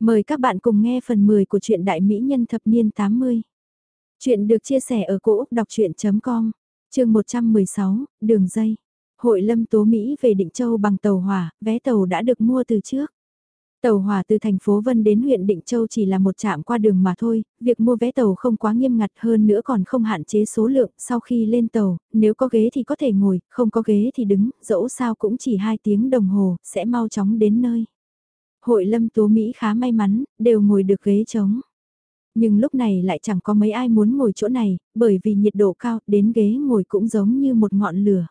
Mời các bạn cùng nghe phần 10 của truyện Đại Mỹ Nhân Thập Niên 80. Chuyện được chia sẻ ở cỗ đọc chuyện.com, chương 116, đường dây. Hội Lâm Tố Mỹ về Định Châu bằng tàu hỏa, vé tàu đã được mua từ trước. Tàu hỏa từ thành phố Vân đến huyện Định Châu chỉ là một trạm qua đường mà thôi, việc mua vé tàu không quá nghiêm ngặt hơn nữa còn không hạn chế số lượng, sau khi lên tàu, nếu có ghế thì có thể ngồi, không có ghế thì đứng, dẫu sao cũng chỉ 2 tiếng đồng hồ, sẽ mau chóng đến nơi hội lâm tố Mỹ khá may mắn, đều ngồi được ghế trống. Nhưng lúc này lại chẳng có mấy ai muốn ngồi chỗ này, bởi vì nhiệt độ cao, đến ghế ngồi cũng giống như một ngọn lửa.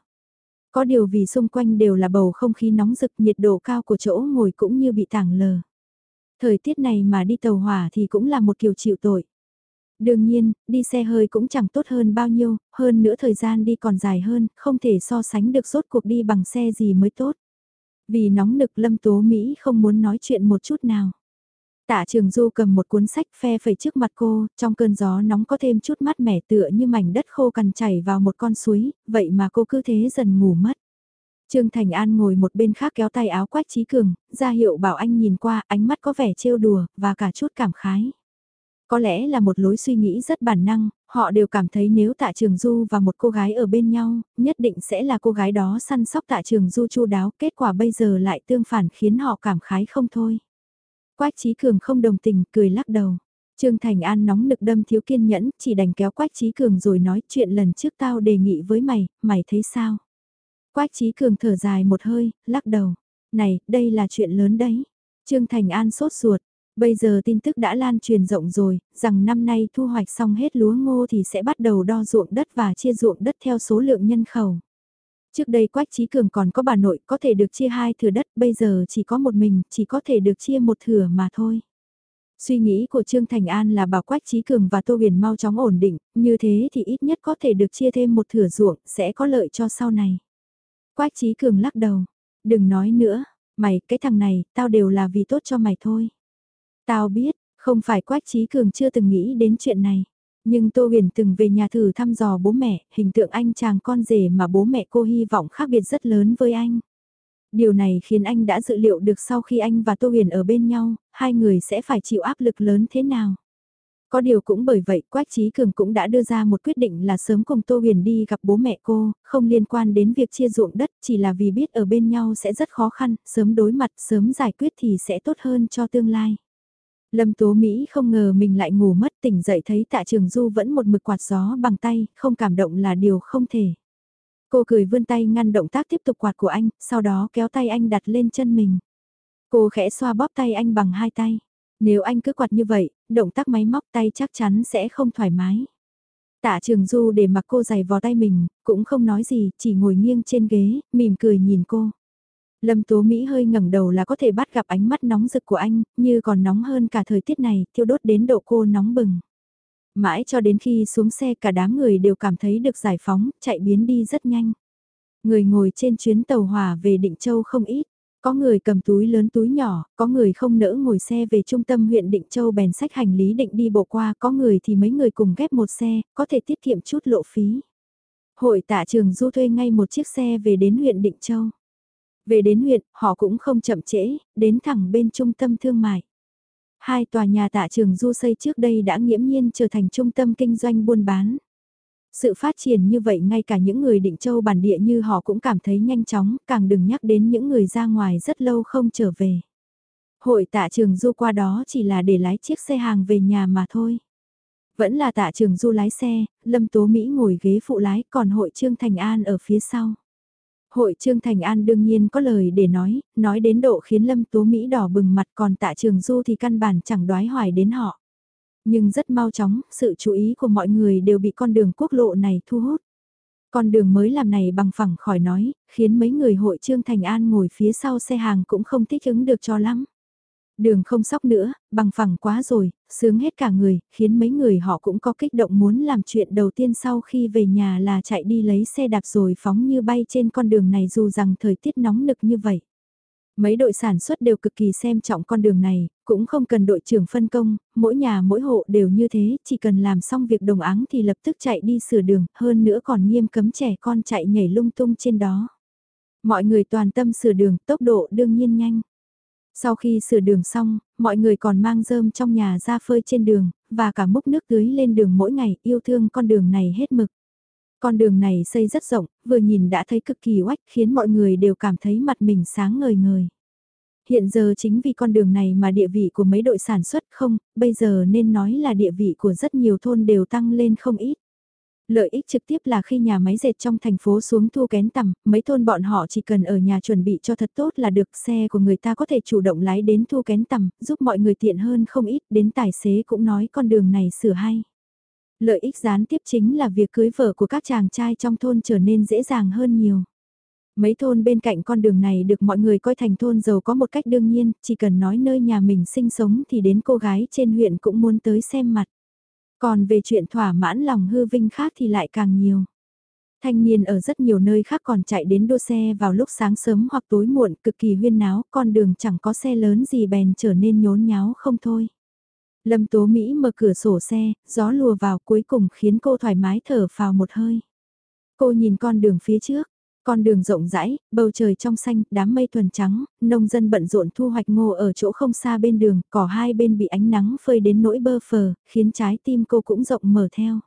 Có điều vì xung quanh đều là bầu không khí nóng rực nhiệt độ cao của chỗ ngồi cũng như bị tảng lờ. Thời tiết này mà đi tàu hỏa thì cũng là một kiểu chịu tội. Đương nhiên, đi xe hơi cũng chẳng tốt hơn bao nhiêu, hơn nữa thời gian đi còn dài hơn, không thể so sánh được rốt cuộc đi bằng xe gì mới tốt. Vì nóng nực Lâm Tố Mỹ không muốn nói chuyện một chút nào. Tạ Trường Du cầm một cuốn sách phe phẩy trước mặt cô, trong cơn gió nóng có thêm chút mát mẻ tựa như mảnh đất khô cằn chảy vào một con suối, vậy mà cô cứ thế dần ngủ mất. Trương Thành An ngồi một bên khác kéo tay áo Quách Trí Cường, ra hiệu bảo anh nhìn qua, ánh mắt có vẻ trêu đùa, và cả chút cảm khái. Có lẽ là một lối suy nghĩ rất bản năng, họ đều cảm thấy nếu tạ trường du và một cô gái ở bên nhau, nhất định sẽ là cô gái đó săn sóc tạ trường du chu đáo, kết quả bây giờ lại tương phản khiến họ cảm khái không thôi. Quách Trí Cường không đồng tình, cười lắc đầu. Trương Thành An nóng nực đâm thiếu kiên nhẫn, chỉ đành kéo Quách Trí Cường rồi nói chuyện lần trước tao đề nghị với mày, mày thấy sao? Quách Trí Cường thở dài một hơi, lắc đầu. Này, đây là chuyện lớn đấy. Trương Thành An sốt ruột, Bây giờ tin tức đã lan truyền rộng rồi, rằng năm nay thu hoạch xong hết lúa ngô thì sẽ bắt đầu đo ruộng đất và chia ruộng đất theo số lượng nhân khẩu. Trước đây Quách Trí Cường còn có bà nội có thể được chia hai thửa đất, bây giờ chỉ có một mình, chỉ có thể được chia một thửa mà thôi. Suy nghĩ của Trương Thành An là bảo Quách Trí Cường và Tô Huyền mau chóng ổn định, như thế thì ít nhất có thể được chia thêm một thửa ruộng, sẽ có lợi cho sau này. Quách Trí Cường lắc đầu, đừng nói nữa, mày, cái thằng này, tao đều là vì tốt cho mày thôi. Tao biết, không phải Quách Trí Cường chưa từng nghĩ đến chuyện này. Nhưng Tô Huyền từng về nhà thử thăm dò bố mẹ, hình tượng anh chàng con rể mà bố mẹ cô hy vọng khác biệt rất lớn với anh. Điều này khiến anh đã dự liệu được sau khi anh và Tô Huyền ở bên nhau, hai người sẽ phải chịu áp lực lớn thế nào. Có điều cũng bởi vậy Quách Trí Cường cũng đã đưa ra một quyết định là sớm cùng Tô Huyền đi gặp bố mẹ cô, không liên quan đến việc chia ruộng đất, chỉ là vì biết ở bên nhau sẽ rất khó khăn, sớm đối mặt, sớm giải quyết thì sẽ tốt hơn cho tương lai. Lâm Tố Mỹ không ngờ mình lại ngủ mất tỉnh dậy thấy tạ trường du vẫn một mực quạt gió bằng tay, không cảm động là điều không thể. Cô cười vươn tay ngăn động tác tiếp tục quạt của anh, sau đó kéo tay anh đặt lên chân mình. Cô khẽ xoa bóp tay anh bằng hai tay. Nếu anh cứ quạt như vậy, động tác máy móc tay chắc chắn sẽ không thoải mái. Tạ trường du để mặc cô giày vò tay mình, cũng không nói gì, chỉ ngồi nghiêng trên ghế, mỉm cười nhìn cô. Lâm Tố Mỹ hơi ngẩng đầu là có thể bắt gặp ánh mắt nóng rực của anh, như còn nóng hơn cả thời tiết này, thiêu đốt đến độ cô nóng bừng. Mãi cho đến khi xuống xe cả đám người đều cảm thấy được giải phóng, chạy biến đi rất nhanh. Người ngồi trên chuyến tàu hỏa về Định Châu không ít. Có người cầm túi lớn túi nhỏ, có người không nỡ ngồi xe về trung tâm huyện Định Châu bèn sách hành lý định đi bộ qua, có người thì mấy người cùng ghép một xe, có thể tiết kiệm chút lộ phí. Hội tạ trường du thuê ngay một chiếc xe về đến huyện Định Châu. Về đến huyện, họ cũng không chậm trễ, đến thẳng bên trung tâm thương mại. Hai tòa nhà tạ trường du xây trước đây đã nghiễm nhiên trở thành trung tâm kinh doanh buôn bán. Sự phát triển như vậy ngay cả những người định châu bản địa như họ cũng cảm thấy nhanh chóng, càng đừng nhắc đến những người ra ngoài rất lâu không trở về. Hội tạ trường du qua đó chỉ là để lái chiếc xe hàng về nhà mà thôi. Vẫn là tạ trường du lái xe, Lâm Tố Mỹ ngồi ghế phụ lái còn hội Trương Thành An ở phía sau. Hội Trương Thành An đương nhiên có lời để nói, nói đến độ khiến Lâm Tố Mỹ đỏ bừng mặt còn tạ trường du thì căn bản chẳng đoái hoài đến họ. Nhưng rất mau chóng, sự chú ý của mọi người đều bị con đường quốc lộ này thu hút. Con đường mới làm này bằng phẳng khỏi nói, khiến mấy người hội Trương Thành An ngồi phía sau xe hàng cũng không thích ứng được cho lắm. Đường không sóc nữa, bằng phẳng quá rồi, sướng hết cả người, khiến mấy người họ cũng có kích động muốn làm chuyện đầu tiên sau khi về nhà là chạy đi lấy xe đạp rồi phóng như bay trên con đường này dù rằng thời tiết nóng nực như vậy. Mấy đội sản xuất đều cực kỳ xem trọng con đường này, cũng không cần đội trưởng phân công, mỗi nhà mỗi hộ đều như thế, chỉ cần làm xong việc đồng áng thì lập tức chạy đi sửa đường, hơn nữa còn nghiêm cấm trẻ con chạy nhảy lung tung trên đó. Mọi người toàn tâm sửa đường, tốc độ đương nhiên nhanh. Sau khi sửa đường xong, mọi người còn mang rơm trong nhà ra phơi trên đường, và cả múc nước tưới lên đường mỗi ngày, yêu thương con đường này hết mực. Con đường này xây rất rộng, vừa nhìn đã thấy cực kỳ oách khiến mọi người đều cảm thấy mặt mình sáng ngời ngời. Hiện giờ chính vì con đường này mà địa vị của mấy đội sản xuất không, bây giờ nên nói là địa vị của rất nhiều thôn đều tăng lên không ít. Lợi ích trực tiếp là khi nhà máy dệt trong thành phố xuống thu kén tầm, mấy thôn bọn họ chỉ cần ở nhà chuẩn bị cho thật tốt là được xe của người ta có thể chủ động lái đến thu kén tầm, giúp mọi người tiện hơn không ít, đến tài xế cũng nói con đường này sửa hay. Lợi ích gián tiếp chính là việc cưới vợ của các chàng trai trong thôn trở nên dễ dàng hơn nhiều. Mấy thôn bên cạnh con đường này được mọi người coi thành thôn giàu có một cách đương nhiên, chỉ cần nói nơi nhà mình sinh sống thì đến cô gái trên huyện cũng muốn tới xem mặt. Còn về chuyện thỏa mãn lòng hư vinh khác thì lại càng nhiều. Thanh niên ở rất nhiều nơi khác còn chạy đến đua xe vào lúc sáng sớm hoặc tối muộn cực kỳ huyên náo, con đường chẳng có xe lớn gì bèn trở nên nhốn nháo không thôi. Lâm Tố Mỹ mở cửa sổ xe, gió lùa vào cuối cùng khiến cô thoải mái thở vào một hơi. Cô nhìn con đường phía trước, con đường rộng rãi, bầu trời trong xanh, đám mây thuần trắng, nông dân bận rộn thu hoạch ngô ở chỗ không xa bên đường, cỏ hai bên bị ánh nắng phơi đến nỗi bơ phờ, khiến trái tim cô cũng rộng mở theo.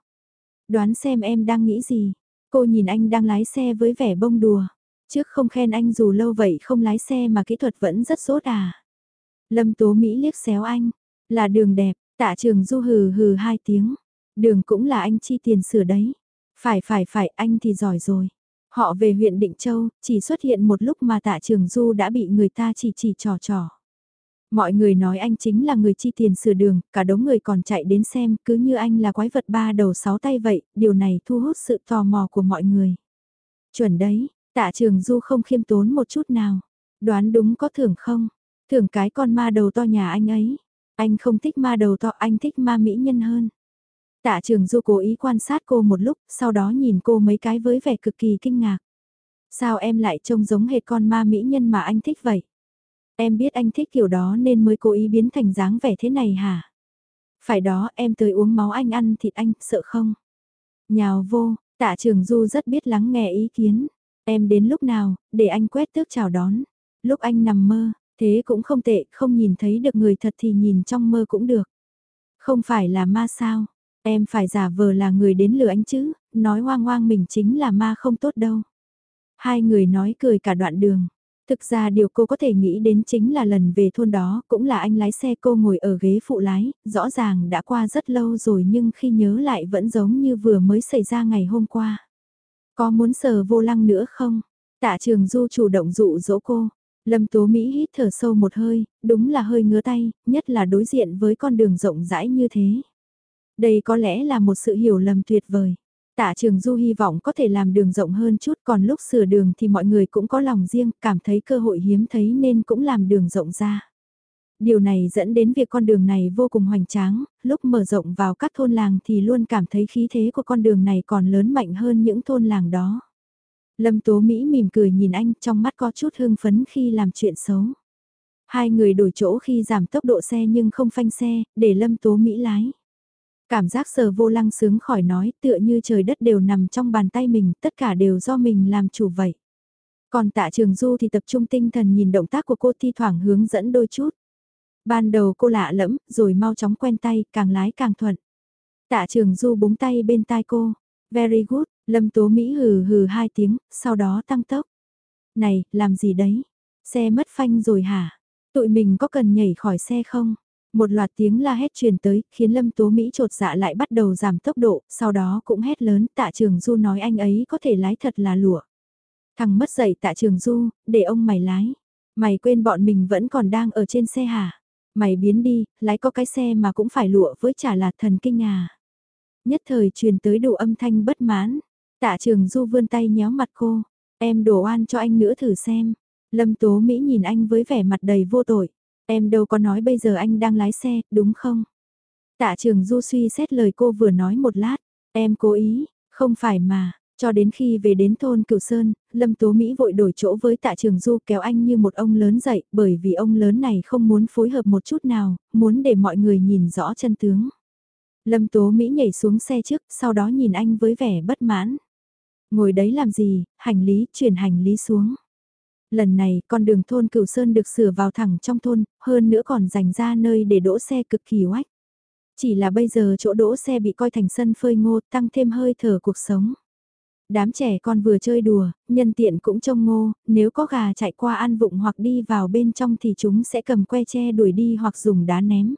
Đoán xem em đang nghĩ gì? Cô nhìn anh đang lái xe với vẻ bông đùa. Trước không khen anh dù lâu vậy không lái xe mà kỹ thuật vẫn rất sốt à. Lâm Tố Mỹ liếc xéo anh. Là đường đẹp, tạ trường du hừ hừ hai tiếng. Đường cũng là anh chi tiền sửa đấy. Phải phải phải anh thì giỏi rồi. Họ về huyện Định Châu, chỉ xuất hiện một lúc mà tạ trường du đã bị người ta chỉ chỉ trò trò. Mọi người nói anh chính là người chi tiền sửa đường, cả đống người còn chạy đến xem, cứ như anh là quái vật ba đầu sáu tay vậy, điều này thu hút sự tò mò của mọi người. Chuẩn đấy, tạ trường du không khiêm tốn một chút nào. Đoán đúng có thưởng không? Thưởng cái con ma đầu to nhà anh ấy. Anh không thích ma đầu to, anh thích ma mỹ nhân hơn. Tạ trường du cố ý quan sát cô một lúc, sau đó nhìn cô mấy cái với vẻ cực kỳ kinh ngạc. Sao em lại trông giống hệt con ma mỹ nhân mà anh thích vậy? Em biết anh thích kiểu đó nên mới cố ý biến thành dáng vẻ thế này hả? Phải đó em tới uống máu anh ăn thịt anh, sợ không? Nhào vô, tạ trường du rất biết lắng nghe ý kiến. Em đến lúc nào, để anh quét tước chào đón. Lúc anh nằm mơ, thế cũng không tệ, không nhìn thấy được người thật thì nhìn trong mơ cũng được. Không phải là ma sao, Em phải giả vờ là người đến lừa anh chứ, nói hoang hoang mình chính là ma không tốt đâu. Hai người nói cười cả đoạn đường. Thực ra điều cô có thể nghĩ đến chính là lần về thôn đó, cũng là anh lái xe cô ngồi ở ghế phụ lái, rõ ràng đã qua rất lâu rồi nhưng khi nhớ lại vẫn giống như vừa mới xảy ra ngày hôm qua. Có muốn sờ vô lăng nữa không? Tạ trường du chủ động dụ dỗ cô. Lâm Tố Mỹ hít thở sâu một hơi, đúng là hơi ngứa tay, nhất là đối diện với con đường rộng rãi như thế. Đây có lẽ là một sự hiểu lầm tuyệt vời. Tạ Trường Du hy vọng có thể làm đường rộng hơn chút còn lúc sửa đường thì mọi người cũng có lòng riêng, cảm thấy cơ hội hiếm thấy nên cũng làm đường rộng ra. Điều này dẫn đến việc con đường này vô cùng hoành tráng, lúc mở rộng vào các thôn làng thì luôn cảm thấy khí thế của con đường này còn lớn mạnh hơn những thôn làng đó. Lâm Tố Mỹ mỉm cười nhìn anh trong mắt có chút hưng phấn khi làm chuyện xấu. Hai người đổi chỗ khi giảm tốc độ xe nhưng không phanh xe, để Lâm Tố Mỹ lái. Cảm giác sờ vô lăng sướng khỏi nói tựa như trời đất đều nằm trong bàn tay mình, tất cả đều do mình làm chủ vậy. Còn tạ trường du thì tập trung tinh thần nhìn động tác của cô thi thoảng hướng dẫn đôi chút. Ban đầu cô lạ lẫm, rồi mau chóng quen tay, càng lái càng thuận. Tạ trường du búng tay bên tai cô. Very good, lâm tố Mỹ hừ hừ hai tiếng, sau đó tăng tốc. Này, làm gì đấy? Xe mất phanh rồi hả? Tụi mình có cần nhảy khỏi xe không? Một loạt tiếng la hét truyền tới, khiến Lâm Tố Mỹ trột dạ lại bắt đầu giảm tốc độ, sau đó cũng hét lớn tạ trường Du nói anh ấy có thể lái thật là lụa. Thằng mất dậy tạ trường Du, để ông mày lái. Mày quên bọn mình vẫn còn đang ở trên xe hả? Mày biến đi, lái có cái xe mà cũng phải lụa với trả là thần kinh à. Nhất thời truyền tới đủ âm thanh bất mãn. Tạ trường Du vươn tay nhéo mặt cô. Em đổ oan cho anh nữa thử xem. Lâm Tố Mỹ nhìn anh với vẻ mặt đầy vô tội. Em đâu có nói bây giờ anh đang lái xe, đúng không? Tạ trường Du suy xét lời cô vừa nói một lát. Em cố ý, không phải mà. Cho đến khi về đến thôn Cửu Sơn, Lâm Tố Mỹ vội đổi chỗ với tạ trường Du kéo anh như một ông lớn dậy bởi vì ông lớn này không muốn phối hợp một chút nào, muốn để mọi người nhìn rõ chân tướng. Lâm Tố Mỹ nhảy xuống xe trước, sau đó nhìn anh với vẻ bất mãn. Ngồi đấy làm gì, hành lý, chuyển hành lý xuống. Lần này, con đường thôn Cửu Sơn được sửa vào thẳng trong thôn, hơn nữa còn dành ra nơi để đỗ xe cực kỳ oách. Chỉ là bây giờ chỗ đỗ xe bị coi thành sân phơi ngô tăng thêm hơi thở cuộc sống. Đám trẻ con vừa chơi đùa, nhân tiện cũng trông ngô, nếu có gà chạy qua ăn vụng hoặc đi vào bên trong thì chúng sẽ cầm que tre đuổi đi hoặc dùng đá ném.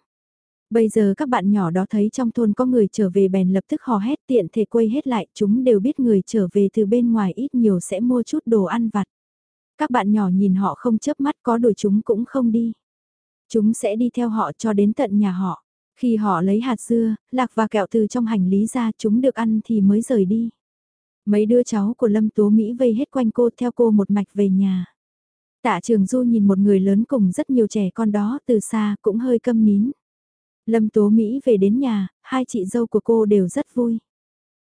Bây giờ các bạn nhỏ đó thấy trong thôn có người trở về bèn lập tức hò hét tiện thể quay hết lại, chúng đều biết người trở về từ bên ngoài ít nhiều sẽ mua chút đồ ăn vặt. Các bạn nhỏ nhìn họ không chớp mắt có đuổi chúng cũng không đi. Chúng sẽ đi theo họ cho đến tận nhà họ. Khi họ lấy hạt dưa, lạc và kẹo từ trong hành lý ra chúng được ăn thì mới rời đi. Mấy đứa cháu của Lâm Tố Mỹ vây hết quanh cô theo cô một mạch về nhà. Tạ Trường Du nhìn một người lớn cùng rất nhiều trẻ con đó từ xa cũng hơi câm nín. Lâm Tố Mỹ về đến nhà, hai chị dâu của cô đều rất vui.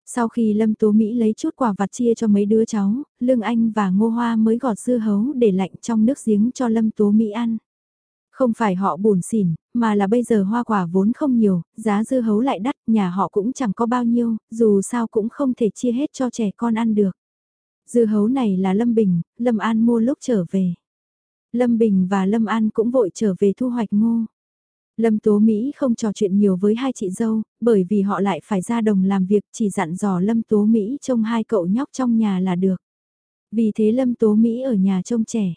Sau khi Lâm Tố Mỹ lấy chút quà vặt chia cho mấy đứa cháu, Lương Anh và Ngô Hoa mới gọt dưa hấu để lạnh trong nước giếng cho Lâm Tố Mỹ ăn. Không phải họ buồn xỉn, mà là bây giờ hoa quả vốn không nhiều, giá dưa hấu lại đắt, nhà họ cũng chẳng có bao nhiêu, dù sao cũng không thể chia hết cho trẻ con ăn được. Dưa hấu này là Lâm Bình, Lâm An mua lúc trở về. Lâm Bình và Lâm An cũng vội trở về thu hoạch ngô. Lâm Tố Mỹ không trò chuyện nhiều với hai chị dâu, bởi vì họ lại phải ra đồng làm việc chỉ dặn dò Lâm Tố Mỹ trông hai cậu nhóc trong nhà là được. Vì thế Lâm Tố Mỹ ở nhà trông trẻ.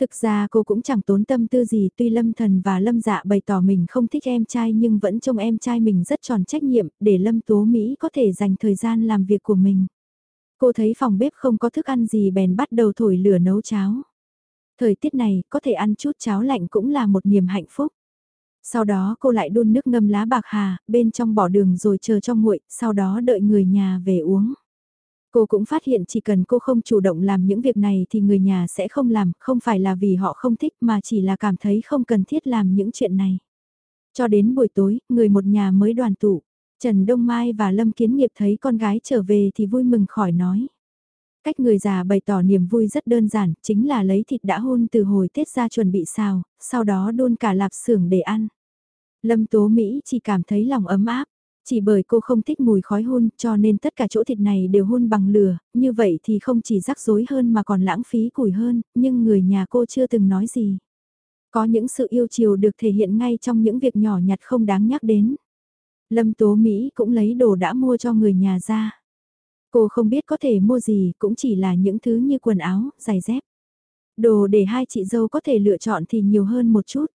Thực ra cô cũng chẳng tốn tâm tư gì tuy Lâm Thần và Lâm Dạ bày tỏ mình không thích em trai nhưng vẫn trông em trai mình rất tròn trách nhiệm để Lâm Tố Mỹ có thể dành thời gian làm việc của mình. Cô thấy phòng bếp không có thức ăn gì bèn bắt đầu thổi lửa nấu cháo. Thời tiết này có thể ăn chút cháo lạnh cũng là một niềm hạnh phúc. Sau đó cô lại đun nước ngâm lá bạc hà, bên trong bỏ đường rồi chờ cho nguội, sau đó đợi người nhà về uống. Cô cũng phát hiện chỉ cần cô không chủ động làm những việc này thì người nhà sẽ không làm, không phải là vì họ không thích mà chỉ là cảm thấy không cần thiết làm những chuyện này. Cho đến buổi tối, người một nhà mới đoàn tụ. Trần Đông Mai và Lâm Kiến Nghiệp thấy con gái trở về thì vui mừng khỏi nói. Cách người già bày tỏ niềm vui rất đơn giản, chính là lấy thịt đã hôn từ hồi Tết ra chuẩn bị xào, sau đó đun cả lạp xưởng để ăn. Lâm Tố Mỹ chỉ cảm thấy lòng ấm áp, chỉ bởi cô không thích mùi khói hun cho nên tất cả chỗ thịt này đều hun bằng lửa, như vậy thì không chỉ rắc rối hơn mà còn lãng phí củi hơn, nhưng người nhà cô chưa từng nói gì. Có những sự yêu chiều được thể hiện ngay trong những việc nhỏ nhặt không đáng nhắc đến. Lâm Tố Mỹ cũng lấy đồ đã mua cho người nhà ra. Cô không biết có thể mua gì cũng chỉ là những thứ như quần áo, giày dép. Đồ để hai chị dâu có thể lựa chọn thì nhiều hơn một chút.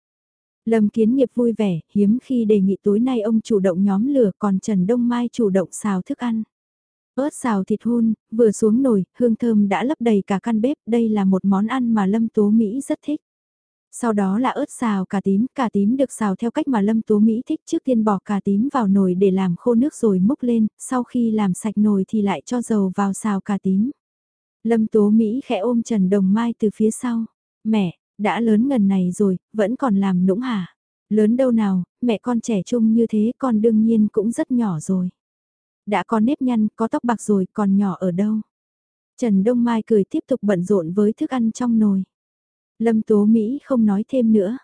Lâm Kiến Nghiệp vui vẻ, hiếm khi đề nghị tối nay ông chủ động nhóm lửa còn Trần Đông Mai chủ động xào thức ăn. ớt xào thịt hun, vừa xuống nồi, hương thơm đã lấp đầy cả căn bếp, đây là một món ăn mà Lâm Tố Mỹ rất thích. Sau đó là ớt xào cà tím, cà tím được xào theo cách mà Lâm Tố Mỹ thích trước tiên bỏ cà tím vào nồi để làm khô nước rồi múc lên, sau khi làm sạch nồi thì lại cho dầu vào xào cà tím. Lâm Tố Mỹ khẽ ôm Trần Đồng Mai từ phía sau. Mẹ, đã lớn ngần này rồi, vẫn còn làm nũng hả? Lớn đâu nào, mẹ con trẻ trung như thế con đương nhiên cũng rất nhỏ rồi. Đã có nếp nhăn, có tóc bạc rồi, còn nhỏ ở đâu? Trần Đông Mai cười tiếp tục bận rộn với thức ăn trong nồi. Lâm Tố Mỹ không nói thêm nữa.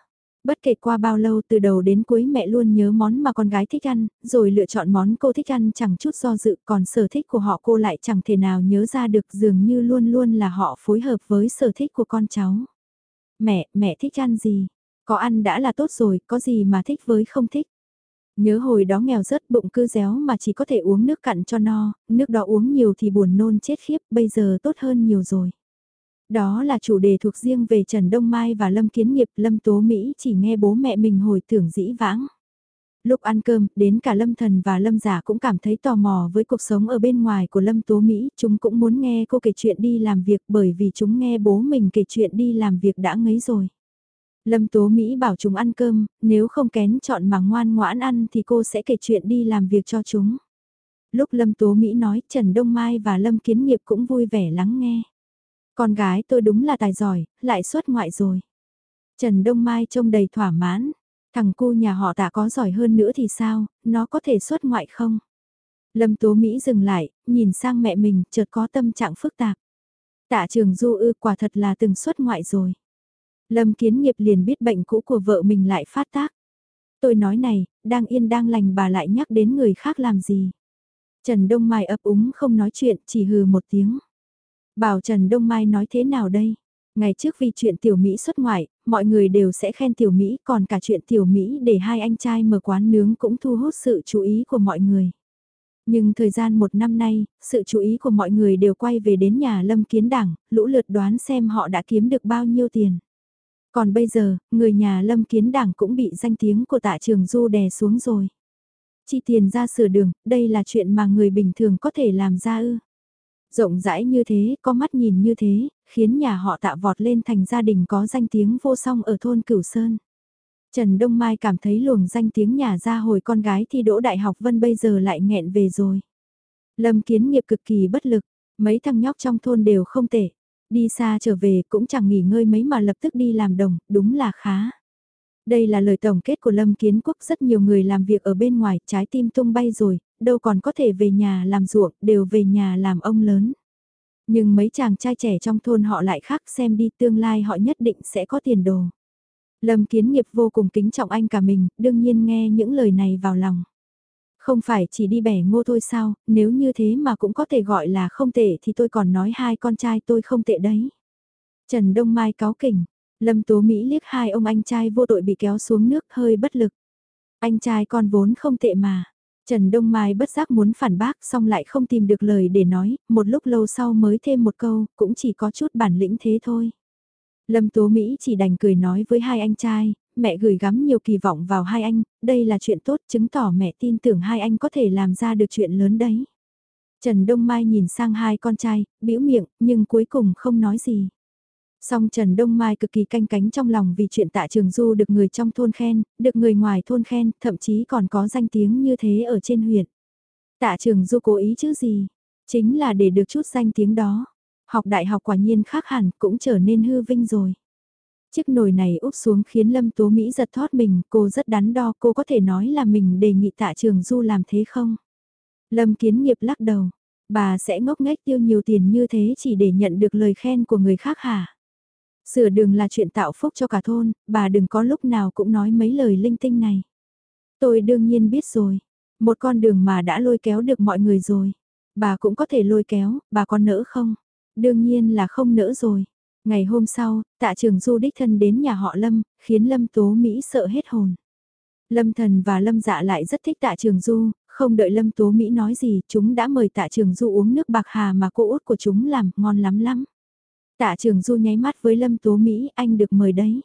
Bất kể qua bao lâu từ đầu đến cuối mẹ luôn nhớ món mà con gái thích ăn, rồi lựa chọn món cô thích ăn chẳng chút do dự còn sở thích của họ cô lại chẳng thể nào nhớ ra được dường như luôn luôn là họ phối hợp với sở thích của con cháu. Mẹ, mẹ thích ăn gì? Có ăn đã là tốt rồi, có gì mà thích với không thích? Nhớ hồi đó nghèo rớt bụng cứ réo mà chỉ có thể uống nước cặn cho no, nước đó uống nhiều thì buồn nôn chết khiếp, bây giờ tốt hơn nhiều rồi. Đó là chủ đề thuộc riêng về Trần Đông Mai và Lâm Kiến Nghiệp, Lâm Tố Mỹ chỉ nghe bố mẹ mình hồi tưởng dĩ vãng. Lúc ăn cơm, đến cả Lâm Thần và Lâm Giả cũng cảm thấy tò mò với cuộc sống ở bên ngoài của Lâm Tố Mỹ, chúng cũng muốn nghe cô kể chuyện đi làm việc bởi vì chúng nghe bố mình kể chuyện đi làm việc đã ngấy rồi. Lâm Tố Mỹ bảo chúng ăn cơm, nếu không kén chọn mà ngoan ngoãn ăn thì cô sẽ kể chuyện đi làm việc cho chúng. Lúc Lâm Tố Mỹ nói Trần Đông Mai và Lâm Kiến Nghiệp cũng vui vẻ lắng nghe. Con gái tôi đúng là tài giỏi, lại xuất ngoại rồi. Trần Đông Mai trông đầy thỏa mãn. Thằng cu nhà họ tạ có giỏi hơn nữa thì sao, nó có thể xuất ngoại không? Lâm Tố Mỹ dừng lại, nhìn sang mẹ mình, chợt có tâm trạng phức tạp. Tạ trường du ư quả thật là từng xuất ngoại rồi. Lâm Kiến Nghiệp liền biết bệnh cũ của vợ mình lại phát tác. Tôi nói này, đang yên đang lành bà lại nhắc đến người khác làm gì. Trần Đông Mai ấp úng không nói chuyện, chỉ hừ một tiếng. Bảo Trần Đông Mai nói thế nào đây? Ngày trước vì chuyện tiểu Mỹ xuất ngoại, mọi người đều sẽ khen tiểu Mỹ, còn cả chuyện tiểu Mỹ để hai anh trai mở quán nướng cũng thu hút sự chú ý của mọi người. Nhưng thời gian một năm nay, sự chú ý của mọi người đều quay về đến nhà lâm kiến đảng, lũ lượt đoán xem họ đã kiếm được bao nhiêu tiền. Còn bây giờ, người nhà lâm kiến đảng cũng bị danh tiếng của tạ trường du đè xuống rồi. Chi tiền ra sửa đường, đây là chuyện mà người bình thường có thể làm ra ư. Rộng rãi như thế, có mắt nhìn như thế, khiến nhà họ tạ vọt lên thành gia đình có danh tiếng vô song ở thôn Cửu Sơn. Trần Đông Mai cảm thấy luồng danh tiếng nhà ra hồi con gái thi đỗ đại học Vân bây giờ lại nghẹn về rồi. Lâm kiến nghiệp cực kỳ bất lực, mấy thằng nhóc trong thôn đều không tệ. Đi xa trở về cũng chẳng nghỉ ngơi mấy mà lập tức đi làm đồng, đúng là khá. Đây là lời tổng kết của Lâm Kiến Quốc rất nhiều người làm việc ở bên ngoài, trái tim tung bay rồi, đâu còn có thể về nhà làm ruộng, đều về nhà làm ông lớn. Nhưng mấy chàng trai trẻ trong thôn họ lại khác xem đi tương lai họ nhất định sẽ có tiền đồ. Lâm Kiến Nghiệp vô cùng kính trọng anh cả mình, đương nhiên nghe những lời này vào lòng. Không phải chỉ đi bẻ ngô thôi sao, nếu như thế mà cũng có thể gọi là không tệ thì tôi còn nói hai con trai tôi không tệ đấy. Trần Đông Mai cáo kỉnh, Lâm Tố Mỹ liếc hai ông anh trai vô tội bị kéo xuống nước hơi bất lực. Anh trai con vốn không tệ mà. Trần Đông Mai bất giác muốn phản bác xong lại không tìm được lời để nói, một lúc lâu sau mới thêm một câu, cũng chỉ có chút bản lĩnh thế thôi. Lâm Tố Mỹ chỉ đành cười nói với hai anh trai, mẹ gửi gắm nhiều kỳ vọng vào hai anh, đây là chuyện tốt chứng tỏ mẹ tin tưởng hai anh có thể làm ra được chuyện lớn đấy. Trần Đông Mai nhìn sang hai con trai, bĩu miệng, nhưng cuối cùng không nói gì. Song Trần Đông Mai cực kỳ canh cánh trong lòng vì chuyện tạ trường du được người trong thôn khen, được người ngoài thôn khen, thậm chí còn có danh tiếng như thế ở trên huyện. Tạ trường du cố ý chứ gì? Chính là để được chút danh tiếng đó. Học đại học quả nhiên khác hẳn cũng trở nên hư vinh rồi. Chiếc nồi này úp xuống khiến Lâm Tố Mỹ giật thoát mình, cô rất đắn đo, cô có thể nói là mình đề nghị tạ trường du làm thế không? Lâm Kiến Nghiệp lắc đầu, bà sẽ ngốc nghếch tiêu nhiều tiền như thế chỉ để nhận được lời khen của người khác hả? Sửa đường là chuyện tạo phúc cho cả thôn, bà đừng có lúc nào cũng nói mấy lời linh tinh này. Tôi đương nhiên biết rồi, một con đường mà đã lôi kéo được mọi người rồi. Bà cũng có thể lôi kéo, bà có nỡ không? Đương nhiên là không nỡ rồi. Ngày hôm sau, tạ trường du đích thân đến nhà họ Lâm, khiến Lâm Tố Mỹ sợ hết hồn. Lâm Thần và Lâm Dạ lại rất thích tạ trường du, không đợi Lâm Tố Mỹ nói gì, chúng đã mời tạ trường du uống nước bạc hà mà cô út của chúng làm, ngon lắm lắm. Tạ trường du nháy mắt với Lâm Tố Mỹ, anh được mời đấy.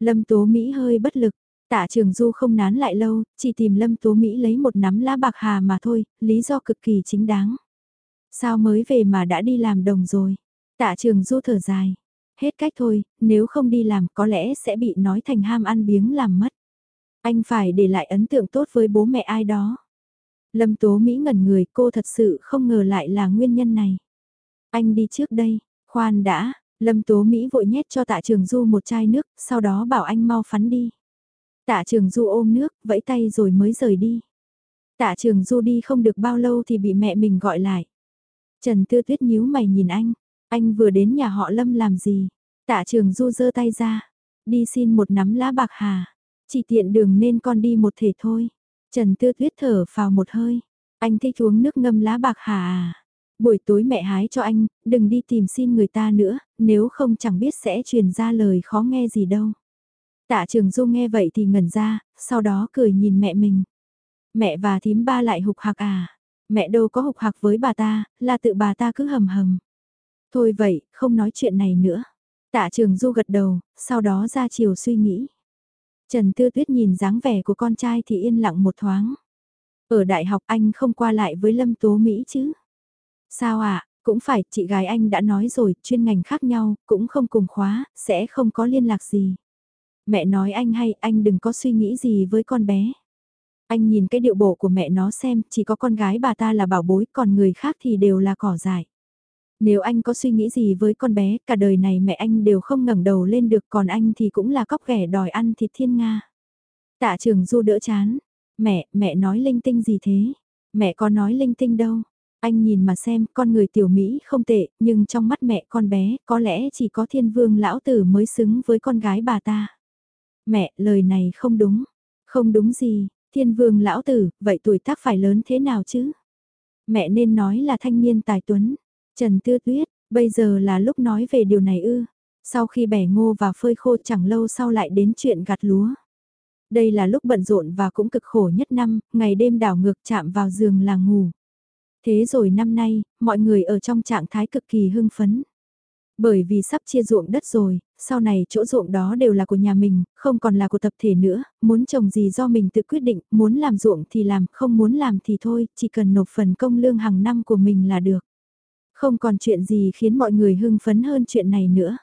Lâm Tố Mỹ hơi bất lực, tạ trường du không nán lại lâu, chỉ tìm Lâm Tố Mỹ lấy một nắm lá bạc hà mà thôi, lý do cực kỳ chính đáng. Sao mới về mà đã đi làm đồng rồi? Tạ trường du thở dài. Hết cách thôi, nếu không đi làm có lẽ sẽ bị nói thành ham ăn biếng làm mất. Anh phải để lại ấn tượng tốt với bố mẹ ai đó. Lâm Tố Mỹ ngẩn người cô thật sự không ngờ lại là nguyên nhân này. Anh đi trước đây, khoan đã, Lâm Tố Mỹ vội nhét cho tạ trường du một chai nước, sau đó bảo anh mau phắn đi. Tạ trường du ôm nước, vẫy tay rồi mới rời đi. Tạ trường du đi không được bao lâu thì bị mẹ mình gọi lại. Trần Tư Tuyết nhíu mày nhìn anh, anh vừa đến nhà họ Lâm làm gì? Tạ trường du giơ tay ra, đi xin một nắm lá bạc hà, chỉ tiện đường nên con đi một thể thôi. Trần Tư Tuyết thở vào một hơi, anh thích uống nước ngâm lá bạc hà à? Buổi tối mẹ hái cho anh, đừng đi tìm xin người ta nữa, nếu không chẳng biết sẽ truyền ra lời khó nghe gì đâu. Tạ trường du nghe vậy thì ngẩn ra, sau đó cười nhìn mẹ mình. Mẹ và thím ba lại hục hạc à? Mẹ đâu có hục hạc với bà ta, là tự bà ta cứ hầm hầm. Thôi vậy, không nói chuyện này nữa. Tạ trường du gật đầu, sau đó ra chiều suy nghĩ. Trần Tư Tuyết nhìn dáng vẻ của con trai thì yên lặng một thoáng. Ở đại học anh không qua lại với Lâm Tố Mỹ chứ? Sao ạ, à? cũng phải, chị gái anh đã nói rồi, chuyên ngành khác nhau, cũng không cùng khóa, sẽ không có liên lạc gì. Mẹ nói anh hay, anh đừng có suy nghĩ gì với con bé. Anh nhìn cái điệu bộ của mẹ nó xem, chỉ có con gái bà ta là bảo bối, còn người khác thì đều là cỏ dại. Nếu anh có suy nghĩ gì với con bé, cả đời này mẹ anh đều không ngẩng đầu lên được, còn anh thì cũng là cóc ghẻ đòi ăn thịt thiên Nga. Tạ trường du đỡ chán. Mẹ, mẹ nói linh tinh gì thế? Mẹ có nói linh tinh đâu. Anh nhìn mà xem, con người tiểu Mỹ không tệ, nhưng trong mắt mẹ con bé, có lẽ chỉ có thiên vương lão tử mới xứng với con gái bà ta. Mẹ, lời này không đúng. Không đúng gì, thiên vương lão tử, vậy tuổi tác phải lớn thế nào chứ? Mẹ nên nói là thanh niên tài tuấn. Trần Tư Tuyết, bây giờ là lúc nói về điều này ư. Sau khi bẻ ngô và phơi khô chẳng lâu sau lại đến chuyện gặt lúa. Đây là lúc bận rộn và cũng cực khổ nhất năm, ngày đêm đảo ngược chạm vào giường là ngủ. Thế rồi năm nay, mọi người ở trong trạng thái cực kỳ hưng phấn. Bởi vì sắp chia ruộng đất rồi, sau này chỗ ruộng đó đều là của nhà mình, không còn là của tập thể nữa, muốn trồng gì do mình tự quyết định, muốn làm ruộng thì làm, không muốn làm thì thôi, chỉ cần nộp phần công lương hàng năm của mình là được. Không còn chuyện gì khiến mọi người hưng phấn hơn chuyện này nữa.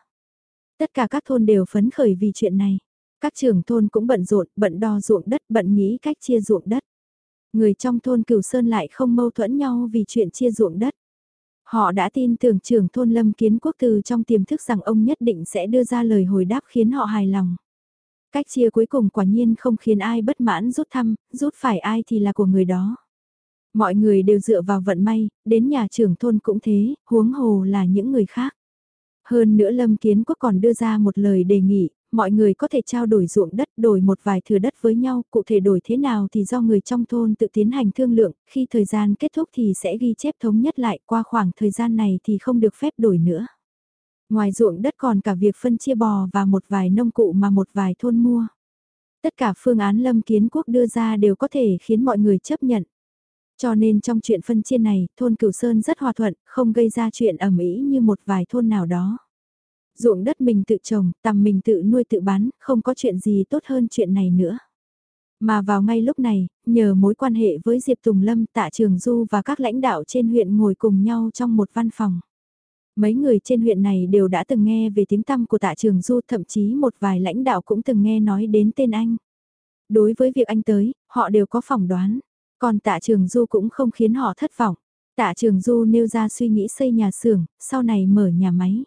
Tất cả các thôn đều phấn khởi vì chuyện này. Các trưởng thôn cũng bận rộn, bận đo ruộng đất, bận nghĩ cách chia ruộng đất. Người trong thôn Cửu Sơn lại không mâu thuẫn nhau vì chuyện chia ruộng đất. Họ đã tin tưởng trưởng thôn Lâm Kiến Quốc từ trong tiềm thức rằng ông nhất định sẽ đưa ra lời hồi đáp khiến họ hài lòng. Cách chia cuối cùng quả nhiên không khiến ai bất mãn rút thăm, rút phải ai thì là của người đó. Mọi người đều dựa vào vận may, đến nhà trưởng thôn cũng thế, huống hồ là những người khác. Hơn nữa Lâm Kiến Quốc còn đưa ra một lời đề nghị, mọi người có thể trao đổi ruộng đất đổi một vài thừa đất với nhau, cụ thể đổi thế nào thì do người trong thôn tự tiến hành thương lượng, khi thời gian kết thúc thì sẽ ghi chép thống nhất lại qua khoảng thời gian này thì không được phép đổi nữa. Ngoài ruộng đất còn cả việc phân chia bò và một vài nông cụ mà một vài thôn mua. Tất cả phương án Lâm Kiến Quốc đưa ra đều có thể khiến mọi người chấp nhận. Cho nên trong chuyện phân chia này, thôn Cửu Sơn rất hòa thuận, không gây ra chuyện ẩm ý như một vài thôn nào đó. Ruộng đất mình tự trồng, tầm mình tự nuôi tự bán, không có chuyện gì tốt hơn chuyện này nữa. Mà vào ngay lúc này, nhờ mối quan hệ với Diệp Tùng Lâm, Tạ Trường Du và các lãnh đạo trên huyện ngồi cùng nhau trong một văn phòng. Mấy người trên huyện này đều đã từng nghe về tiếng tăm của Tạ Trường Du, thậm chí một vài lãnh đạo cũng từng nghe nói đến tên anh. Đối với việc anh tới, họ đều có phỏng đoán. Còn tạ trường du cũng không khiến họ thất vọng. Tạ trường du nêu ra suy nghĩ xây nhà xưởng, sau này mở nhà máy.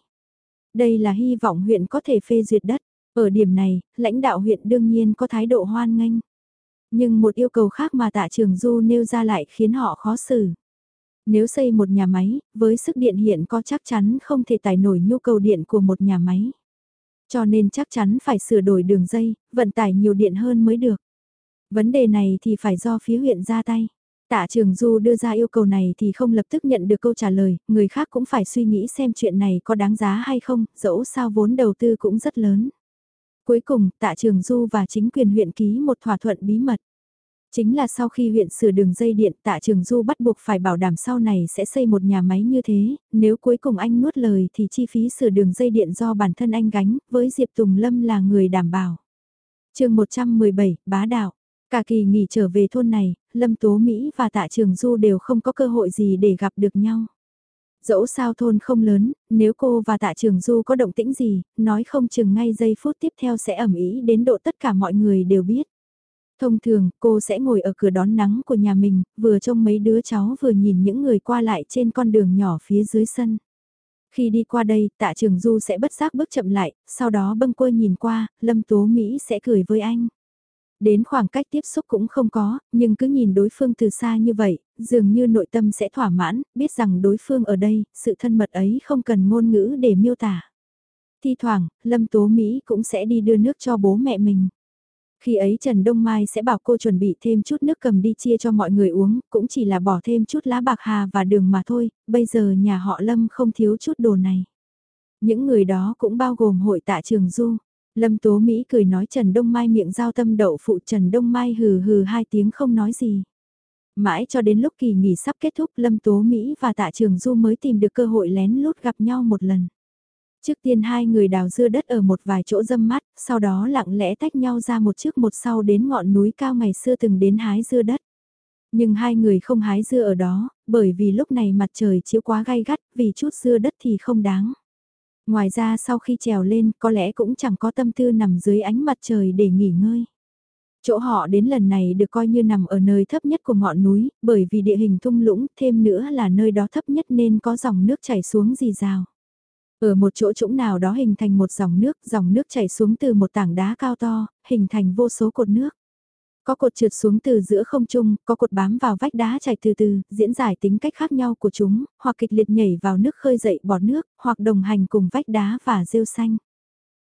Đây là hy vọng huyện có thể phê duyệt đất. Ở điểm này, lãnh đạo huyện đương nhiên có thái độ hoan nghênh. Nhưng một yêu cầu khác mà tạ trường du nêu ra lại khiến họ khó xử. Nếu xây một nhà máy, với sức điện hiện có chắc chắn không thể tải nổi nhu cầu điện của một nhà máy. Cho nên chắc chắn phải sửa đổi đường dây, vận tải nhiều điện hơn mới được. Vấn đề này thì phải do phía huyện ra tay. Tạ Trường Du đưa ra yêu cầu này thì không lập tức nhận được câu trả lời, người khác cũng phải suy nghĩ xem chuyện này có đáng giá hay không, dẫu sao vốn đầu tư cũng rất lớn. Cuối cùng, Tạ Trường Du và chính quyền huyện ký một thỏa thuận bí mật. Chính là sau khi huyện sửa đường dây điện Tạ Trường Du bắt buộc phải bảo đảm sau này sẽ xây một nhà máy như thế, nếu cuối cùng anh nuốt lời thì chi phí sửa đường dây điện do bản thân anh gánh, với Diệp Tùng Lâm là người đảm bảo. chương 117, Bá Đạo Cả kỳ nghỉ trở về thôn này, Lâm Tố Mỹ và Tạ Trường Du đều không có cơ hội gì để gặp được nhau. Dẫu sao thôn không lớn, nếu cô và Tạ Trường Du có động tĩnh gì, nói không chừng ngay giây phút tiếp theo sẽ ẩm ý đến độ tất cả mọi người đều biết. Thông thường, cô sẽ ngồi ở cửa đón nắng của nhà mình, vừa trông mấy đứa cháu vừa nhìn những người qua lại trên con đường nhỏ phía dưới sân. Khi đi qua đây, tạ trường du sẽ bất giác bước chậm lại, sau đó bâng quơ nhìn qua, Lâm Tố Mỹ sẽ cười với anh. Đến khoảng cách tiếp xúc cũng không có, nhưng cứ nhìn đối phương từ xa như vậy, dường như nội tâm sẽ thỏa mãn, biết rằng đối phương ở đây, sự thân mật ấy không cần ngôn ngữ để miêu tả. Thi thoảng, Lâm Tố Mỹ cũng sẽ đi đưa nước cho bố mẹ mình. Khi ấy Trần Đông Mai sẽ bảo cô chuẩn bị thêm chút nước cầm đi chia cho mọi người uống, cũng chỉ là bỏ thêm chút lá bạc hà và đường mà thôi, bây giờ nhà họ Lâm không thiếu chút đồ này. Những người đó cũng bao gồm hội tạ trường du. Lâm Tố Mỹ cười nói Trần Đông Mai miệng giao tâm đậu phụ Trần Đông Mai hừ hừ hai tiếng không nói gì. Mãi cho đến lúc kỳ nghỉ sắp kết thúc Lâm Tố Mỹ và Tạ Trường Du mới tìm được cơ hội lén lút gặp nhau một lần. Trước tiên hai người đào dưa đất ở một vài chỗ dâm mát, sau đó lặng lẽ tách nhau ra một trước một sau đến ngọn núi cao ngày xưa từng đến hái dưa đất. Nhưng hai người không hái dưa ở đó, bởi vì lúc này mặt trời chiếu quá gay gắt, vì chút dưa đất thì không đáng. Ngoài ra sau khi trèo lên có lẽ cũng chẳng có tâm tư nằm dưới ánh mặt trời để nghỉ ngơi. Chỗ họ đến lần này được coi như nằm ở nơi thấp nhất của ngọn núi, bởi vì địa hình thung lũng thêm nữa là nơi đó thấp nhất nên có dòng nước chảy xuống dì rào. Ở một chỗ trũng nào đó hình thành một dòng nước, dòng nước chảy xuống từ một tảng đá cao to, hình thành vô số cột nước. Có cột trượt xuống từ giữa không trung, có cột bám vào vách đá chảy từ từ, diễn giải tính cách khác nhau của chúng, hoặc kịch liệt nhảy vào nước khơi dậy bọt nước, hoặc đồng hành cùng vách đá và rêu xanh.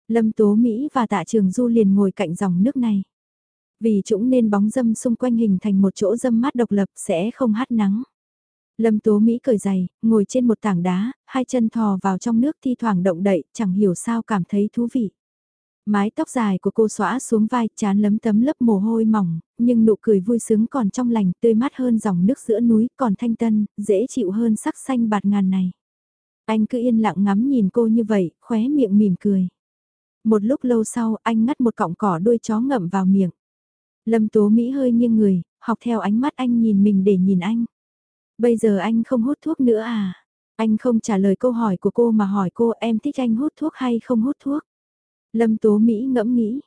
Lâm Tố Mỹ và Tạ Trường Du liền ngồi cạnh dòng nước này. Vì chúng nên bóng dâm xung quanh hình thành một chỗ dâm mát độc lập sẽ không hát nắng. Lâm Tố Mỹ cởi giày, ngồi trên một tảng đá, hai chân thò vào trong nước thi thoảng động đậy, chẳng hiểu sao cảm thấy thú vị. Mái tóc dài của cô xõa xuống vai, chán lấm tấm lớp mồ hôi mỏng, nhưng nụ cười vui sướng còn trong lành, tươi mát hơn dòng nước giữa núi, còn thanh tân, dễ chịu hơn sắc xanh bạt ngàn này. Anh cứ yên lặng ngắm nhìn cô như vậy, khóe miệng mỉm cười. Một lúc lâu sau, anh ngắt một cọng cỏ đuôi chó ngậm vào miệng. Lâm Tố Mỹ hơi nghiêng người, học theo ánh mắt anh nhìn mình để nhìn anh. Bây giờ anh không hút thuốc nữa à? Anh không trả lời câu hỏi của cô mà hỏi cô em thích anh hút thuốc hay không hút thuốc? Lâm Tố Mỹ ngẫm nghĩ.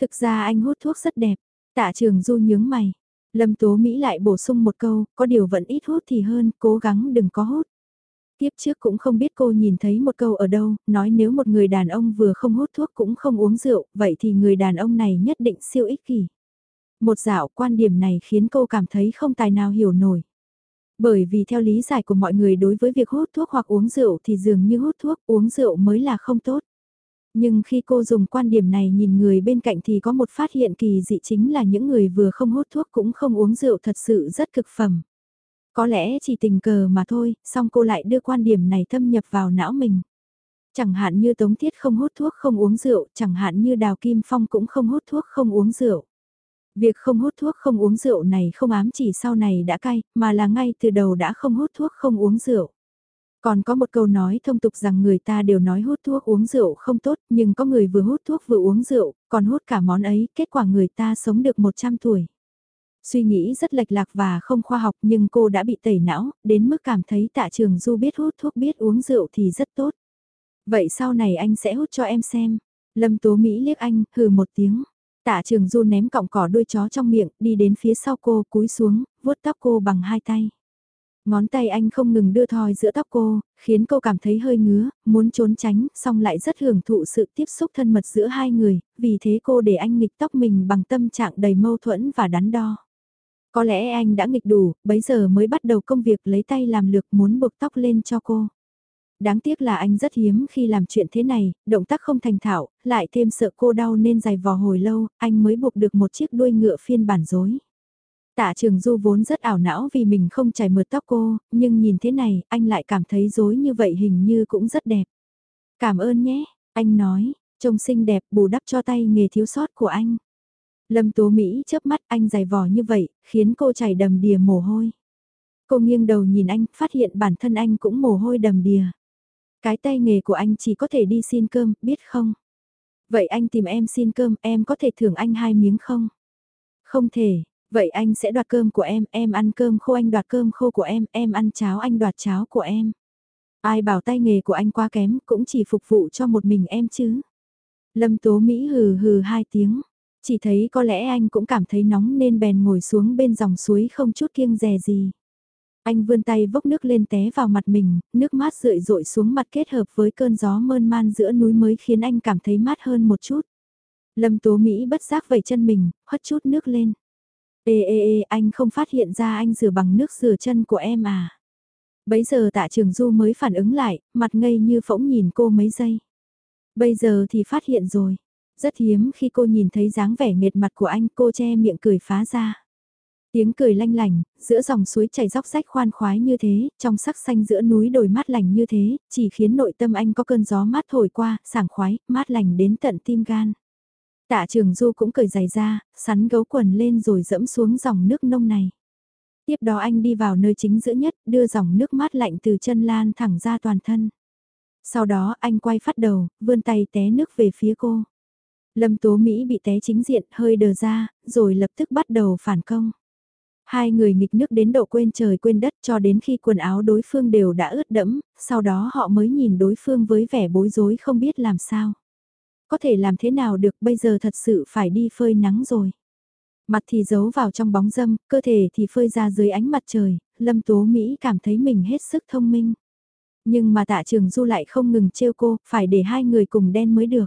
Thực ra anh hút thuốc rất đẹp. Tạ trường du nhướng mày. Lâm Tố Mỹ lại bổ sung một câu, có điều vẫn ít hút thì hơn, cố gắng đừng có hút. Tiếp trước cũng không biết cô nhìn thấy một câu ở đâu, nói nếu một người đàn ông vừa không hút thuốc cũng không uống rượu, vậy thì người đàn ông này nhất định siêu ích kỷ. Một dạo quan điểm này khiến cô cảm thấy không tài nào hiểu nổi. Bởi vì theo lý giải của mọi người đối với việc hút thuốc hoặc uống rượu thì dường như hút thuốc uống rượu mới là không tốt. Nhưng khi cô dùng quan điểm này nhìn người bên cạnh thì có một phát hiện kỳ dị chính là những người vừa không hút thuốc cũng không uống rượu thật sự rất cực phẩm. Có lẽ chỉ tình cờ mà thôi, song cô lại đưa quan điểm này thâm nhập vào não mình. Chẳng hạn như Tống Thiết không hút thuốc không uống rượu, chẳng hạn như Đào Kim Phong cũng không hút thuốc không uống rượu. Việc không hút thuốc không uống rượu này không ám chỉ sau này đã cay, mà là ngay từ đầu đã không hút thuốc không uống rượu. Còn có một câu nói thông tục rằng người ta đều nói hút thuốc uống rượu không tốt, nhưng có người vừa hút thuốc vừa uống rượu, còn hút cả món ấy, kết quả người ta sống được 100 tuổi. Suy nghĩ rất lệch lạc và không khoa học nhưng cô đã bị tẩy não, đến mức cảm thấy tạ trường du biết hút thuốc biết uống rượu thì rất tốt. Vậy sau này anh sẽ hút cho em xem. Lâm Tố Mỹ liếc anh, hừ một tiếng. Tạ trường du ném cọng cỏ đuôi chó trong miệng, đi đến phía sau cô, cúi xuống, vuốt tóc cô bằng hai tay. Ngón tay anh không ngừng đưa thoi giữa tóc cô, khiến cô cảm thấy hơi ngứa, muốn trốn tránh, song lại rất hưởng thụ sự tiếp xúc thân mật giữa hai người, vì thế cô để anh nghịch tóc mình bằng tâm trạng đầy mâu thuẫn và đắn đo. Có lẽ anh đã nghịch đủ, bấy giờ mới bắt đầu công việc lấy tay làm lược muốn buộc tóc lên cho cô. Đáng tiếc là anh rất hiếm khi làm chuyện thế này, động tác không thành thạo, lại thêm sợ cô đau nên dài vò hồi lâu, anh mới buộc được một chiếc đuôi ngựa phiên bản dối. Tạ trường du vốn rất ảo não vì mình không chảy mượt tóc cô, nhưng nhìn thế này, anh lại cảm thấy dối như vậy hình như cũng rất đẹp. Cảm ơn nhé, anh nói, trông xinh đẹp bù đắp cho tay nghề thiếu sót của anh. Lâm Tố Mỹ chớp mắt anh dài vò như vậy, khiến cô chảy đầm đìa mồ hôi. Cô nghiêng đầu nhìn anh, phát hiện bản thân anh cũng mồ hôi đầm đìa. Cái tay nghề của anh chỉ có thể đi xin cơm, biết không? Vậy anh tìm em xin cơm, em có thể thưởng anh hai miếng không? Không thể, vậy anh sẽ đoạt cơm của em, em ăn cơm khô anh đoạt cơm khô của em, em ăn cháo anh đoạt cháo của em. Ai bảo tay nghề của anh quá kém, cũng chỉ phục vụ cho một mình em chứ. Lâm Tố Mỹ hừ hừ hai tiếng. Chỉ thấy có lẽ anh cũng cảm thấy nóng nên bèn ngồi xuống bên dòng suối không chút kiêng dè gì. Anh vươn tay vốc nước lên té vào mặt mình, nước mát rượi rội xuống mặt kết hợp với cơn gió mơn man giữa núi mới khiến anh cảm thấy mát hơn một chút. Lâm Tố Mỹ bất giác vẩy chân mình, hất chút nước lên. Ê ê ê, anh không phát hiện ra anh rửa bằng nước rửa chân của em à. Bấy giờ tạ trường du mới phản ứng lại, mặt ngây như phỗng nhìn cô mấy giây. Bây giờ thì phát hiện rồi. Rất hiếm khi cô nhìn thấy dáng vẻ nghệt mặt của anh cô che miệng cười phá ra. Tiếng cười lanh lành, giữa dòng suối chảy róc rách khoan khoái như thế, trong sắc xanh giữa núi đồi mát lành như thế, chỉ khiến nội tâm anh có cơn gió mát thổi qua, sảng khoái, mát lành đến tận tim gan. Tạ trường du cũng cười giày ra, sắn gấu quần lên rồi dẫm xuống dòng nước nông này. Tiếp đó anh đi vào nơi chính giữa nhất, đưa dòng nước mát lạnh từ chân lan thẳng ra toàn thân. Sau đó anh quay phát đầu, vươn tay té nước về phía cô. Lâm Tố Mỹ bị té chính diện hơi đờ ra, rồi lập tức bắt đầu phản công. Hai người nghịch nước đến độ quên trời quên đất cho đến khi quần áo đối phương đều đã ướt đẫm, sau đó họ mới nhìn đối phương với vẻ bối rối không biết làm sao. Có thể làm thế nào được bây giờ thật sự phải đi phơi nắng rồi. Mặt thì giấu vào trong bóng dâm, cơ thể thì phơi ra dưới ánh mặt trời, Lâm Tố Mỹ cảm thấy mình hết sức thông minh. Nhưng mà tạ trường du lại không ngừng trêu cô, phải để hai người cùng đen mới được.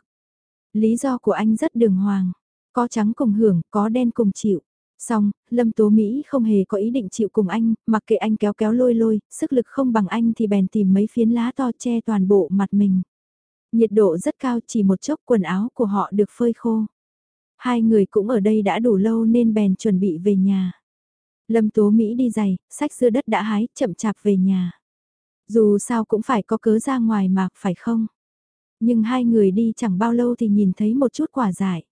Lý do của anh rất đường hoàng, có trắng cùng hưởng, có đen cùng chịu. Xong, Lâm Tố Mỹ không hề có ý định chịu cùng anh, mặc kệ anh kéo kéo lôi lôi, sức lực không bằng anh thì bèn tìm mấy phiến lá to che toàn bộ mặt mình. Nhiệt độ rất cao chỉ một chốc quần áo của họ được phơi khô. Hai người cũng ở đây đã đủ lâu nên bèn chuẩn bị về nhà. Lâm Tố Mỹ đi giày, sách dưa đất đã hái, chậm chạp về nhà. Dù sao cũng phải có cớ ra ngoài mà, phải không? Nhưng hai người đi chẳng bao lâu thì nhìn thấy một chút quả dại.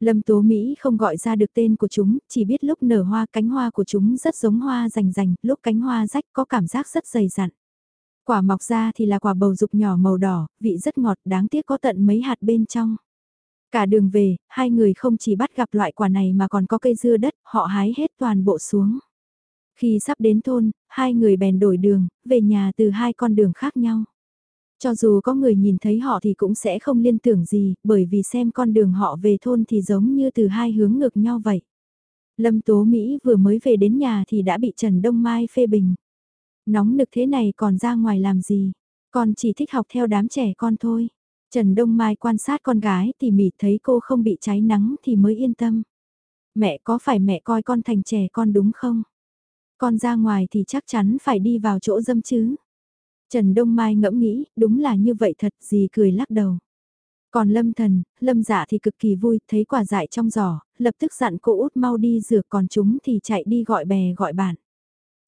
Lâm Tố Mỹ không gọi ra được tên của chúng, chỉ biết lúc nở hoa cánh hoa của chúng rất giống hoa rành rành, lúc cánh hoa rách có cảm giác rất dày dặn. Quả mọc ra thì là quả bầu dục nhỏ màu đỏ, vị rất ngọt đáng tiếc có tận mấy hạt bên trong. Cả đường về, hai người không chỉ bắt gặp loại quả này mà còn có cây dưa đất, họ hái hết toàn bộ xuống. Khi sắp đến thôn, hai người bèn đổi đường, về nhà từ hai con đường khác nhau. Cho dù có người nhìn thấy họ thì cũng sẽ không liên tưởng gì, bởi vì xem con đường họ về thôn thì giống như từ hai hướng ngược nhau vậy. Lâm Tố Mỹ vừa mới về đến nhà thì đã bị Trần Đông Mai phê bình. Nóng nực thế này còn ra ngoài làm gì, con chỉ thích học theo đám trẻ con thôi. Trần Đông Mai quan sát con gái tỉ mỉ thấy cô không bị cháy nắng thì mới yên tâm. Mẹ có phải mẹ coi con thành trẻ con đúng không? Con ra ngoài thì chắc chắn phải đi vào chỗ dâm chứ. Trần Đông Mai ngẫm nghĩ, đúng là như vậy thật, gì cười lắc đầu. Còn lâm thần, lâm dạ thì cực kỳ vui, thấy quả dại trong giỏ, lập tức dặn cô út mau đi rửa còn chúng thì chạy đi gọi bè gọi bạn.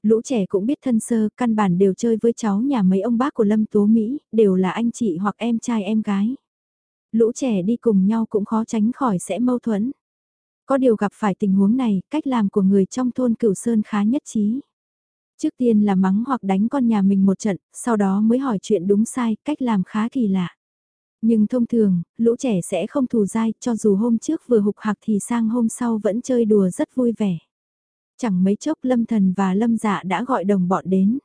Lũ trẻ cũng biết thân sơ, căn bản đều chơi với cháu nhà mấy ông bác của Lâm Tố Mỹ, đều là anh chị hoặc em trai em gái. Lũ trẻ đi cùng nhau cũng khó tránh khỏi sẽ mâu thuẫn. Có điều gặp phải tình huống này, cách làm của người trong thôn Cửu Sơn khá nhất trí. Trước tiên là mắng hoặc đánh con nhà mình một trận, sau đó mới hỏi chuyện đúng sai, cách làm khá kỳ lạ. Nhưng thông thường, lũ trẻ sẽ không thù dai, cho dù hôm trước vừa hục hạc thì sang hôm sau vẫn chơi đùa rất vui vẻ. Chẳng mấy chốc Lâm Thần và Lâm Dạ đã gọi đồng bọn đến.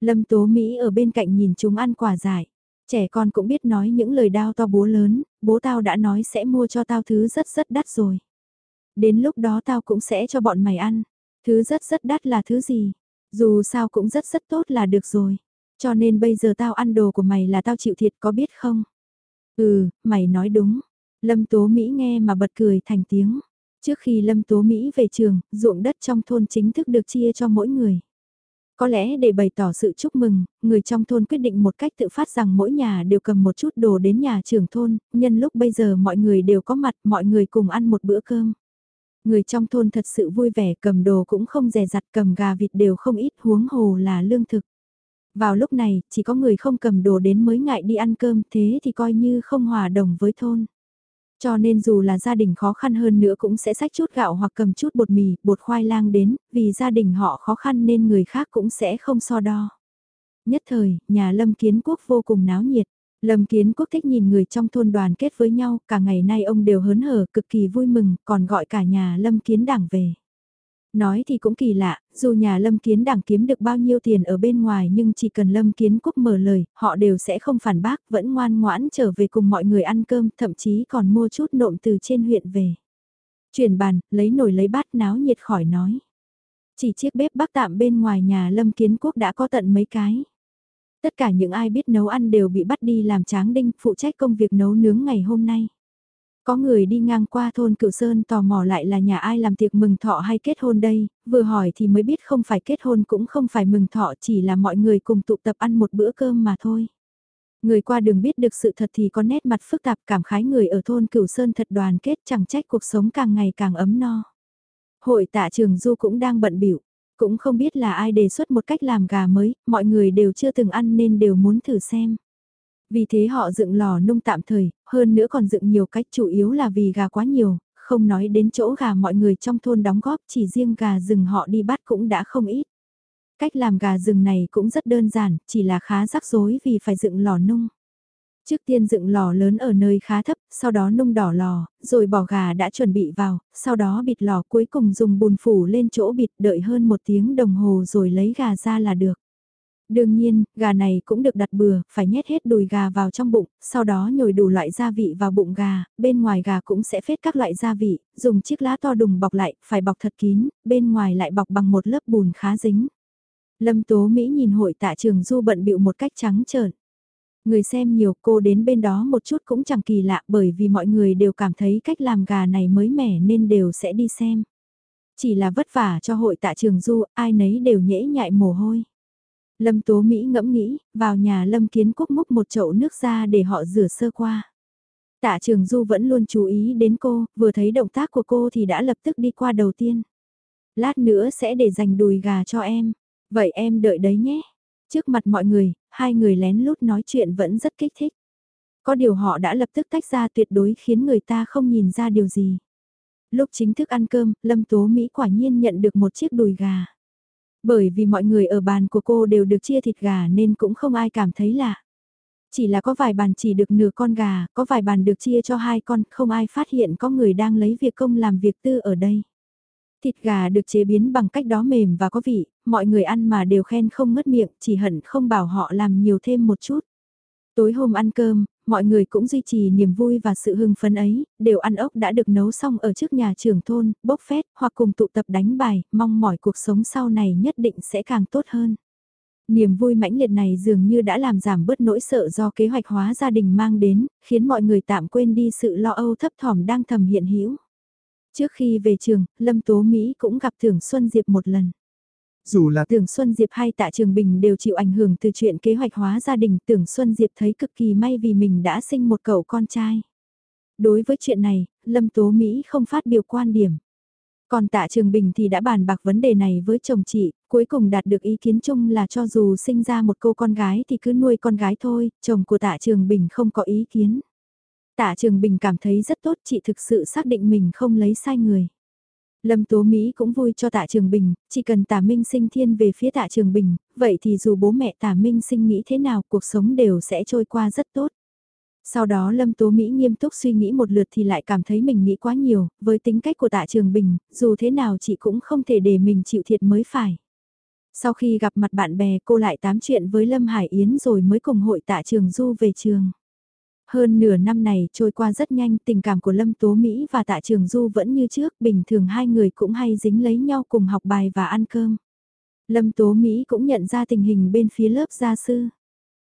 Lâm Tố Mỹ ở bên cạnh nhìn chúng ăn quả dại. Trẻ con cũng biết nói những lời đao to búa lớn, bố tao đã nói sẽ mua cho tao thứ rất rất đắt rồi. Đến lúc đó tao cũng sẽ cho bọn mày ăn. Thứ rất rất đắt là thứ gì? Dù sao cũng rất rất tốt là được rồi. Cho nên bây giờ tao ăn đồ của mày là tao chịu thiệt có biết không? Ừ, mày nói đúng. Lâm Tố Mỹ nghe mà bật cười thành tiếng. Trước khi Lâm Tố Mỹ về trường, ruộng đất trong thôn chính thức được chia cho mỗi người. Có lẽ để bày tỏ sự chúc mừng, người trong thôn quyết định một cách tự phát rằng mỗi nhà đều cầm một chút đồ đến nhà trưởng thôn, nhân lúc bây giờ mọi người đều có mặt, mọi người cùng ăn một bữa cơm. Người trong thôn thật sự vui vẻ cầm đồ cũng không rẻ rặt cầm gà vịt đều không ít huống hồ là lương thực. Vào lúc này, chỉ có người không cầm đồ đến mới ngại đi ăn cơm thế thì coi như không hòa đồng với thôn. Cho nên dù là gia đình khó khăn hơn nữa cũng sẽ xách chút gạo hoặc cầm chút bột mì, bột khoai lang đến, vì gia đình họ khó khăn nên người khác cũng sẽ không so đo. Nhất thời, nhà Lâm Kiến Quốc vô cùng náo nhiệt. Lâm Kiến Quốc thích nhìn người trong thôn đoàn kết với nhau, cả ngày nay ông đều hớn hở, cực kỳ vui mừng, còn gọi cả nhà Lâm Kiến Đảng về. Nói thì cũng kỳ lạ, dù nhà Lâm Kiến Đảng kiếm được bao nhiêu tiền ở bên ngoài nhưng chỉ cần Lâm Kiến Quốc mở lời, họ đều sẽ không phản bác, vẫn ngoan ngoãn trở về cùng mọi người ăn cơm, thậm chí còn mua chút nộm từ trên huyện về. Chuyển bàn, lấy nồi lấy bát náo nhiệt khỏi nói. Chỉ chiếc bếp bác tạm bên ngoài nhà Lâm Kiến Quốc đã có tận mấy cái. Tất cả những ai biết nấu ăn đều bị bắt đi làm tráng đinh, phụ trách công việc nấu nướng ngày hôm nay. Có người đi ngang qua thôn cửu Sơn tò mò lại là nhà ai làm tiệc mừng thọ hay kết hôn đây, vừa hỏi thì mới biết không phải kết hôn cũng không phải mừng thọ chỉ là mọi người cùng tụ tập ăn một bữa cơm mà thôi. Người qua đường biết được sự thật thì có nét mặt phức tạp cảm khái người ở thôn Cửu Sơn thật đoàn kết chẳng trách cuộc sống càng ngày càng ấm no. Hội tạ trường Du cũng đang bận biểu cũng không biết là ai đề xuất một cách làm gà mới, mọi người đều chưa từng ăn nên đều muốn thử xem. Vì thế họ dựng lò nung tạm thời, hơn nữa còn dựng nhiều cách chủ yếu là vì gà quá nhiều, không nói đến chỗ gà mọi người trong thôn đóng góp chỉ riêng gà rừng họ đi bắt cũng đã không ít. Cách làm gà rừng này cũng rất đơn giản, chỉ là khá rắc rối vì phải dựng lò nung. Trước tiên dựng lò lớn ở nơi khá thấp, sau đó nung đỏ lò, rồi bỏ gà đã chuẩn bị vào, sau đó bịt lò cuối cùng dùng bùn phủ lên chỗ bịt đợi hơn một tiếng đồng hồ rồi lấy gà ra là được. Đương nhiên, gà này cũng được đặt bừa, phải nhét hết đùi gà vào trong bụng, sau đó nhồi đủ loại gia vị vào bụng gà, bên ngoài gà cũng sẽ phết các loại gia vị, dùng chiếc lá to đùng bọc lại, phải bọc thật kín, bên ngoài lại bọc bằng một lớp bùn khá dính. Lâm Tố Mỹ nhìn hội tạ trường du bận bịu một cách trắng trợn. Người xem nhiều cô đến bên đó một chút cũng chẳng kỳ lạ bởi vì mọi người đều cảm thấy cách làm gà này mới mẻ nên đều sẽ đi xem. Chỉ là vất vả cho hội tạ trường du, ai nấy đều nhễ nhại mồ hôi. Lâm Tố Mỹ ngẫm nghĩ, vào nhà Lâm Kiến Quốc múc một chậu nước ra để họ rửa sơ qua. Tạ Trường Du vẫn luôn chú ý đến cô, vừa thấy động tác của cô thì đã lập tức đi qua đầu tiên. Lát nữa sẽ để dành đùi gà cho em. Vậy em đợi đấy nhé. Trước mặt mọi người, hai người lén lút nói chuyện vẫn rất kích thích. Có điều họ đã lập tức tách ra tuyệt đối khiến người ta không nhìn ra điều gì. Lúc chính thức ăn cơm, Lâm Tố Mỹ quả nhiên nhận được một chiếc đùi gà. Bởi vì mọi người ở bàn của cô đều được chia thịt gà nên cũng không ai cảm thấy lạ. Chỉ là có vài bàn chỉ được nửa con gà, có vài bàn được chia cho hai con, không ai phát hiện có người đang lấy việc công làm việc tư ở đây. Thịt gà được chế biến bằng cách đó mềm và có vị, mọi người ăn mà đều khen không ngất miệng, chỉ hận không bảo họ làm nhiều thêm một chút. Tối hôm ăn cơm, mọi người cũng duy trì niềm vui và sự hưng phấn ấy, đều ăn ốc đã được nấu xong ở trước nhà trưởng thôn, bốc phét, hoặc cùng tụ tập đánh bài, mong mỏi cuộc sống sau này nhất định sẽ càng tốt hơn. Niềm vui mãnh liệt này dường như đã làm giảm bớt nỗi sợ do kế hoạch hóa gia đình mang đến, khiến mọi người tạm quên đi sự lo âu thấp thỏm đang thầm hiện hữu. Trước khi về trường, Lâm Tố Mỹ cũng gặp Thưởng Xuân Diệp một lần. Dù là Tưởng Xuân Diệp hay Tạ Trường Bình đều chịu ảnh hưởng từ chuyện kế hoạch hóa gia đình, Tưởng Xuân Diệp thấy cực kỳ may vì mình đã sinh một cậu con trai. Đối với chuyện này, Lâm Tố Mỹ không phát biểu quan điểm. Còn Tạ Trường Bình thì đã bàn bạc vấn đề này với chồng chị, cuối cùng đạt được ý kiến chung là cho dù sinh ra một cô con gái thì cứ nuôi con gái thôi, chồng của Tạ Trường Bình không có ý kiến. Tạ Trường Bình cảm thấy rất tốt chị thực sự xác định mình không lấy sai người. Lâm Tố Mỹ cũng vui cho Tạ Trường Bình, chỉ cần Tạ Minh sinh thiên về phía Tạ Trường Bình, vậy thì dù bố mẹ Tạ Minh sinh nghĩ thế nào cuộc sống đều sẽ trôi qua rất tốt. Sau đó Lâm Tố Mỹ nghiêm túc suy nghĩ một lượt thì lại cảm thấy mình nghĩ quá nhiều, với tính cách của Tạ Trường Bình, dù thế nào chị cũng không thể để mình chịu thiệt mới phải. Sau khi gặp mặt bạn bè cô lại tám chuyện với Lâm Hải Yến rồi mới cùng hội Tạ Trường Du về trường. Hơn nửa năm này trôi qua rất nhanh, tình cảm của Lâm Tố Mỹ và Tạ Trường Du vẫn như trước, bình thường hai người cũng hay dính lấy nhau cùng học bài và ăn cơm. Lâm Tố Mỹ cũng nhận ra tình hình bên phía lớp gia sư.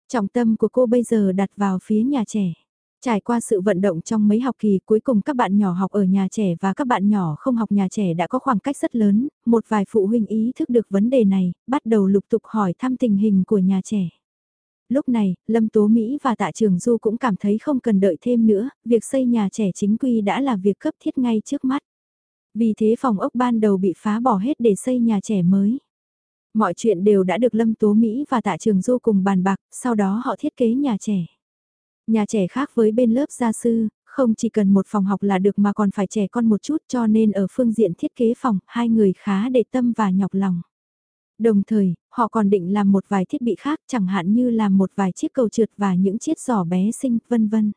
Trọng tâm của cô bây giờ đặt vào phía nhà trẻ. Trải qua sự vận động trong mấy học kỳ cuối cùng các bạn nhỏ học ở nhà trẻ và các bạn nhỏ không học nhà trẻ đã có khoảng cách rất lớn, một vài phụ huynh ý thức được vấn đề này, bắt đầu lục tục hỏi thăm tình hình của nhà trẻ. Lúc này, Lâm Tố Mỹ và Tạ Trường Du cũng cảm thấy không cần đợi thêm nữa, việc xây nhà trẻ chính quy đã là việc cấp thiết ngay trước mắt. Vì thế phòng ốc ban đầu bị phá bỏ hết để xây nhà trẻ mới. Mọi chuyện đều đã được Lâm Tố Mỹ và Tạ Trường Du cùng bàn bạc, sau đó họ thiết kế nhà trẻ. Nhà trẻ khác với bên lớp gia sư, không chỉ cần một phòng học là được mà còn phải trẻ con một chút cho nên ở phương diện thiết kế phòng, hai người khá để tâm và nhọc lòng. Đồng thời, họ còn định làm một vài thiết bị khác chẳng hạn như làm một vài chiếc cầu trượt và những chiếc giỏ bé sinh vân vân.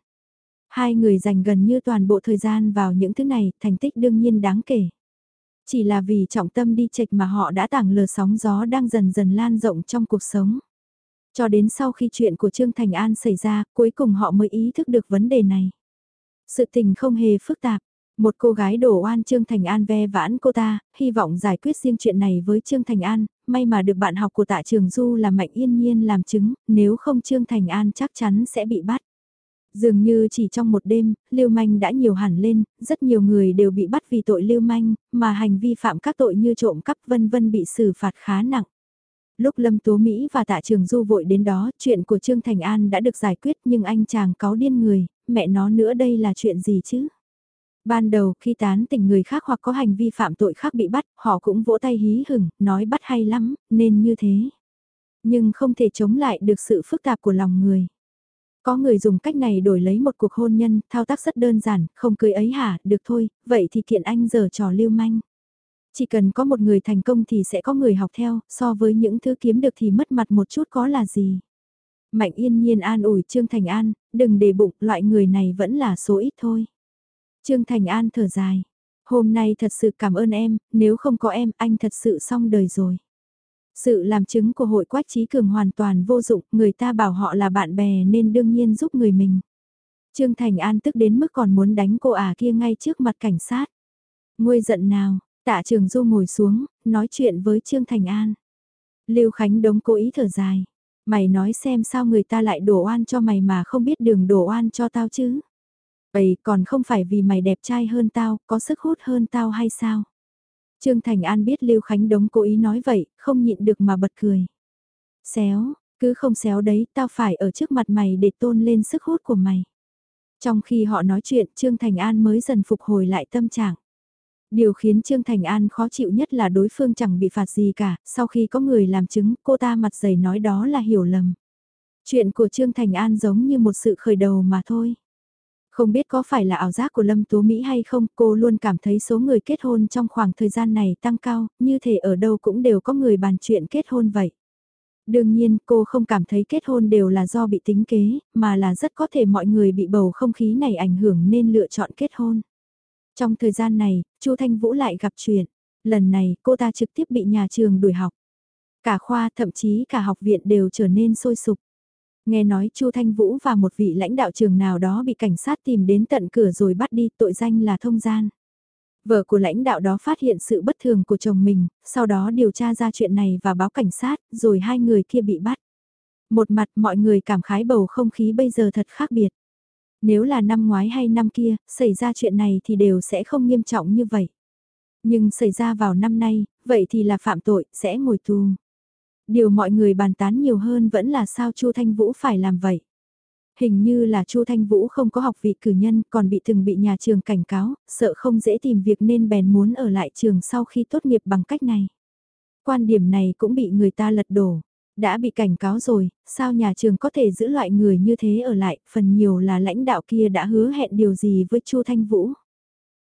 Hai người dành gần như toàn bộ thời gian vào những thứ này, thành tích đương nhiên đáng kể. Chỉ là vì trọng tâm đi chệch mà họ đã tảng lờ sóng gió đang dần dần lan rộng trong cuộc sống. Cho đến sau khi chuyện của Trương Thành An xảy ra, cuối cùng họ mới ý thức được vấn đề này. Sự tình không hề phức tạp, một cô gái đổ oan Trương Thành An ve vãn cô ta, hy vọng giải quyết riêng chuyện này với Trương Thành An, may mà được bạn học của tạ trường Du là Mạnh Yên Nhiên làm chứng, nếu không Trương Thành An chắc chắn sẽ bị bắt. Dường như chỉ trong một đêm, lưu manh đã nhiều hẳn lên, rất nhiều người đều bị bắt vì tội lưu manh, mà hành vi phạm các tội như trộm cắp vân vân bị xử phạt khá nặng. Lúc Lâm Tố Mỹ và Tạ Trường Du vội đến đó, chuyện của Trương Thành An đã được giải quyết nhưng anh chàng cáo điên người, mẹ nó nữa đây là chuyện gì chứ? Ban đầu khi tán tỉnh người khác hoặc có hành vi phạm tội khác bị bắt, họ cũng vỗ tay hí hửng, nói bắt hay lắm, nên như thế. Nhưng không thể chống lại được sự phức tạp của lòng người. Có người dùng cách này đổi lấy một cuộc hôn nhân, thao tác rất đơn giản, không cưới ấy hả, được thôi, vậy thì kiện anh giờ trò lưu manh. Chỉ cần có một người thành công thì sẽ có người học theo, so với những thứ kiếm được thì mất mặt một chút có là gì. Mạnh yên nhiên an ủi Trương Thành An, đừng để bụng, loại người này vẫn là số ít thôi. Trương Thành An thở dài. Hôm nay thật sự cảm ơn em, nếu không có em anh thật sự xong đời rồi. Sự làm chứng của hội quách trí cường hoàn toàn vô dụng, người ta bảo họ là bạn bè nên đương nhiên giúp người mình. Trương Thành An tức đến mức còn muốn đánh cô ả kia ngay trước mặt cảnh sát. Nguôi giận nào, tạ trường du ngồi xuống, nói chuyện với Trương Thành An. Lưu Khánh đống cố ý thở dài. Mày nói xem sao người ta lại đổ oan cho mày mà không biết đường đổ oan cho tao chứ. Vậy còn không phải vì mày đẹp trai hơn tao, có sức hút hơn tao hay sao? Trương Thành An biết Lưu Khánh Đống cố ý nói vậy, không nhịn được mà bật cười. Xéo, cứ không xéo đấy, tao phải ở trước mặt mày để tôn lên sức hút của mày. Trong khi họ nói chuyện, Trương Thành An mới dần phục hồi lại tâm trạng. Điều khiến Trương Thành An khó chịu nhất là đối phương chẳng bị phạt gì cả, sau khi có người làm chứng cô ta mặt dày nói đó là hiểu lầm. Chuyện của Trương Thành An giống như một sự khởi đầu mà thôi. Không biết có phải là ảo giác của Lâm Tú Mỹ hay không, cô luôn cảm thấy số người kết hôn trong khoảng thời gian này tăng cao, như thể ở đâu cũng đều có người bàn chuyện kết hôn vậy. Đương nhiên cô không cảm thấy kết hôn đều là do bị tính kế, mà là rất có thể mọi người bị bầu không khí này ảnh hưởng nên lựa chọn kết hôn. Trong thời gian này, Chu Thanh Vũ lại gặp chuyện. Lần này cô ta trực tiếp bị nhà trường đuổi học. Cả khoa thậm chí cả học viện đều trở nên sôi sục. Nghe nói Chu Thanh Vũ và một vị lãnh đạo trường nào đó bị cảnh sát tìm đến tận cửa rồi bắt đi tội danh là thông gian. Vợ của lãnh đạo đó phát hiện sự bất thường của chồng mình, sau đó điều tra ra chuyện này và báo cảnh sát, rồi hai người kia bị bắt. Một mặt mọi người cảm khái bầu không khí bây giờ thật khác biệt. Nếu là năm ngoái hay năm kia, xảy ra chuyện này thì đều sẽ không nghiêm trọng như vậy. Nhưng xảy ra vào năm nay, vậy thì là phạm tội, sẽ ngồi tù. Điều mọi người bàn tán nhiều hơn vẫn là sao Chu Thanh Vũ phải làm vậy. Hình như là Chu Thanh Vũ không có học vị cử nhân còn bị từng bị nhà trường cảnh cáo, sợ không dễ tìm việc nên bèn muốn ở lại trường sau khi tốt nghiệp bằng cách này. Quan điểm này cũng bị người ta lật đổ. Đã bị cảnh cáo rồi, sao nhà trường có thể giữ loại người như thế ở lại, phần nhiều là lãnh đạo kia đã hứa hẹn điều gì với Chu Thanh Vũ.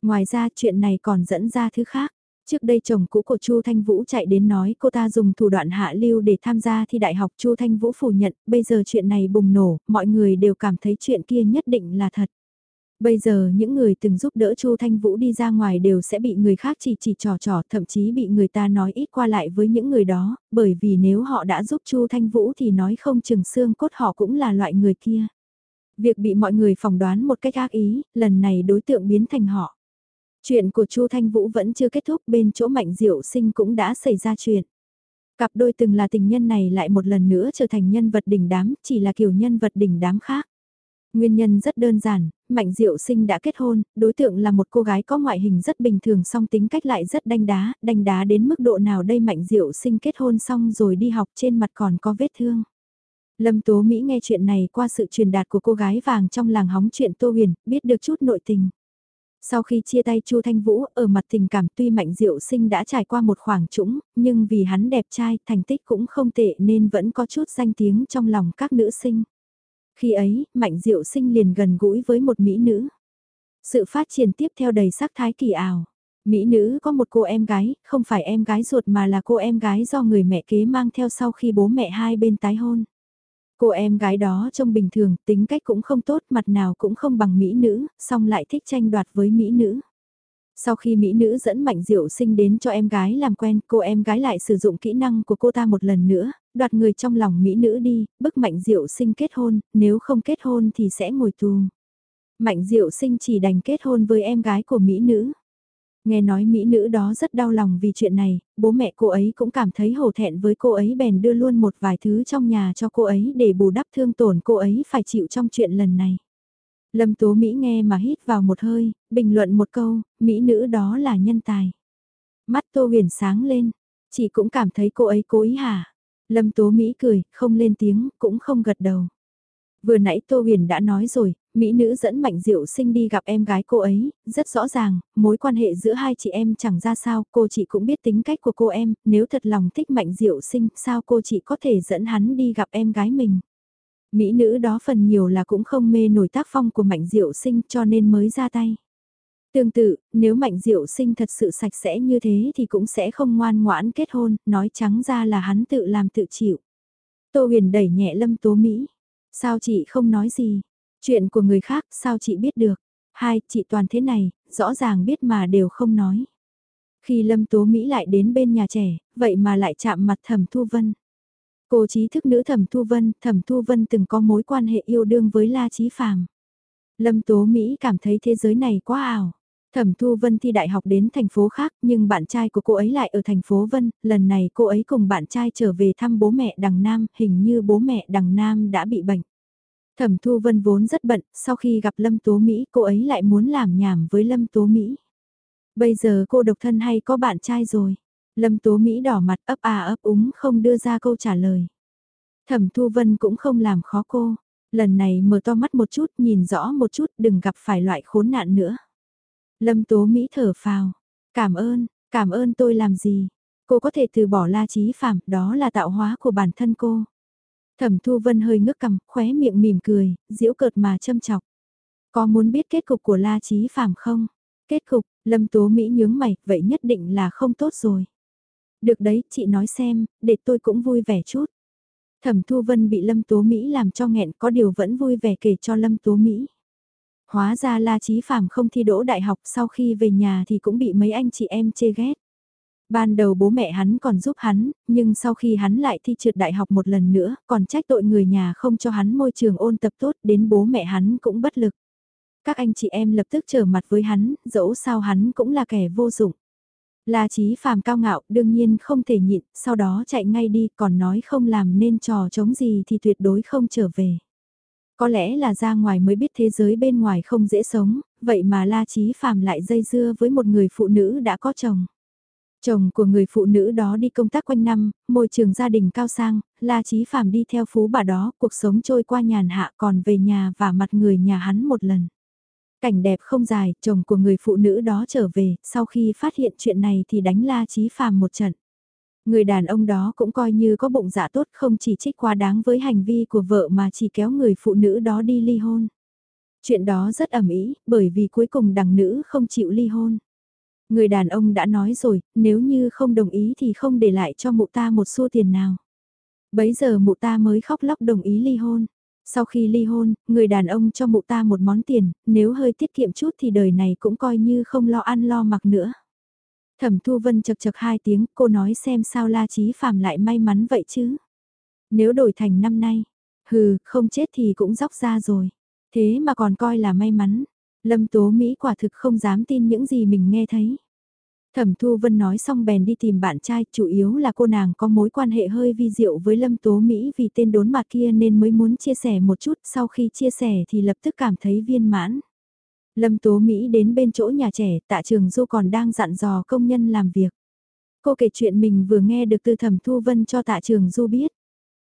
Ngoài ra chuyện này còn dẫn ra thứ khác. Trước đây chồng cũ của Chu Thanh Vũ chạy đến nói cô ta dùng thủ đoạn hạ lưu để tham gia thi đại học Chu Thanh Vũ phủ nhận, bây giờ chuyện này bùng nổ, mọi người đều cảm thấy chuyện kia nhất định là thật. Bây giờ những người từng giúp đỡ Chu Thanh Vũ đi ra ngoài đều sẽ bị người khác chỉ chỉ trò trò, thậm chí bị người ta nói ít qua lại với những người đó, bởi vì nếu họ đã giúp Chu Thanh Vũ thì nói không chừng xương cốt họ cũng là loại người kia. Việc bị mọi người phỏng đoán một cách ác ý, lần này đối tượng biến thành họ. Chuyện của Chu Thanh Vũ vẫn chưa kết thúc bên chỗ Mạnh Diệu Sinh cũng đã xảy ra chuyện. Cặp đôi từng là tình nhân này lại một lần nữa trở thành nhân vật đỉnh đám, chỉ là kiểu nhân vật đỉnh đám khác. Nguyên nhân rất đơn giản, Mạnh Diệu Sinh đã kết hôn, đối tượng là một cô gái có ngoại hình rất bình thường song tính cách lại rất đanh đá, đanh đá đến mức độ nào đây Mạnh Diệu Sinh kết hôn xong rồi đi học trên mặt còn có vết thương. Lâm Tố Mỹ nghe chuyện này qua sự truyền đạt của cô gái vàng trong làng hóng chuyện Tô Huyền, biết được chút nội tình. Sau khi chia tay Chu Thanh Vũ ở mặt tình cảm tuy Mạnh Diệu Sinh đã trải qua một khoảng trũng, nhưng vì hắn đẹp trai, thành tích cũng không tệ nên vẫn có chút danh tiếng trong lòng các nữ sinh. Khi ấy, Mạnh Diệu Sinh liền gần gũi với một mỹ nữ. Sự phát triển tiếp theo đầy sắc thái kỳ ảo. Mỹ nữ có một cô em gái, không phải em gái ruột mà là cô em gái do người mẹ kế mang theo sau khi bố mẹ hai bên tái hôn. Cô em gái đó trông bình thường, tính cách cũng không tốt, mặt nào cũng không bằng mỹ nữ, song lại thích tranh đoạt với mỹ nữ. Sau khi mỹ nữ dẫn mạnh diệu sinh đến cho em gái làm quen, cô em gái lại sử dụng kỹ năng của cô ta một lần nữa, đoạt người trong lòng mỹ nữ đi, bức mạnh diệu sinh kết hôn, nếu không kết hôn thì sẽ ngồi tù. Mạnh diệu sinh chỉ đành kết hôn với em gái của mỹ nữ. Nghe nói mỹ nữ đó rất đau lòng vì chuyện này, bố mẹ cô ấy cũng cảm thấy hổ thẹn với cô ấy bèn đưa luôn một vài thứ trong nhà cho cô ấy để bù đắp thương tổn cô ấy phải chịu trong chuyện lần này. Lâm Tố Mỹ nghe mà hít vào một hơi, bình luận một câu, Mỹ nữ đó là nhân tài. Mắt Tô Huyền sáng lên, chị cũng cảm thấy cô ấy cố ý hả? Lâm Tố Mỹ cười, không lên tiếng, cũng không gật đầu. Vừa nãy Tô Huyền đã nói rồi, Mỹ nữ dẫn Mạnh Diệu sinh đi gặp em gái cô ấy, rất rõ ràng, mối quan hệ giữa hai chị em chẳng ra sao, cô chị cũng biết tính cách của cô em, nếu thật lòng thích Mạnh Diệu sinh, sao cô chị có thể dẫn hắn đi gặp em gái mình. Mỹ nữ đó phần nhiều là cũng không mê nổi tác phong của Mạnh Diệu sinh cho nên mới ra tay. Tương tự, nếu Mạnh Diệu sinh thật sự sạch sẽ như thế thì cũng sẽ không ngoan ngoãn kết hôn, nói trắng ra là hắn tự làm tự chịu. Tô huyền đẩy nhẹ lâm tố Mỹ. Sao chị không nói gì? Chuyện của người khác sao chị biết được? Hai, chị toàn thế này, rõ ràng biết mà đều không nói. Khi Lâm Tố Mỹ lại đến bên nhà trẻ, vậy mà lại chạm mặt Thẩm Thu Vân. Cô trí thức nữ Thẩm Thu Vân, Thẩm Thu Vân từng có mối quan hệ yêu đương với La Chí Phàm. Lâm Tố Mỹ cảm thấy thế giới này quá ảo. Thẩm Thu Vân thi đại học đến thành phố khác nhưng bạn trai của cô ấy lại ở thành phố Vân, lần này cô ấy cùng bạn trai trở về thăm bố mẹ đằng Nam, hình như bố mẹ đằng Nam đã bị bệnh. Thẩm Thu Vân vốn rất bận, sau khi gặp Lâm Tố Mỹ cô ấy lại muốn làm nhảm với Lâm Tố Mỹ. Bây giờ cô độc thân hay có bạn trai rồi? Lâm Tố Mỹ đỏ mặt ấp à ấp úng không đưa ra câu trả lời. Thẩm Thu Vân cũng không làm khó cô. Lần này mở to mắt một chút nhìn rõ một chút đừng gặp phải loại khốn nạn nữa. Lâm Tố Mỹ thở phào. Cảm ơn, cảm ơn tôi làm gì? Cô có thể từ bỏ la trí phạm, đó là tạo hóa của bản thân cô. Thẩm Thu Vân hơi ngước cằm, khóe miệng mỉm cười, diễu cợt mà châm chọc. Có muốn biết kết cục của La Chí Phạm không? Kết cục, Lâm Tố Mỹ nhướng mày, vậy nhất định là không tốt rồi. Được đấy, chị nói xem, để tôi cũng vui vẻ chút. Thẩm Thu Vân bị Lâm Tố Mỹ làm cho nghẹn có điều vẫn vui vẻ kể cho Lâm Tố Mỹ. Hóa ra La Chí Phạm không thi đỗ đại học sau khi về nhà thì cũng bị mấy anh chị em chê ghét. Ban đầu bố mẹ hắn còn giúp hắn, nhưng sau khi hắn lại thi trượt đại học một lần nữa, còn trách tội người nhà không cho hắn môi trường ôn tập tốt đến bố mẹ hắn cũng bất lực. Các anh chị em lập tức trở mặt với hắn, dẫu sao hắn cũng là kẻ vô dụng. La Chí Phạm cao ngạo, đương nhiên không thể nhịn, sau đó chạy ngay đi, còn nói không làm nên trò chống gì thì tuyệt đối không trở về. Có lẽ là ra ngoài mới biết thế giới bên ngoài không dễ sống, vậy mà La Chí Phạm lại dây dưa với một người phụ nữ đã có chồng. Chồng của người phụ nữ đó đi công tác quanh năm, môi trường gia đình cao sang, La Chí Phạm đi theo phú bà đó, cuộc sống trôi qua nhàn hạ còn về nhà và mặt người nhà hắn một lần. Cảnh đẹp không dài, chồng của người phụ nữ đó trở về, sau khi phát hiện chuyện này thì đánh La Chí Phạm một trận. Người đàn ông đó cũng coi như có bụng dạ tốt không chỉ trích quá đáng với hành vi của vợ mà chỉ kéo người phụ nữ đó đi ly hôn. Chuyện đó rất ẩm ý, bởi vì cuối cùng đằng nữ không chịu ly hôn. Người đàn ông đã nói rồi, nếu như không đồng ý thì không để lại cho mụ ta một xu tiền nào. Bấy giờ mụ ta mới khóc lóc đồng ý ly hôn. Sau khi ly hôn, người đàn ông cho mụ ta một món tiền, nếu hơi tiết kiệm chút thì đời này cũng coi như không lo ăn lo mặc nữa. Thẩm Thu Vân chật chật hai tiếng, cô nói xem sao La Chí Phạm lại may mắn vậy chứ. Nếu đổi thành năm nay, hừ, không chết thì cũng dóc ra rồi. Thế mà còn coi là may mắn. Lâm Tố Mỹ quả thực không dám tin những gì mình nghe thấy. Thẩm Thu Vân nói xong bèn đi tìm bạn trai, chủ yếu là cô nàng có mối quan hệ hơi vi diệu với Lâm Tố Mỹ vì tên đốn mặt kia nên mới muốn chia sẻ một chút, sau khi chia sẻ thì lập tức cảm thấy viên mãn. Lâm Tố Mỹ đến bên chỗ nhà trẻ, tạ trường Du còn đang dặn dò công nhân làm việc. Cô kể chuyện mình vừa nghe được từ Thẩm Thu Vân cho tạ trường Du biết.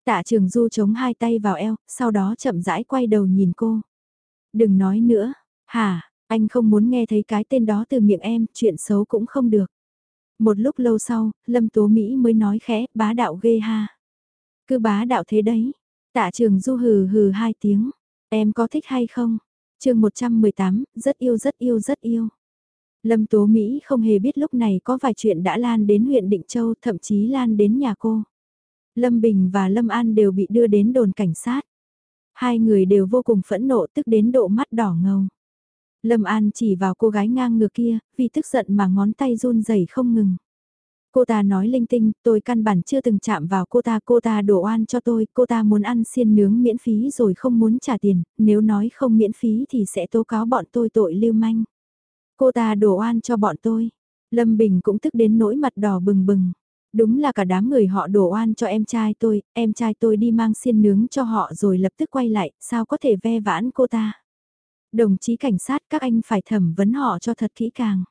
Tạ trường Du chống hai tay vào eo, sau đó chậm rãi quay đầu nhìn cô. Đừng nói nữa, hả, anh không muốn nghe thấy cái tên đó từ miệng em, chuyện xấu cũng không được. Một lúc lâu sau, Lâm Tố Mỹ mới nói khẽ, bá đạo ghê ha. Cứ bá đạo thế đấy. Tạ trường du hừ hừ hai tiếng. Em có thích hay không? Chương 118, rất yêu rất yêu rất yêu. Lâm Tố Mỹ không hề biết lúc này có vài chuyện đã lan đến huyện Định Châu, thậm chí lan đến nhà cô. Lâm Bình và Lâm An đều bị đưa đến đồn cảnh sát. Hai người đều vô cùng phẫn nộ tức đến độ mắt đỏ ngầu. Lâm An chỉ vào cô gái ngang ngược kia, vì tức giận mà ngón tay run rẩy không ngừng. Cô ta nói linh tinh, tôi căn bản chưa từng chạm vào cô ta, cô ta đổ oan cho tôi, cô ta muốn ăn xiên nướng miễn phí rồi không muốn trả tiền, nếu nói không miễn phí thì sẽ tố cáo bọn tôi tội lưu manh. Cô ta đổ oan cho bọn tôi. Lâm Bình cũng tức đến nỗi mặt đỏ bừng bừng. Đúng là cả đám người họ đổ oan cho em trai tôi, em trai tôi đi mang xiên nướng cho họ rồi lập tức quay lại, sao có thể ve vãn cô ta. Đồng chí cảnh sát các anh phải thẩm vấn họ cho thật kỹ càng.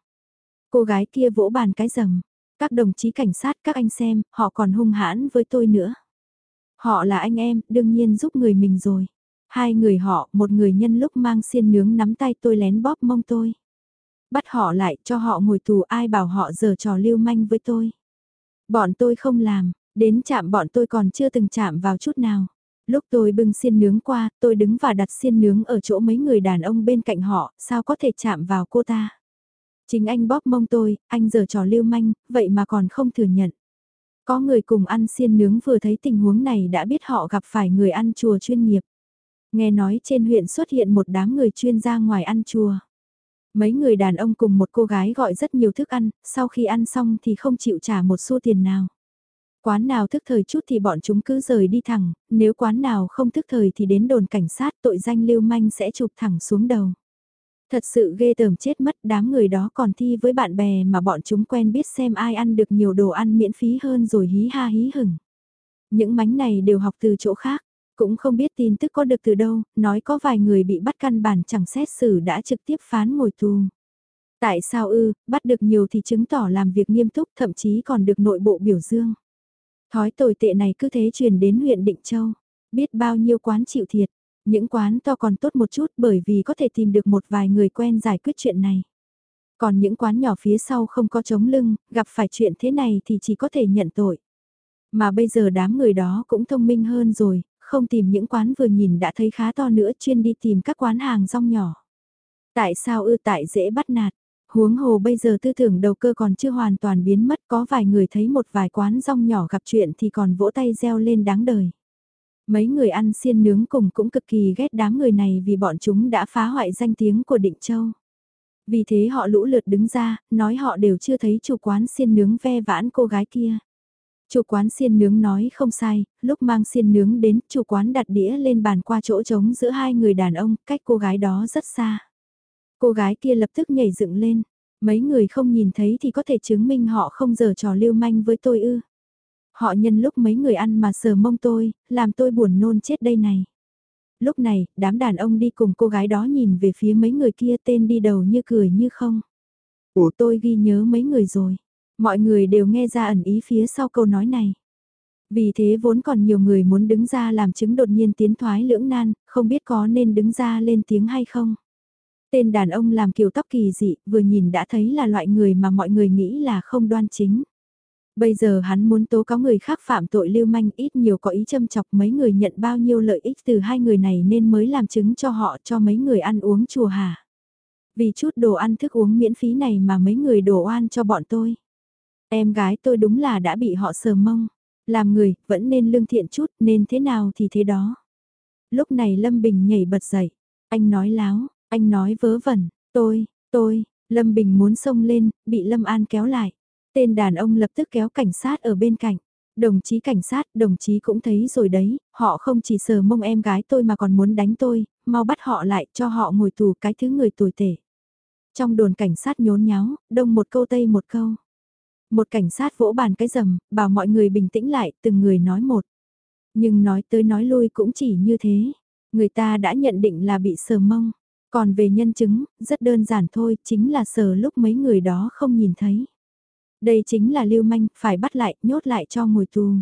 Cô gái kia vỗ bàn cái rầm. Các đồng chí cảnh sát các anh xem, họ còn hung hãn với tôi nữa. Họ là anh em, đương nhiên giúp người mình rồi. Hai người họ, một người nhân lúc mang xiên nướng nắm tay tôi lén bóp mông tôi. Bắt họ lại, cho họ ngồi tù ai bảo họ giờ trò lưu manh với tôi. Bọn tôi không làm, đến chạm bọn tôi còn chưa từng chạm vào chút nào. Lúc tôi bưng xiên nướng qua, tôi đứng và đặt xiên nướng ở chỗ mấy người đàn ông bên cạnh họ, sao có thể chạm vào cô ta. Chính anh bóp mông tôi, anh giờ trò lưu manh, vậy mà còn không thừa nhận. Có người cùng ăn xiên nướng vừa thấy tình huống này đã biết họ gặp phải người ăn chùa chuyên nghiệp. Nghe nói trên huyện xuất hiện một đám người chuyên gia ngoài ăn chùa. Mấy người đàn ông cùng một cô gái gọi rất nhiều thức ăn, sau khi ăn xong thì không chịu trả một xu tiền nào. Quán nào thức thời chút thì bọn chúng cứ rời đi thẳng, nếu quán nào không thức thời thì đến đồn cảnh sát tội danh lưu manh sẽ chụp thẳng xuống đầu. Thật sự ghê tởm chết mất đám người đó còn thi với bạn bè mà bọn chúng quen biết xem ai ăn được nhiều đồ ăn miễn phí hơn rồi hí ha hí hửng. Những mánh này đều học từ chỗ khác, cũng không biết tin tức có được từ đâu, nói có vài người bị bắt căn bản chẳng xét xử đã trực tiếp phán ngồi tù. Tại sao ư, bắt được nhiều thì chứng tỏ làm việc nghiêm túc thậm chí còn được nội bộ biểu dương. Thói tồi tệ này cứ thế truyền đến huyện Định Châu. Biết bao nhiêu quán chịu thiệt, những quán to còn tốt một chút bởi vì có thể tìm được một vài người quen giải quyết chuyện này. Còn những quán nhỏ phía sau không có chống lưng, gặp phải chuyện thế này thì chỉ có thể nhận tội. Mà bây giờ đám người đó cũng thông minh hơn rồi, không tìm những quán vừa nhìn đã thấy khá to nữa chuyên đi tìm các quán hàng rong nhỏ. Tại sao ư tại dễ bắt nạt? Huống hồ bây giờ tư tưởng đầu cơ còn chưa hoàn toàn biến mất có vài người thấy một vài quán rong nhỏ gặp chuyện thì còn vỗ tay reo lên đáng đời. Mấy người ăn xiên nướng cùng cũng cực kỳ ghét đám người này vì bọn chúng đã phá hoại danh tiếng của Định Châu. Vì thế họ lũ lượt đứng ra, nói họ đều chưa thấy chủ quán xiên nướng ve vãn cô gái kia. Chủ quán xiên nướng nói không sai, lúc mang xiên nướng đến, chủ quán đặt đĩa lên bàn qua chỗ trống giữa hai người đàn ông, cách cô gái đó rất xa. Cô gái kia lập tức nhảy dựng lên, mấy người không nhìn thấy thì có thể chứng minh họ không giờ trò lưu manh với tôi ư. Họ nhân lúc mấy người ăn mà sờ mông tôi, làm tôi buồn nôn chết đây này. Lúc này, đám đàn ông đi cùng cô gái đó nhìn về phía mấy người kia tên đi đầu như cười như không. Ủa tôi ghi nhớ mấy người rồi. Mọi người đều nghe ra ẩn ý phía sau câu nói này. Vì thế vốn còn nhiều người muốn đứng ra làm chứng đột nhiên tiến thoái lưỡng nan, không biết có nên đứng ra lên tiếng hay không. Tên đàn ông làm kiểu tóc kỳ dị, vừa nhìn đã thấy là loại người mà mọi người nghĩ là không đoan chính. Bây giờ hắn muốn tố cáo người khác phạm tội lưu manh ít nhiều có ý châm chọc mấy người nhận bao nhiêu lợi ích từ hai người này nên mới làm chứng cho họ cho mấy người ăn uống chùa hà. Vì chút đồ ăn thức uống miễn phí này mà mấy người đổ oan cho bọn tôi. Em gái tôi đúng là đã bị họ sờ mông. Làm người, vẫn nên lương thiện chút, nên thế nào thì thế đó. Lúc này Lâm Bình nhảy bật dậy. Anh nói láo, anh nói vớ vẩn, tôi, tôi, Lâm Bình muốn xông lên, bị Lâm An kéo lại. Tên đàn ông lập tức kéo cảnh sát ở bên cạnh. Đồng chí cảnh sát, đồng chí cũng thấy rồi đấy, họ không chỉ sờ mông em gái tôi mà còn muốn đánh tôi, mau bắt họ lại cho họ ngồi tù cái thứ người tồi tệ. Trong đồn cảnh sát nhốn nháo, đông một câu tây một câu. Một cảnh sát vỗ bàn cái rầm, bảo mọi người bình tĩnh lại, từng người nói một. Nhưng nói tới nói lui cũng chỉ như thế. Người ta đã nhận định là bị sờ mông. Còn về nhân chứng, rất đơn giản thôi, chính là sờ lúc mấy người đó không nhìn thấy. Đây chính là lưu manh, phải bắt lại, nhốt lại cho ngồi tù.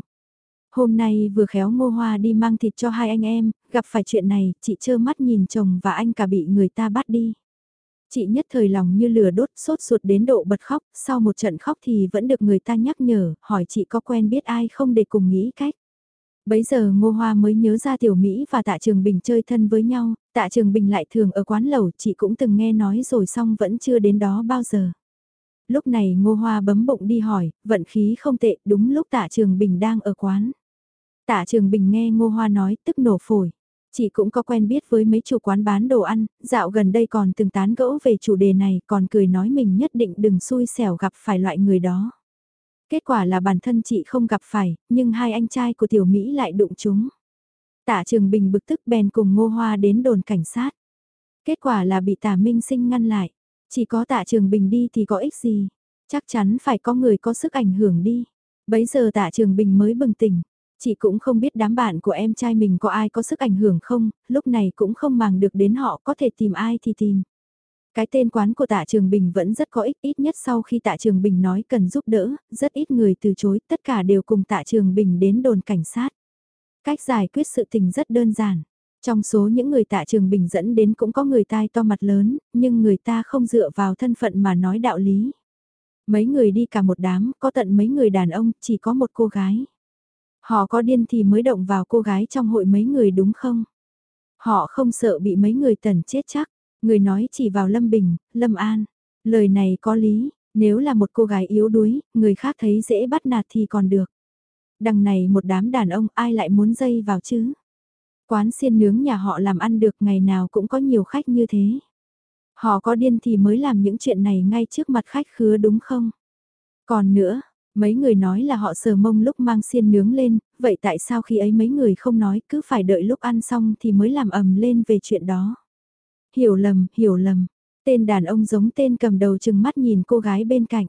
Hôm nay vừa khéo ngô hoa đi mang thịt cho hai anh em, gặp phải chuyện này, chị trơ mắt nhìn chồng và anh cả bị người ta bắt đi. Chị nhất thời lòng như lửa đốt, sốt ruột đến độ bật khóc, sau một trận khóc thì vẫn được người ta nhắc nhở, hỏi chị có quen biết ai không để cùng nghĩ cách. Bấy giờ Ngô Hoa mới nhớ ra Tiểu Mỹ và Tạ Trường Bình chơi thân với nhau, Tạ Trường Bình lại thường ở quán lẩu, chị cũng từng nghe nói rồi xong vẫn chưa đến đó bao giờ. Lúc này Ngô Hoa bấm bụng đi hỏi, vận khí không tệ, đúng lúc Tạ Trường Bình đang ở quán. Tạ Trường Bình nghe Ngô Hoa nói tức nổ phổi. Chị cũng có quen biết với mấy chủ quán bán đồ ăn, dạo gần đây còn từng tán gẫu về chủ đề này còn cười nói mình nhất định đừng xui xẻo gặp phải loại người đó. Kết quả là bản thân chị không gặp phải, nhưng hai anh trai của Tiểu Mỹ lại đụng chúng. Tạ Trường Bình bực tức bèn cùng Ngô Hoa đến đồn cảnh sát. Kết quả là bị Tạ Minh Sinh ngăn lại. Chỉ có Tạ Trường Bình đi thì có ích gì. Chắc chắn phải có người có sức ảnh hưởng đi. Bấy giờ Tạ Trường Bình mới bừng tỉnh. Chị cũng không biết đám bạn của em trai mình có ai có sức ảnh hưởng không, lúc này cũng không màng được đến họ có thể tìm ai thì tìm. Cái tên quán của tạ Trường Bình vẫn rất có ích, ít nhất sau khi tạ Trường Bình nói cần giúp đỡ, rất ít người từ chối, tất cả đều cùng tạ Trường Bình đến đồn cảnh sát. Cách giải quyết sự tình rất đơn giản. Trong số những người tạ Trường Bình dẫn đến cũng có người tai to mặt lớn, nhưng người ta không dựa vào thân phận mà nói đạo lý. Mấy người đi cả một đám, có tận mấy người đàn ông, chỉ có một cô gái. Họ có điên thì mới động vào cô gái trong hội mấy người đúng không? Họ không sợ bị mấy người tần chết chắc. Người nói chỉ vào Lâm Bình, Lâm An. Lời này có lý, nếu là một cô gái yếu đuối, người khác thấy dễ bắt nạt thì còn được. Đằng này một đám đàn ông ai lại muốn dây vào chứ? Quán xiên nướng nhà họ làm ăn được ngày nào cũng có nhiều khách như thế. Họ có điên thì mới làm những chuyện này ngay trước mặt khách khứa đúng không? Còn nữa, mấy người nói là họ sờ mông lúc mang xiên nướng lên, vậy tại sao khi ấy mấy người không nói cứ phải đợi lúc ăn xong thì mới làm ầm lên về chuyện đó? hiểu lầm, hiểu lầm. Tên đàn ông giống tên cầm đầu chừng mắt nhìn cô gái bên cạnh.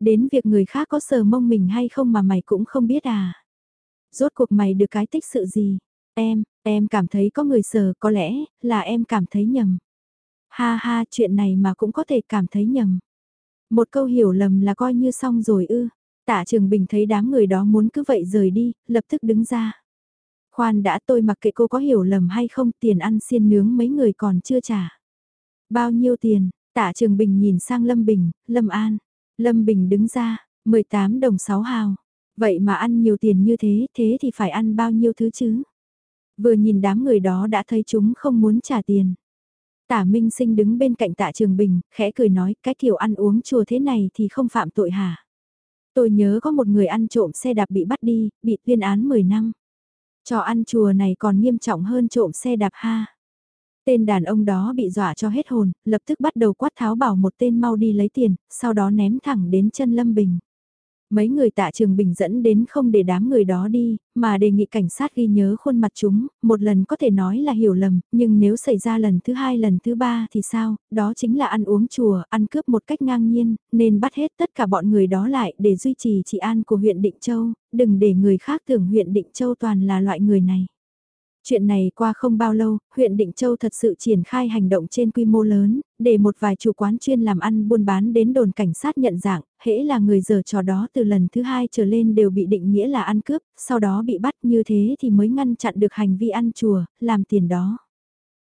Đến việc người khác có sờ mông mình hay không mà mày cũng không biết à. Rốt cuộc mày được cái tích sự gì? Em, em cảm thấy có người sờ có lẽ là em cảm thấy nhầm. Ha ha chuyện này mà cũng có thể cảm thấy nhầm. Một câu hiểu lầm là coi như xong rồi ư. Tạ Trường Bình thấy đám người đó muốn cứ vậy rời đi, lập tức đứng ra. Khoan đã tôi mặc kệ cô có hiểu lầm hay không tiền ăn xiên nướng mấy người còn chưa trả. Bao nhiêu tiền, Tạ Trường Bình nhìn sang Lâm Bình, Lâm An. Lâm Bình đứng ra, 18 đồng 6 hào. Vậy mà ăn nhiều tiền như thế, thế thì phải ăn bao nhiêu thứ chứ? Vừa nhìn đám người đó đã thấy chúng không muốn trả tiền. Tả Minh Sinh đứng bên cạnh Tạ Trường Bình, khẽ cười nói, cái kiểu ăn uống chùa thế này thì không phạm tội hả? Tôi nhớ có một người ăn trộm xe đạp bị bắt đi, bị tuyên án 10 năm. Cho ăn chùa này còn nghiêm trọng hơn trộm xe đạp ha. Tên đàn ông đó bị dọa cho hết hồn, lập tức bắt đầu quát tháo bảo một tên mau đi lấy tiền, sau đó ném thẳng đến chân Lâm Bình. Mấy người tạ trường bình dẫn đến không để đám người đó đi, mà đề nghị cảnh sát ghi nhớ khuôn mặt chúng, một lần có thể nói là hiểu lầm, nhưng nếu xảy ra lần thứ hai lần thứ ba thì sao, đó chính là ăn uống chùa, ăn cướp một cách ngang nhiên, nên bắt hết tất cả bọn người đó lại để duy trì trị an của huyện Định Châu, đừng để người khác tưởng huyện Định Châu toàn là loại người này. Chuyện này qua không bao lâu, huyện Định Châu thật sự triển khai hành động trên quy mô lớn, để một vài chủ quán chuyên làm ăn buôn bán đến đồn cảnh sát nhận dạng, hễ là người giờ trò đó từ lần thứ hai trở lên đều bị định nghĩa là ăn cướp, sau đó bị bắt như thế thì mới ngăn chặn được hành vi ăn chùa, làm tiền đó.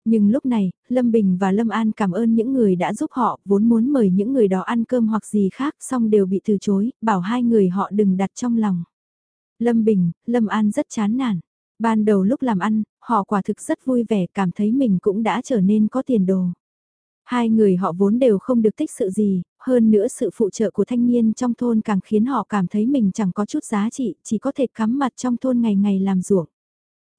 Nhưng lúc này, Lâm Bình và Lâm An cảm ơn những người đã giúp họ, vốn muốn mời những người đó ăn cơm hoặc gì khác, xong đều bị từ chối, bảo hai người họ đừng đặt trong lòng. Lâm Bình, Lâm An rất chán nản. Ban đầu lúc làm ăn, họ quả thực rất vui vẻ cảm thấy mình cũng đã trở nên có tiền đồ. Hai người họ vốn đều không được tích sự gì, hơn nữa sự phụ trợ của thanh niên trong thôn càng khiến họ cảm thấy mình chẳng có chút giá trị, chỉ có thể cắm mặt trong thôn ngày ngày làm ruộng.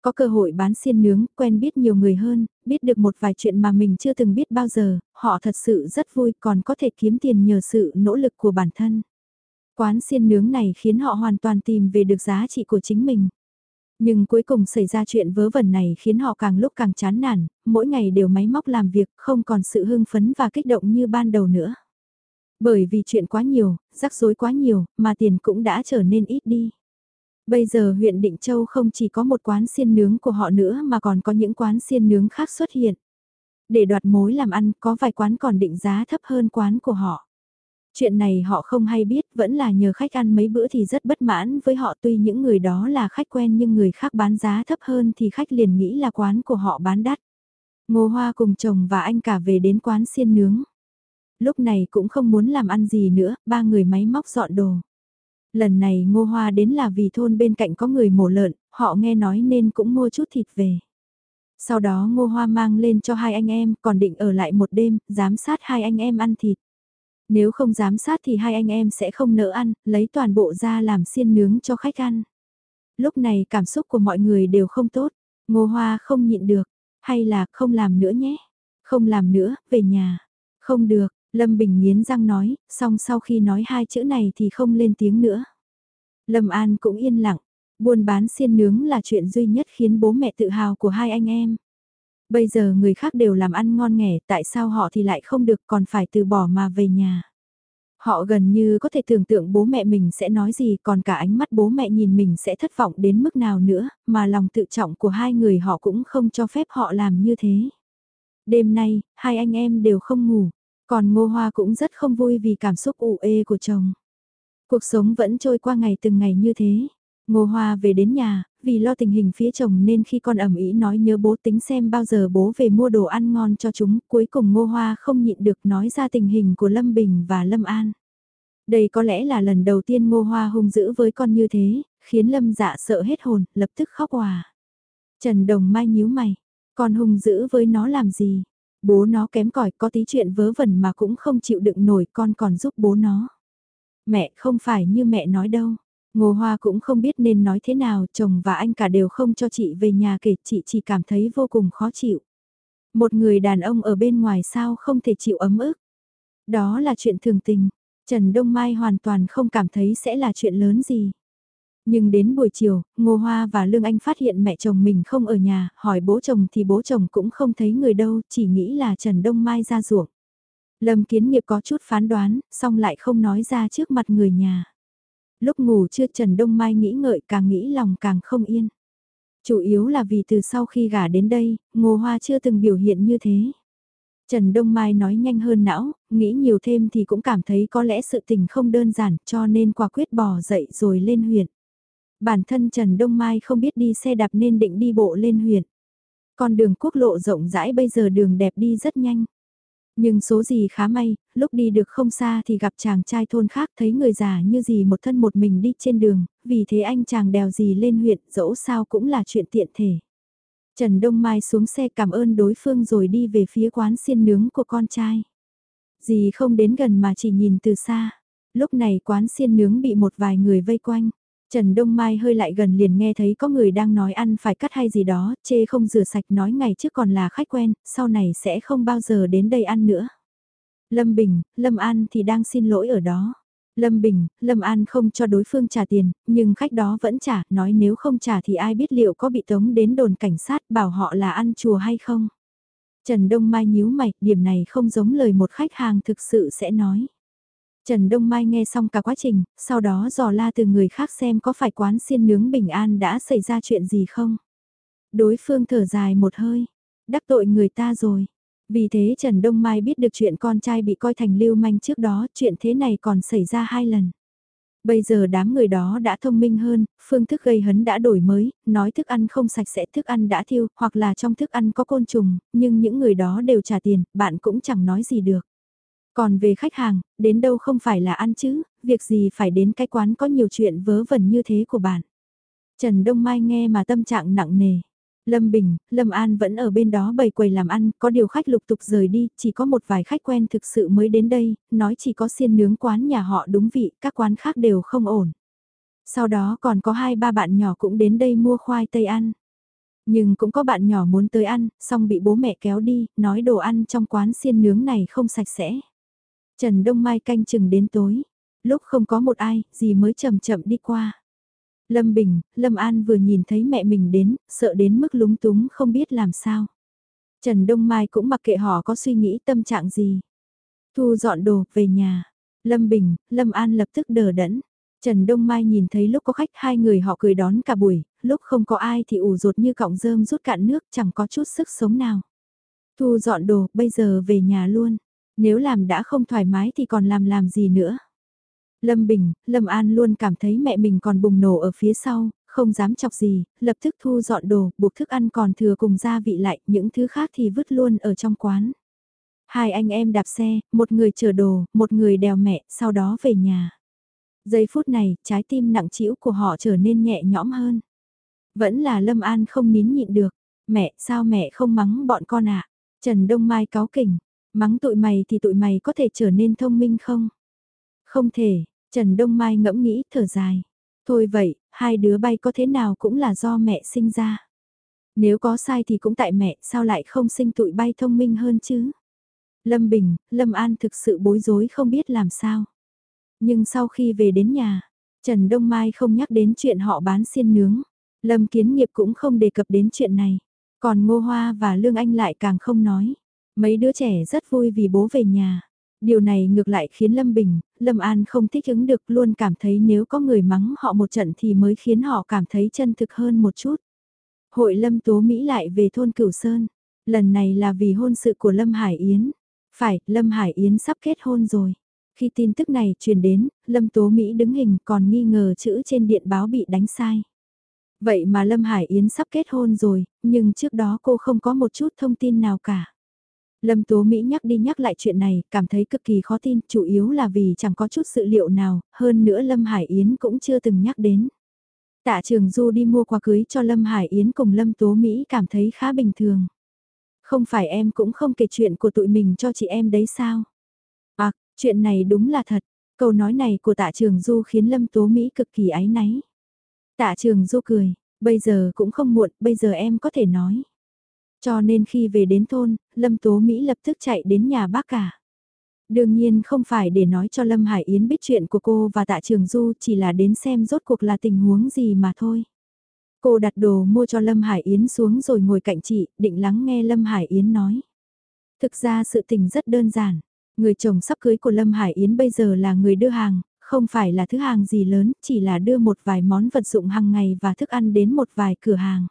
Có cơ hội bán xiên nướng, quen biết nhiều người hơn, biết được một vài chuyện mà mình chưa từng biết bao giờ, họ thật sự rất vui còn có thể kiếm tiền nhờ sự nỗ lực của bản thân. Quán xiên nướng này khiến họ hoàn toàn tìm về được giá trị của chính mình. Nhưng cuối cùng xảy ra chuyện vớ vẩn này khiến họ càng lúc càng chán nản, mỗi ngày đều máy móc làm việc, không còn sự hưng phấn và kích động như ban đầu nữa. Bởi vì chuyện quá nhiều, rắc rối quá nhiều, mà tiền cũng đã trở nên ít đi. Bây giờ huyện Định Châu không chỉ có một quán xiên nướng của họ nữa mà còn có những quán xiên nướng khác xuất hiện. Để đoạt mối làm ăn có vài quán còn định giá thấp hơn quán của họ. Chuyện này họ không hay biết, vẫn là nhờ khách ăn mấy bữa thì rất bất mãn với họ tuy những người đó là khách quen nhưng người khác bán giá thấp hơn thì khách liền nghĩ là quán của họ bán đắt. Ngô Hoa cùng chồng và anh cả về đến quán xiên nướng. Lúc này cũng không muốn làm ăn gì nữa, ba người máy móc dọn đồ. Lần này Ngô Hoa đến là vì thôn bên cạnh có người mổ lợn, họ nghe nói nên cũng mua chút thịt về. Sau đó Ngô Hoa mang lên cho hai anh em, còn định ở lại một đêm, giám sát hai anh em ăn thịt. Nếu không giám sát thì hai anh em sẽ không nỡ ăn, lấy toàn bộ ra làm xiên nướng cho khách ăn. Lúc này cảm xúc của mọi người đều không tốt, ngô hoa không nhịn được, hay là không làm nữa nhé, không làm nữa, về nhà. Không được, Lâm Bình nghiến răng nói, xong sau khi nói hai chữ này thì không lên tiếng nữa. Lâm An cũng yên lặng, buôn bán xiên nướng là chuyện duy nhất khiến bố mẹ tự hào của hai anh em. Bây giờ người khác đều làm ăn ngon nghẻ, tại sao họ thì lại không được còn phải từ bỏ mà về nhà. Họ gần như có thể tưởng tượng bố mẹ mình sẽ nói gì còn cả ánh mắt bố mẹ nhìn mình sẽ thất vọng đến mức nào nữa, mà lòng tự trọng của hai người họ cũng không cho phép họ làm như thế. Đêm nay, hai anh em đều không ngủ, còn Ngô Hoa cũng rất không vui vì cảm xúc ủ ê của chồng. Cuộc sống vẫn trôi qua ngày từng ngày như thế. Ngô Hoa về đến nhà, vì lo tình hình phía chồng nên khi con ẩm ý nói nhớ bố tính xem bao giờ bố về mua đồ ăn ngon cho chúng, cuối cùng Ngô Hoa không nhịn được nói ra tình hình của Lâm Bình và Lâm An. Đây có lẽ là lần đầu tiên Ngô Hoa hung dữ với con như thế, khiến Lâm dạ sợ hết hồn, lập tức khóc hòa. Trần Đồng Mai nhíu mày, con hung dữ với nó làm gì? Bố nó kém cỏi có tí chuyện vớ vẩn mà cũng không chịu đựng nổi con còn giúp bố nó. Mẹ không phải như mẹ nói đâu. Ngô Hoa cũng không biết nên nói thế nào, chồng và anh cả đều không cho chị về nhà kể, chị chỉ cảm thấy vô cùng khó chịu. Một người đàn ông ở bên ngoài sao không thể chịu ấm ức. Đó là chuyện thường tình, Trần Đông Mai hoàn toàn không cảm thấy sẽ là chuyện lớn gì. Nhưng đến buổi chiều, Ngô Hoa và Lương Anh phát hiện mẹ chồng mình không ở nhà, hỏi bố chồng thì bố chồng cũng không thấy người đâu, chỉ nghĩ là Trần Đông Mai ra ruộng. Lâm Kiến Nghiệp có chút phán đoán, xong lại không nói ra trước mặt người nhà lúc ngủ chưa Trần Đông Mai nghĩ ngợi càng nghĩ lòng càng không yên. Chủ yếu là vì từ sau khi gả đến đây, Ngô Hoa chưa từng biểu hiện như thế. Trần Đông Mai nói nhanh hơn não, nghĩ nhiều thêm thì cũng cảm thấy có lẽ sự tình không đơn giản cho nên quả quyết bỏ dậy rồi lên huyện. Bản thân Trần Đông Mai không biết đi xe đạp nên định đi bộ lên huyện. Con đường quốc lộ rộng rãi bây giờ đường đẹp đi rất nhanh. Nhưng số gì khá may, lúc đi được không xa thì gặp chàng trai thôn khác thấy người già như gì một thân một mình đi trên đường, vì thế anh chàng đèo gì lên huyện dẫu sao cũng là chuyện tiện thể. Trần Đông Mai xuống xe cảm ơn đối phương rồi đi về phía quán xiên nướng của con trai. Dì không đến gần mà chỉ nhìn từ xa. Lúc này quán xiên nướng bị một vài người vây quanh. Trần Đông Mai hơi lại gần liền nghe thấy có người đang nói ăn phải cắt hay gì đó, chê không rửa sạch nói ngày trước còn là khách quen, sau này sẽ không bao giờ đến đây ăn nữa. Lâm Bình, Lâm An thì đang xin lỗi ở đó. Lâm Bình, Lâm An không cho đối phương trả tiền, nhưng khách đó vẫn trả, nói nếu không trả thì ai biết liệu có bị tống đến đồn cảnh sát bảo họ là ăn chùa hay không. Trần Đông Mai nhíu mày, điểm này không giống lời một khách hàng thực sự sẽ nói. Trần Đông Mai nghe xong cả quá trình, sau đó dò la từ người khác xem có phải quán xiên nướng bình an đã xảy ra chuyện gì không. Đối phương thở dài một hơi, đắc tội người ta rồi. Vì thế Trần Đông Mai biết được chuyện con trai bị coi thành lưu manh trước đó, chuyện thế này còn xảy ra hai lần. Bây giờ đám người đó đã thông minh hơn, phương thức gây hấn đã đổi mới, nói thức ăn không sạch sẽ thức ăn đã thiêu, hoặc là trong thức ăn có côn trùng, nhưng những người đó đều trả tiền, bạn cũng chẳng nói gì được. Còn về khách hàng, đến đâu không phải là ăn chứ, việc gì phải đến cái quán có nhiều chuyện vớ vẩn như thế của bạn. Trần Đông Mai nghe mà tâm trạng nặng nề. Lâm Bình, Lâm An vẫn ở bên đó bày quầy làm ăn, có điều khách lục tục rời đi, chỉ có một vài khách quen thực sự mới đến đây, nói chỉ có xiên nướng quán nhà họ đúng vị, các quán khác đều không ổn. Sau đó còn có hai ba bạn nhỏ cũng đến đây mua khoai tây ăn. Nhưng cũng có bạn nhỏ muốn tới ăn, xong bị bố mẹ kéo đi, nói đồ ăn trong quán xiên nướng này không sạch sẽ. Trần Đông Mai canh chừng đến tối. Lúc không có một ai, gì mới chậm chậm đi qua. Lâm Bình, Lâm An vừa nhìn thấy mẹ mình đến, sợ đến mức lúng túng không biết làm sao. Trần Đông Mai cũng mặc kệ họ có suy nghĩ tâm trạng gì. Thu dọn đồ, về nhà. Lâm Bình, Lâm An lập tức đờ đẫn. Trần Đông Mai nhìn thấy lúc có khách hai người họ cười đón cả buổi, lúc không có ai thì ủ rột như cọng rơm rút cạn nước chẳng có chút sức sống nào. Thu dọn đồ, bây giờ về nhà luôn. Nếu làm đã không thoải mái thì còn làm làm gì nữa. Lâm Bình, Lâm An luôn cảm thấy mẹ mình còn bùng nổ ở phía sau, không dám chọc gì, lập tức thu dọn đồ, buộc thức ăn còn thừa cùng gia vị lại, những thứ khác thì vứt luôn ở trong quán. Hai anh em đạp xe, một người chở đồ, một người đèo mẹ, sau đó về nhà. Giây phút này, trái tim nặng trĩu của họ trở nên nhẹ nhõm hơn. Vẫn là Lâm An không nín nhịn được. Mẹ, sao mẹ không mắng bọn con ạ? À? Trần Đông Mai cáo kỉnh. Mắng tụi mày thì tụi mày có thể trở nên thông minh không? Không thể, Trần Đông Mai ngẫm nghĩ thở dài. Thôi vậy, hai đứa bay có thế nào cũng là do mẹ sinh ra. Nếu có sai thì cũng tại mẹ, sao lại không sinh tụi bay thông minh hơn chứ? Lâm Bình, Lâm An thực sự bối rối không biết làm sao. Nhưng sau khi về đến nhà, Trần Đông Mai không nhắc đến chuyện họ bán xiên nướng. Lâm Kiến Nghiệp cũng không đề cập đến chuyện này. Còn Ngô Hoa và Lương Anh lại càng không nói. Mấy đứa trẻ rất vui vì bố về nhà. Điều này ngược lại khiến Lâm Bình, Lâm An không thích ứng được luôn cảm thấy nếu có người mắng họ một trận thì mới khiến họ cảm thấy chân thực hơn một chút. Hội Lâm Tố Mỹ lại về thôn Cửu Sơn. Lần này là vì hôn sự của Lâm Hải Yến. Phải, Lâm Hải Yến sắp kết hôn rồi. Khi tin tức này truyền đến, Lâm Tố Mỹ đứng hình còn nghi ngờ chữ trên điện báo bị đánh sai. Vậy mà Lâm Hải Yến sắp kết hôn rồi, nhưng trước đó cô không có một chút thông tin nào cả. Lâm Tố Mỹ nhắc đi nhắc lại chuyện này, cảm thấy cực kỳ khó tin, chủ yếu là vì chẳng có chút sự liệu nào, hơn nữa Lâm Hải Yến cũng chưa từng nhắc đến. Tạ Trường Du đi mua quà cưới cho Lâm Hải Yến cùng Lâm Tố Mỹ cảm thấy khá bình thường. Không phải em cũng không kể chuyện của tụi mình cho chị em đấy sao? À, chuyện này đúng là thật. Câu nói này của tạ Trường Du khiến Lâm Tố Mỹ cực kỳ áy náy. Tạ Trường Du cười, bây giờ cũng không muộn, bây giờ em có thể nói. Cho nên khi về đến thôn, Lâm Tố Mỹ lập tức chạy đến nhà bác cả. Đương nhiên không phải để nói cho Lâm Hải Yến biết chuyện của cô và tạ trường Du chỉ là đến xem rốt cuộc là tình huống gì mà thôi. Cô đặt đồ mua cho Lâm Hải Yến xuống rồi ngồi cạnh chị, định lắng nghe Lâm Hải Yến nói. Thực ra sự tình rất đơn giản. Người chồng sắp cưới của Lâm Hải Yến bây giờ là người đưa hàng, không phải là thứ hàng gì lớn, chỉ là đưa một vài món vật dụng hàng ngày và thức ăn đến một vài cửa hàng.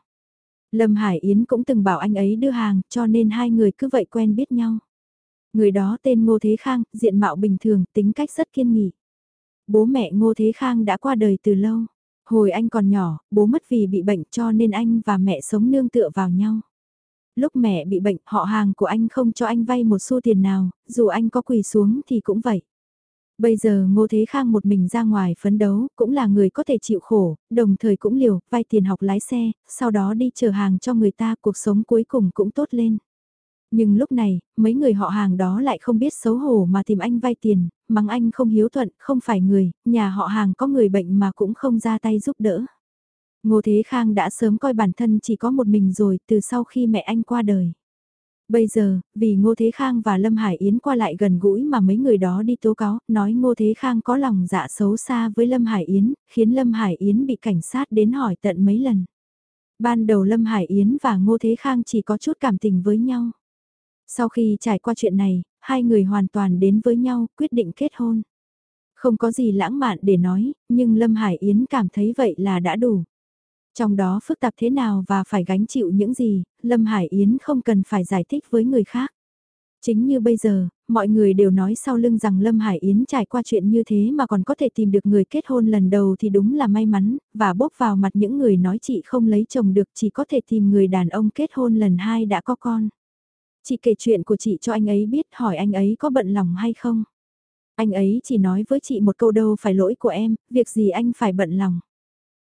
Lâm Hải Yến cũng từng bảo anh ấy đưa hàng, cho nên hai người cứ vậy quen biết nhau. Người đó tên Ngô Thế Khang, diện mạo bình thường, tính cách rất kiên nghị. Bố mẹ Ngô Thế Khang đã qua đời từ lâu. Hồi anh còn nhỏ, bố mất vì bị bệnh cho nên anh và mẹ sống nương tựa vào nhau. Lúc mẹ bị bệnh, họ hàng của anh không cho anh vay một xu tiền nào, dù anh có quỳ xuống thì cũng vậy. Bây giờ Ngô Thế Khang một mình ra ngoài phấn đấu, cũng là người có thể chịu khổ, đồng thời cũng liều, vay tiền học lái xe, sau đó đi chờ hàng cho người ta, cuộc sống cuối cùng cũng tốt lên. Nhưng lúc này, mấy người họ hàng đó lại không biết xấu hổ mà tìm anh vay tiền, mắng anh không hiếu thuận, không phải người, nhà họ hàng có người bệnh mà cũng không ra tay giúp đỡ. Ngô Thế Khang đã sớm coi bản thân chỉ có một mình rồi từ sau khi mẹ anh qua đời. Bây giờ, vì Ngô Thế Khang và Lâm Hải Yến qua lại gần gũi mà mấy người đó đi tố cáo, nói Ngô Thế Khang có lòng dạ xấu xa với Lâm Hải Yến, khiến Lâm Hải Yến bị cảnh sát đến hỏi tận mấy lần. Ban đầu Lâm Hải Yến và Ngô Thế Khang chỉ có chút cảm tình với nhau. Sau khi trải qua chuyện này, hai người hoàn toàn đến với nhau, quyết định kết hôn. Không có gì lãng mạn để nói, nhưng Lâm Hải Yến cảm thấy vậy là đã đủ. Trong đó phức tạp thế nào và phải gánh chịu những gì, Lâm Hải Yến không cần phải giải thích với người khác. Chính như bây giờ, mọi người đều nói sau lưng rằng Lâm Hải Yến trải qua chuyện như thế mà còn có thể tìm được người kết hôn lần đầu thì đúng là may mắn, và bóp vào mặt những người nói chị không lấy chồng được chỉ có thể tìm người đàn ông kết hôn lần hai đã có con. Chị kể chuyện của chị cho anh ấy biết hỏi anh ấy có bận lòng hay không. Anh ấy chỉ nói với chị một câu đâu phải lỗi của em, việc gì anh phải bận lòng.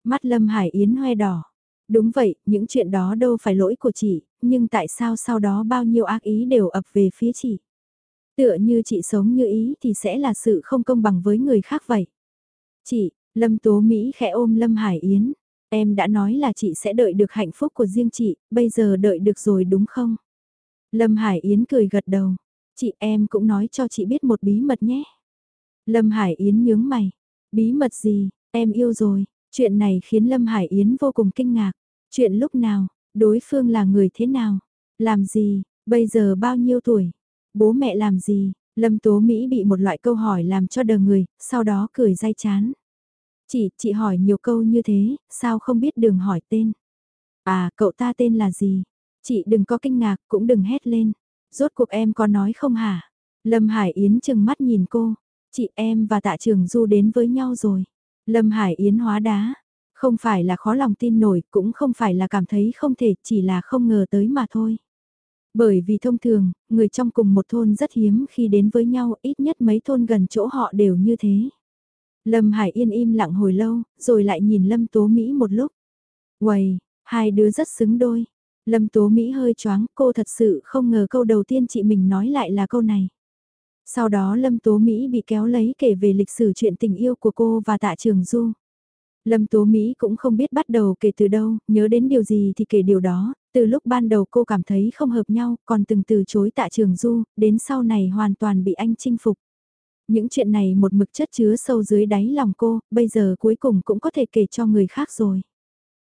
Mắt Lâm Hải Yến hoe đỏ. Đúng vậy, những chuyện đó đâu phải lỗi của chị, nhưng tại sao sau đó bao nhiêu ác ý đều ập về phía chị. Tựa như chị sống như ý thì sẽ là sự không công bằng với người khác vậy. Chị, Lâm Tố Mỹ khẽ ôm Lâm Hải Yến. Em đã nói là chị sẽ đợi được hạnh phúc của riêng chị, bây giờ đợi được rồi đúng không? Lâm Hải Yến cười gật đầu. Chị em cũng nói cho chị biết một bí mật nhé. Lâm Hải Yến nhướng mày. Bí mật gì, em yêu rồi. Chuyện này khiến Lâm Hải Yến vô cùng kinh ngạc. Chuyện lúc nào, đối phương là người thế nào, làm gì, bây giờ bao nhiêu tuổi, bố mẹ làm gì, Lâm Tố Mỹ bị một loại câu hỏi làm cho đờ người, sau đó cười dai chán. Chị, chị hỏi nhiều câu như thế, sao không biết đường hỏi tên? À, cậu ta tên là gì? Chị đừng có kinh ngạc, cũng đừng hét lên. Rốt cuộc em có nói không hả? Lâm Hải Yến chừng mắt nhìn cô. Chị em và tạ trường du đến với nhau rồi. Lâm Hải Yến hóa đá. Không phải là khó lòng tin nổi, cũng không phải là cảm thấy không thể, chỉ là không ngờ tới mà thôi. Bởi vì thông thường, người trong cùng một thôn rất hiếm khi đến với nhau, ít nhất mấy thôn gần chỗ họ đều như thế. Lâm Hải Yên im lặng hồi lâu, rồi lại nhìn Lâm Tố Mỹ một lúc. Uầy, hai đứa rất xứng đôi. Lâm Tố Mỹ hơi choáng, cô thật sự không ngờ câu đầu tiên chị mình nói lại là câu này. Sau đó Lâm Tố Mỹ bị kéo lấy kể về lịch sử chuyện tình yêu của cô và tạ trường Du. Lâm Tố Mỹ cũng không biết bắt đầu kể từ đâu, nhớ đến điều gì thì kể điều đó, từ lúc ban đầu cô cảm thấy không hợp nhau, còn từng từ chối tạ trường Du, đến sau này hoàn toàn bị anh chinh phục. Những chuyện này một mực chất chứa sâu dưới đáy lòng cô, bây giờ cuối cùng cũng có thể kể cho người khác rồi.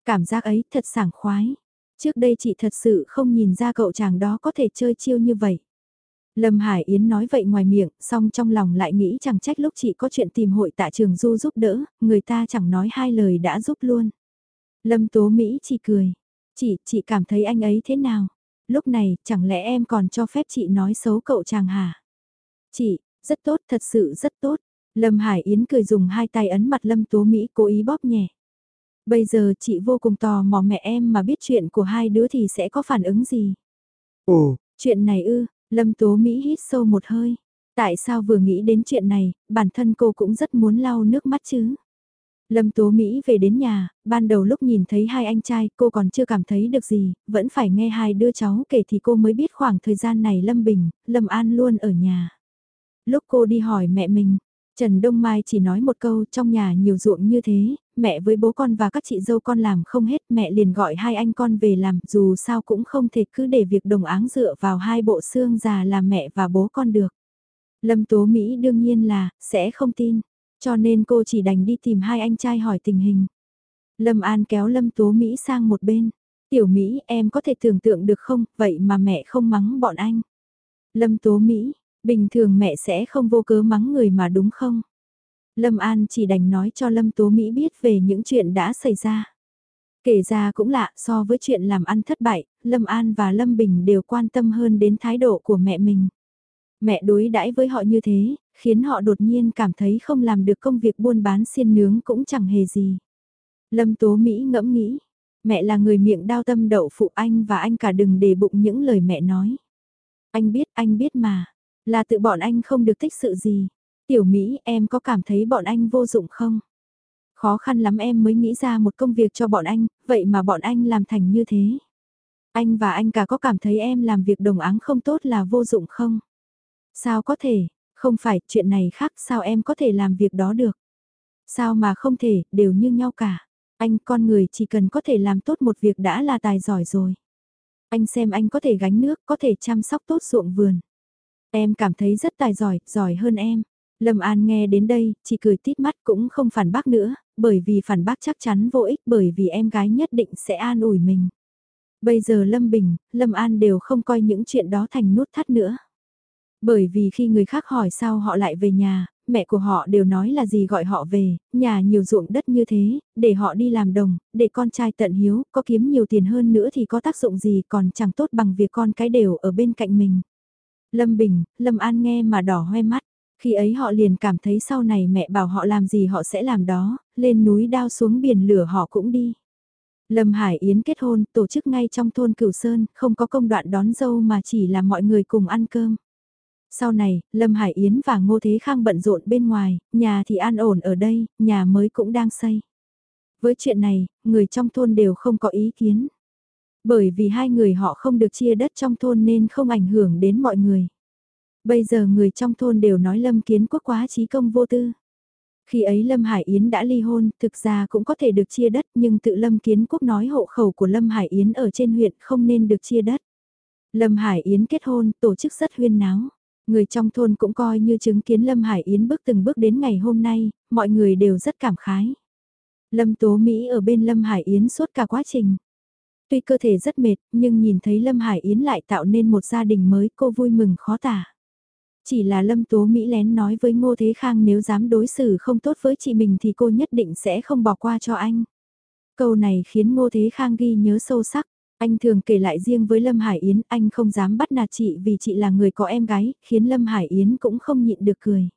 Cảm giác ấy thật sảng khoái. Trước đây chị thật sự không nhìn ra cậu chàng đó có thể chơi chiêu như vậy. Lâm Hải Yến nói vậy ngoài miệng, song trong lòng lại nghĩ chẳng trách lúc chị có chuyện tìm hội tạ trường du giúp đỡ, người ta chẳng nói hai lời đã giúp luôn. Lâm Tố Mỹ chỉ cười. Chị, chị cảm thấy anh ấy thế nào? Lúc này, chẳng lẽ em còn cho phép chị nói xấu cậu chàng hả? Chị, rất tốt, thật sự rất tốt. Lâm Hải Yến cười dùng hai tay ấn mặt Lâm Tố Mỹ cố ý bóp nhẹ. Bây giờ chị vô cùng tò mò mẹ em mà biết chuyện của hai đứa thì sẽ có phản ứng gì? Ồ, chuyện này ư, Lâm Tố Mỹ hít sâu một hơi. Tại sao vừa nghĩ đến chuyện này, bản thân cô cũng rất muốn lau nước mắt chứ? Lâm Tố Mỹ về đến nhà, ban đầu lúc nhìn thấy hai anh trai cô còn chưa cảm thấy được gì, vẫn phải nghe hai đứa cháu kể thì cô mới biết khoảng thời gian này Lâm Bình, Lâm An luôn ở nhà. Lúc cô đi hỏi mẹ mình, Trần Đông Mai chỉ nói một câu trong nhà nhiều ruộng như thế, mẹ với bố con và các chị dâu con làm không hết mẹ liền gọi hai anh con về làm dù sao cũng không thể cứ để việc đồng áng dựa vào hai bộ xương già là mẹ và bố con được. Lâm Tố Mỹ đương nhiên là, sẽ không tin, cho nên cô chỉ đành đi tìm hai anh trai hỏi tình hình. Lâm An kéo Lâm Tố Mỹ sang một bên. Tiểu Mỹ em có thể tưởng tượng được không, vậy mà mẹ không mắng bọn anh. Lâm Tố Mỹ, bình thường mẹ sẽ không vô cớ mắng người mà đúng không? Lâm An chỉ đành nói cho Lâm Tố Mỹ biết về những chuyện đã xảy ra. Kể ra cũng lạ, so với chuyện làm ăn thất bại, Lâm An và Lâm Bình đều quan tâm hơn đến thái độ của mẹ mình. Mẹ đối đãi với họ như thế, khiến họ đột nhiên cảm thấy không làm được công việc buôn bán xiên nướng cũng chẳng hề gì. Lâm Tố Mỹ ngẫm nghĩ, Mẹ là người miệng đau tâm đậu phụ anh và anh cả đừng để bụng những lời mẹ nói. Anh biết, anh biết mà. Là tự bọn anh không được thích sự gì. Tiểu Mỹ, em có cảm thấy bọn anh vô dụng không? Khó khăn lắm em mới nghĩ ra một công việc cho bọn anh, vậy mà bọn anh làm thành như thế. Anh và anh cả có cảm thấy em làm việc đồng áng không tốt là vô dụng không? Sao có thể, không phải, chuyện này khác, sao em có thể làm việc đó được? Sao mà không thể, đều như nhau cả. Anh con người chỉ cần có thể làm tốt một việc đã là tài giỏi rồi. Anh xem anh có thể gánh nước, có thể chăm sóc tốt ruộng vườn. Em cảm thấy rất tài giỏi, giỏi hơn em. Lâm An nghe đến đây, chỉ cười tít mắt cũng không phản bác nữa, bởi vì phản bác chắc chắn vô ích bởi vì em gái nhất định sẽ an ủi mình. Bây giờ Lâm Bình, Lâm An đều không coi những chuyện đó thành nút thắt nữa. Bởi vì khi người khác hỏi sao họ lại về nhà, mẹ của họ đều nói là gì gọi họ về, nhà nhiều ruộng đất như thế, để họ đi làm đồng, để con trai tận hiếu, có kiếm nhiều tiền hơn nữa thì có tác dụng gì còn chẳng tốt bằng việc con cái đều ở bên cạnh mình. Lâm Bình, Lâm An nghe mà đỏ hoe mắt, khi ấy họ liền cảm thấy sau này mẹ bảo họ làm gì họ sẽ làm đó, lên núi đao xuống biển lửa họ cũng đi. Lâm Hải Yến kết hôn, tổ chức ngay trong thôn Cửu Sơn, không có công đoạn đón dâu mà chỉ là mọi người cùng ăn cơm. Sau này, Lâm Hải Yến và Ngô Thế Khang bận rộn bên ngoài, nhà thì an ổn ở đây, nhà mới cũng đang xây. Với chuyện này, người trong thôn đều không có ý kiến. Bởi vì hai người họ không được chia đất trong thôn nên không ảnh hưởng đến mọi người. Bây giờ người trong thôn đều nói Lâm Kiến Quốc quá trí công vô tư. Khi ấy Lâm Hải Yến đã ly hôn, thực ra cũng có thể được chia đất nhưng tự Lâm Kiến Quốc nói hộ khẩu của Lâm Hải Yến ở trên huyện không nên được chia đất. Lâm Hải Yến kết hôn, tổ chức rất huyên náo. Người trong thôn cũng coi như chứng kiến Lâm Hải Yến bước từng bước đến ngày hôm nay, mọi người đều rất cảm khái. Lâm Tố Mỹ ở bên Lâm Hải Yến suốt cả quá trình. Tuy cơ thể rất mệt, nhưng nhìn thấy Lâm Hải Yến lại tạo nên một gia đình mới cô vui mừng khó tả. Chỉ là Lâm Tố Mỹ lén nói với Ngô Thế Khang nếu dám đối xử không tốt với chị mình thì cô nhất định sẽ không bỏ qua cho anh. Câu này khiến Ngô Thế Khang ghi nhớ sâu sắc. Anh thường kể lại riêng với Lâm Hải Yến, anh không dám bắt nạt chị vì chị là người có em gái, khiến Lâm Hải Yến cũng không nhịn được cười.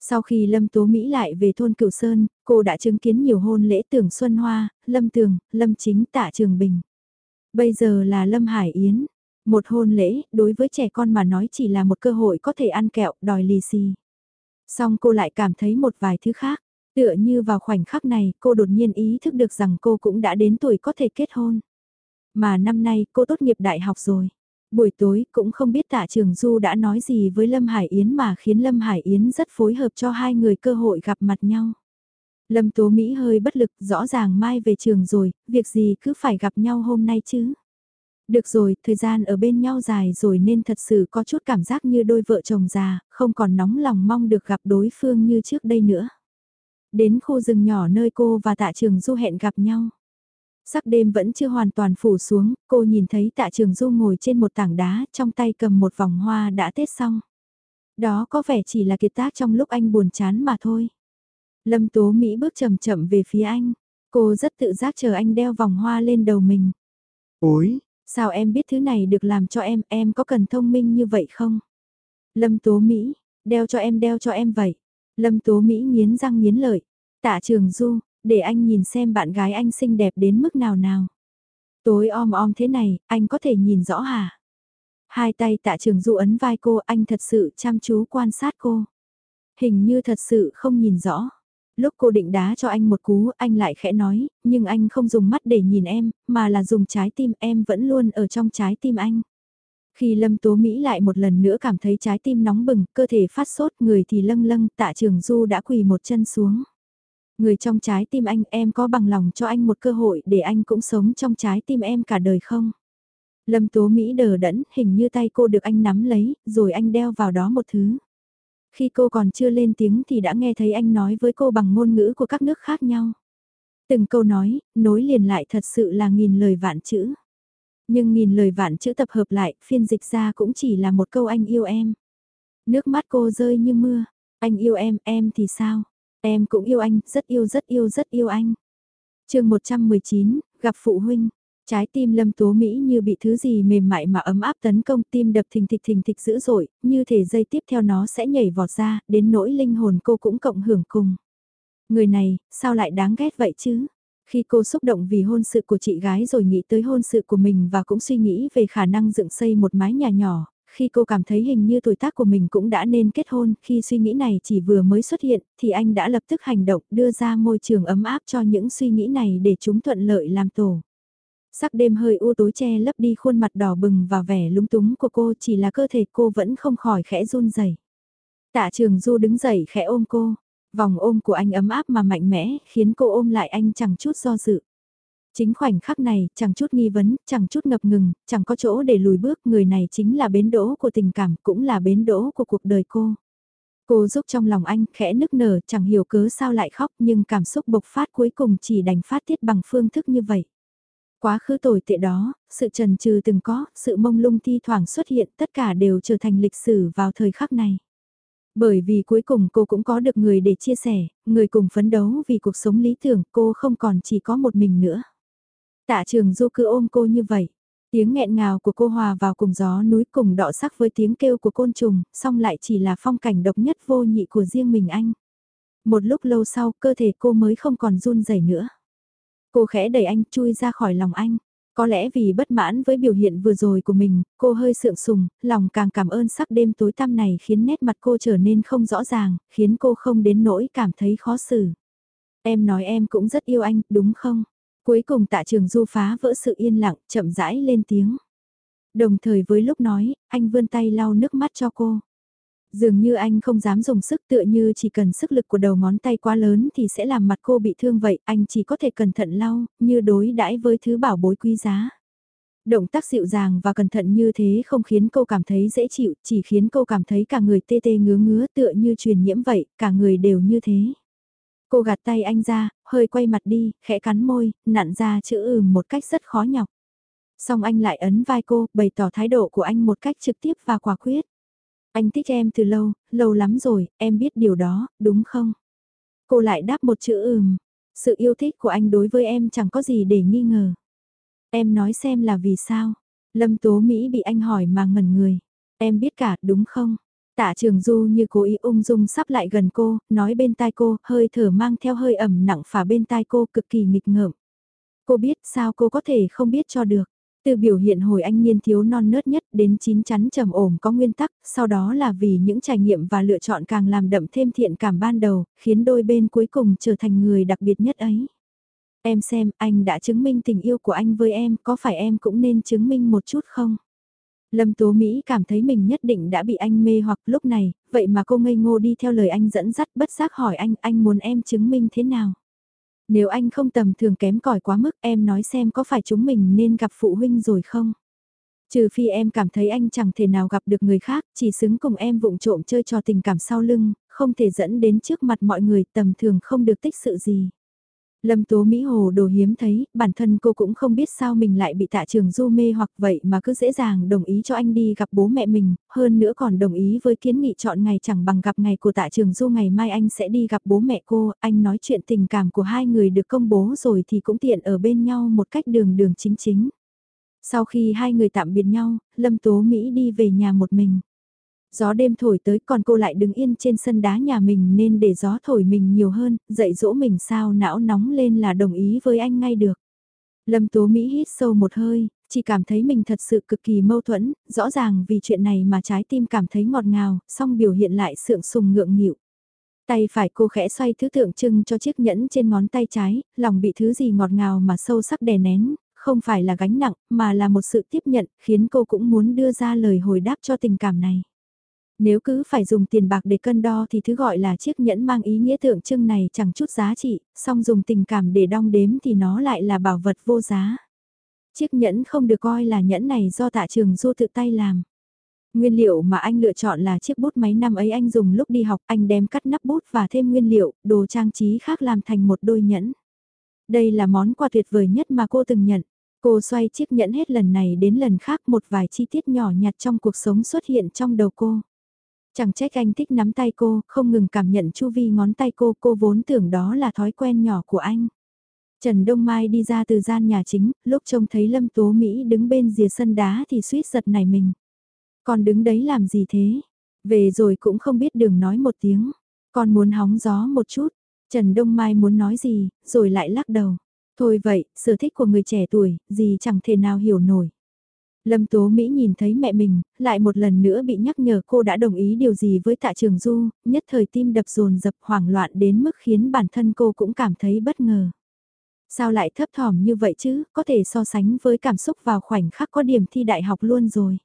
Sau khi Lâm Tố Mỹ lại về thôn Cửu Sơn, cô đã chứng kiến nhiều hôn lễ tưởng Xuân Hoa, Lâm Tường, Lâm Chính tạ Trường Bình. Bây giờ là Lâm Hải Yến. Một hôn lễ, đối với trẻ con mà nói chỉ là một cơ hội có thể ăn kẹo, đòi lì xì. Xong cô lại cảm thấy một vài thứ khác. Tựa như vào khoảnh khắc này, cô đột nhiên ý thức được rằng cô cũng đã đến tuổi có thể kết hôn. Mà năm nay cô tốt nghiệp đại học rồi. Buổi tối cũng không biết tạ trường Du đã nói gì với Lâm Hải Yến mà khiến Lâm Hải Yến rất phối hợp cho hai người cơ hội gặp mặt nhau. Lâm Tố Mỹ hơi bất lực rõ ràng mai về trường rồi, việc gì cứ phải gặp nhau hôm nay chứ. Được rồi, thời gian ở bên nhau dài rồi nên thật sự có chút cảm giác như đôi vợ chồng già, không còn nóng lòng mong được gặp đối phương như trước đây nữa. Đến khu rừng nhỏ nơi cô và tạ trường du hẹn gặp nhau. Sắc đêm vẫn chưa hoàn toàn phủ xuống, cô nhìn thấy tạ trường du ngồi trên một tảng đá, trong tay cầm một vòng hoa đã tết xong. Đó có vẻ chỉ là kiệt tác trong lúc anh buồn chán mà thôi. Lâm Tố Mỹ bước chậm chậm về phía anh. Cô rất tự giác chờ anh đeo vòng hoa lên đầu mình. Ôi, sao em biết thứ này được làm cho em, em có cần thông minh như vậy không? Lâm Tố Mỹ, đeo cho em đeo cho em vậy. Lâm Tố Mỹ nghiến răng nghiến lợi. Tạ Trường Du, để anh nhìn xem bạn gái anh xinh đẹp đến mức nào nào. Tối om om thế này, anh có thể nhìn rõ hả? Hai tay tạ trường du ấn vai cô, anh thật sự chăm chú quan sát cô. Hình như thật sự không nhìn rõ. Lúc cô định đá cho anh một cú, anh lại khẽ nói, nhưng anh không dùng mắt để nhìn em, mà là dùng trái tim em vẫn luôn ở trong trái tim anh. Khi Lâm Tố Mỹ lại một lần nữa cảm thấy trái tim nóng bừng, cơ thể phát sốt, người thì lâng lâng, tạ trường du đã quỳ một chân xuống. Người trong trái tim anh em có bằng lòng cho anh một cơ hội để anh cũng sống trong trái tim em cả đời không? Lâm Tố Mỹ đờ đẫn, hình như tay cô được anh nắm lấy, rồi anh đeo vào đó một thứ. Khi cô còn chưa lên tiếng thì đã nghe thấy anh nói với cô bằng ngôn ngữ của các nước khác nhau. Từng câu nói, nối liền lại thật sự là nghìn lời vạn chữ. Nhưng nghìn lời vạn chữ tập hợp lại, phiên dịch ra cũng chỉ là một câu anh yêu em. Nước mắt cô rơi như mưa, anh yêu em, em thì sao? Em cũng yêu anh, rất yêu rất yêu rất yêu anh. chương 119, gặp phụ huynh. Trái tim lâm tố Mỹ như bị thứ gì mềm mại mà ấm áp tấn công tim đập thình thịch thình thịch dữ dội, như thể dây tiếp theo nó sẽ nhảy vọt ra, đến nỗi linh hồn cô cũng cộng hưởng cùng. Người này, sao lại đáng ghét vậy chứ? Khi cô xúc động vì hôn sự của chị gái rồi nghĩ tới hôn sự của mình và cũng suy nghĩ về khả năng dựng xây một mái nhà nhỏ, khi cô cảm thấy hình như tuổi tác của mình cũng đã nên kết hôn, khi suy nghĩ này chỉ vừa mới xuất hiện, thì anh đã lập tức hành động đưa ra môi trường ấm áp cho những suy nghĩ này để chúng thuận lợi làm tổ. Sắc đêm hơi u tối che lấp đi khuôn mặt đỏ bừng và vẻ lúng túng của cô chỉ là cơ thể cô vẫn không khỏi khẽ run rẩy. Tạ trường du đứng dậy khẽ ôm cô, vòng ôm của anh ấm áp mà mạnh mẽ khiến cô ôm lại anh chẳng chút do dự. Chính khoảnh khắc này, chẳng chút nghi vấn, chẳng chút ngập ngừng, chẳng có chỗ để lùi bước, người này chính là bến đỗ của tình cảm, cũng là bến đỗ của cuộc đời cô. Cô giúp trong lòng anh, khẽ nức nở, chẳng hiểu cớ sao lại khóc, nhưng cảm xúc bộc phát cuối cùng chỉ đành phát tiết bằng phương thức như vậy. Quá khứ tồi tệ đó, sự trần trừ từng có, sự mông lung thi thoảng xuất hiện, tất cả đều trở thành lịch sử vào thời khắc này. Bởi vì cuối cùng cô cũng có được người để chia sẻ, người cùng phấn đấu vì cuộc sống lý tưởng cô không còn chỉ có một mình nữa. Tạ trường du cứ ôm cô như vậy. Tiếng nghẹn ngào của cô hòa vào cùng gió núi cùng đọ sắc với tiếng kêu của côn trùng, song lại chỉ là phong cảnh độc nhất vô nhị của riêng mình anh. Một lúc lâu sau, cơ thể cô mới không còn run rẩy nữa. Cô khẽ đẩy anh chui ra khỏi lòng anh. Có lẽ vì bất mãn với biểu hiện vừa rồi của mình, cô hơi sượng sùng, lòng càng cảm ơn sắc đêm tối tăm này khiến nét mặt cô trở nên không rõ ràng, khiến cô không đến nỗi cảm thấy khó xử. Em nói em cũng rất yêu anh, đúng không? Cuối cùng tạ trường du phá vỡ sự yên lặng, chậm rãi lên tiếng. Đồng thời với lúc nói, anh vươn tay lau nước mắt cho cô. Dường như anh không dám dùng sức tựa như chỉ cần sức lực của đầu ngón tay quá lớn thì sẽ làm mặt cô bị thương vậy, anh chỉ có thể cẩn thận lau, như đối đãi với thứ bảo bối quý giá. Động tác dịu dàng và cẩn thận như thế không khiến cô cảm thấy dễ chịu, chỉ khiến cô cảm thấy cả người tê tê ngứa ngứa tựa như truyền nhiễm vậy, cả người đều như thế. Cô gạt tay anh ra, hơi quay mặt đi, khẽ cắn môi, nặn ra chữ ừ một cách rất khó nhọc. Xong anh lại ấn vai cô, bày tỏ thái độ của anh một cách trực tiếp và quả quyết. Anh thích em từ lâu, lâu lắm rồi, em biết điều đó, đúng không? Cô lại đáp một chữ ừm. Sự yêu thích của anh đối với em chẳng có gì để nghi ngờ. Em nói xem là vì sao? Lâm Tố Mỹ bị anh hỏi mà ngẩn người. Em biết cả, đúng không? Tạ Trường Du như cố ý ung dung sắp lại gần cô, nói bên tai cô, hơi thở mang theo hơi ẩm nặng phả bên tai cô cực kỳ nghịch ngợm. Cô biết sao cô có thể không biết cho được. Từ biểu hiện hồi anh niên thiếu non nớt nhất đến chín chắn trầm ổn có nguyên tắc, sau đó là vì những trải nghiệm và lựa chọn càng làm đậm thêm thiện cảm ban đầu, khiến đôi bên cuối cùng trở thành người đặc biệt nhất ấy. Em xem, anh đã chứng minh tình yêu của anh với em, có phải em cũng nên chứng minh một chút không? Lâm Tố Mỹ cảm thấy mình nhất định đã bị anh mê hoặc lúc này, vậy mà cô ngây ngô đi theo lời anh dẫn dắt bất giác hỏi anh, anh muốn em chứng minh thế nào? Nếu anh không tầm thường kém cỏi quá mức em nói xem có phải chúng mình nên gặp phụ huynh rồi không? Trừ phi em cảm thấy anh chẳng thể nào gặp được người khác, chỉ xứng cùng em vụng trộm chơi trò tình cảm sau lưng, không thể dẫn đến trước mặt mọi người tầm thường không được tích sự gì. Lâm Tố Mỹ Hồ đồ hiếm thấy, bản thân cô cũng không biết sao mình lại bị tạ trường du mê hoặc vậy mà cứ dễ dàng đồng ý cho anh đi gặp bố mẹ mình, hơn nữa còn đồng ý với kiến nghị chọn ngày chẳng bằng gặp ngày của tạ trường du ngày mai anh sẽ đi gặp bố mẹ cô, anh nói chuyện tình cảm của hai người được công bố rồi thì cũng tiện ở bên nhau một cách đường đường chính chính. Sau khi hai người tạm biệt nhau, Lâm Tố Mỹ đi về nhà một mình. Gió đêm thổi tới còn cô lại đứng yên trên sân đá nhà mình nên để gió thổi mình nhiều hơn, dạy dỗ mình sao não nóng lên là đồng ý với anh ngay được. Lâm Tố Mỹ hít sâu một hơi, chỉ cảm thấy mình thật sự cực kỳ mâu thuẫn, rõ ràng vì chuyện này mà trái tim cảm thấy ngọt ngào, song biểu hiện lại sượng sùng ngượng nghịu. Tay phải cô khẽ xoay thứ tượng trưng cho chiếc nhẫn trên ngón tay trái, lòng bị thứ gì ngọt ngào mà sâu sắc đè nén, không phải là gánh nặng, mà là một sự tiếp nhận, khiến cô cũng muốn đưa ra lời hồi đáp cho tình cảm này. Nếu cứ phải dùng tiền bạc để cân đo thì thứ gọi là chiếc nhẫn mang ý nghĩa tượng trưng này chẳng chút giá trị, song dùng tình cảm để đong đếm thì nó lại là bảo vật vô giá. Chiếc nhẫn không được coi là nhẫn này do tạ trường du tự tay làm. Nguyên liệu mà anh lựa chọn là chiếc bút máy năm ấy anh dùng lúc đi học, anh đem cắt nắp bút và thêm nguyên liệu, đồ trang trí khác làm thành một đôi nhẫn. Đây là món quà tuyệt vời nhất mà cô từng nhận. Cô xoay chiếc nhẫn hết lần này đến lần khác một vài chi tiết nhỏ nhặt trong cuộc sống xuất hiện trong đầu cô. Chẳng trách anh thích nắm tay cô, không ngừng cảm nhận chu vi ngón tay cô, cô vốn tưởng đó là thói quen nhỏ của anh. Trần Đông Mai đi ra từ gian nhà chính, lúc trông thấy Lâm Tố Mỹ đứng bên rìa sân đá thì suýt giật này mình. còn đứng đấy làm gì thế? Về rồi cũng không biết đường nói một tiếng. còn muốn hóng gió một chút. Trần Đông Mai muốn nói gì, rồi lại lắc đầu. Thôi vậy, sở thích của người trẻ tuổi, gì chẳng thể nào hiểu nổi. Lâm Tố Mỹ nhìn thấy mẹ mình, lại một lần nữa bị nhắc nhở cô đã đồng ý điều gì với tạ trường du, nhất thời tim đập dồn dập hoảng loạn đến mức khiến bản thân cô cũng cảm thấy bất ngờ. Sao lại thấp thỏm như vậy chứ, có thể so sánh với cảm xúc vào khoảnh khắc có điểm thi đại học luôn rồi.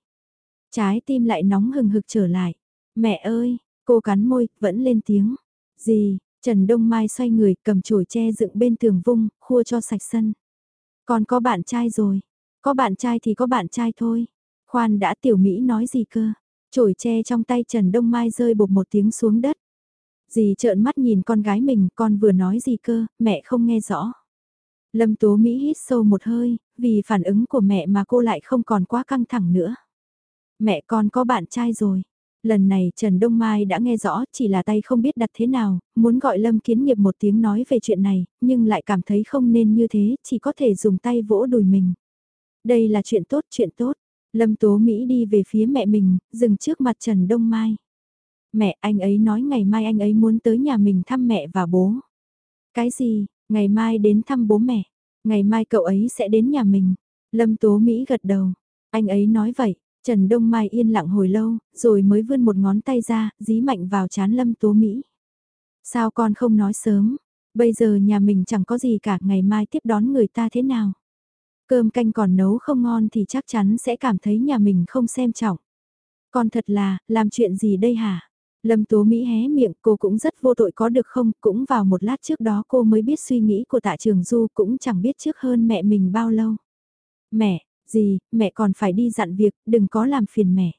Trái tim lại nóng hừng hực trở lại. Mẹ ơi, cô cắn môi, vẫn lên tiếng. Gì, Trần Đông Mai xoay người cầm chổi che dựng bên tường vung, khua cho sạch sân. Còn có bạn trai rồi, có bạn trai thì có bạn trai thôi. Khoan đã tiểu Mỹ nói gì cơ, chổi tre trong tay Trần Đông Mai rơi bột một tiếng xuống đất. Dì trợn mắt nhìn con gái mình, con vừa nói gì cơ, mẹ không nghe rõ. Lâm Tố Mỹ hít sâu một hơi, vì phản ứng của mẹ mà cô lại không còn quá căng thẳng nữa. Mẹ con có bạn trai rồi. Lần này Trần Đông Mai đã nghe rõ chỉ là tay không biết đặt thế nào, muốn gọi Lâm Kiến Nghiệp một tiếng nói về chuyện này, nhưng lại cảm thấy không nên như thế, chỉ có thể dùng tay vỗ đùi mình. Đây là chuyện tốt, chuyện tốt. Lâm Tố Mỹ đi về phía mẹ mình, dừng trước mặt Trần Đông Mai. Mẹ anh ấy nói ngày mai anh ấy muốn tới nhà mình thăm mẹ và bố. Cái gì, ngày mai đến thăm bố mẹ, ngày mai cậu ấy sẽ đến nhà mình. Lâm Tố Mỹ gật đầu, anh ấy nói vậy, Trần Đông Mai yên lặng hồi lâu, rồi mới vươn một ngón tay ra, dí mạnh vào chán Lâm Tố Mỹ. Sao con không nói sớm, bây giờ nhà mình chẳng có gì cả, ngày mai tiếp đón người ta thế nào? Cơm canh còn nấu không ngon thì chắc chắn sẽ cảm thấy nhà mình không xem trọng. Con thật là, làm chuyện gì đây hả? Lâm Tố Mỹ hé miệng cô cũng rất vô tội có được không, cũng vào một lát trước đó cô mới biết suy nghĩ của tạ trường Du cũng chẳng biết trước hơn mẹ mình bao lâu. Mẹ, gì, mẹ còn phải đi dặn việc, đừng có làm phiền mẹ.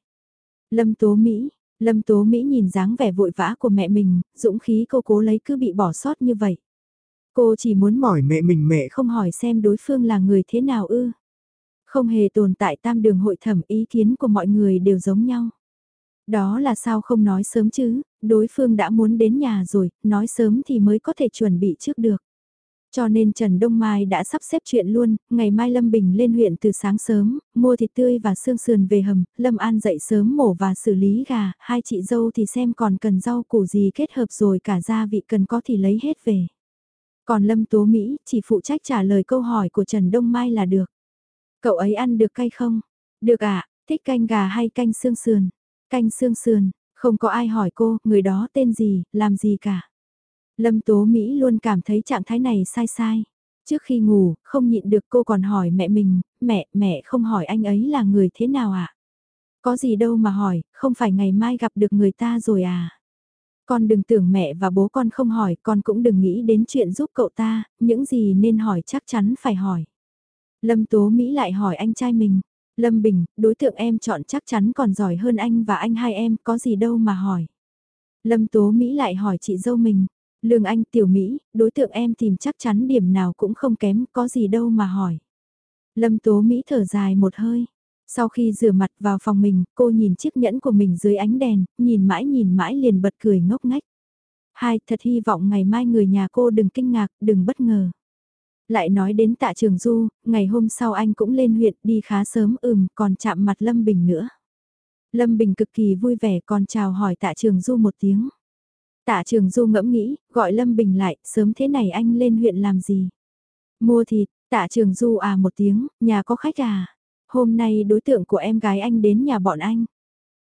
Lâm Tố Mỹ, Lâm Tố Mỹ nhìn dáng vẻ vội vã của mẹ mình, dũng khí cô cố lấy cứ bị bỏ sót như vậy. Cô chỉ muốn mỏi mẹ mình mẹ không hỏi xem đối phương là người thế nào ư. Không hề tồn tại tam đường hội thẩm ý kiến của mọi người đều giống nhau. Đó là sao không nói sớm chứ, đối phương đã muốn đến nhà rồi, nói sớm thì mới có thể chuẩn bị trước được. Cho nên Trần Đông Mai đã sắp xếp chuyện luôn, ngày mai Lâm Bình lên huyện từ sáng sớm, mua thịt tươi và xương sườn về hầm, Lâm An dậy sớm mổ và xử lý gà, hai chị dâu thì xem còn cần rau củ gì kết hợp rồi cả gia vị cần có thì lấy hết về. Còn Lâm Tố Mỹ chỉ phụ trách trả lời câu hỏi của Trần Đông Mai là được. Cậu ấy ăn được cay không? Được ạ, à, thích canh gà hay canh xương sườn? Canh xương sườn, không có ai hỏi cô, người đó tên gì, làm gì cả. Lâm Tố Mỹ luôn cảm thấy trạng thái này sai sai. Trước khi ngủ, không nhịn được cô còn hỏi mẹ mình, mẹ, mẹ không hỏi anh ấy là người thế nào ạ? À? Có gì đâu mà hỏi, không phải ngày mai gặp được người ta rồi à? Con đừng tưởng mẹ và bố con không hỏi, con cũng đừng nghĩ đến chuyện giúp cậu ta, những gì nên hỏi chắc chắn phải hỏi. Lâm Tố Mỹ lại hỏi anh trai mình, Lâm Bình, đối tượng em chọn chắc chắn còn giỏi hơn anh và anh hai em, có gì đâu mà hỏi. Lâm Tố Mỹ lại hỏi chị dâu mình, Lương Anh tiểu Mỹ, đối tượng em tìm chắc chắn điểm nào cũng không kém, có gì đâu mà hỏi. Lâm Tố Mỹ thở dài một hơi. Sau khi rửa mặt vào phòng mình, cô nhìn chiếc nhẫn của mình dưới ánh đèn, nhìn mãi nhìn mãi liền bật cười ngốc ngách. Hai, thật hy vọng ngày mai người nhà cô đừng kinh ngạc, đừng bất ngờ. Lại nói đến tạ trường du, ngày hôm sau anh cũng lên huyện đi khá sớm ừm còn chạm mặt Lâm Bình nữa. Lâm Bình cực kỳ vui vẻ còn chào hỏi tạ trường du một tiếng. Tạ trường du ngẫm nghĩ, gọi Lâm Bình lại, sớm thế này anh lên huyện làm gì? Mua thịt, tạ trường du à một tiếng, nhà có khách à? Hôm nay đối tượng của em gái anh đến nhà bọn anh.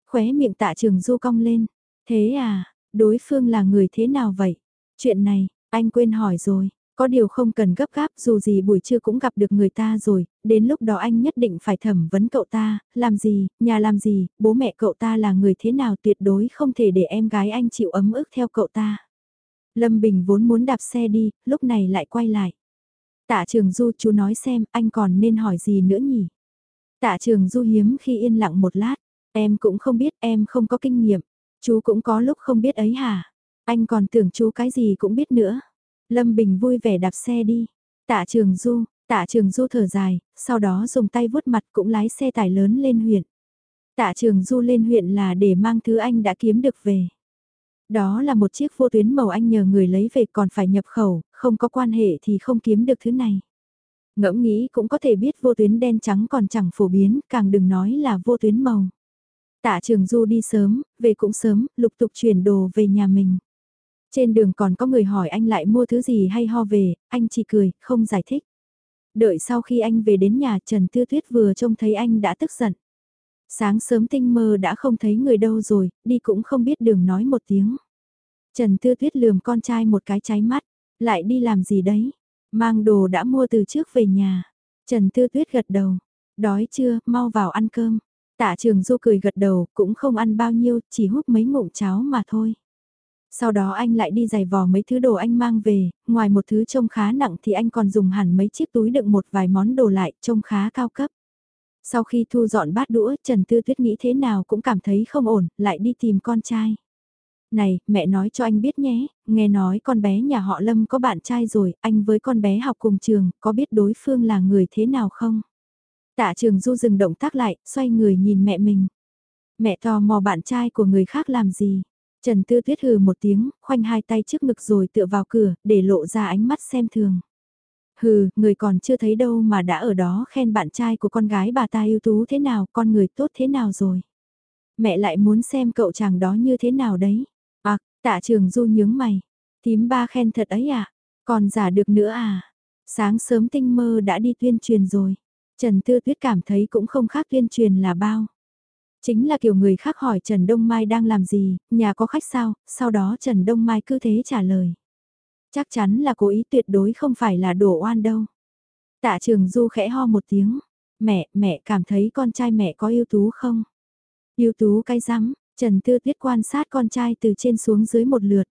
Khóe miệng tạ trường du cong lên. Thế à, đối phương là người thế nào vậy? Chuyện này, anh quên hỏi rồi. Có điều không cần gấp gáp dù gì buổi trưa cũng gặp được người ta rồi, đến lúc đó anh nhất định phải thẩm vấn cậu ta, làm gì, nhà làm gì, bố mẹ cậu ta là người thế nào tuyệt đối không thể để em gái anh chịu ấm ức theo cậu ta. Lâm Bình vốn muốn đạp xe đi, lúc này lại quay lại. Tạ trường Du chú nói xem anh còn nên hỏi gì nữa nhỉ? Tạ trường Du hiếm khi yên lặng một lát, em cũng không biết em không có kinh nghiệm, chú cũng có lúc không biết ấy hả? Anh còn tưởng chú cái gì cũng biết nữa. Lâm Bình vui vẻ đạp xe đi. Tạ Trường Du, Tạ Trường Du thở dài, sau đó dùng tay vuốt mặt cũng lái xe tải lớn lên huyện. Tạ Trường Du lên huyện là để mang thứ anh đã kiếm được về. Đó là một chiếc vô tuyến màu anh nhờ người lấy về còn phải nhập khẩu, không có quan hệ thì không kiếm được thứ này. Ngẫm nghĩ cũng có thể biết vô tuyến đen trắng còn chẳng phổ biến, càng đừng nói là vô tuyến màu. Tạ Trường Du đi sớm, về cũng sớm, lục tục chuyển đồ về nhà mình. Trên đường còn có người hỏi anh lại mua thứ gì hay ho về, anh chỉ cười, không giải thích. Đợi sau khi anh về đến nhà Trần Tư Tuyết vừa trông thấy anh đã tức giận. Sáng sớm tinh mơ đã không thấy người đâu rồi, đi cũng không biết đường nói một tiếng. Trần Tư Tuyết lườm con trai một cái cháy mắt, lại đi làm gì đấy? Mang đồ đã mua từ trước về nhà. Trần Tư Tuyết gật đầu, đói chưa, mau vào ăn cơm. Tạ trường du cười gật đầu, cũng không ăn bao nhiêu, chỉ hút mấy ngụm cháo mà thôi. Sau đó anh lại đi giày vò mấy thứ đồ anh mang về, ngoài một thứ trông khá nặng thì anh còn dùng hẳn mấy chiếc túi đựng một vài món đồ lại trông khá cao cấp. Sau khi thu dọn bát đũa, Trần Tư Tuyết nghĩ thế nào cũng cảm thấy không ổn, lại đi tìm con trai. Này, mẹ nói cho anh biết nhé, nghe nói con bé nhà họ Lâm có bạn trai rồi, anh với con bé học cùng trường, có biết đối phương là người thế nào không? Tạ trường du dừng động tác lại, xoay người nhìn mẹ mình. Mẹ tò mò bạn trai của người khác làm gì? Trần Tư Tuyết hừ một tiếng, khoanh hai tay trước ngực rồi tựa vào cửa, để lộ ra ánh mắt xem thường. Hừ, người còn chưa thấy đâu mà đã ở đó khen bạn trai của con gái bà ta ưu tú thế nào, con người tốt thế nào rồi. Mẹ lại muốn xem cậu chàng đó như thế nào đấy. Tạ trường du nhướng mày. Tím ba khen thật ấy à, còn giả được nữa à. Sáng sớm tinh mơ đã đi tuyên truyền rồi. Trần Tư Tuyết cảm thấy cũng không khác tuyên truyền là bao. Chính là kiểu người khác hỏi Trần Đông Mai đang làm gì, nhà có khách sao, sau đó Trần Đông Mai cứ thế trả lời. Chắc chắn là cố ý tuyệt đối không phải là đổ oan đâu. Tạ trường du khẽ ho một tiếng. Mẹ, mẹ cảm thấy con trai mẹ có ưu tú không? ưu tú cay rắm, Trần Tư Tuyết quan sát con trai từ trên xuống dưới một lượt.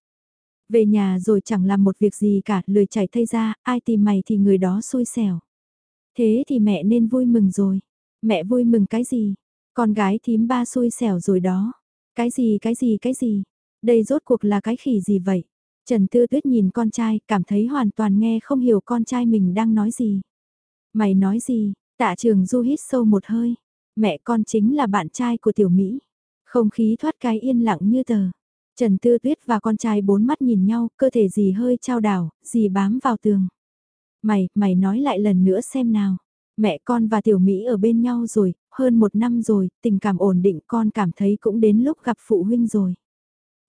Về nhà rồi chẳng làm một việc gì cả, lười chảy thay ra, ai tìm mày thì người đó xui xẻo. Thế thì mẹ nên vui mừng rồi. Mẹ vui mừng cái gì? Con gái thím ba xui xẻo rồi đó. Cái gì cái gì cái gì? Đây rốt cuộc là cái khỉ gì vậy? Trần Tư Tuyết nhìn con trai, cảm thấy hoàn toàn nghe không hiểu con trai mình đang nói gì. Mày nói gì? Tạ trường du hít sâu một hơi. Mẹ con chính là bạn trai của tiểu Mỹ. Không khí thoát cái yên lặng như tờ. Trần Tư Tuyết và con trai bốn mắt nhìn nhau, cơ thể gì hơi trao đảo, gì bám vào tường. Mày, mày nói lại lần nữa xem nào. Mẹ con và tiểu Mỹ ở bên nhau rồi, hơn một năm rồi, tình cảm ổn định con cảm thấy cũng đến lúc gặp phụ huynh rồi.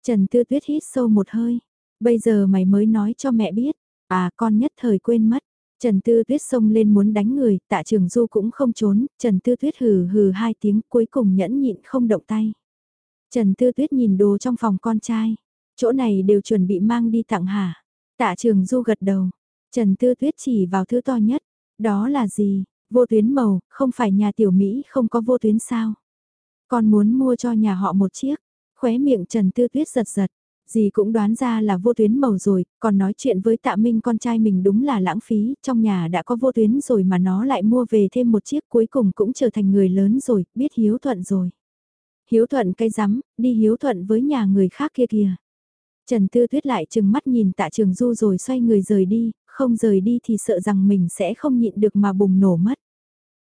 Trần Tư Tuyết hít sâu một hơi. Bây giờ mày mới nói cho mẹ biết. À con nhất thời quên mất. Trần Tư Tuyết xông lên muốn đánh người, tạ trường du cũng không trốn, Trần Tư Tuyết hừ hừ hai tiếng cuối cùng nhẫn nhịn không động tay. Trần Tư Tuyết nhìn đồ trong phòng con trai, chỗ này đều chuẩn bị mang đi tặng hả. Tạ trường du gật đầu, Trần Tư Tuyết chỉ vào thứ to nhất, đó là gì, vô tuyến màu, không phải nhà tiểu Mỹ không có vô tuyến sao. Con muốn mua cho nhà họ một chiếc, khóe miệng Trần Tư Tuyết giật giật, Dì cũng đoán ra là vô tuyến màu rồi, còn nói chuyện với tạ minh con trai mình đúng là lãng phí, trong nhà đã có vô tuyến rồi mà nó lại mua về thêm một chiếc cuối cùng cũng trở thành người lớn rồi, biết hiếu thuận rồi. Hiếu thuận cây rắm, đi hiếu thuận với nhà người khác kia kìa. Trần Tư Tuyết lại chừng mắt nhìn tạ trường du rồi xoay người rời đi, không rời đi thì sợ rằng mình sẽ không nhịn được mà bùng nổ mất.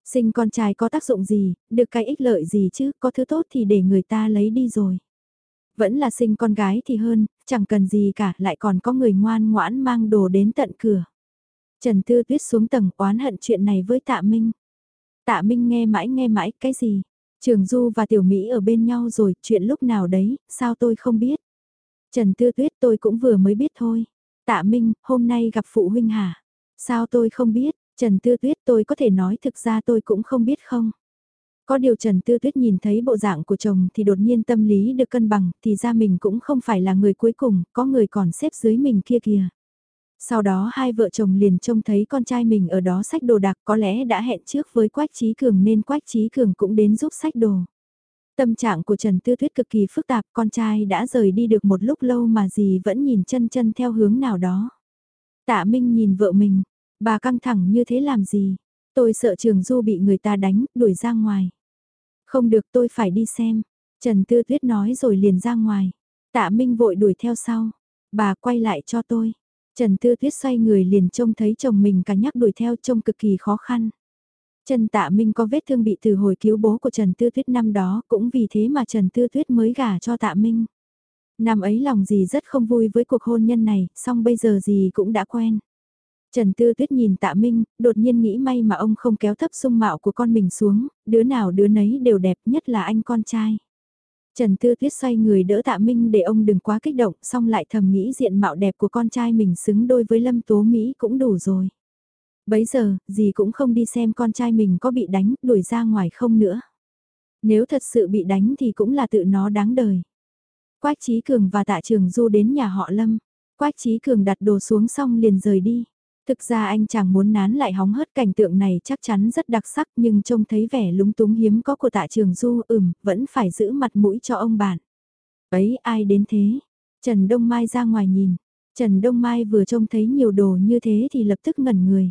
Sinh con trai có tác dụng gì, được cái ích lợi gì chứ, có thứ tốt thì để người ta lấy đi rồi. Vẫn là sinh con gái thì hơn, chẳng cần gì cả, lại còn có người ngoan ngoãn mang đồ đến tận cửa. Trần Tư Tuyết xuống tầng oán hận chuyện này với Tạ Minh. Tạ Minh nghe mãi nghe mãi, cái gì? Trường Du và Tiểu Mỹ ở bên nhau rồi, chuyện lúc nào đấy, sao tôi không biết? Trần Tư Tuyết tôi cũng vừa mới biết thôi. Tạ Minh, hôm nay gặp phụ huynh hả? Sao tôi không biết? Trần Tư Tuyết tôi có thể nói thực ra tôi cũng không biết không? Có điều Trần Tư Tuyết nhìn thấy bộ dạng của chồng thì đột nhiên tâm lý được cân bằng, thì ra mình cũng không phải là người cuối cùng, có người còn xếp dưới mình kia kìa. Sau đó hai vợ chồng liền trông thấy con trai mình ở đó sách đồ đạc có lẽ đã hẹn trước với Quách Trí Cường nên Quách Trí Cường cũng đến giúp sách đồ. Tâm trạng của Trần Tư thuyết cực kỳ phức tạp, con trai đã rời đi được một lúc lâu mà dì vẫn nhìn chân chân theo hướng nào đó. Tạ Minh nhìn vợ mình, bà căng thẳng như thế làm gì? Tôi sợ Trường Du bị người ta đánh, đuổi ra ngoài. Không được tôi phải đi xem. Trần Tư Tuyết nói rồi liền ra ngoài. Tạ Minh vội đuổi theo sau. Bà quay lại cho tôi. Trần Tư Tuyết xoay người liền trông thấy chồng mình cả nhắc đuổi theo trông cực kỳ khó khăn. Trần Tạ Minh có vết thương bị từ hồi cứu bố của Trần Tư Tuyết năm đó cũng vì thế mà Trần Tư Tuyết mới gả cho Tạ Minh. Năm ấy lòng gì rất không vui với cuộc hôn nhân này, song bây giờ gì cũng đã quen. Trần Tư Tuyết nhìn Tạ Minh, đột nhiên nghĩ may mà ông không kéo thấp sung mạo của con mình xuống, đứa nào đứa nấy đều đẹp nhất là anh con trai. Trần Tư Tuyết xoay người đỡ Tạ Minh để ông đừng quá kích động, xong lại thầm nghĩ diện mạo đẹp của con trai mình xứng đôi với Lâm Tố Mỹ cũng đủ rồi. Bấy giờ, dì cũng không đi xem con trai mình có bị đánh, đuổi ra ngoài không nữa. Nếu thật sự bị đánh thì cũng là tự nó đáng đời. Quách Trí Cường và Tạ Trường Du đến nhà họ Lâm. Quách Trí Cường đặt đồ xuống xong liền rời đi. Thực ra anh chàng muốn nán lại hóng hớt cảnh tượng này chắc chắn rất đặc sắc nhưng trông thấy vẻ lúng túng hiếm có của tạ trường du ừm, vẫn phải giữ mặt mũi cho ông bạn. Ấy ai đến thế? Trần Đông Mai ra ngoài nhìn. Trần Đông Mai vừa trông thấy nhiều đồ như thế thì lập tức ngẩn người.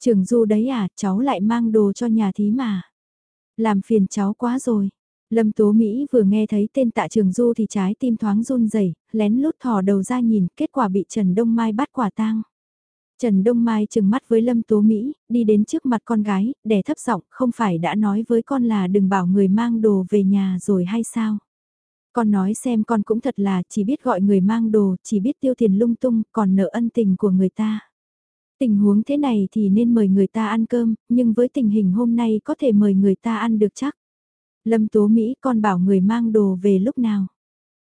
Trường du đấy à, cháu lại mang đồ cho nhà thí mà. Làm phiền cháu quá rồi. Lâm Tố Mỹ vừa nghe thấy tên tạ trường du thì trái tim thoáng run rẩy lén lút thò đầu ra nhìn, kết quả bị Trần Đông Mai bắt quả tang. Trần Đông Mai chừng mắt với Lâm Tố Mỹ, đi đến trước mặt con gái, đè thấp giọng, không phải đã nói với con là đừng bảo người mang đồ về nhà rồi hay sao? Con nói xem con cũng thật là chỉ biết gọi người mang đồ, chỉ biết tiêu tiền lung tung, còn nợ ân tình của người ta. Tình huống thế này thì nên mời người ta ăn cơm, nhưng với tình hình hôm nay có thể mời người ta ăn được chắc. Lâm Tố Mỹ con bảo người mang đồ về lúc nào?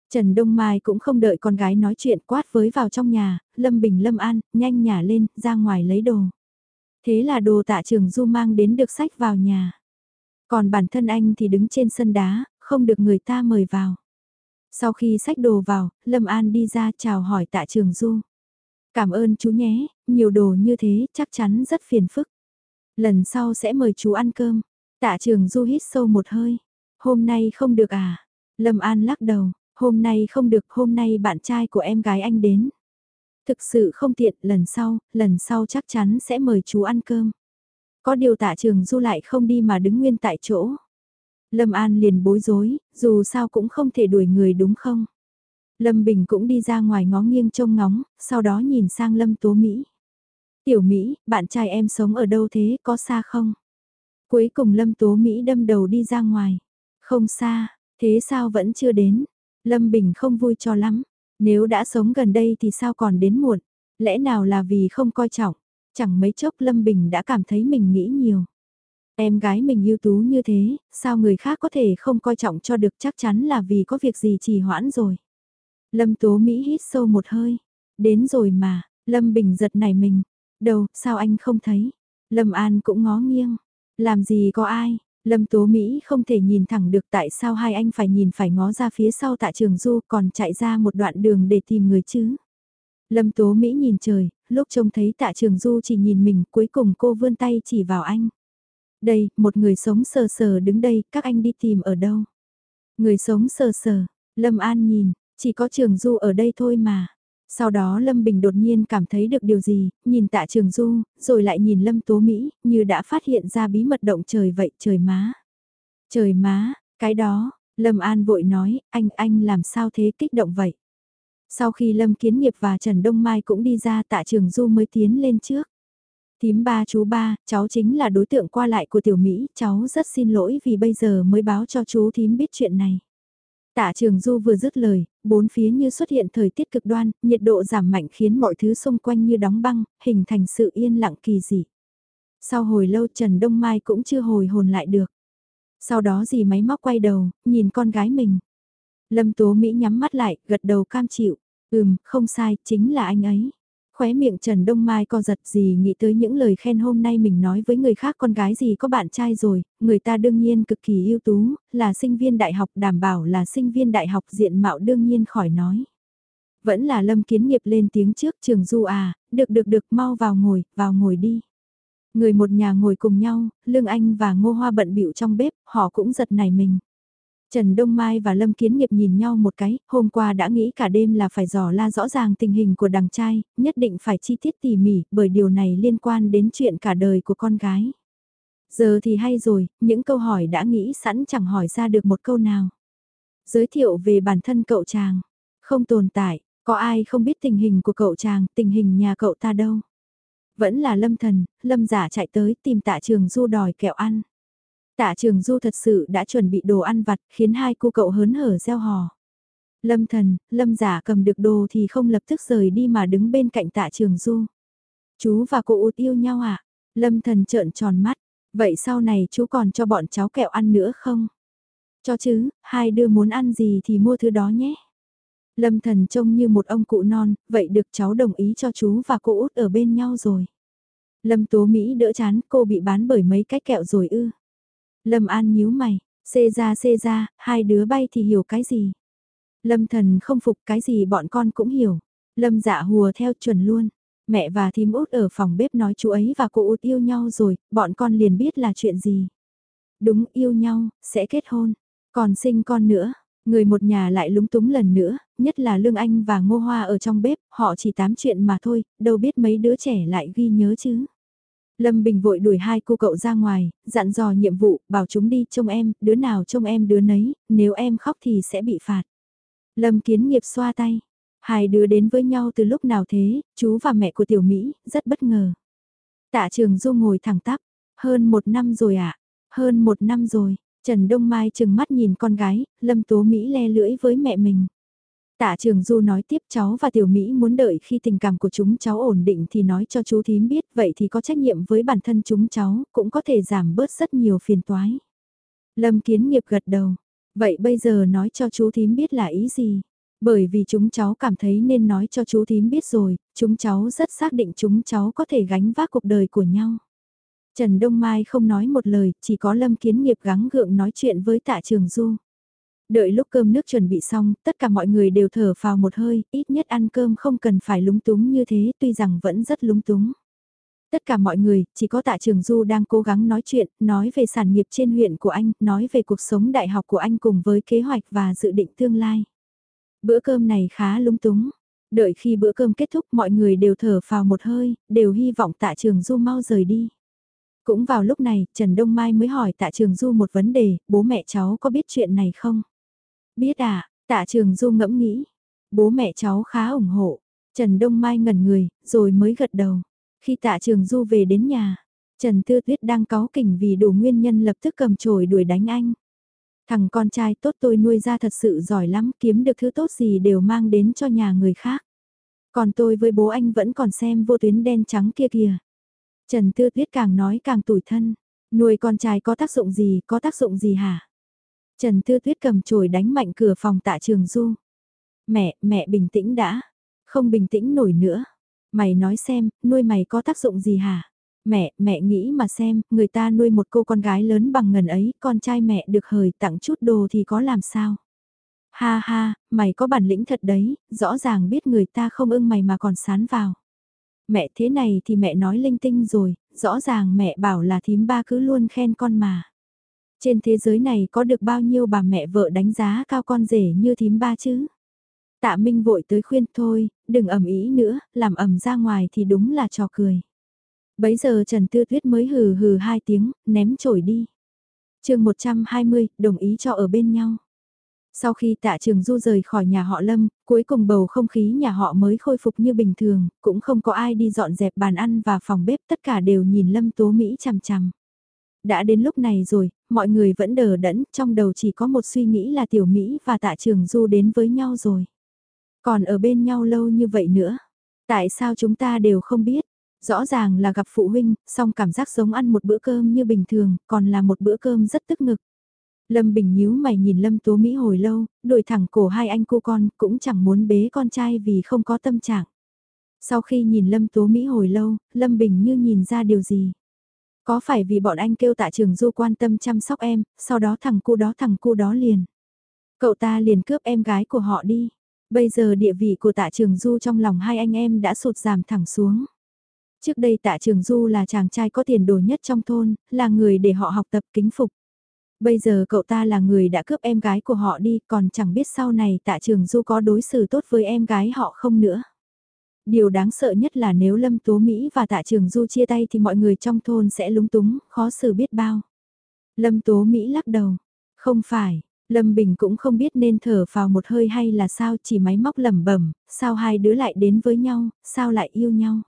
Trần Đông Mai cũng không đợi con gái nói chuyện quát với vào trong nhà, Lâm Bình Lâm An, nhanh nhả lên, ra ngoài lấy đồ. Thế là đồ tạ trường Du mang đến được sách vào nhà. Còn bản thân anh thì đứng trên sân đá, không được người ta mời vào. Sau khi sách đồ vào, Lâm An đi ra chào hỏi tạ trường Du. Cảm ơn chú nhé, nhiều đồ như thế chắc chắn rất phiền phức. Lần sau sẽ mời chú ăn cơm. Tạ trường Du hít sâu một hơi. Hôm nay không được à? Lâm An lắc đầu, Hôm nay không được, hôm nay bạn trai của em gái anh đến. Thực sự không tiện, lần sau, lần sau chắc chắn sẽ mời chú ăn cơm. Có điều tạ trường du lại không đi mà đứng nguyên tại chỗ. Lâm An liền bối rối, dù sao cũng không thể đuổi người đúng không? Lâm Bình cũng đi ra ngoài ngó nghiêng trông ngóng, sau đó nhìn sang Lâm Tố Mỹ. Tiểu Mỹ, bạn trai em sống ở đâu thế, có xa không? Cuối cùng Lâm Tố Mỹ đâm đầu đi ra ngoài. Không xa, thế sao vẫn chưa đến? Lâm Bình không vui cho lắm, nếu đã sống gần đây thì sao còn đến muộn, lẽ nào là vì không coi trọng, chẳng mấy chốc Lâm Bình đã cảm thấy mình nghĩ nhiều. Em gái mình ưu tú như thế, sao người khác có thể không coi trọng cho được chắc chắn là vì có việc gì trì hoãn rồi. Lâm Tố Mỹ hít sâu một hơi, đến rồi mà, Lâm Bình giật nảy mình, đâu, sao anh không thấy? Lâm An cũng ngó nghiêng, làm gì có ai, Lâm Tố Mỹ không thể nhìn thẳng được tại sao hai anh phải nhìn phải ngó ra phía sau tạ trường du còn chạy ra một đoạn đường để tìm người chứ. Lâm Tố Mỹ nhìn trời, lúc trông thấy tạ trường du chỉ nhìn mình cuối cùng cô vươn tay chỉ vào anh. Đây, một người sống sờ sờ đứng đây, các anh đi tìm ở đâu? Người sống sờ sờ, Lâm An nhìn, chỉ có trường du ở đây thôi mà. Sau đó Lâm Bình đột nhiên cảm thấy được điều gì, nhìn tạ trường du, rồi lại nhìn Lâm Tố Mỹ, như đã phát hiện ra bí mật động trời vậy, trời má. Trời má, cái đó, Lâm An vội nói, anh, anh làm sao thế kích động vậy? Sau khi Lâm Kiến Nghiệp và Trần Đông Mai cũng đi ra tạ trường du mới tiến lên trước. Tím ba chú ba, cháu chính là đối tượng qua lại của tiểu Mỹ, cháu rất xin lỗi vì bây giờ mới báo cho chú thím biết chuyện này. Tạ Trường Du vừa dứt lời, bốn phía như xuất hiện thời tiết cực đoan, nhiệt độ giảm mạnh khiến mọi thứ xung quanh như đóng băng, hình thành sự yên lặng kỳ dị. Sau hồi lâu Trần Đông Mai cũng chưa hồi hồn lại được. Sau đó dì máy móc quay đầu, nhìn con gái mình. Lâm Tố Mỹ nhắm mắt lại, gật đầu cam chịu. Ừm, không sai, chính là anh ấy. Khóe miệng Trần Đông Mai co giật gì nghĩ tới những lời khen hôm nay mình nói với người khác con gái gì có bạn trai rồi, người ta đương nhiên cực kỳ ưu tú, là sinh viên đại học đảm bảo là sinh viên đại học diện mạo đương nhiên khỏi nói. Vẫn là Lâm Kiến Nghiệp lên tiếng trước trường du à, được được được mau vào ngồi, vào ngồi đi. Người một nhà ngồi cùng nhau, Lương Anh và Ngô Hoa bận bịu trong bếp, họ cũng giật nảy mình. Trần Đông Mai và Lâm Kiến Nghiệp nhìn nhau một cái, hôm qua đã nghĩ cả đêm là phải dò la rõ ràng tình hình của đằng trai, nhất định phải chi tiết tỉ mỉ, bởi điều này liên quan đến chuyện cả đời của con gái. Giờ thì hay rồi, những câu hỏi đã nghĩ sẵn chẳng hỏi ra được một câu nào. Giới thiệu về bản thân cậu chàng. Không tồn tại, có ai không biết tình hình của cậu chàng, tình hình nhà cậu ta đâu. Vẫn là lâm thần, lâm giả chạy tới tìm tạ trường du đòi kẹo ăn. Tạ trường du thật sự đã chuẩn bị đồ ăn vặt khiến hai cô cậu hớn hở gieo hò. Lâm thần, lâm giả cầm được đồ thì không lập tức rời đi mà đứng bên cạnh tạ trường du. Chú và cô út yêu nhau à? Lâm thần trợn tròn mắt. Vậy sau này chú còn cho bọn cháu kẹo ăn nữa không? Cho chứ, hai đứa muốn ăn gì thì mua thứ đó nhé. Lâm thần trông như một ông cụ non, vậy được cháu đồng ý cho chú và cô út ở bên nhau rồi. Lâm Tố Mỹ đỡ chán cô bị bán bởi mấy cái kẹo rồi ư. Lâm An nhíu mày, xê ra xê ra, hai đứa bay thì hiểu cái gì. Lâm thần không phục cái gì bọn con cũng hiểu. Lâm dạ hùa theo chuẩn luôn. Mẹ và thím út ở phòng bếp nói chú ấy và cô út yêu nhau rồi, bọn con liền biết là chuyện gì. Đúng yêu nhau, sẽ kết hôn. Còn sinh con nữa, người một nhà lại lúng túng lần nữa, nhất là Lương Anh và Ngô Hoa ở trong bếp, họ chỉ tám chuyện mà thôi, đâu biết mấy đứa trẻ lại ghi nhớ chứ. Lâm Bình vội đuổi hai cô cậu ra ngoài, dặn dò nhiệm vụ, bảo chúng đi trông em, đứa nào trông em đứa nấy, nếu em khóc thì sẽ bị phạt. Lâm Kiến Nghiệp xoa tay, hai đứa đến với nhau từ lúc nào thế, chú và mẹ của Tiểu Mỹ, rất bất ngờ. Tạ Trường Du ngồi thẳng tắp, hơn một năm rồi ạ, à? hơn một năm rồi, Trần Đông Mai chừng mắt nhìn con gái, Lâm Tố Mỹ le lưỡi với mẹ mình. Tạ Trường Du nói tiếp cháu và Tiểu Mỹ muốn đợi khi tình cảm của chúng cháu ổn định thì nói cho chú thím biết vậy thì có trách nhiệm với bản thân chúng cháu, cũng có thể giảm bớt rất nhiều phiền toái. Lâm Kiến Nghiệp gật đầu, vậy bây giờ nói cho chú thím biết là ý gì? Bởi vì chúng cháu cảm thấy nên nói cho chú thím biết rồi, chúng cháu rất xác định chúng cháu có thể gánh vác cuộc đời của nhau. Trần Đông Mai không nói một lời, chỉ có Lâm Kiến Nghiệp gắng gượng nói chuyện với tạ trường Du. Đợi lúc cơm nước chuẩn bị xong, tất cả mọi người đều thở vào một hơi, ít nhất ăn cơm không cần phải lúng túng như thế, tuy rằng vẫn rất lúng túng. Tất cả mọi người, chỉ có tạ trường Du đang cố gắng nói chuyện, nói về sản nghiệp trên huyện của anh, nói về cuộc sống đại học của anh cùng với kế hoạch và dự định tương lai. Bữa cơm này khá lúng túng. Đợi khi bữa cơm kết thúc mọi người đều thở vào một hơi, đều hy vọng tạ trường Du mau rời đi. Cũng vào lúc này, Trần Đông Mai mới hỏi tạ trường Du một vấn đề, bố mẹ cháu có biết chuyện này không? Biết à, tạ trường Du ngẫm nghĩ. Bố mẹ cháu khá ủng hộ. Trần Đông Mai ngẩn người, rồi mới gật đầu. Khi tạ trường Du về đến nhà, Trần Tư Tuyết đang cáu kỉnh vì đủ nguyên nhân lập tức cầm chổi đuổi đánh anh. Thằng con trai tốt tôi nuôi ra thật sự giỏi lắm, kiếm được thứ tốt gì đều mang đến cho nhà người khác. Còn tôi với bố anh vẫn còn xem vô tuyến đen trắng kia kìa. Trần Tư Tuyết càng nói càng tủi thân. Nuôi con trai có tác dụng gì, có tác dụng gì hả? Trần Tư Tuyết cầm chổi đánh mạnh cửa phòng tạ trường du. Mẹ, mẹ bình tĩnh đã. Không bình tĩnh nổi nữa. Mày nói xem, nuôi mày có tác dụng gì hả? Mẹ, mẹ nghĩ mà xem, người ta nuôi một cô con gái lớn bằng ngần ấy, con trai mẹ được hời tặng chút đồ thì có làm sao? Ha ha, mày có bản lĩnh thật đấy, rõ ràng biết người ta không ưng mày mà còn sán vào. Mẹ thế này thì mẹ nói linh tinh rồi, rõ ràng mẹ bảo là thím ba cứ luôn khen con mà. Trên thế giới này có được bao nhiêu bà mẹ vợ đánh giá cao con rể như thím ba chứ? Tạ Minh vội tới khuyên thôi, đừng ẩm ý nữa, làm ẩm ra ngoài thì đúng là trò cười. Bấy giờ Trần Tư Tuyết mới hừ hừ hai tiếng, ném chổi đi. chương 120, đồng ý cho ở bên nhau. Sau khi tạ trường du rời khỏi nhà họ Lâm, cuối cùng bầu không khí nhà họ mới khôi phục như bình thường, cũng không có ai đi dọn dẹp bàn ăn và phòng bếp tất cả đều nhìn Lâm Tố Mỹ chằm chằm. Đã đến lúc này rồi, mọi người vẫn đờ đẫn, trong đầu chỉ có một suy nghĩ là Tiểu Mỹ và Tạ Trường Du đến với nhau rồi. Còn ở bên nhau lâu như vậy nữa, tại sao chúng ta đều không biết? Rõ ràng là gặp phụ huynh, song cảm giác giống ăn một bữa cơm như bình thường, còn là một bữa cơm rất tức ngực. Lâm Bình nhíu mày nhìn Lâm Tố Mỹ hồi lâu, đổi thẳng cổ hai anh cô con, cũng chẳng muốn bế con trai vì không có tâm trạng. Sau khi nhìn Lâm Tố Mỹ hồi lâu, Lâm Bình như nhìn ra điều gì. Có phải vì bọn anh kêu tạ trường du quan tâm chăm sóc em, sau đó thằng cu đó thằng cu đó liền. Cậu ta liền cướp em gái của họ đi. Bây giờ địa vị của tạ trường du trong lòng hai anh em đã sụt giảm thẳng xuống. Trước đây tạ trường du là chàng trai có tiền đồ nhất trong thôn, là người để họ học tập kính phục. Bây giờ cậu ta là người đã cướp em gái của họ đi, còn chẳng biết sau này tạ trường du có đối xử tốt với em gái họ không nữa. Điều đáng sợ nhất là nếu Lâm Tố Mỹ và Tạ Trường Du chia tay thì mọi người trong thôn sẽ lúng túng, khó xử biết bao. Lâm Tố Mỹ lắc đầu. Không phải, Lâm Bình cũng không biết nên thở vào một hơi hay là sao chỉ máy móc lẩm bẩm, sao hai đứa lại đến với nhau, sao lại yêu nhau.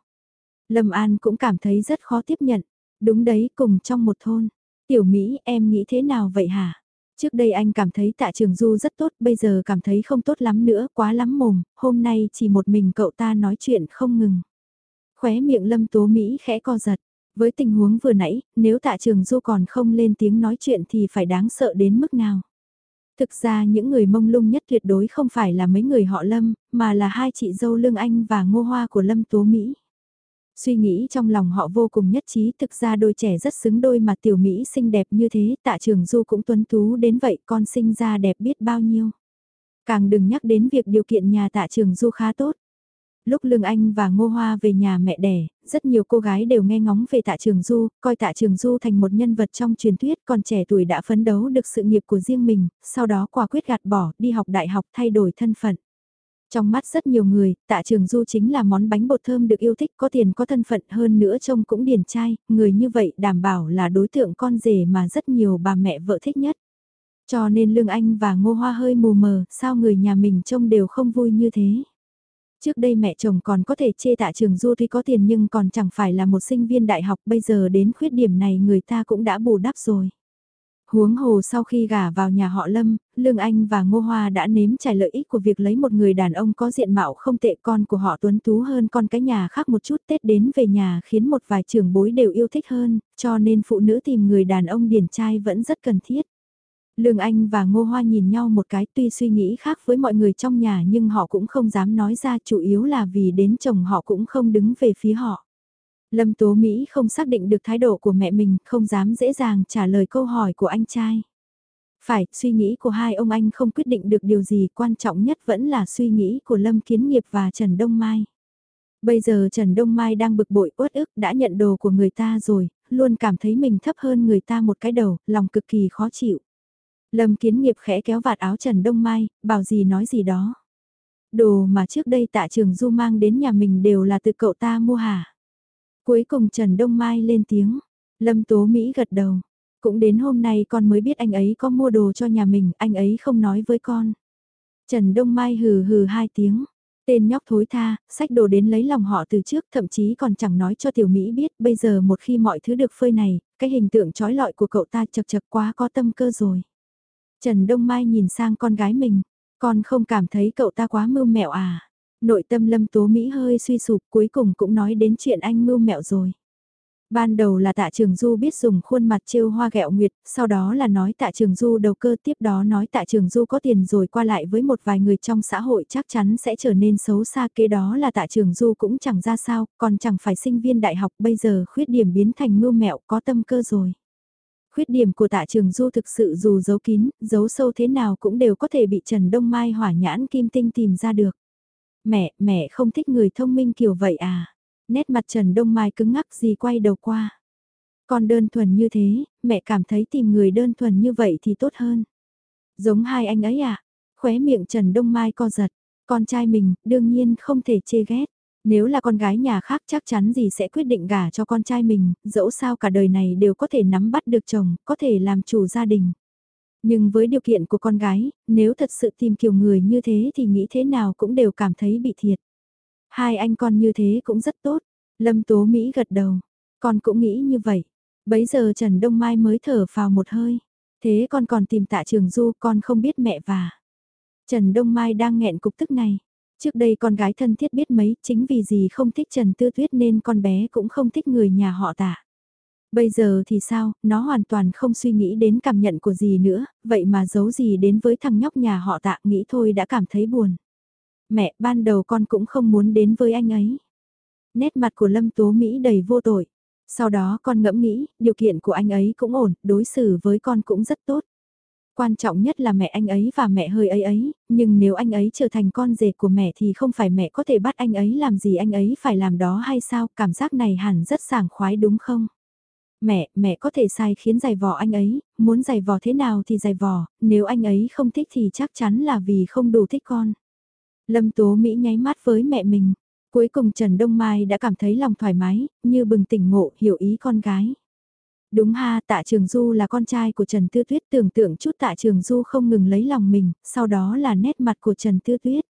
Lâm An cũng cảm thấy rất khó tiếp nhận. Đúng đấy, cùng trong một thôn. Tiểu Mỹ, em nghĩ thế nào vậy hả? Trước đây anh cảm thấy tạ trường du rất tốt, bây giờ cảm thấy không tốt lắm nữa, quá lắm mồm, hôm nay chỉ một mình cậu ta nói chuyện không ngừng. Khóe miệng lâm tố Mỹ khẽ co giật. Với tình huống vừa nãy, nếu tạ trường du còn không lên tiếng nói chuyện thì phải đáng sợ đến mức nào. Thực ra những người mông lung nhất tuyệt đối không phải là mấy người họ Lâm, mà là hai chị dâu Lương Anh và Ngô Hoa của Lâm Tố Mỹ. Suy nghĩ trong lòng họ vô cùng nhất trí thực ra đôi trẻ rất xứng đôi mà tiểu Mỹ xinh đẹp như thế tạ trường du cũng tuấn tú đến vậy con sinh ra đẹp biết bao nhiêu. Càng đừng nhắc đến việc điều kiện nhà tạ trường du khá tốt. Lúc Lương Anh và Ngô Hoa về nhà mẹ đẻ, rất nhiều cô gái đều nghe ngóng về Tạ Trường Du, coi Tạ Trường Du thành một nhân vật trong truyền thuyết còn trẻ tuổi đã phấn đấu được sự nghiệp của riêng mình, sau đó quả quyết gạt bỏ, đi học đại học thay đổi thân phận. Trong mắt rất nhiều người, Tạ Trường Du chính là món bánh bột thơm được yêu thích có tiền có thân phận hơn nữa trông cũng điển trai, người như vậy đảm bảo là đối tượng con rể mà rất nhiều bà mẹ vợ thích nhất. Cho nên Lương Anh và Ngô Hoa hơi mù mờ, sao người nhà mình trông đều không vui như thế. Trước đây mẹ chồng còn có thể chê tạ trường du tuy có tiền nhưng còn chẳng phải là một sinh viên đại học bây giờ đến khuyết điểm này người ta cũng đã bù đắp rồi. Huống hồ sau khi gả vào nhà họ Lâm, Lương Anh và Ngô Hoa đã nếm trải lợi ích của việc lấy một người đàn ông có diện mạo không tệ con của họ tuấn tú hơn con cái nhà khác một chút Tết đến về nhà khiến một vài trưởng bối đều yêu thích hơn, cho nên phụ nữ tìm người đàn ông điển trai vẫn rất cần thiết. Lương Anh và Ngô Hoa nhìn nhau một cái tuy suy nghĩ khác với mọi người trong nhà nhưng họ cũng không dám nói ra chủ yếu là vì đến chồng họ cũng không đứng về phía họ. Lâm Tố Mỹ không xác định được thái độ của mẹ mình, không dám dễ dàng trả lời câu hỏi của anh trai. Phải, suy nghĩ của hai ông anh không quyết định được điều gì, quan trọng nhất vẫn là suy nghĩ của Lâm Kiến Nghiệp và Trần Đông Mai. Bây giờ Trần Đông Mai đang bực bội uất ức đã nhận đồ của người ta rồi, luôn cảm thấy mình thấp hơn người ta một cái đầu, lòng cực kỳ khó chịu. Lâm kiến nghiệp khẽ kéo vạt áo Trần Đông Mai, bảo gì nói gì đó. Đồ mà trước đây tạ trường du mang đến nhà mình đều là từ cậu ta mua hả? Cuối cùng Trần Đông Mai lên tiếng, Lâm Tố Mỹ gật đầu. Cũng đến hôm nay con mới biết anh ấy có mua đồ cho nhà mình, anh ấy không nói với con. Trần Đông Mai hừ hừ hai tiếng. Tên nhóc thối tha, sách đồ đến lấy lòng họ từ trước thậm chí còn chẳng nói cho tiểu Mỹ biết bây giờ một khi mọi thứ được phơi này, cái hình tượng trói lọi của cậu ta chật chật quá có tâm cơ rồi. Trần Đông Mai nhìn sang con gái mình, con không cảm thấy cậu ta quá mưu mẹo à. Nội tâm lâm tố Mỹ hơi suy sụp cuối cùng cũng nói đến chuyện anh mưu mẹo rồi. Ban đầu là tạ trường du biết dùng khuôn mặt trêu hoa gẹo nguyệt, sau đó là nói tạ trường du đầu cơ tiếp đó nói tạ trường du có tiền rồi qua lại với một vài người trong xã hội chắc chắn sẽ trở nên xấu xa kế đó là tạ trường du cũng chẳng ra sao, còn chẳng phải sinh viên đại học bây giờ khuyết điểm biến thành mưu mẹo có tâm cơ rồi. Khuyết điểm của tạ trường du thực sự dù giấu kín, giấu sâu thế nào cũng đều có thể bị Trần Đông Mai hỏa nhãn kim tinh tìm ra được. Mẹ, mẹ không thích người thông minh kiểu vậy à? Nét mặt Trần Đông Mai cứng ngắc gì quay đầu qua. Con đơn thuần như thế, mẹ cảm thấy tìm người đơn thuần như vậy thì tốt hơn. Giống hai anh ấy à? Khóe miệng Trần Đông Mai co giật. Con trai mình, đương nhiên không thể chê ghét. Nếu là con gái nhà khác chắc chắn gì sẽ quyết định gả cho con trai mình, dẫu sao cả đời này đều có thể nắm bắt được chồng, có thể làm chủ gia đình. Nhưng với điều kiện của con gái, nếu thật sự tìm kiểu người như thế thì nghĩ thế nào cũng đều cảm thấy bị thiệt. Hai anh con như thế cũng rất tốt. Lâm Tố Mỹ gật đầu. Con cũng nghĩ như vậy. Bấy giờ Trần Đông Mai mới thở vào một hơi. Thế con còn tìm tạ trường du con không biết mẹ và. Trần Đông Mai đang nghẹn cục tức này. Trước đây con gái thân thiết biết mấy, chính vì gì không thích Trần Tư Tuyết nên con bé cũng không thích người nhà họ tạ. Bây giờ thì sao, nó hoàn toàn không suy nghĩ đến cảm nhận của gì nữa, vậy mà giấu gì đến với thằng nhóc nhà họ tạ nghĩ thôi đã cảm thấy buồn. Mẹ, ban đầu con cũng không muốn đến với anh ấy. Nét mặt của Lâm Tố Mỹ đầy vô tội. Sau đó con ngẫm nghĩ, điều kiện của anh ấy cũng ổn, đối xử với con cũng rất tốt. Quan trọng nhất là mẹ anh ấy và mẹ hơi ấy ấy, nhưng nếu anh ấy trở thành con rể của mẹ thì không phải mẹ có thể bắt anh ấy làm gì anh ấy phải làm đó hay sao, cảm giác này hẳn rất sảng khoái đúng không? Mẹ, mẹ có thể sai khiến giày vò anh ấy, muốn giày vò thế nào thì giày vò, nếu anh ấy không thích thì chắc chắn là vì không đủ thích con. Lâm Tố Mỹ nháy mắt với mẹ mình. Cuối cùng Trần Đông Mai đã cảm thấy lòng thoải mái, như bừng tỉnh ngộ, hiểu ý con gái. Đúng ha, tạ trường du là con trai của Trần Tư Tuyết tưởng tượng chút tạ trường du không ngừng lấy lòng mình, sau đó là nét mặt của Trần Tư Tuyết.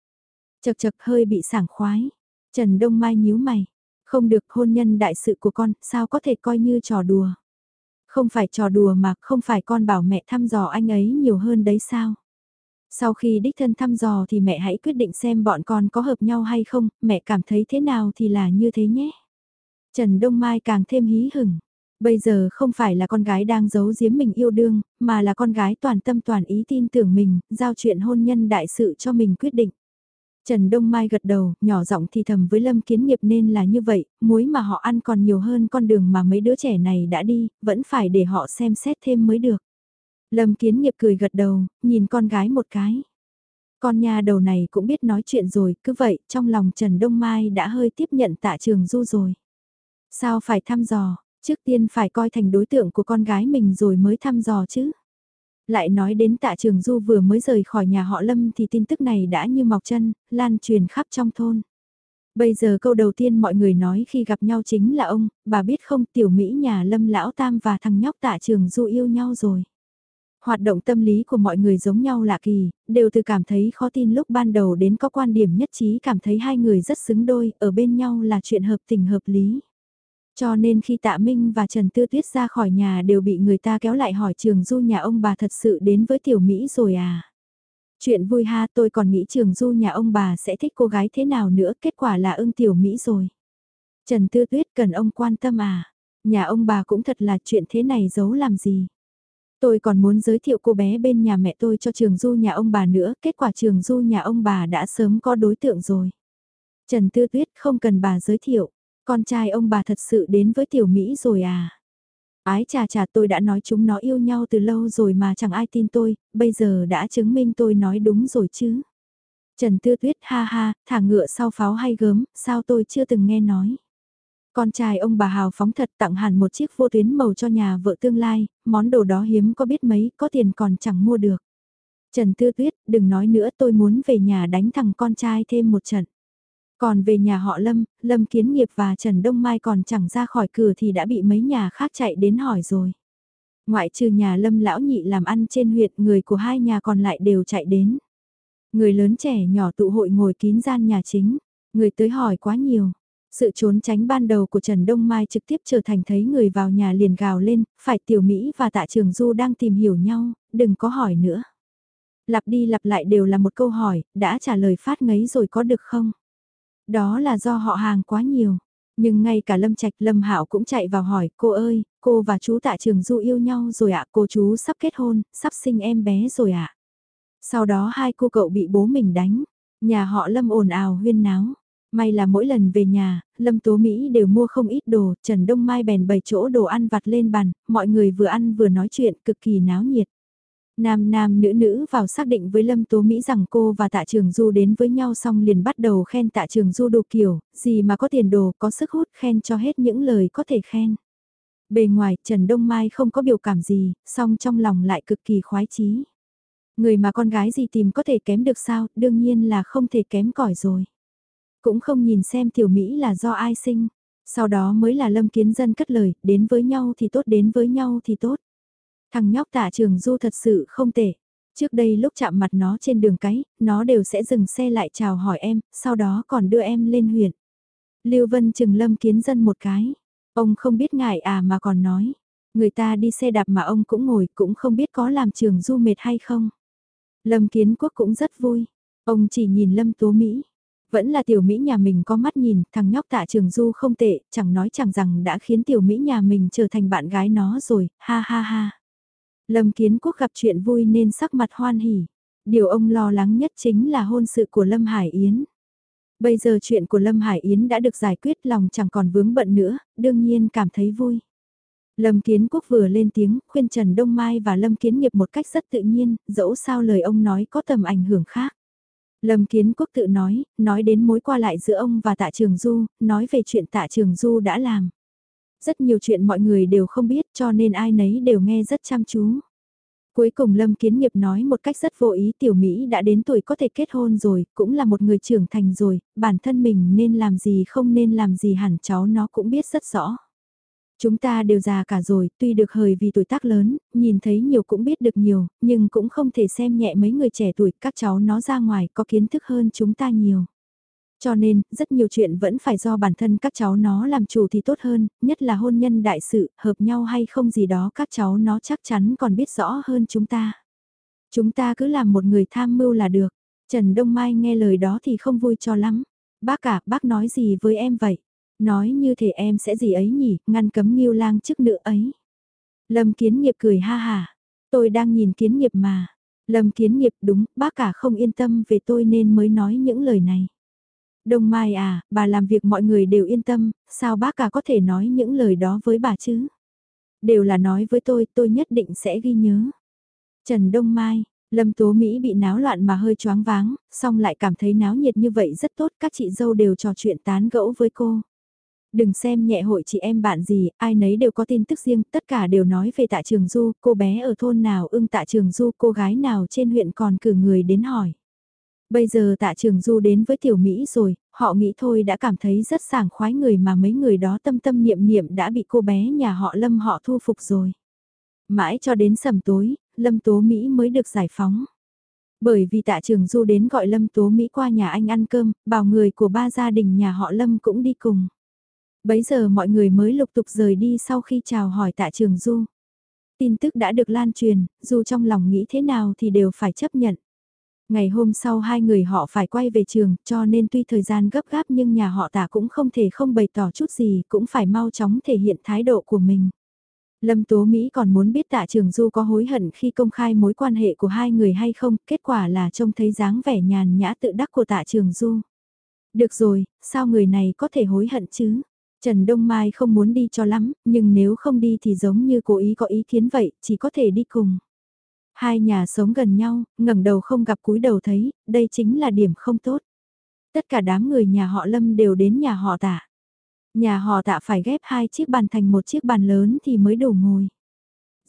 Chật chật hơi bị sảng khoái. Trần Đông Mai nhíu mày. Không được hôn nhân đại sự của con, sao có thể coi như trò đùa. Không phải trò đùa mà không phải con bảo mẹ thăm dò anh ấy nhiều hơn đấy sao. Sau khi đích thân thăm dò thì mẹ hãy quyết định xem bọn con có hợp nhau hay không, mẹ cảm thấy thế nào thì là như thế nhé. Trần Đông Mai càng thêm hí hửng. Bây giờ không phải là con gái đang giấu giếm mình yêu đương, mà là con gái toàn tâm toàn ý tin tưởng mình, giao chuyện hôn nhân đại sự cho mình quyết định. Trần Đông Mai gật đầu, nhỏ giọng thì thầm với Lâm Kiến Nghiệp nên là như vậy, muối mà họ ăn còn nhiều hơn con đường mà mấy đứa trẻ này đã đi, vẫn phải để họ xem xét thêm mới được. Lâm Kiến Nghiệp cười gật đầu, nhìn con gái một cái. Con nhà đầu này cũng biết nói chuyện rồi, cứ vậy, trong lòng Trần Đông Mai đã hơi tiếp nhận tạ trường du rồi. Sao phải thăm dò, trước tiên phải coi thành đối tượng của con gái mình rồi mới thăm dò chứ. Lại nói đến tạ trường du vừa mới rời khỏi nhà họ Lâm thì tin tức này đã như mọc chân, lan truyền khắp trong thôn. Bây giờ câu đầu tiên mọi người nói khi gặp nhau chính là ông, bà biết không tiểu Mỹ nhà Lâm Lão Tam và thằng nhóc tạ trường du yêu nhau rồi. Hoạt động tâm lý của mọi người giống nhau lạ kỳ, đều từ cảm thấy khó tin lúc ban đầu đến có quan điểm nhất trí cảm thấy hai người rất xứng đôi, ở bên nhau là chuyện hợp tình hợp lý. Cho nên khi Tạ Minh và Trần Tư Tuyết ra khỏi nhà đều bị người ta kéo lại hỏi Trường Du nhà ông bà thật sự đến với Tiểu Mỹ rồi à? Chuyện vui ha tôi còn nghĩ Trường Du nhà ông bà sẽ thích cô gái thế nào nữa, kết quả là ưng Tiểu Mỹ rồi. Trần Tư Tuyết cần ông quan tâm à? Nhà ông bà cũng thật là chuyện thế này giấu làm gì? Tôi còn muốn giới thiệu cô bé bên nhà mẹ tôi cho Trường Du nhà ông bà nữa, kết quả Trường Du nhà ông bà đã sớm có đối tượng rồi. Trần Tư Tuyết không cần bà giới thiệu. Con trai ông bà thật sự đến với tiểu Mỹ rồi à? Ái chà chà tôi đã nói chúng nó yêu nhau từ lâu rồi mà chẳng ai tin tôi, bây giờ đã chứng minh tôi nói đúng rồi chứ. Trần Tư Tuyết ha ha, thả ngựa sau pháo hay gớm, sao tôi chưa từng nghe nói. Con trai ông bà hào phóng thật tặng hẳn một chiếc vô tuyến màu cho nhà vợ tương lai, món đồ đó hiếm có biết mấy, có tiền còn chẳng mua được. Trần Tư Tuyết, đừng nói nữa tôi muốn về nhà đánh thằng con trai thêm một trận. Còn về nhà họ Lâm, Lâm Kiến Nghiệp và Trần Đông Mai còn chẳng ra khỏi cửa thì đã bị mấy nhà khác chạy đến hỏi rồi. Ngoại trừ nhà Lâm Lão Nhị làm ăn trên huyện, người của hai nhà còn lại đều chạy đến. Người lớn trẻ nhỏ tụ hội ngồi kín gian nhà chính, người tới hỏi quá nhiều. Sự trốn tránh ban đầu của Trần Đông Mai trực tiếp trở thành thấy người vào nhà liền gào lên, phải Tiểu Mỹ và Tạ Trường Du đang tìm hiểu nhau, đừng có hỏi nữa. Lặp đi lặp lại đều là một câu hỏi, đã trả lời phát ngấy rồi có được không? Đó là do họ hàng quá nhiều. Nhưng ngay cả Lâm Trạch Lâm Hạo cũng chạy vào hỏi, cô ơi, cô và chú Tạ Trường Du yêu nhau rồi ạ, cô chú sắp kết hôn, sắp sinh em bé rồi ạ. Sau đó hai cô cậu bị bố mình đánh, nhà họ Lâm ồn ào huyên náo. May là mỗi lần về nhà, Lâm Tố Mỹ đều mua không ít đồ, Trần Đông Mai bèn bày chỗ đồ ăn vặt lên bàn, mọi người vừa ăn vừa nói chuyện cực kỳ náo nhiệt. Nam nam nữ nữ vào xác định với Lâm Tố Mỹ rằng cô và Tạ Trường Du đến với nhau xong liền bắt đầu khen Tạ Trường Du đồ kiểu, gì mà có tiền đồ, có sức hút khen cho hết những lời có thể khen. Bề ngoài Trần Đông Mai không có biểu cảm gì, song trong lòng lại cực kỳ khoái chí. Người mà con gái gì tìm có thể kém được sao, đương nhiên là không thể kém cỏi rồi. Cũng không nhìn xem tiểu Mỹ là do ai sinh, sau đó mới là Lâm Kiến Dân cất lời, đến với nhau thì tốt đến với nhau thì tốt. Thằng nhóc tạ trường du thật sự không tệ. Trước đây lúc chạm mặt nó trên đường cái, nó đều sẽ dừng xe lại chào hỏi em, sau đó còn đưa em lên huyện. Lưu Vân chừng lâm kiến dân một cái. Ông không biết ngại à mà còn nói. Người ta đi xe đạp mà ông cũng ngồi cũng không biết có làm trường du mệt hay không. Lâm kiến quốc cũng rất vui. Ông chỉ nhìn lâm tố Mỹ. Vẫn là tiểu Mỹ nhà mình có mắt nhìn, thằng nhóc tạ trường du không tệ, chẳng nói chẳng rằng đã khiến tiểu Mỹ nhà mình trở thành bạn gái nó rồi, ha ha ha. Lâm Kiến Quốc gặp chuyện vui nên sắc mặt hoan hỉ. Điều ông lo lắng nhất chính là hôn sự của Lâm Hải Yến. Bây giờ chuyện của Lâm Hải Yến đã được giải quyết lòng chẳng còn vướng bận nữa, đương nhiên cảm thấy vui. Lâm Kiến Quốc vừa lên tiếng, khuyên Trần Đông Mai và Lâm Kiến Nghiệp một cách rất tự nhiên, dẫu sao lời ông nói có tầm ảnh hưởng khác. Lâm Kiến Quốc tự nói, nói đến mối qua lại giữa ông và Tạ Trường Du, nói về chuyện Tạ Trường Du đã làm. Rất nhiều chuyện mọi người đều không biết cho nên ai nấy đều nghe rất chăm chú. Cuối cùng Lâm Kiến Nghiệp nói một cách rất vô ý tiểu Mỹ đã đến tuổi có thể kết hôn rồi, cũng là một người trưởng thành rồi, bản thân mình nên làm gì không nên làm gì hẳn cháu nó cũng biết rất rõ. Chúng ta đều già cả rồi, tuy được hời vì tuổi tác lớn, nhìn thấy nhiều cũng biết được nhiều, nhưng cũng không thể xem nhẹ mấy người trẻ tuổi, các cháu nó ra ngoài có kiến thức hơn chúng ta nhiều. Cho nên, rất nhiều chuyện vẫn phải do bản thân các cháu nó làm chủ thì tốt hơn, nhất là hôn nhân đại sự, hợp nhau hay không gì đó các cháu nó chắc chắn còn biết rõ hơn chúng ta. Chúng ta cứ làm một người tham mưu là được. Trần Đông Mai nghe lời đó thì không vui cho lắm. Bác cả, bác nói gì với em vậy? Nói như thể em sẽ gì ấy nhỉ, ngăn cấm nghiêu lang chức nữ ấy. Lâm kiến nghiệp cười ha hà. Tôi đang nhìn kiến nghiệp mà. Lâm kiến nghiệp đúng, bác cả không yên tâm về tôi nên mới nói những lời này. Đông Mai à, bà làm việc mọi người đều yên tâm, sao bác cả có thể nói những lời đó với bà chứ? Đều là nói với tôi, tôi nhất định sẽ ghi nhớ. Trần Đông Mai, Lâm Tố Mỹ bị náo loạn mà hơi choáng váng, xong lại cảm thấy náo nhiệt như vậy rất tốt, các chị dâu đều trò chuyện tán gẫu với cô. Đừng xem nhẹ hội chị em bạn gì, ai nấy đều có tin tức riêng, tất cả đều nói về tạ trường du, cô bé ở thôn nào ưng tạ trường du, cô gái nào trên huyện còn cử người đến hỏi. Bây giờ tạ trường du đến với tiểu Mỹ rồi, họ nghĩ thôi đã cảm thấy rất sảng khoái người mà mấy người đó tâm tâm niệm niệm đã bị cô bé nhà họ lâm họ thu phục rồi. Mãi cho đến sầm tối, lâm tố Mỹ mới được giải phóng. Bởi vì tạ trường du đến gọi lâm tố Mỹ qua nhà anh ăn cơm, bảo người của ba gia đình nhà họ lâm cũng đi cùng. Bấy giờ mọi người mới lục tục rời đi sau khi chào hỏi tạ trường du. Tin tức đã được lan truyền, dù trong lòng nghĩ thế nào thì đều phải chấp nhận. Ngày hôm sau hai người họ phải quay về trường, cho nên tuy thời gian gấp gáp nhưng nhà họ tạ cũng không thể không bày tỏ chút gì, cũng phải mau chóng thể hiện thái độ của mình. Lâm Tố Mỹ còn muốn biết tạ trường Du có hối hận khi công khai mối quan hệ của hai người hay không, kết quả là trông thấy dáng vẻ nhàn nhã tự đắc của tạ trường Du. Được rồi, sao người này có thể hối hận chứ? Trần Đông Mai không muốn đi cho lắm, nhưng nếu không đi thì giống như cố ý có ý kiến vậy, chỉ có thể đi cùng. Hai nhà sống gần nhau, ngẩng đầu không gặp cúi đầu thấy, đây chính là điểm không tốt. Tất cả đám người nhà họ Lâm đều đến nhà họ tạ. Nhà họ tạ phải ghép hai chiếc bàn thành một chiếc bàn lớn thì mới đủ ngồi.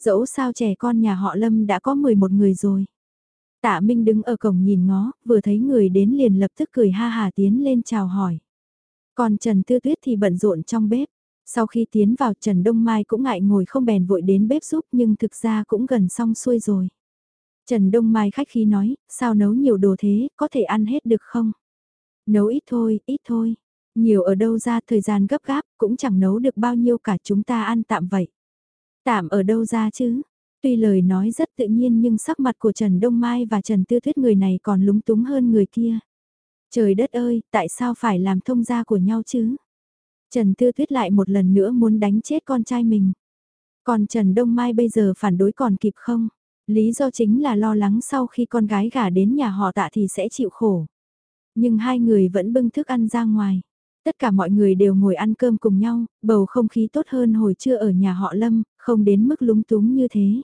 Dẫu sao trẻ con nhà họ Lâm đã có 11 người rồi. Tạ Minh đứng ở cổng nhìn ngó, vừa thấy người đến liền lập tức cười ha hà tiến lên chào hỏi. Còn Trần Tư Tuyết thì bận rộn trong bếp. Sau khi tiến vào Trần Đông Mai cũng ngại ngồi không bèn vội đến bếp giúp nhưng thực ra cũng gần xong xuôi rồi. Trần Đông Mai khách khí nói, sao nấu nhiều đồ thế, có thể ăn hết được không? Nấu ít thôi, ít thôi. Nhiều ở đâu ra thời gian gấp gáp, cũng chẳng nấu được bao nhiêu cả chúng ta ăn tạm vậy. Tạm ở đâu ra chứ? Tuy lời nói rất tự nhiên nhưng sắc mặt của Trần Đông Mai và Trần Tư Thuyết người này còn lúng túng hơn người kia. Trời đất ơi, tại sao phải làm thông gia của nhau chứ? Trần Tư Thuyết lại một lần nữa muốn đánh chết con trai mình. Còn Trần Đông Mai bây giờ phản đối còn kịp không? Lý do chính là lo lắng sau khi con gái gả đến nhà họ tạ thì sẽ chịu khổ. Nhưng hai người vẫn bưng thức ăn ra ngoài. Tất cả mọi người đều ngồi ăn cơm cùng nhau, bầu không khí tốt hơn hồi trưa ở nhà họ Lâm, không đến mức lúng túng như thế.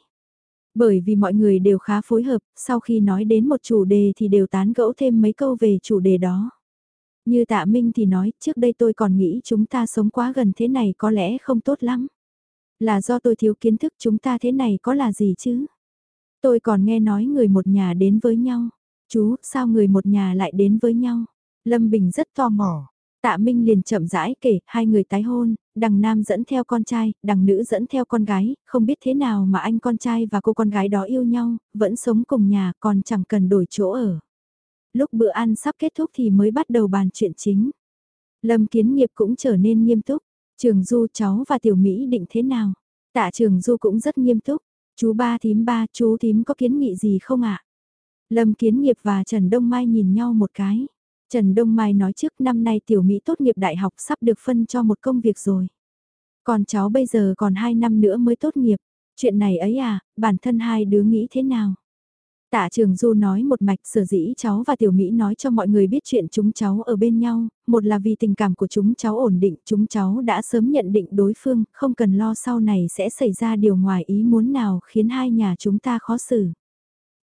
Bởi vì mọi người đều khá phối hợp, sau khi nói đến một chủ đề thì đều tán gẫu thêm mấy câu về chủ đề đó. Như tạ Minh thì nói, trước đây tôi còn nghĩ chúng ta sống quá gần thế này có lẽ không tốt lắm. Là do tôi thiếu kiến thức chúng ta thế này có là gì chứ? Tôi còn nghe nói người một nhà đến với nhau. Chú, sao người một nhà lại đến với nhau? Lâm Bình rất tò mò. Tạ Minh liền chậm rãi kể, hai người tái hôn, đằng nam dẫn theo con trai, đằng nữ dẫn theo con gái, không biết thế nào mà anh con trai và cô con gái đó yêu nhau, vẫn sống cùng nhà còn chẳng cần đổi chỗ ở. Lúc bữa ăn sắp kết thúc thì mới bắt đầu bàn chuyện chính. Lâm kiến nghiệp cũng trở nên nghiêm túc, trường du cháu và tiểu Mỹ định thế nào? Tạ trường du cũng rất nghiêm túc, chú ba thím ba chú thím có kiến nghị gì không ạ? Lâm kiến nghiệp và Trần Đông Mai nhìn nhau một cái. Trần Đông Mai nói trước năm nay tiểu Mỹ tốt nghiệp đại học sắp được phân cho một công việc rồi. Còn cháu bây giờ còn 2 năm nữa mới tốt nghiệp. Chuyện này ấy à, bản thân hai đứa nghĩ thế nào? Tạ Trường Du nói một mạch sở dĩ cháu và Tiểu Mỹ nói cho mọi người biết chuyện chúng cháu ở bên nhau, một là vì tình cảm của chúng cháu ổn định, chúng cháu đã sớm nhận định đối phương, không cần lo sau này sẽ xảy ra điều ngoài ý muốn nào khiến hai nhà chúng ta khó xử.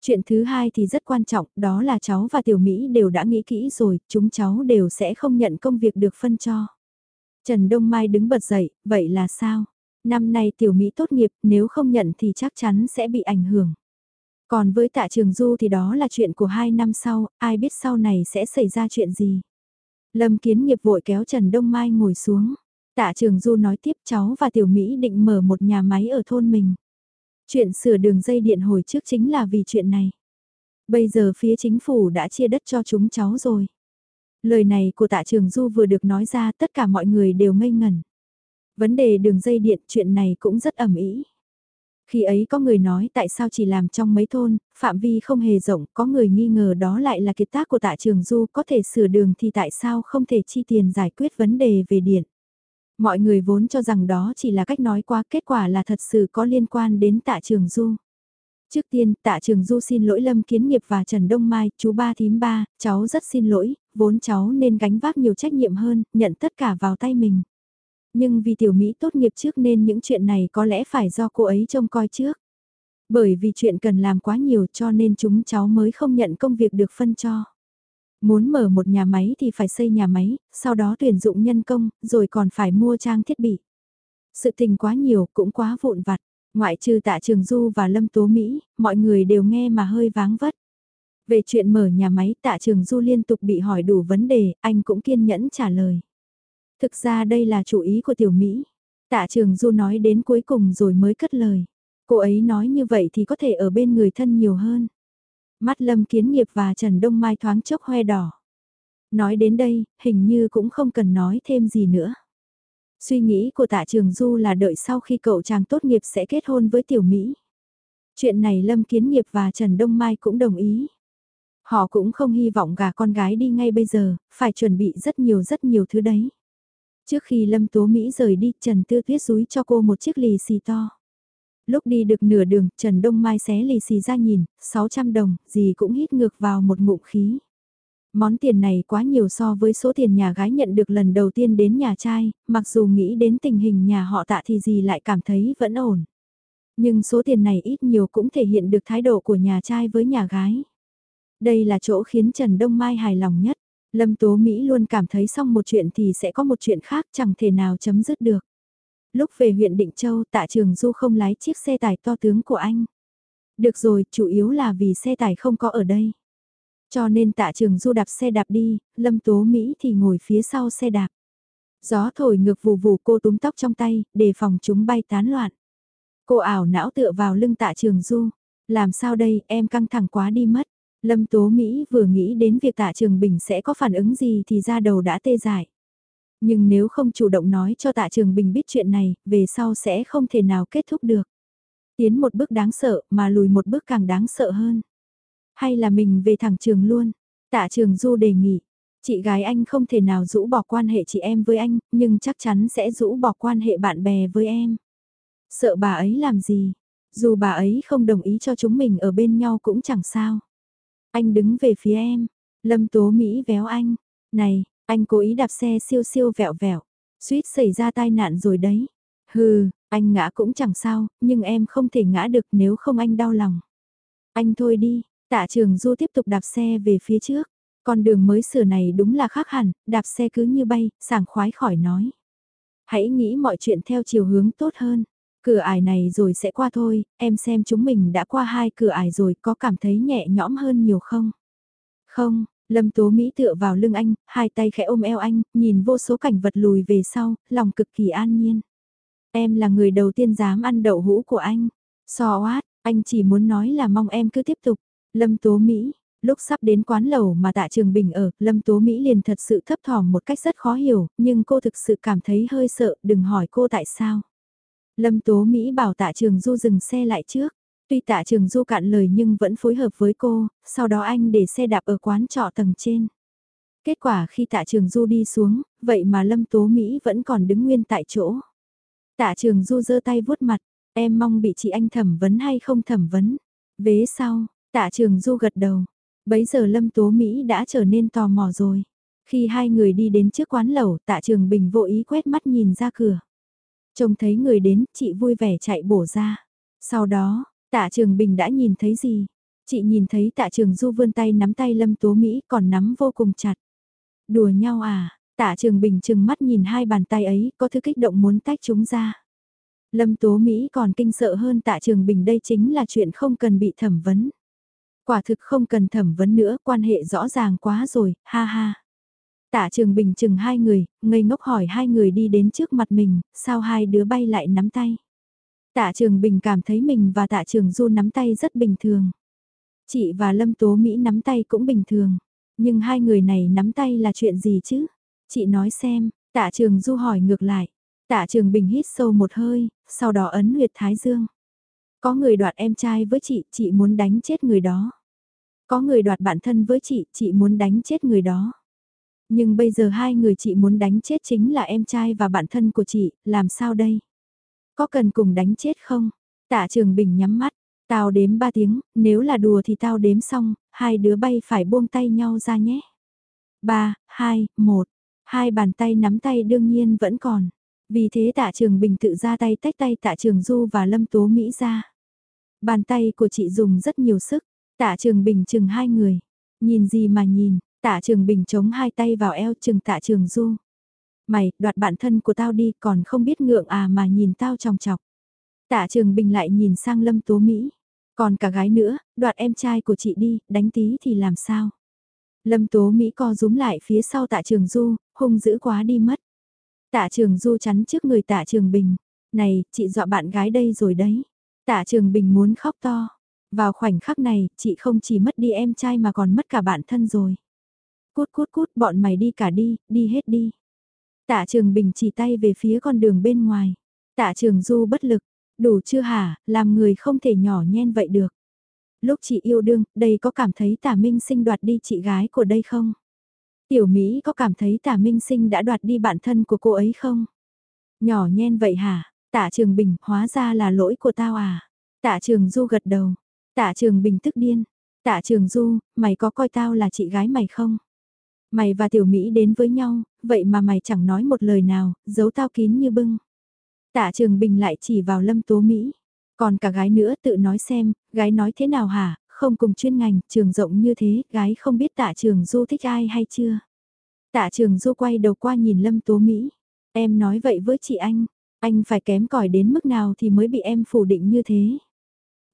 Chuyện thứ hai thì rất quan trọng, đó là cháu và Tiểu Mỹ đều đã nghĩ kỹ rồi, chúng cháu đều sẽ không nhận công việc được phân cho. Trần Đông Mai đứng bật dậy, vậy là sao? Năm nay Tiểu Mỹ tốt nghiệp, nếu không nhận thì chắc chắn sẽ bị ảnh hưởng. Còn với tạ trường du thì đó là chuyện của hai năm sau, ai biết sau này sẽ xảy ra chuyện gì. Lâm kiến nghiệp vội kéo Trần Đông Mai ngồi xuống. Tạ trường du nói tiếp cháu và tiểu Mỹ định mở một nhà máy ở thôn mình. Chuyện sửa đường dây điện hồi trước chính là vì chuyện này. Bây giờ phía chính phủ đã chia đất cho chúng cháu rồi. Lời này của tạ trường du vừa được nói ra tất cả mọi người đều ngây ngẩn. Vấn đề đường dây điện chuyện này cũng rất ẩm ý. Khi ấy có người nói tại sao chỉ làm trong mấy thôn, phạm vi không hề rộng, có người nghi ngờ đó lại là kiệt tác của tạ trường du có thể sửa đường thì tại sao không thể chi tiền giải quyết vấn đề về điện. Mọi người vốn cho rằng đó chỉ là cách nói qua kết quả là thật sự có liên quan đến tạ trường du. Trước tiên, tạ trường du xin lỗi Lâm Kiến Nghiệp và Trần Đông Mai, chú ba thím ba, cháu rất xin lỗi, vốn cháu nên gánh vác nhiều trách nhiệm hơn, nhận tất cả vào tay mình. Nhưng vì tiểu Mỹ tốt nghiệp trước nên những chuyện này có lẽ phải do cô ấy trông coi trước. Bởi vì chuyện cần làm quá nhiều cho nên chúng cháu mới không nhận công việc được phân cho. Muốn mở một nhà máy thì phải xây nhà máy, sau đó tuyển dụng nhân công, rồi còn phải mua trang thiết bị. Sự tình quá nhiều cũng quá vụn vặt, ngoại trừ tạ trường Du và Lâm Tố Mỹ, mọi người đều nghe mà hơi váng vất. Về chuyện mở nhà máy tạ trường Du liên tục bị hỏi đủ vấn đề, anh cũng kiên nhẫn trả lời. Thực ra đây là chủ ý của tiểu Mỹ. Tạ trường Du nói đến cuối cùng rồi mới cất lời. Cô ấy nói như vậy thì có thể ở bên người thân nhiều hơn. Mắt Lâm Kiến Nghiệp và Trần Đông Mai thoáng chốc hoe đỏ. Nói đến đây, hình như cũng không cần nói thêm gì nữa. Suy nghĩ của tạ trường Du là đợi sau khi cậu chàng tốt nghiệp sẽ kết hôn với tiểu Mỹ. Chuyện này Lâm Kiến Nghiệp và Trần Đông Mai cũng đồng ý. Họ cũng không hy vọng gà con gái đi ngay bây giờ, phải chuẩn bị rất nhiều rất nhiều thứ đấy. Trước khi Lâm Tố Mỹ rời đi, Trần Tư Tuyết rúi cho cô một chiếc lì xì to. Lúc đi được nửa đường, Trần Đông Mai xé lì xì ra nhìn, 600 đồng, gì cũng hít ngược vào một ngụm khí. Món tiền này quá nhiều so với số tiền nhà gái nhận được lần đầu tiên đến nhà trai, mặc dù nghĩ đến tình hình nhà họ tạ thì gì lại cảm thấy vẫn ổn. Nhưng số tiền này ít nhiều cũng thể hiện được thái độ của nhà trai với nhà gái. Đây là chỗ khiến Trần Đông Mai hài lòng nhất. Lâm Tố Mỹ luôn cảm thấy xong một chuyện thì sẽ có một chuyện khác chẳng thể nào chấm dứt được. Lúc về huyện Định Châu tạ trường Du không lái chiếc xe tải to tướng của anh. Được rồi, chủ yếu là vì xe tải không có ở đây. Cho nên tạ trường Du đạp xe đạp đi, Lâm Tố Mỹ thì ngồi phía sau xe đạp. Gió thổi ngược vù vù cô túm tóc trong tay, để phòng chúng bay tán loạn. Cô ảo não tựa vào lưng tạ trường Du. Làm sao đây, em căng thẳng quá đi mất. Lâm Tố Mỹ vừa nghĩ đến việc tạ trường Bình sẽ có phản ứng gì thì ra đầu đã tê dại. Nhưng nếu không chủ động nói cho tạ trường Bình biết chuyện này, về sau sẽ không thể nào kết thúc được. Tiến một bước đáng sợ mà lùi một bước càng đáng sợ hơn. Hay là mình về thẳng trường luôn? Tạ trường Du đề nghị. Chị gái anh không thể nào rũ bỏ quan hệ chị em với anh, nhưng chắc chắn sẽ rũ bỏ quan hệ bạn bè với em. Sợ bà ấy làm gì? Dù bà ấy không đồng ý cho chúng mình ở bên nhau cũng chẳng sao. Anh đứng về phía em. Lâm Tố Mỹ véo anh. Này, anh cố ý đạp xe siêu siêu vẹo vẹo. Suýt xảy ra tai nạn rồi đấy. Hừ, anh ngã cũng chẳng sao, nhưng em không thể ngã được nếu không anh đau lòng. Anh thôi đi, tạ trường du tiếp tục đạp xe về phía trước. Con đường mới sửa này đúng là khác hẳn, đạp xe cứ như bay, sảng khoái khỏi nói. Hãy nghĩ mọi chuyện theo chiều hướng tốt hơn. Cửa ải này rồi sẽ qua thôi, em xem chúng mình đã qua hai cửa ải rồi có cảm thấy nhẹ nhõm hơn nhiều không? Không, Lâm Tố Mỹ tựa vào lưng anh, hai tay khẽ ôm eo anh, nhìn vô số cảnh vật lùi về sau, lòng cực kỳ an nhiên. Em là người đầu tiên dám ăn đậu hũ của anh. So oát, anh chỉ muốn nói là mong em cứ tiếp tục. Lâm Tố Mỹ, lúc sắp đến quán lẩu mà tạ trường bình ở, Lâm Tố Mỹ liền thật sự thấp thỏm một cách rất khó hiểu, nhưng cô thực sự cảm thấy hơi sợ, đừng hỏi cô tại sao. Lâm Tố Mỹ bảo tạ trường du dừng xe lại trước. Tuy tạ trường du cạn lời nhưng vẫn phối hợp với cô, sau đó anh để xe đạp ở quán trọ tầng trên. Kết quả khi tạ trường du đi xuống, vậy mà Lâm Tố Mỹ vẫn còn đứng nguyên tại chỗ. Tạ trường du giơ tay vuốt mặt, em mong bị chị anh thẩm vấn hay không thẩm vấn. Vế sau, tạ trường du gật đầu. Bấy giờ Lâm Tố Mỹ đã trở nên tò mò rồi. Khi hai người đi đến trước quán lẩu, tạ trường bình vô ý quét mắt nhìn ra cửa. Trông thấy người đến, chị vui vẻ chạy bổ ra. Sau đó, tạ trường bình đã nhìn thấy gì? Chị nhìn thấy tạ trường du vươn tay nắm tay Lâm Tố Mỹ còn nắm vô cùng chặt. Đùa nhau à? Tạ trường bình chừng mắt nhìn hai bàn tay ấy có thứ kích động muốn tách chúng ra. Lâm Tố Mỹ còn kinh sợ hơn tạ trường bình đây chính là chuyện không cần bị thẩm vấn. Quả thực không cần thẩm vấn nữa, quan hệ rõ ràng quá rồi, ha ha. Tạ Trường Bình chừng hai người, ngây ngốc hỏi hai người đi đến trước mặt mình, sao hai đứa bay lại nắm tay. Tạ Trường Bình cảm thấy mình và Tạ Trường Du nắm tay rất bình thường. Chị và Lâm Tố Mỹ nắm tay cũng bình thường. Nhưng hai người này nắm tay là chuyện gì chứ? Chị nói xem, Tạ Trường Du hỏi ngược lại. Tạ Trường Bình hít sâu một hơi, sau đó ấn huyệt Thái Dương. Có người đoạt em trai với chị, chị muốn đánh chết người đó. Có người đoạt bạn thân với chị, chị muốn đánh chết người đó. Nhưng bây giờ hai người chị muốn đánh chết chính là em trai và bạn thân của chị, làm sao đây? Có cần cùng đánh chết không? Tạ Trường Bình nhắm mắt, Tao đếm ba tiếng, nếu là đùa thì tao đếm xong, hai đứa bay phải buông tay nhau ra nhé. Ba, hai, một, hai bàn tay nắm tay đương nhiên vẫn còn. Vì thế tạ trường bình tự ra tay tách tay tạ trường du và lâm tố Mỹ ra. Bàn tay của chị dùng rất nhiều sức, tạ trường bình chừng hai người. Nhìn gì mà nhìn, tạ trường bình chống hai tay vào eo Trường tạ trường du. Mày, đoạt bạn thân của tao đi còn không biết ngượng à mà nhìn tao tròng chọc. Tạ trường bình lại nhìn sang lâm tố Mỹ. Còn cả gái nữa, đoạt em trai của chị đi, đánh tí thì làm sao? Lâm tố Mỹ co rúm lại phía sau tạ trường du, hung dữ quá đi mất. Tạ trường du chắn trước người tạ trường bình. Này, chị dọa bạn gái đây rồi đấy. Tạ trường bình muốn khóc to. Vào khoảnh khắc này, chị không chỉ mất đi em trai mà còn mất cả bạn thân rồi. Cút cút cút bọn mày đi cả đi, đi hết đi. Tạ trường bình chỉ tay về phía con đường bên ngoài. Tạ trường du bất lực, đủ chưa hả, làm người không thể nhỏ nhen vậy được. Lúc chị yêu đương, đây có cảm thấy tả minh sinh đoạt đi chị gái của đây không? Tiểu Mỹ có cảm thấy tả minh sinh đã đoạt đi bạn thân của cô ấy không? Nhỏ nhen vậy hả? Tạ Trường Bình, hóa ra là lỗi của tao à? Tạ Trường Du gật đầu. Tạ Trường Bình tức điên. Tạ Trường Du, mày có coi tao là chị gái mày không? Mày và Tiểu Mỹ đến với nhau, vậy mà mày chẳng nói một lời nào, giấu tao kín như bưng. Tạ Trường Bình lại chỉ vào Lâm Tố Mỹ. Còn cả gái nữa tự nói xem, gái nói thế nào hả, không cùng chuyên ngành, trường rộng như thế, gái không biết tạ trường du thích ai hay chưa. Tạ trường du quay đầu qua nhìn Lâm Tố Mỹ. Em nói vậy với chị anh, anh phải kém cỏi đến mức nào thì mới bị em phủ định như thế.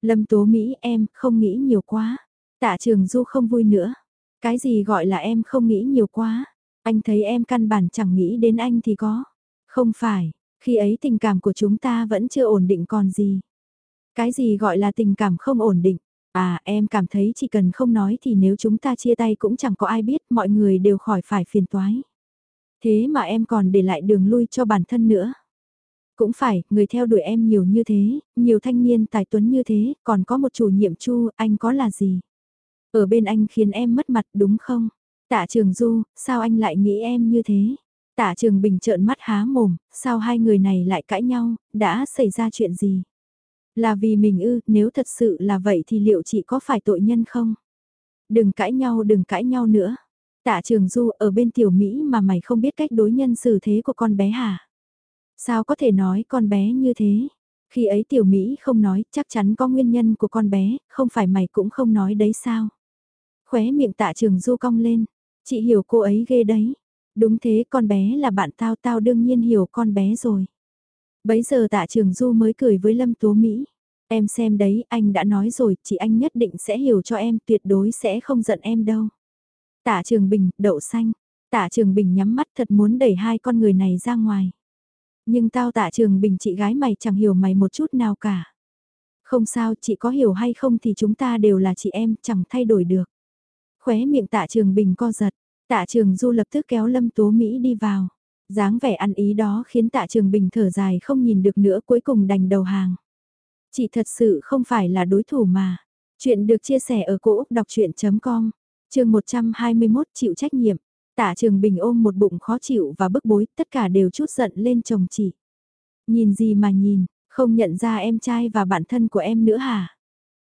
Lâm Tố Mỹ em không nghĩ nhiều quá. Tạ trường du không vui nữa. Cái gì gọi là em không nghĩ nhiều quá. Anh thấy em căn bản chẳng nghĩ đến anh thì có. Không phải, khi ấy tình cảm của chúng ta vẫn chưa ổn định còn gì. Cái gì gọi là tình cảm không ổn định? À em cảm thấy chỉ cần không nói thì nếu chúng ta chia tay cũng chẳng có ai biết mọi người đều khỏi phải phiền toái. Thế mà em còn để lại đường lui cho bản thân nữa. Cũng phải, người theo đuổi em nhiều như thế, nhiều thanh niên tài tuấn như thế, còn có một chủ nhiệm chu, anh có là gì? Ở bên anh khiến em mất mặt đúng không? Tạ Trường Du, sao anh lại nghĩ em như thế? Tạ Trường Bình trợn mắt há mồm, sao hai người này lại cãi nhau, đã xảy ra chuyện gì? Là vì mình ư, nếu thật sự là vậy thì liệu chị có phải tội nhân không? Đừng cãi nhau, đừng cãi nhau nữa. Tạ Trường Du ở bên tiểu Mỹ mà mày không biết cách đối nhân xử thế của con bé hả? Sao có thể nói con bé như thế? Khi ấy tiểu Mỹ không nói, chắc chắn có nguyên nhân của con bé, không phải mày cũng không nói đấy sao? Khóe miệng tạ trường du cong lên, chị hiểu cô ấy ghê đấy. Đúng thế con bé là bạn tao tao đương nhiên hiểu con bé rồi. Bấy giờ tạ trường du mới cười với Lâm Tố Mỹ. Em xem đấy, anh đã nói rồi, chị anh nhất định sẽ hiểu cho em, tuyệt đối sẽ không giận em đâu. Tạ trường bình, đậu xanh. Tạ trường bình nhắm mắt thật muốn đẩy hai con người này ra ngoài. Nhưng tao tạ trường bình chị gái mày chẳng hiểu mày một chút nào cả. Không sao, chị có hiểu hay không thì chúng ta đều là chị em, chẳng thay đổi được. Khóe miệng tạ trường bình co giật, tạ trường du lập tức kéo lâm tố Mỹ đi vào dáng vẻ ăn ý đó khiến tạ trường bình thở dài không nhìn được nữa cuối cùng đành đầu hàng. Chị thật sự không phải là đối thủ mà. Chuyện được chia sẻ ở cỗ đọc chuyện.com, chương 121 chịu trách nhiệm. Tạ trường bình ôm một bụng khó chịu và bức bối, tất cả đều chút giận lên chồng chị. Nhìn gì mà nhìn, không nhận ra em trai và bạn thân của em nữa hả?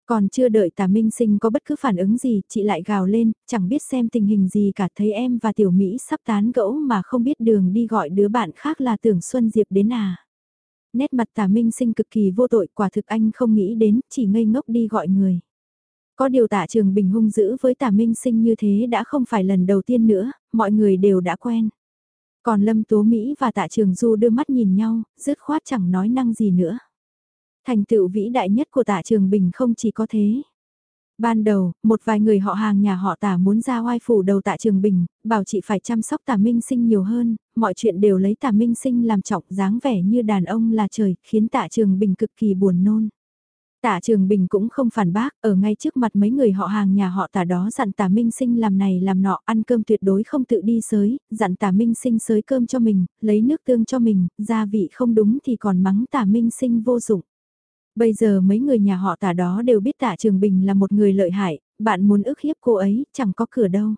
Còn chưa đợi tà minh sinh có bất cứ phản ứng gì, chị lại gào lên, chẳng biết xem tình hình gì cả thấy em và tiểu Mỹ sắp tán gẫu mà không biết đường đi gọi đứa bạn khác là tưởng Xuân Diệp đến à. Nét mặt tà minh sinh cực kỳ vô tội quả thực anh không nghĩ đến, chỉ ngây ngốc đi gọi người. Có điều tạ trường bình hung dữ với tà minh sinh như thế đã không phải lần đầu tiên nữa, mọi người đều đã quen. Còn Lâm Tố Mỹ và tạ trường du đưa mắt nhìn nhau, dứt khoát chẳng nói năng gì nữa. Thành tựu vĩ đại nhất của tạ trường bình không chỉ có thế. Ban đầu, một vài người họ hàng nhà họ tả muốn ra oai phủ đầu tạ trường bình, bảo chị phải chăm sóc tả minh sinh nhiều hơn, mọi chuyện đều lấy tả minh sinh làm trọng dáng vẻ như đàn ông là trời, khiến tạ trường bình cực kỳ buồn nôn. Tạ Trường Bình cũng không phản bác, ở ngay trước mặt mấy người họ hàng nhà họ tả đó dặn tả minh sinh làm này làm nọ, ăn cơm tuyệt đối không tự đi sới, dặn tả minh sinh sới cơm cho mình, lấy nước tương cho mình, gia vị không đúng thì còn mắng tả minh sinh vô dụng. Bây giờ mấy người nhà họ tả đó đều biết tạ Trường Bình là một người lợi hại, bạn muốn ức hiếp cô ấy, chẳng có cửa đâu.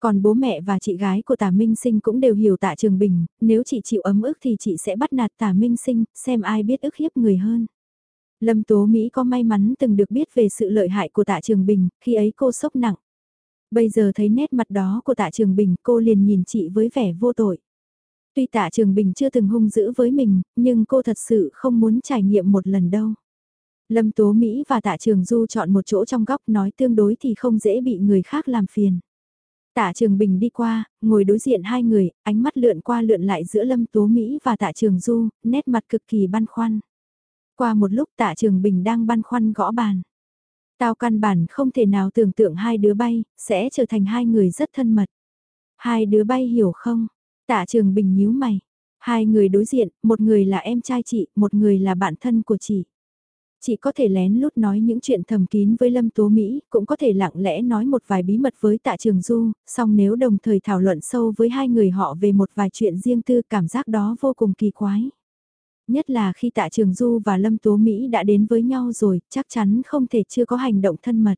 Còn bố mẹ và chị gái của tả Minh Sinh cũng đều hiểu tạ Trường Bình, nếu chị chịu ấm ức thì chị sẽ bắt nạt tả Minh Sinh, xem ai biết ức hiếp người hơn. Lâm Tố Mỹ có may mắn từng được biết về sự lợi hại của tạ Trường Bình, khi ấy cô sốc nặng. Bây giờ thấy nét mặt đó của tạ Trường Bình cô liền nhìn chị với vẻ vô tội. Tuy tạ Trường Bình chưa từng hung dữ với mình, nhưng cô thật sự không muốn trải nghiệm một lần đâu. Lâm Tố Mỹ và tạ Trường Du chọn một chỗ trong góc nói tương đối thì không dễ bị người khác làm phiền. Tạ Trường Bình đi qua, ngồi đối diện hai người, ánh mắt lượn qua lượn lại giữa Lâm Tố Mỹ và Tạ Trường Du, nét mặt cực kỳ băn khoăn. Qua một lúc Tạ Trường Bình đang băn khoăn gõ bàn. Tao căn bản không thể nào tưởng tượng hai đứa bay, sẽ trở thành hai người rất thân mật. Hai đứa bay hiểu không? Tạ Trường Bình nhíu mày. Hai người đối diện, một người là em trai chị, một người là bạn thân của chị. Chị có thể lén lút nói những chuyện thầm kín với Lâm Tố Mỹ, cũng có thể lặng lẽ nói một vài bí mật với Tạ Trường Du, song nếu đồng thời thảo luận sâu với hai người họ về một vài chuyện riêng tư cảm giác đó vô cùng kỳ quái. Nhất là khi Tạ Trường Du và Lâm Tố Mỹ đã đến với nhau rồi, chắc chắn không thể chưa có hành động thân mật.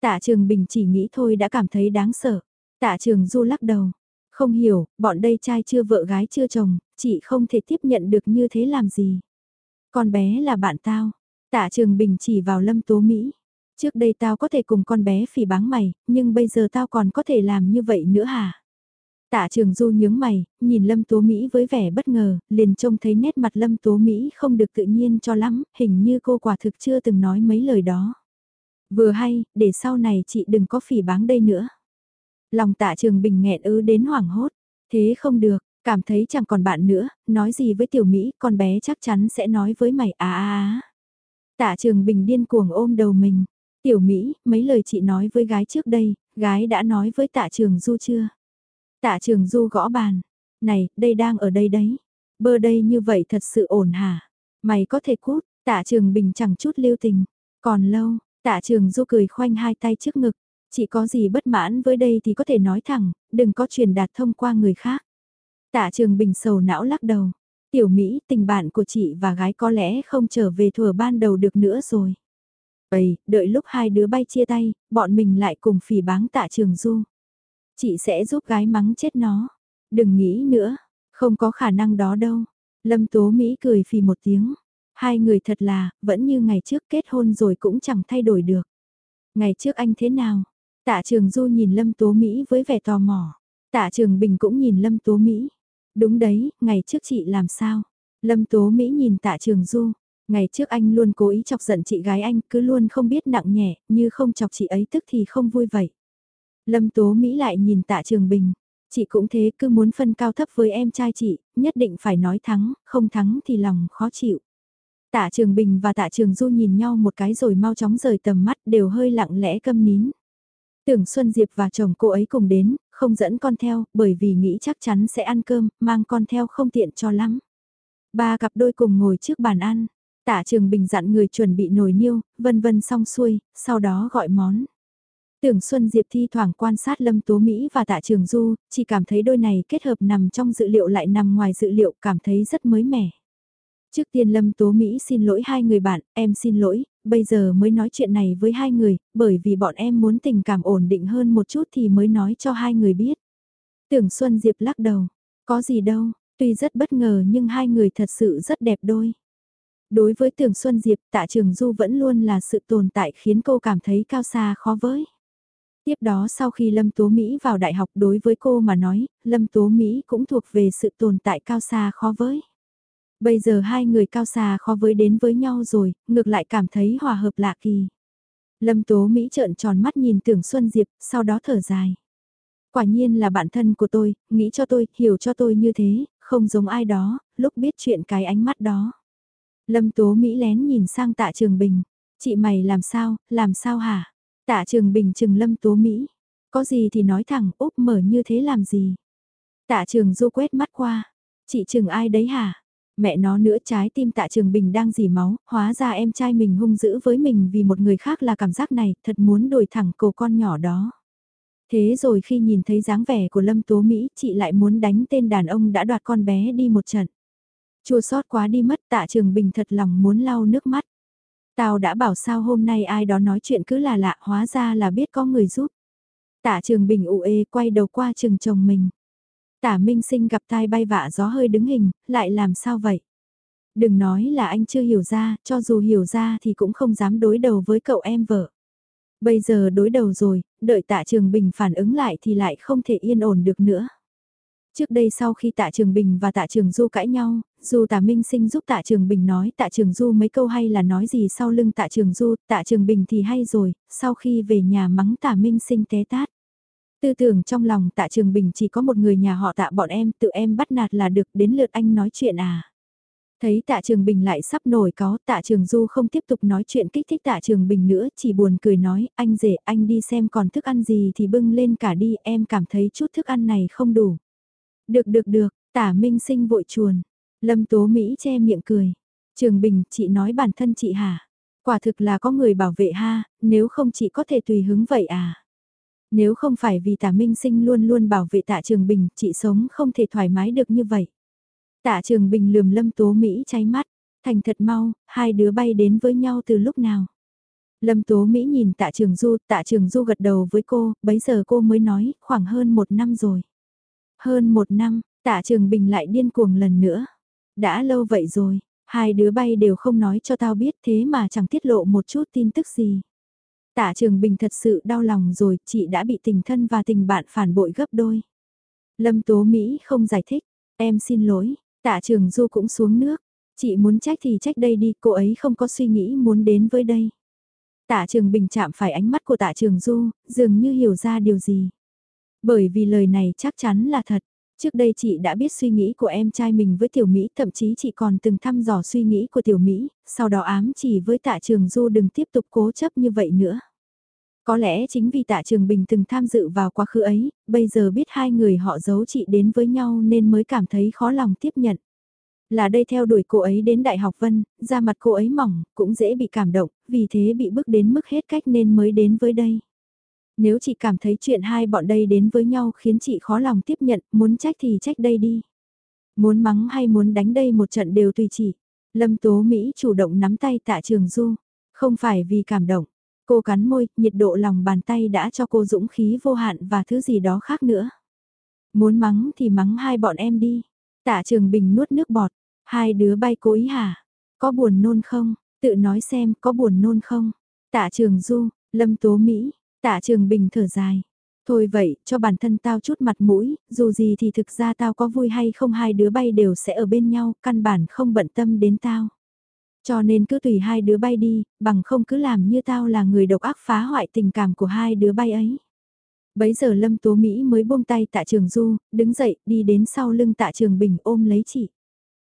Tạ Trường Bình chỉ nghĩ thôi đã cảm thấy đáng sợ. Tạ Trường Du lắc đầu. Không hiểu, bọn đây trai chưa vợ gái chưa chồng, chị không thể tiếp nhận được như thế làm gì. Con bé là bạn tao, Tạ Trường Bình chỉ vào Lâm Tố Mỹ. Trước đây tao có thể cùng con bé phỉ báng mày, nhưng bây giờ tao còn có thể làm như vậy nữa hả? Tạ Trường Du nhướng mày, nhìn Lâm Tố Mỹ với vẻ bất ngờ, liền trông thấy nét mặt Lâm Tố Mỹ không được tự nhiên cho lắm, hình như cô quả thực chưa từng nói mấy lời đó. Vừa hay, để sau này chị đừng có phỉ báng đây nữa. Lòng Tạ Trường Bình nghẹn ứ đến hoảng hốt, thế không được, cảm thấy chẳng còn bạn nữa, nói gì với Tiểu Mỹ, con bé chắc chắn sẽ nói với mày à à à. Tạ Trường Bình điên cuồng ôm đầu mình. Tiểu Mỹ, mấy lời chị nói với gái trước đây, gái đã nói với Tạ Trường Du chưa? Tạ Trường Du gõ bàn. Này, đây đang ở đây đấy. Bơ đây như vậy thật sự ổn hả? Mày có thể cút, Tạ Trường Bình chẳng chút lưu tình. Còn lâu, Tạ Trường Du cười khoanh hai tay trước ngực. Chị có gì bất mãn với đây thì có thể nói thẳng, đừng có truyền đạt thông qua người khác. Tạ Trường Bình sầu não lắc đầu. Tiểu Mỹ, tình bạn của chị và gái có lẽ không trở về thừa ban đầu được nữa rồi. Vậy, đợi lúc hai đứa bay chia tay, bọn mình lại cùng phỉ báng tạ trường du. Chị sẽ giúp gái mắng chết nó. Đừng nghĩ nữa, không có khả năng đó đâu. Lâm Tố Mỹ cười phì một tiếng. Hai người thật là, vẫn như ngày trước kết hôn rồi cũng chẳng thay đổi được. Ngày trước anh thế nào? Tạ Trường Du nhìn Lâm Tố Mỹ với vẻ tò mò. Tạ Trường Bình cũng nhìn Lâm Tố Mỹ. Đúng đấy, ngày trước chị làm sao? Lâm Tố Mỹ nhìn tạ trường du. Ngày trước anh luôn cố ý chọc giận chị gái anh, cứ luôn không biết nặng nhẹ, như không chọc chị ấy tức thì không vui vậy. Lâm Tố Mỹ lại nhìn tạ trường bình. Chị cũng thế cứ muốn phân cao thấp với em trai chị, nhất định phải nói thắng, không thắng thì lòng khó chịu. Tạ Trường Bình và Tạ Trường Du nhìn nhau một cái rồi mau chóng rời tầm mắt đều hơi lặng lẽ câm nín. Tưởng Xuân Diệp và chồng cô ấy cùng đến, không dẫn con theo, bởi vì nghĩ chắc chắn sẽ ăn cơm, mang con theo không tiện cho lắm. Ba cặp đôi cùng ngồi trước bàn ăn, tả trường bình dặn người chuẩn bị nồi niêu, vân vân xong xuôi, sau đó gọi món. Tưởng Xuân Diệp thi thoảng quan sát Lâm Tố Mỹ và Tạ Trường Du, chỉ cảm thấy đôi này kết hợp nằm trong dự liệu lại nằm ngoài dự liệu cảm thấy rất mới mẻ. Trước tiên Lâm Tố Mỹ xin lỗi hai người bạn, em xin lỗi, bây giờ mới nói chuyện này với hai người, bởi vì bọn em muốn tình cảm ổn định hơn một chút thì mới nói cho hai người biết. Tưởng Xuân Diệp lắc đầu, có gì đâu, tuy rất bất ngờ nhưng hai người thật sự rất đẹp đôi. Đối với Tưởng Xuân Diệp, tạ trường Du vẫn luôn là sự tồn tại khiến cô cảm thấy cao xa khó với. Tiếp đó sau khi Lâm Tố Mỹ vào đại học đối với cô mà nói, Lâm Tố Mỹ cũng thuộc về sự tồn tại cao xa khó với. Bây giờ hai người cao xa khó với đến với nhau rồi, ngược lại cảm thấy hòa hợp lạ kỳ. Lâm Tố Mỹ trợn tròn mắt nhìn Tưởng Xuân Diệp, sau đó thở dài. Quả nhiên là bạn thân của tôi, nghĩ cho tôi, hiểu cho tôi như thế, không giống ai đó, lúc biết chuyện cái ánh mắt đó. Lâm Tố Mỹ lén nhìn sang tạ Trường Bình. Chị mày làm sao, làm sao hả? Tạ Trường Bình chừng Lâm Tố Mỹ. Có gì thì nói thẳng, úp mở như thế làm gì? Tạ Trường Du quét mắt qua. Chị chừng ai đấy hả? Mẹ nó nữa trái tim tạ trường bình đang dì máu, hóa ra em trai mình hung dữ với mình vì một người khác là cảm giác này, thật muốn đổi thẳng cổ con nhỏ đó. Thế rồi khi nhìn thấy dáng vẻ của Lâm Tố Mỹ, chị lại muốn đánh tên đàn ông đã đoạt con bé đi một trận. Chua sót quá đi mất tạ trường bình thật lòng muốn lau nước mắt. Tao đã bảo sao hôm nay ai đó nói chuyện cứ là lạ hóa ra là biết có người giúp. Tạ trường bình ụ ê quay đầu qua trường chồng mình. Tả Minh Sinh gặp tai bay vạ gió hơi đứng hình, lại làm sao vậy? Đừng nói là anh chưa hiểu ra, cho dù hiểu ra thì cũng không dám đối đầu với cậu em vợ. Bây giờ đối đầu rồi, đợi tạ trường bình phản ứng lại thì lại không thể yên ổn được nữa. Trước đây sau khi tạ trường bình và tạ trường du cãi nhau, dù tạ minh sinh giúp tạ trường bình nói tạ trường du mấy câu hay là nói gì sau lưng tạ trường du, tạ trường bình thì hay rồi, sau khi về nhà mắng tạ minh sinh té tát. Tư tưởng trong lòng tạ trường bình chỉ có một người nhà họ tạ bọn em, tự em bắt nạt là được đến lượt anh nói chuyện à. Thấy tạ trường bình lại sắp nổi có, tạ trường du không tiếp tục nói chuyện kích thích tạ trường bình nữa, chỉ buồn cười nói, anh rể, anh đi xem còn thức ăn gì thì bưng lên cả đi, em cảm thấy chút thức ăn này không đủ. Được được được, tả minh sinh vội chuồn, lâm tố Mỹ che miệng cười. Trường bình, chị nói bản thân chị hả? Quả thực là có người bảo vệ ha, nếu không chị có thể tùy hứng vậy à? Nếu không phải vì tả minh sinh luôn luôn bảo vệ tạ trường bình, chị sống không thể thoải mái được như vậy. Tạ Trường Bình lườm Lâm Tố Mỹ cháy mắt, thành thật mau, hai đứa bay đến với nhau từ lúc nào. Lâm Tố Mỹ nhìn Tạ Trường Du, Tạ Trường Du gật đầu với cô, bấy giờ cô mới nói, khoảng hơn một năm rồi. Hơn một năm, Tạ Trường Bình lại điên cuồng lần nữa. Đã lâu vậy rồi, hai đứa bay đều không nói cho tao biết thế mà chẳng tiết lộ một chút tin tức gì. Tạ Trường Bình thật sự đau lòng rồi, chị đã bị tình thân và tình bạn phản bội gấp đôi. Lâm Tố Mỹ không giải thích, em xin lỗi, Tạ trường du cũng xuống nước, chị muốn trách thì trách đây đi, cô ấy không có suy nghĩ muốn đến với đây. Tạ trường bình chạm phải ánh mắt của tạ trường du, dường như hiểu ra điều gì. Bởi vì lời này chắc chắn là thật. Trước đây chị đã biết suy nghĩ của em trai mình với Tiểu Mỹ, thậm chí chị còn từng thăm dò suy nghĩ của Tiểu Mỹ, sau đó ám chỉ với tạ trường du đừng tiếp tục cố chấp như vậy nữa. Có lẽ chính vì tạ trường bình từng tham dự vào quá khứ ấy, bây giờ biết hai người họ giấu chị đến với nhau nên mới cảm thấy khó lòng tiếp nhận. Là đây theo đuổi cô ấy đến Đại học Vân, da mặt cô ấy mỏng, cũng dễ bị cảm động, vì thế bị bức đến mức hết cách nên mới đến với đây. Nếu chị cảm thấy chuyện hai bọn đây đến với nhau khiến chị khó lòng tiếp nhận, muốn trách thì trách đây đi. Muốn mắng hay muốn đánh đây một trận đều tùy chị. Lâm Tố Mỹ chủ động nắm tay tạ trường du, không phải vì cảm động, Cô cắn môi, nhiệt độ lòng bàn tay đã cho cô dũng khí vô hạn và thứ gì đó khác nữa. Muốn mắng thì mắng hai bọn em đi. Tạ Trường Bình nuốt nước bọt. Hai đứa bay cố ý hả? Có buồn nôn không? Tự nói xem có buồn nôn không? Tạ Trường Du, Lâm Tố Mỹ, Tạ Trường Bình thở dài. Thôi vậy, cho bản thân tao chút mặt mũi, dù gì thì thực ra tao có vui hay không hai đứa bay đều sẽ ở bên nhau, căn bản không bận tâm đến tao. Cho nên cứ tùy hai đứa bay đi, bằng không cứ làm như tao là người độc ác phá hoại tình cảm của hai đứa bay ấy. Bấy giờ Lâm Tố Mỹ mới buông tay tạ trường Du, đứng dậy, đi đến sau lưng tạ trường Bình ôm lấy chị.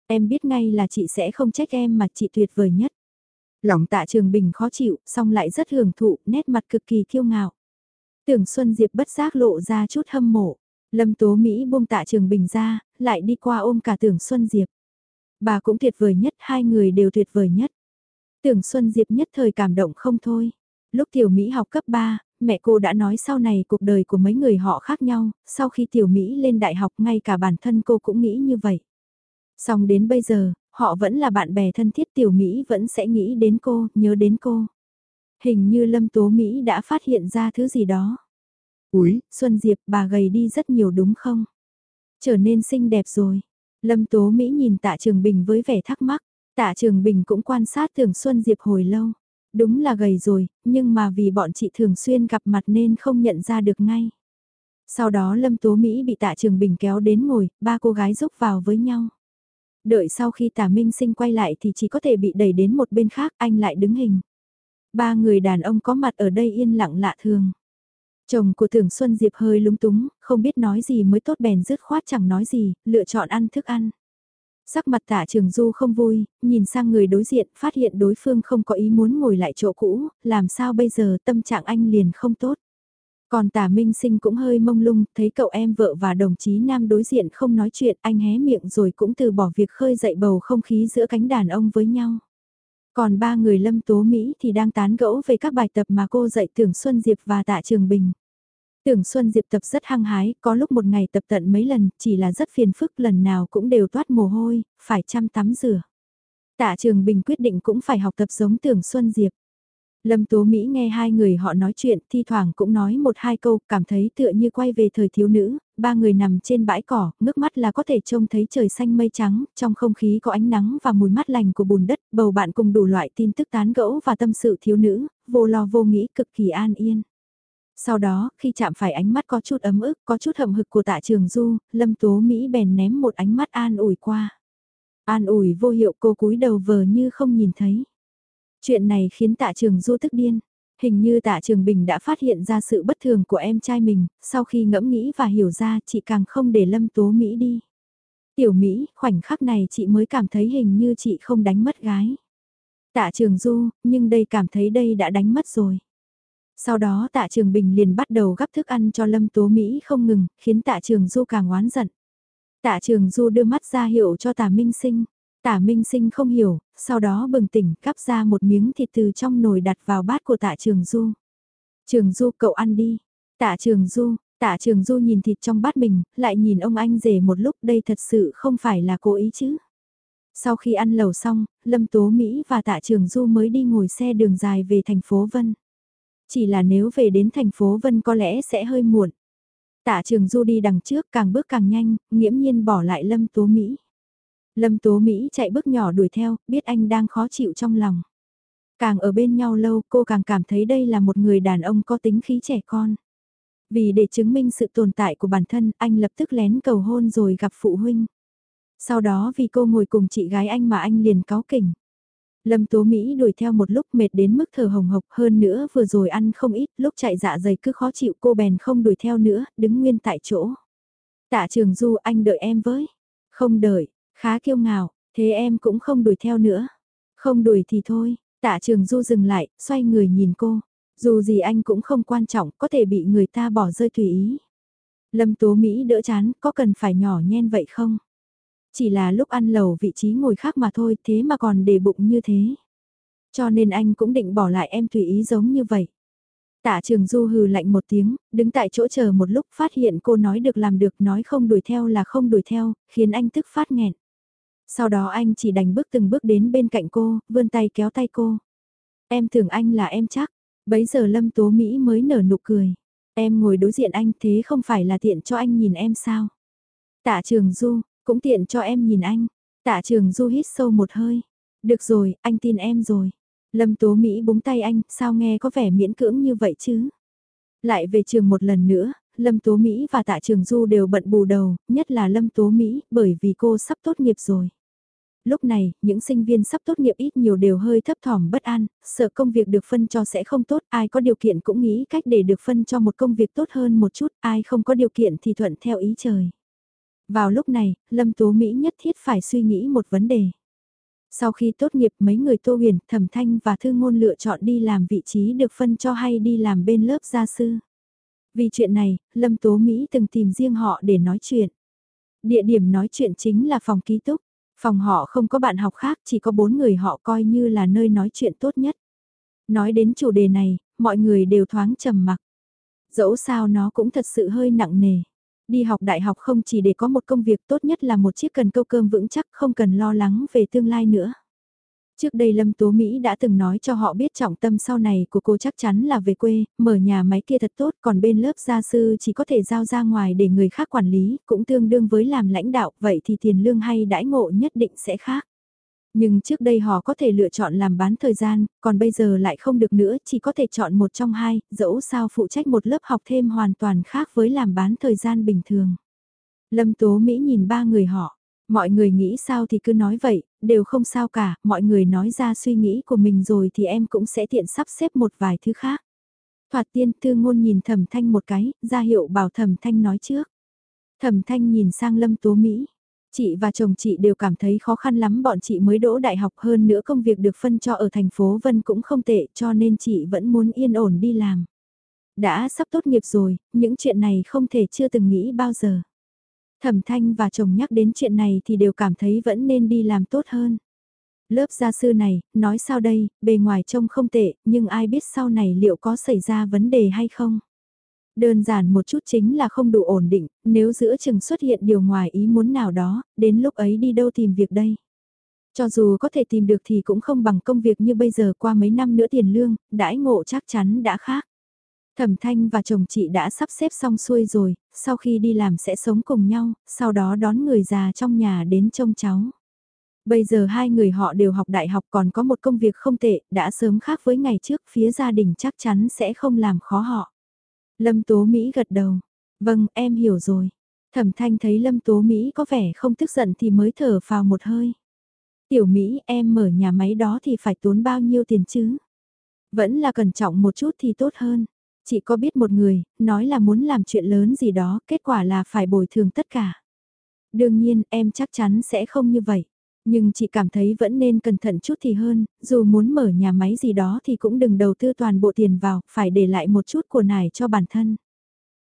Em biết ngay là chị sẽ không trách em mà chị tuyệt vời nhất. Lòng tạ trường Bình khó chịu, song lại rất hưởng thụ, nét mặt cực kỳ kiêu ngạo. Tưởng Xuân Diệp bất giác lộ ra chút hâm mộ. Lâm Tố Mỹ buông tạ trường Bình ra, lại đi qua ôm cả tưởng Xuân Diệp. Bà cũng tuyệt vời nhất, hai người đều tuyệt vời nhất. Tưởng Xuân Diệp nhất thời cảm động không thôi. Lúc Tiểu Mỹ học cấp 3, mẹ cô đã nói sau này cuộc đời của mấy người họ khác nhau, sau khi Tiểu Mỹ lên đại học ngay cả bản thân cô cũng nghĩ như vậy. Xong đến bây giờ, họ vẫn là bạn bè thân thiết Tiểu Mỹ vẫn sẽ nghĩ đến cô, nhớ đến cô. Hình như Lâm Tố Mỹ đã phát hiện ra thứ gì đó. Úi, Xuân Diệp bà gầy đi rất nhiều đúng không? Trở nên xinh đẹp rồi. Lâm Tố Mỹ nhìn tạ Trường Bình với vẻ thắc mắc, tạ Trường Bình cũng quan sát Thường Xuân Diệp hồi lâu. Đúng là gầy rồi, nhưng mà vì bọn chị thường xuyên gặp mặt nên không nhận ra được ngay. Sau đó Lâm Tố Mỹ bị tạ Trường Bình kéo đến ngồi, ba cô gái giúp vào với nhau. Đợi sau khi tả Minh Sinh quay lại thì chỉ có thể bị đẩy đến một bên khác, anh lại đứng hình. Ba người đàn ông có mặt ở đây yên lặng lạ thường. Chồng của Tưởng Xuân Diệp hơi lúng túng, không biết nói gì mới tốt bèn dứt khoát chẳng nói gì, lựa chọn ăn thức ăn. Sắc mặt Tả trường du không vui, nhìn sang người đối diện, phát hiện đối phương không có ý muốn ngồi lại chỗ cũ, làm sao bây giờ tâm trạng anh liền không tốt. Còn tả minh sinh cũng hơi mông lung, thấy cậu em vợ và đồng chí nam đối diện không nói chuyện, anh hé miệng rồi cũng từ bỏ việc khơi dậy bầu không khí giữa cánh đàn ông với nhau. Còn ba người lâm tố Mỹ thì đang tán gẫu về các bài tập mà cô dạy Tưởng Xuân Diệp và Tạ Trường Bình. Tưởng Xuân Diệp tập rất hăng hái, có lúc một ngày tập tận mấy lần, chỉ là rất phiền phức lần nào cũng đều toát mồ hôi, phải chăm tắm rửa. Tạ Trường Bình quyết định cũng phải học tập giống Tưởng Xuân Diệp. Lâm Tố Mỹ nghe hai người họ nói chuyện, thi thoảng cũng nói một hai câu, cảm thấy tựa như quay về thời thiếu nữ, ba người nằm trên bãi cỏ, ngước mắt là có thể trông thấy trời xanh mây trắng, trong không khí có ánh nắng và mùi mát lành của bùn đất, bầu bạn cùng đủ loại tin tức tán gẫu và tâm sự thiếu nữ, vô lo vô nghĩ cực kỳ an yên. Sau đó, khi chạm phải ánh mắt có chút ấm ức, có chút hậm hực của tạ trường du, Lâm Tố Mỹ bèn ném một ánh mắt an ủi qua. An ủi vô hiệu cô cúi đầu vờ như không nhìn thấy. Chuyện này khiến tạ trường du tức điên. Hình như tạ trường bình đã phát hiện ra sự bất thường của em trai mình, sau khi ngẫm nghĩ và hiểu ra chị càng không để lâm tố Mỹ đi. Tiểu Mỹ, khoảnh khắc này chị mới cảm thấy hình như chị không đánh mất gái. Tạ trường du, nhưng đây cảm thấy đây đã đánh mất rồi. Sau đó tạ trường bình liền bắt đầu gắp thức ăn cho lâm tố Mỹ không ngừng, khiến tạ trường du càng oán giận. Tạ trường du đưa mắt ra hiệu cho tạ minh sinh. Tả Minh Sinh không hiểu, sau đó bừng tỉnh cắp ra một miếng thịt từ trong nồi đặt vào bát của tạ Trường Du. Trường Du cậu ăn đi. Tạ Trường Du, tạ Trường Du nhìn thịt trong bát mình, lại nhìn ông anh rể một lúc đây thật sự không phải là cố ý chứ. Sau khi ăn lẩu xong, Lâm Tố Mỹ và tạ Trường Du mới đi ngồi xe đường dài về thành phố Vân. Chỉ là nếu về đến thành phố Vân có lẽ sẽ hơi muộn. Tạ Trường Du đi đằng trước càng bước càng nhanh, nghiễm nhiên bỏ lại Lâm Tố Mỹ. Lâm Tố Mỹ chạy bước nhỏ đuổi theo, biết anh đang khó chịu trong lòng. Càng ở bên nhau lâu cô càng cảm thấy đây là một người đàn ông có tính khí trẻ con. Vì để chứng minh sự tồn tại của bản thân, anh lập tức lén cầu hôn rồi gặp phụ huynh. Sau đó vì cô ngồi cùng chị gái anh mà anh liền cáo kỉnh. Lâm Tố Mỹ đuổi theo một lúc mệt đến mức thở hồng hộc hơn nữa vừa rồi ăn không ít, lúc chạy dạ dày cứ khó chịu cô bèn không đuổi theo nữa, đứng nguyên tại chỗ. Tạ trường Du anh đợi em với. Không đợi, Khá kiêu ngạo, thế em cũng không đuổi theo nữa. Không đuổi thì thôi, tạ trường du dừng lại, xoay người nhìn cô. Dù gì anh cũng không quan trọng, có thể bị người ta bỏ rơi tùy ý. Lâm Tố Mỹ đỡ chán, có cần phải nhỏ nhen vậy không? Chỉ là lúc ăn lẩu vị trí ngồi khác mà thôi, thế mà còn để bụng như thế. Cho nên anh cũng định bỏ lại em tùy ý giống như vậy. Tạ trường du hừ lạnh một tiếng, đứng tại chỗ chờ một lúc phát hiện cô nói được làm được nói không đuổi theo là không đuổi theo, khiến anh tức phát nghẹn. Sau đó anh chỉ đành bước từng bước đến bên cạnh cô, vươn tay kéo tay cô. Em tưởng anh là em chắc, bấy giờ Lâm Tố Mỹ mới nở nụ cười. Em ngồi đối diện anh thế không phải là tiện cho anh nhìn em sao? Tạ Trường Du, cũng tiện cho em nhìn anh. Tạ Trường Du hít sâu một hơi. Được rồi, anh tin em rồi. Lâm Tố Mỹ búng tay anh, sao nghe có vẻ miễn cưỡng như vậy chứ? Lại về trường một lần nữa, Lâm Tố Mỹ và Tạ Trường Du đều bận bù đầu, nhất là Lâm Tố Mỹ, bởi vì cô sắp tốt nghiệp rồi. Lúc này, những sinh viên sắp tốt nghiệp ít nhiều đều hơi thấp thỏm bất an, sợ công việc được phân cho sẽ không tốt, ai có điều kiện cũng nghĩ cách để được phân cho một công việc tốt hơn một chút, ai không có điều kiện thì thuận theo ý trời. Vào lúc này, Lâm Tố Mỹ nhất thiết phải suy nghĩ một vấn đề. Sau khi tốt nghiệp mấy người Tô Huyền, Thẩm Thanh và Thư Ngôn lựa chọn đi làm vị trí được phân cho hay đi làm bên lớp gia sư. Vì chuyện này, Lâm Tố Mỹ từng tìm riêng họ để nói chuyện. Địa điểm nói chuyện chính là phòng ký túc. Phòng họ không có bạn học khác, chỉ có bốn người họ coi như là nơi nói chuyện tốt nhất. Nói đến chủ đề này, mọi người đều thoáng trầm mặc. Dẫu sao nó cũng thật sự hơi nặng nề. Đi học đại học không chỉ để có một công việc tốt nhất là một chiếc cần câu cơm vững chắc không cần lo lắng về tương lai nữa. Trước đây Lâm Tố Mỹ đã từng nói cho họ biết trọng tâm sau này của cô chắc chắn là về quê, mở nhà máy kia thật tốt, còn bên lớp gia sư chỉ có thể giao ra ngoài để người khác quản lý, cũng tương đương với làm lãnh đạo, vậy thì tiền lương hay đãi ngộ nhất định sẽ khác. Nhưng trước đây họ có thể lựa chọn làm bán thời gian, còn bây giờ lại không được nữa, chỉ có thể chọn một trong hai, dẫu sao phụ trách một lớp học thêm hoàn toàn khác với làm bán thời gian bình thường. Lâm Tố Mỹ nhìn ba người họ, mọi người nghĩ sao thì cứ nói vậy, đều không sao cả, mọi người nói ra suy nghĩ của mình rồi thì em cũng sẽ tiện sắp xếp một vài thứ khác. Thoạt tiên tư ngôn nhìn thẩm thanh một cái, ra hiệu bảo thẩm thanh nói trước. Thẩm thanh nhìn sang lâm tố Mỹ. Chị và chồng chị đều cảm thấy khó khăn lắm bọn chị mới đỗ đại học hơn nữa công việc được phân cho ở thành phố Vân cũng không tệ cho nên chị vẫn muốn yên ổn đi làm. Đã sắp tốt nghiệp rồi, những chuyện này không thể chưa từng nghĩ bao giờ. Thẩm Thanh và chồng nhắc đến chuyện này thì đều cảm thấy vẫn nên đi làm tốt hơn. Lớp gia sư này, nói sao đây, bề ngoài trông không tệ, nhưng ai biết sau này liệu có xảy ra vấn đề hay không? Đơn giản một chút chính là không đủ ổn định, nếu giữa chừng xuất hiện điều ngoài ý muốn nào đó, đến lúc ấy đi đâu tìm việc đây? Cho dù có thể tìm được thì cũng không bằng công việc như bây giờ qua mấy năm nữa tiền lương, đãi ngộ chắc chắn đã khác. Thẩm Thanh và chồng chị đã sắp xếp xong xuôi rồi, sau khi đi làm sẽ sống cùng nhau, sau đó đón người già trong nhà đến trông cháu. Bây giờ hai người họ đều học đại học còn có một công việc không tệ, đã sớm khác với ngày trước, phía gia đình chắc chắn sẽ không làm khó họ. Lâm Tố Mỹ gật đầu. Vâng, em hiểu rồi. Thẩm Thanh thấy Lâm Tố Mỹ có vẻ không tức giận thì mới thở vào một hơi. Tiểu Mỹ, em mở nhà máy đó thì phải tốn bao nhiêu tiền chứ? Vẫn là cẩn trọng một chút thì tốt hơn. Chị có biết một người, nói là muốn làm chuyện lớn gì đó, kết quả là phải bồi thường tất cả. Đương nhiên, em chắc chắn sẽ không như vậy. Nhưng chị cảm thấy vẫn nên cẩn thận chút thì hơn, dù muốn mở nhà máy gì đó thì cũng đừng đầu tư toàn bộ tiền vào, phải để lại một chút của nải cho bản thân.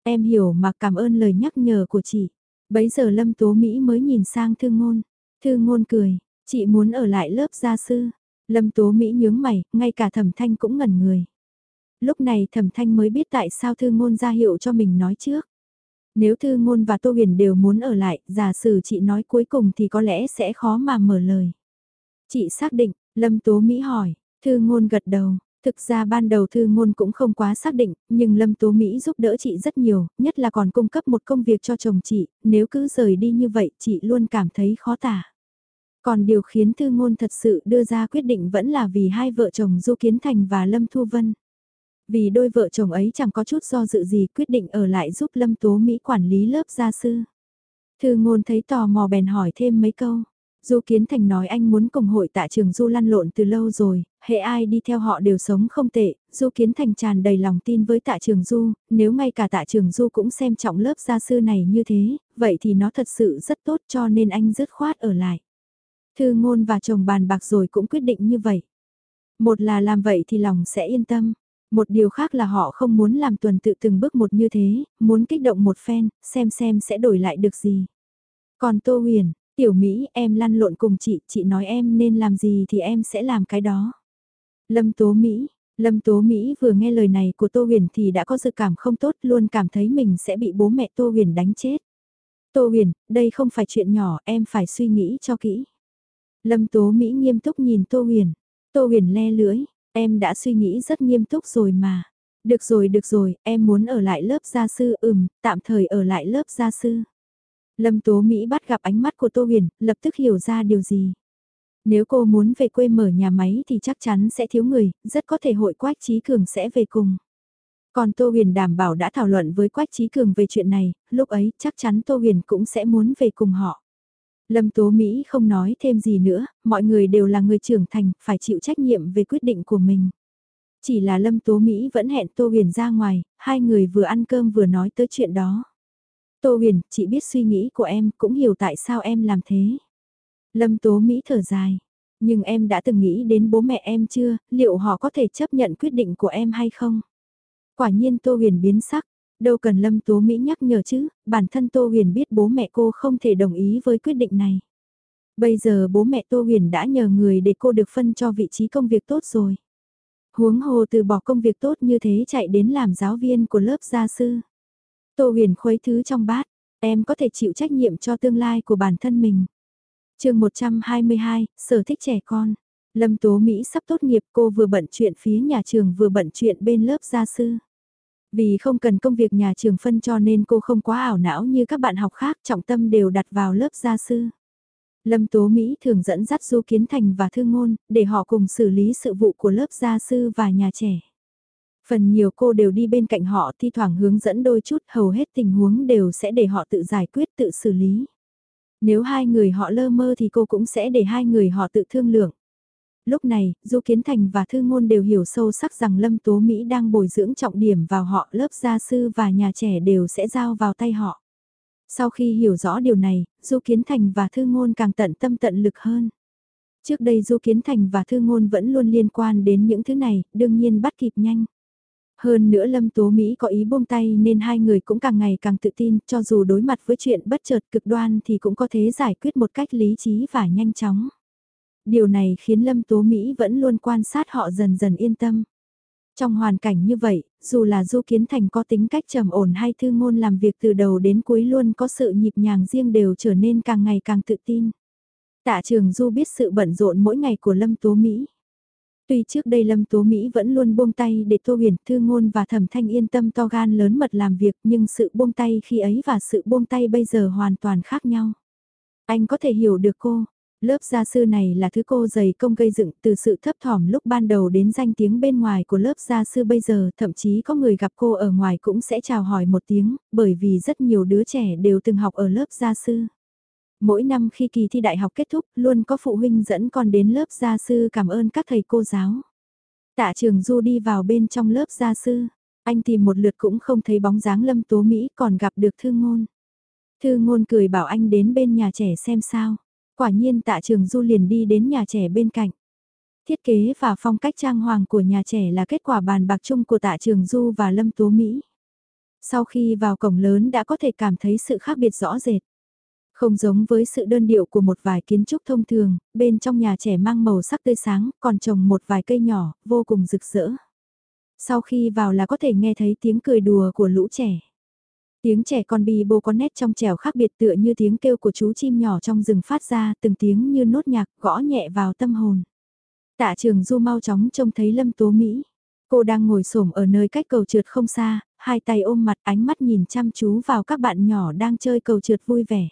Em hiểu mà cảm ơn lời nhắc nhở của chị. Bấy giờ Lâm Tố Mỹ mới nhìn sang Thư Ngôn. Thư Ngôn cười, chị muốn ở lại lớp gia sư. Lâm Tố Mỹ nhướng mày, ngay cả Thẩm Thanh cũng ngẩn người. Lúc này Thẩm Thanh mới biết tại sao Thư Ngôn ra hiệu cho mình nói trước. Nếu Thư Ngôn và Tô Huyền đều muốn ở lại, giả sử chị nói cuối cùng thì có lẽ sẽ khó mà mở lời. Chị xác định, Lâm Tố Mỹ hỏi, Thư Ngôn gật đầu. Thực ra ban đầu thư ngôn cũng không quá xác định, nhưng Lâm Tố Mỹ giúp đỡ chị rất nhiều, nhất là còn cung cấp một công việc cho chồng chị, nếu cứ rời đi như vậy chị luôn cảm thấy khó tả. Còn điều khiến thư ngôn thật sự đưa ra quyết định vẫn là vì hai vợ chồng Du Kiến Thành và Lâm Thu Vân. Vì đôi vợ chồng ấy chẳng có chút do dự gì quyết định ở lại giúp Lâm Tố Mỹ quản lý lớp gia sư. Thư ngôn thấy tò mò bèn hỏi thêm mấy câu. Du Kiến Thành nói anh muốn cùng hội tại trường Du lăn lộn từ lâu rồi, hệ ai đi theo họ đều sống không tệ, Du Kiến Thành tràn đầy lòng tin với tạ trường Du, nếu ngay cả tạ trường Du cũng xem trọng lớp gia sư này như thế, vậy thì nó thật sự rất tốt cho nên anh dứt khoát ở lại. Thư ngôn và chồng bàn bạc rồi cũng quyết định như vậy. Một là làm vậy thì lòng sẽ yên tâm, một điều khác là họ không muốn làm tuần tự từng bước một như thế, muốn kích động một phen, xem xem sẽ đổi lại được gì. Còn Tô Huyền, Tiểu Mỹ em lăn lộn cùng chị, chị nói em nên làm gì thì em sẽ làm cái đó. Lâm Tố Mỹ, Lâm Tố Mỹ vừa nghe lời này của Tô Huyền thì đã có dự cảm không tốt luôn cảm thấy mình sẽ bị bố mẹ Tô Huyền đánh chết. Tô Huyền, đây không phải chuyện nhỏ em phải suy nghĩ cho kỹ. Lâm Tố Mỹ nghiêm túc nhìn Tô Huyền. Tô Huyền le lưỡi, em đã suy nghĩ rất nghiêm túc rồi mà. Được rồi được rồi, em muốn ở lại lớp gia sư ừm, tạm thời ở lại lớp gia sư. Lâm Tố Mỹ bắt gặp ánh mắt của Tô Huyền, lập tức hiểu ra điều gì. Nếu cô muốn về quê mở nhà máy thì chắc chắn sẽ thiếu người, rất có thể hội Quách Trí Cường sẽ về cùng. Còn Tô Huyền đảm bảo đã thảo luận với Quách Trí Cường về chuyện này, lúc ấy chắc chắn Tô Huyền cũng sẽ muốn về cùng họ. Lâm Tố Mỹ không nói thêm gì nữa, mọi người đều là người trưởng thành, phải chịu trách nhiệm về quyết định của mình. Chỉ là Lâm Tố Mỹ vẫn hẹn Tô Huyền ra ngoài, hai người vừa ăn cơm vừa nói tới chuyện đó. Tô Huyền, chị biết suy nghĩ của em, cũng hiểu tại sao em làm thế. Lâm Tố Mỹ thở dài. Nhưng em đã từng nghĩ đến bố mẹ em chưa, liệu họ có thể chấp nhận quyết định của em hay không? Quả nhiên Tô Huyền biến sắc, đâu cần Lâm Tố Mỹ nhắc nhở chứ, bản thân Tô Huyền biết bố mẹ cô không thể đồng ý với quyết định này. Bây giờ bố mẹ Tô Huyền đã nhờ người để cô được phân cho vị trí công việc tốt rồi. Huống hồ từ bỏ công việc tốt như thế chạy đến làm giáo viên của lớp gia sư. Tô huyền khuấy thứ trong bát, em có thể chịu trách nhiệm cho tương lai của bản thân mình. chương 122, sở thích trẻ con. Lâm Tố Mỹ sắp tốt nghiệp cô vừa bận chuyện phía nhà trường vừa bận chuyện bên lớp gia sư. Vì không cần công việc nhà trường phân cho nên cô không quá ảo não như các bạn học khác, trọng tâm đều đặt vào lớp gia sư. Lâm Tố Mỹ thường dẫn dắt Du Kiến Thành và Thương Ngôn để họ cùng xử lý sự vụ của lớp gia sư và nhà trẻ. Phần nhiều cô đều đi bên cạnh họ thi thoảng hướng dẫn đôi chút, hầu hết tình huống đều sẽ để họ tự giải quyết, tự xử lý. Nếu hai người họ lơ mơ thì cô cũng sẽ để hai người họ tự thương lượng. Lúc này, Du Kiến Thành và Thư Ngôn đều hiểu sâu sắc rằng Lâm Tố Mỹ đang bồi dưỡng trọng điểm vào họ lớp gia sư và nhà trẻ đều sẽ giao vào tay họ. Sau khi hiểu rõ điều này, Du Kiến Thành và Thư Ngôn càng tận tâm tận lực hơn. Trước đây Du Kiến Thành và Thư Ngôn vẫn luôn liên quan đến những thứ này, đương nhiên bắt kịp nhanh. Hơn nữa Lâm Tố Mỹ có ý buông tay nên hai người cũng càng ngày càng tự tin, cho dù đối mặt với chuyện bất chợt cực đoan thì cũng có thể giải quyết một cách lý trí và nhanh chóng. Điều này khiến Lâm Tố Mỹ vẫn luôn quan sát họ dần dần yên tâm. Trong hoàn cảnh như vậy, dù là Du Kiến Thành có tính cách trầm ổn hay thư ngôn làm việc từ đầu đến cuối luôn có sự nhịp nhàng riêng đều trở nên càng ngày càng tự tin. Tạ Trường Du biết sự bận rộn mỗi ngày của Lâm Tố Mỹ. Tuy trước đây Lâm Tố Mỹ vẫn luôn buông tay để Tô Huyền, Thư Ngôn và Thẩm Thanh yên tâm to gan lớn mật làm việc nhưng sự buông tay khi ấy và sự buông tay bây giờ hoàn toàn khác nhau. Anh có thể hiểu được cô. Lớp gia sư này là thứ cô dày công gây dựng từ sự thấp thỏm lúc ban đầu đến danh tiếng bên ngoài của lớp gia sư bây giờ, thậm chí có người gặp cô ở ngoài cũng sẽ chào hỏi một tiếng, bởi vì rất nhiều đứa trẻ đều từng học ở lớp gia sư. Mỗi năm khi kỳ thi đại học kết thúc, luôn có phụ huynh dẫn con đến lớp gia sư cảm ơn các thầy cô giáo. Tạ trường Du đi vào bên trong lớp gia sư, anh tìm một lượt cũng không thấy bóng dáng lâm tố Mỹ còn gặp được thư ngôn. Thư ngôn cười bảo anh đến bên nhà trẻ xem sao. Quả nhiên tạ trường du liền đi đến nhà trẻ bên cạnh. Thiết kế và phong cách trang hoàng của nhà trẻ là kết quả bàn bạc chung của tạ trường du và lâm tố Mỹ. Sau khi vào cổng lớn đã có thể cảm thấy sự khác biệt rõ rệt. Không giống với sự đơn điệu của một vài kiến trúc thông thường, bên trong nhà trẻ mang màu sắc tươi sáng, còn trồng một vài cây nhỏ, vô cùng rực rỡ. Sau khi vào là có thể nghe thấy tiếng cười đùa của lũ trẻ. Tiếng trẻ con bi bô có nét trong trẻo khác biệt tựa như tiếng kêu của chú chim nhỏ trong rừng phát ra từng tiếng như nốt nhạc gõ nhẹ vào tâm hồn. Tạ trường du mau chóng trông thấy lâm tố Mỹ. Cô đang ngồi xổm ở nơi cách cầu trượt không xa, hai tay ôm mặt ánh mắt nhìn chăm chú vào các bạn nhỏ đang chơi cầu trượt vui vẻ.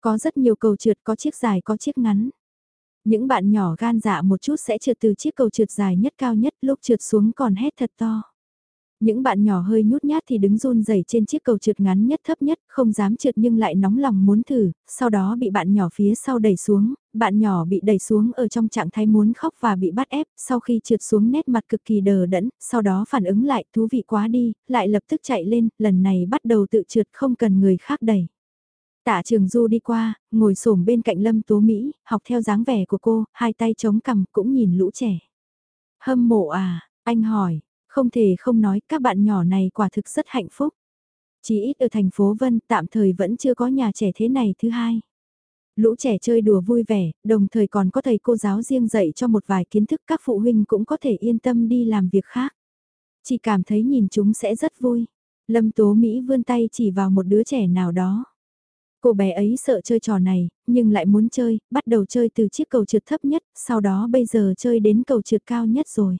Có rất nhiều cầu trượt có chiếc dài có chiếc ngắn. Những bạn nhỏ gan dạ một chút sẽ trượt từ chiếc cầu trượt dài nhất cao nhất lúc trượt xuống còn hét thật to. Những bạn nhỏ hơi nhút nhát thì đứng run rẩy trên chiếc cầu trượt ngắn nhất thấp nhất, không dám trượt nhưng lại nóng lòng muốn thử, sau đó bị bạn nhỏ phía sau đẩy xuống, bạn nhỏ bị đẩy xuống ở trong trạng thái muốn khóc và bị bắt ép, sau khi trượt xuống nét mặt cực kỳ đờ đẫn, sau đó phản ứng lại thú vị quá đi, lại lập tức chạy lên, lần này bắt đầu tự trượt không cần người khác đẩy. Tạ Trường Du đi qua, ngồi xổm bên cạnh Lâm Tố Mỹ, học theo dáng vẻ của cô, hai tay chống cằm cũng nhìn lũ trẻ. Hâm mộ à, anh hỏi, không thể không nói các bạn nhỏ này quả thực rất hạnh phúc. Chỉ ít ở thành phố Vân tạm thời vẫn chưa có nhà trẻ thế này thứ hai. Lũ trẻ chơi đùa vui vẻ, đồng thời còn có thầy cô giáo riêng dạy cho một vài kiến thức các phụ huynh cũng có thể yên tâm đi làm việc khác. Chỉ cảm thấy nhìn chúng sẽ rất vui. Lâm Tố Mỹ vươn tay chỉ vào một đứa trẻ nào đó. Cô bé ấy sợ chơi trò này, nhưng lại muốn chơi, bắt đầu chơi từ chiếc cầu trượt thấp nhất, sau đó bây giờ chơi đến cầu trượt cao nhất rồi.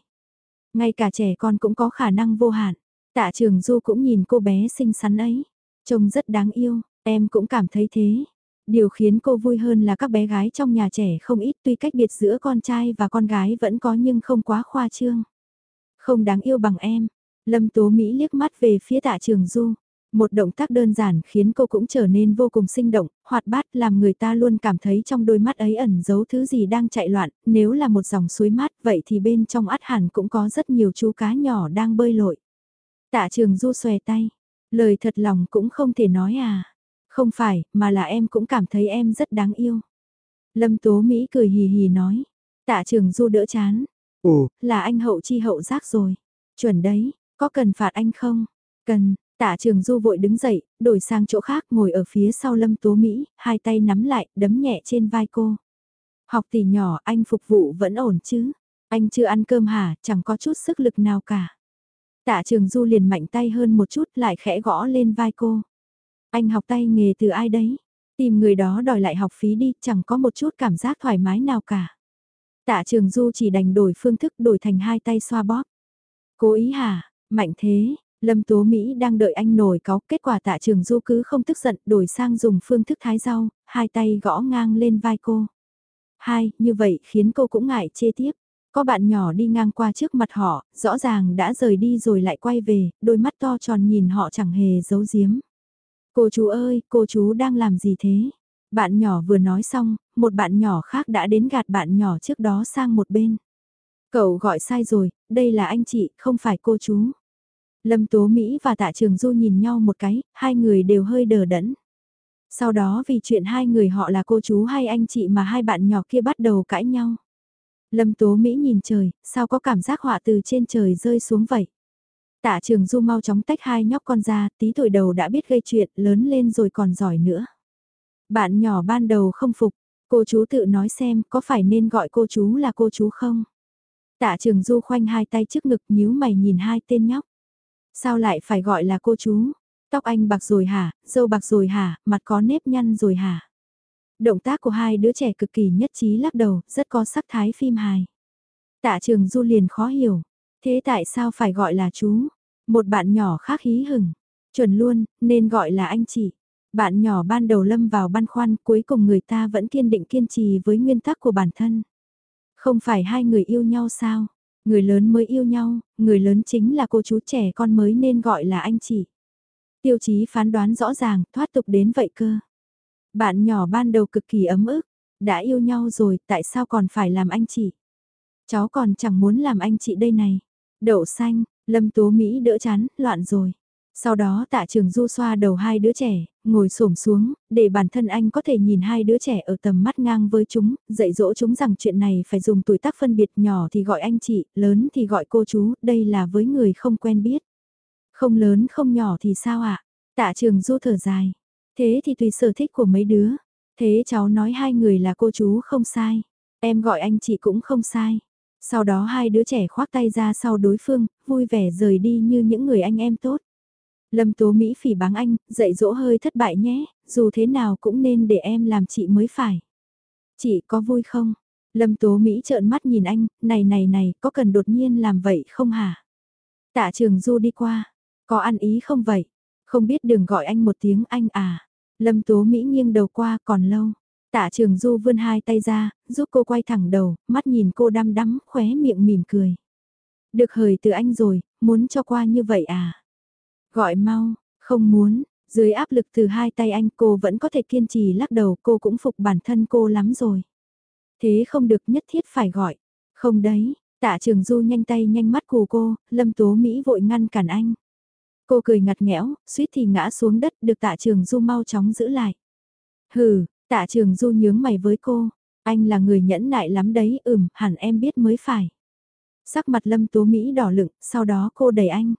Ngay cả trẻ con cũng có khả năng vô hạn. Tạ trường Du cũng nhìn cô bé xinh xắn ấy. Trông rất đáng yêu, em cũng cảm thấy thế. Điều khiến cô vui hơn là các bé gái trong nhà trẻ không ít tuy cách biệt giữa con trai và con gái vẫn có nhưng không quá khoa trương. Không đáng yêu bằng em. Lâm Tố Mỹ liếc mắt về phía tạ trường Du. Một động tác đơn giản khiến cô cũng trở nên vô cùng sinh động, hoạt bát làm người ta luôn cảm thấy trong đôi mắt ấy ẩn giấu thứ gì đang chạy loạn, nếu là một dòng suối mát vậy thì bên trong át hẳn cũng có rất nhiều chú cá nhỏ đang bơi lội. Tạ trường du xòe tay, lời thật lòng cũng không thể nói à, không phải, mà là em cũng cảm thấy em rất đáng yêu. Lâm Tố Mỹ cười hì hì nói, tạ trường du đỡ chán, ồ, là anh hậu chi hậu giác rồi, chuẩn đấy, có cần phạt anh không? Cần, Tạ trường du vội đứng dậy, đổi sang chỗ khác ngồi ở phía sau lâm tố Mỹ, hai tay nắm lại, đấm nhẹ trên vai cô. Học tỷ nhỏ anh phục vụ vẫn ổn chứ? Anh chưa ăn cơm hả, chẳng có chút sức lực nào cả. Tạ trường du liền mạnh tay hơn một chút lại khẽ gõ lên vai cô. Anh học tay nghề từ ai đấy? Tìm người đó đòi lại học phí đi, chẳng có một chút cảm giác thoải mái nào cả. Tạ trường du chỉ đành đổi phương thức đổi thành hai tay xoa bóp. Cố ý hả, mạnh thế, Lâm Tố Mỹ đang đợi anh nổi có kết quả tạ trường du cứ không tức giận đổi sang dùng phương thức thái rau, hai tay gõ ngang lên vai cô. Hai, như vậy khiến cô cũng ngại chê tiếp. Có bạn nhỏ đi ngang qua trước mặt họ, rõ ràng đã rời đi rồi lại quay về, đôi mắt to tròn nhìn họ chẳng hề giấu giếm. Cô chú ơi, cô chú đang làm gì thế? Bạn nhỏ vừa nói xong, một bạn nhỏ khác đã đến gạt bạn nhỏ trước đó sang một bên. Cậu gọi sai rồi, đây là anh chị, không phải cô chú. Lâm Tố Mỹ và Tạ Trường Du nhìn nhau một cái, hai người đều hơi đờ đẫn. Sau đó vì chuyện hai người họ là cô chú hay anh chị mà hai bạn nhỏ kia bắt đầu cãi nhau. Lâm Tố Mỹ nhìn trời, sao có cảm giác họa từ trên trời rơi xuống vậy? Tạ Trường Du mau chóng tách hai nhóc con ra, tí tuổi đầu đã biết gây chuyện, lớn lên rồi còn giỏi nữa. Bạn nhỏ ban đầu không phục, cô chú tự nói xem có phải nên gọi cô chú là cô chú không? Tạ Trường Du khoanh hai tay trước ngực nhíu mày nhìn hai tên nhóc. Sao lại phải gọi là cô chú? Tóc anh bạc rồi hả, dâu bạc rồi hả, mặt có nếp nhăn rồi hả? Động tác của hai đứa trẻ cực kỳ nhất trí lắc đầu, rất có sắc thái phim hài. Tạ trường du liền khó hiểu. Thế tại sao phải gọi là chú? Một bạn nhỏ khác hí hửng. Chuẩn luôn, nên gọi là anh chị. Bạn nhỏ ban đầu lâm vào băn khoăn, cuối cùng người ta vẫn kiên định kiên trì với nguyên tắc của bản thân. Không phải hai người yêu nhau sao? Người lớn mới yêu nhau, người lớn chính là cô chú trẻ con mới nên gọi là anh chị. Tiêu chí phán đoán rõ ràng, thoát tục đến vậy cơ. Bạn nhỏ ban đầu cực kỳ ấm ức, đã yêu nhau rồi, tại sao còn phải làm anh chị? Cháu còn chẳng muốn làm anh chị đây này. Đậu xanh, Lâm Tố Mỹ đỡ chán, loạn rồi. Sau đó tạ trường du xoa đầu hai đứa trẻ, ngồi xổm xuống, để bản thân anh có thể nhìn hai đứa trẻ ở tầm mắt ngang với chúng, dạy dỗ chúng rằng chuyện này phải dùng tuổi tác phân biệt nhỏ thì gọi anh chị, lớn thì gọi cô chú, đây là với người không quen biết. Không lớn không nhỏ thì sao ạ? À? Tạ trường du thở dài. Thế thì tùy sở thích của mấy đứa. Thế cháu nói hai người là cô chú không sai. Em gọi anh chị cũng không sai. Sau đó hai đứa trẻ khoác tay ra sau đối phương, vui vẻ rời đi như những người anh em tốt. Lâm Tố Mỹ phỉ báng anh, dạy dỗ hơi thất bại nhé, dù thế nào cũng nên để em làm chị mới phải. Chị có vui không? Lâm Tố Mỹ trợn mắt nhìn anh, này này này, có cần đột nhiên làm vậy không hả? Tạ trường Du đi qua, có ăn ý không vậy? Không biết đừng gọi anh một tiếng anh à? Lâm Tố Mỹ nghiêng đầu qua còn lâu. Tạ trường Du vươn hai tay ra, giúp cô quay thẳng đầu, mắt nhìn cô đăm đắm, khóe miệng mỉm cười. Được hời từ anh rồi, muốn cho qua như vậy à? Gọi mau, không muốn, dưới áp lực từ hai tay anh cô vẫn có thể kiên trì lắc đầu cô cũng phục bản thân cô lắm rồi. Thế không được nhất thiết phải gọi. Không đấy, tạ trường du nhanh tay nhanh mắt của cô, lâm tố Mỹ vội ngăn cản anh. Cô cười ngặt nghẽo, suýt thì ngã xuống đất được tạ trường du mau chóng giữ lại. Hừ, tạ trường du nhướng mày với cô, anh là người nhẫn nại lắm đấy, ừm, hẳn em biết mới phải. Sắc mặt lâm tố Mỹ đỏ lựng, sau đó cô đẩy anh.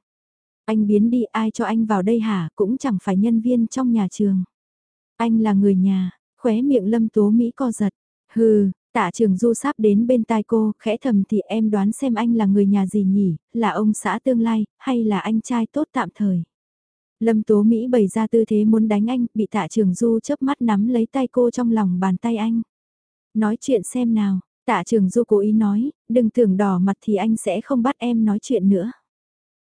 Anh biến đi ai cho anh vào đây hả, cũng chẳng phải nhân viên trong nhà trường. Anh là người nhà, khóe miệng lâm tố Mỹ co giật. Hừ, tạ trường du sắp đến bên tai cô, khẽ thầm thì em đoán xem anh là người nhà gì nhỉ, là ông xã tương lai, hay là anh trai tốt tạm thời. Lâm Tố Mỹ bày ra tư thế muốn đánh anh, bị tạ trường du chớp mắt nắm lấy tay cô trong lòng bàn tay anh. Nói chuyện xem nào, tạ trường du cố ý nói, đừng tưởng đỏ mặt thì anh sẽ không bắt em nói chuyện nữa.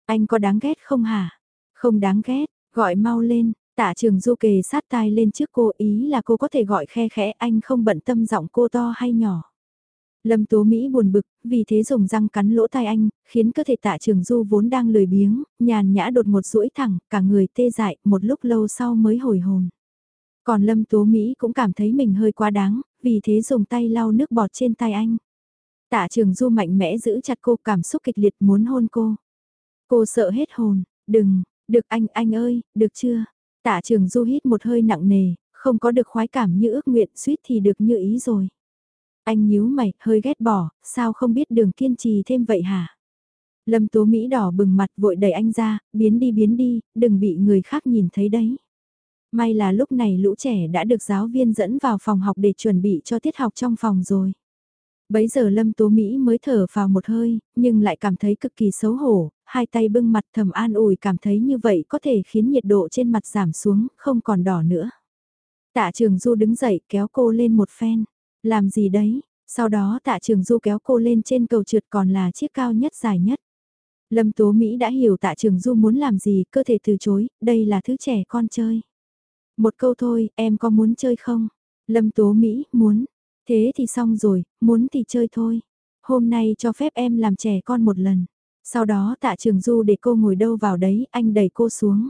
Anh có đáng ghét không hả? Không đáng ghét, gọi mau lên, tạ trường du kề sát tai lên trước cô ý là cô có thể gọi khe khẽ anh không bận tâm giọng cô to hay nhỏ. Lâm Tố Mỹ buồn bực, vì thế dùng răng cắn lỗ tai anh, khiến cơ thể tạ trường du vốn đang lười biếng, nhàn nhã đột một duỗi thẳng, cả người tê dại, một lúc lâu sau mới hồi hồn. Còn Lâm Tố Mỹ cũng cảm thấy mình hơi quá đáng, vì thế dùng tay lau nước bọt trên tay anh. Tạ trường du mạnh mẽ giữ chặt cô cảm xúc kịch liệt muốn hôn cô. Cô sợ hết hồn, đừng, được anh, anh ơi, được chưa? Tạ trường du hít một hơi nặng nề, không có được khoái cảm như ước nguyện suýt thì được như ý rồi. Anh nhíu mày, hơi ghét bỏ, sao không biết đường kiên trì thêm vậy hả? Lâm Tố Mỹ đỏ bừng mặt vội đẩy anh ra, biến đi biến đi, đừng bị người khác nhìn thấy đấy. May là lúc này lũ trẻ đã được giáo viên dẫn vào phòng học để chuẩn bị cho tiết học trong phòng rồi. Bấy giờ Lâm Tố Mỹ mới thở vào một hơi, nhưng lại cảm thấy cực kỳ xấu hổ, hai tay bưng mặt thầm an ủi cảm thấy như vậy có thể khiến nhiệt độ trên mặt giảm xuống, không còn đỏ nữa. Tạ Trường Du đứng dậy kéo cô lên một phen. Làm gì đấy? Sau đó Tạ Trường Du kéo cô lên trên cầu trượt còn là chiếc cao nhất dài nhất. Lâm Tố Mỹ đã hiểu Tạ Trường Du muốn làm gì, cơ thể từ chối, đây là thứ trẻ con chơi. Một câu thôi, em có muốn chơi không? Lâm Tố Mỹ, muốn. Thế thì xong rồi, muốn thì chơi thôi. Hôm nay cho phép em làm trẻ con một lần. Sau đó tạ trường du để cô ngồi đâu vào đấy, anh đẩy cô xuống.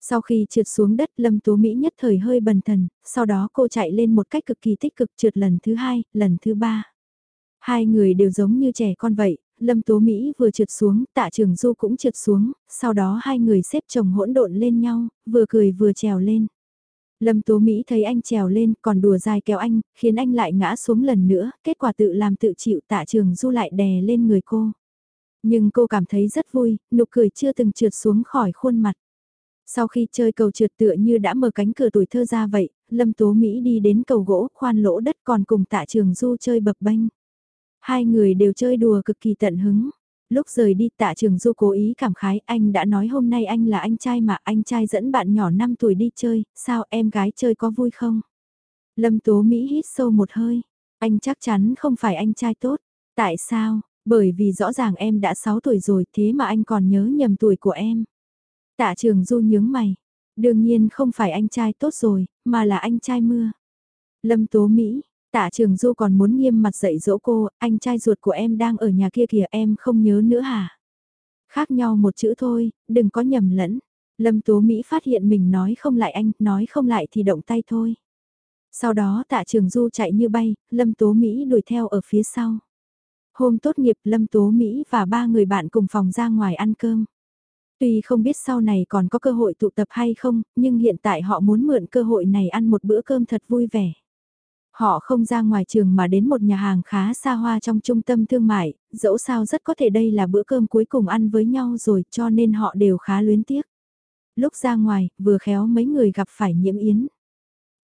Sau khi trượt xuống đất Lâm Tố Mỹ nhất thời hơi bần thần, sau đó cô chạy lên một cách cực kỳ tích cực trượt lần thứ hai, lần thứ ba. Hai người đều giống như trẻ con vậy, Lâm Tố Mỹ vừa trượt xuống, tạ trường du cũng trượt xuống, sau đó hai người xếp chồng hỗn độn lên nhau, vừa cười vừa trèo lên. Lâm Tố Mỹ thấy anh trèo lên còn đùa dài kéo anh, khiến anh lại ngã xuống lần nữa, kết quả tự làm tự chịu tạ trường du lại đè lên người cô. Nhưng cô cảm thấy rất vui, nụ cười chưa từng trượt xuống khỏi khuôn mặt. Sau khi chơi cầu trượt tựa như đã mở cánh cửa tuổi thơ ra vậy, Lâm Tố Mỹ đi đến cầu gỗ khoan lỗ đất còn cùng tạ trường du chơi bập bênh. Hai người đều chơi đùa cực kỳ tận hứng. Lúc rời đi tạ trường du cố ý cảm khái anh đã nói hôm nay anh là anh trai mà anh trai dẫn bạn nhỏ 5 tuổi đi chơi, sao em gái chơi có vui không? Lâm Tố Mỹ hít sâu một hơi. Anh chắc chắn không phải anh trai tốt. Tại sao? Bởi vì rõ ràng em đã 6 tuổi rồi thế mà anh còn nhớ nhầm tuổi của em. Tạ trường du nhướng mày. Đương nhiên không phải anh trai tốt rồi, mà là anh trai mưa. Lâm Tố Mỹ, tạ trường du còn muốn nghiêm mặt dạy dỗ cô, anh trai ruột của em đang ở nhà kia kìa em không nhớ nữa hả? Khác nhau một chữ thôi, đừng có nhầm lẫn. Lâm Tố Mỹ phát hiện mình nói không lại anh, nói không lại thì động tay thôi. Sau đó tạ trường du chạy như bay, Lâm Tố Mỹ đuổi theo ở phía sau. Hôm tốt nghiệp Lâm Tố Mỹ và ba người bạn cùng phòng ra ngoài ăn cơm. Tuy không biết sau này còn có cơ hội tụ tập hay không, nhưng hiện tại họ muốn mượn cơ hội này ăn một bữa cơm thật vui vẻ. Họ không ra ngoài trường mà đến một nhà hàng khá xa hoa trong trung tâm thương mại, dẫu sao rất có thể đây là bữa cơm cuối cùng ăn với nhau rồi cho nên họ đều khá luyến tiếc. Lúc ra ngoài, vừa khéo mấy người gặp phải nhiễm yến.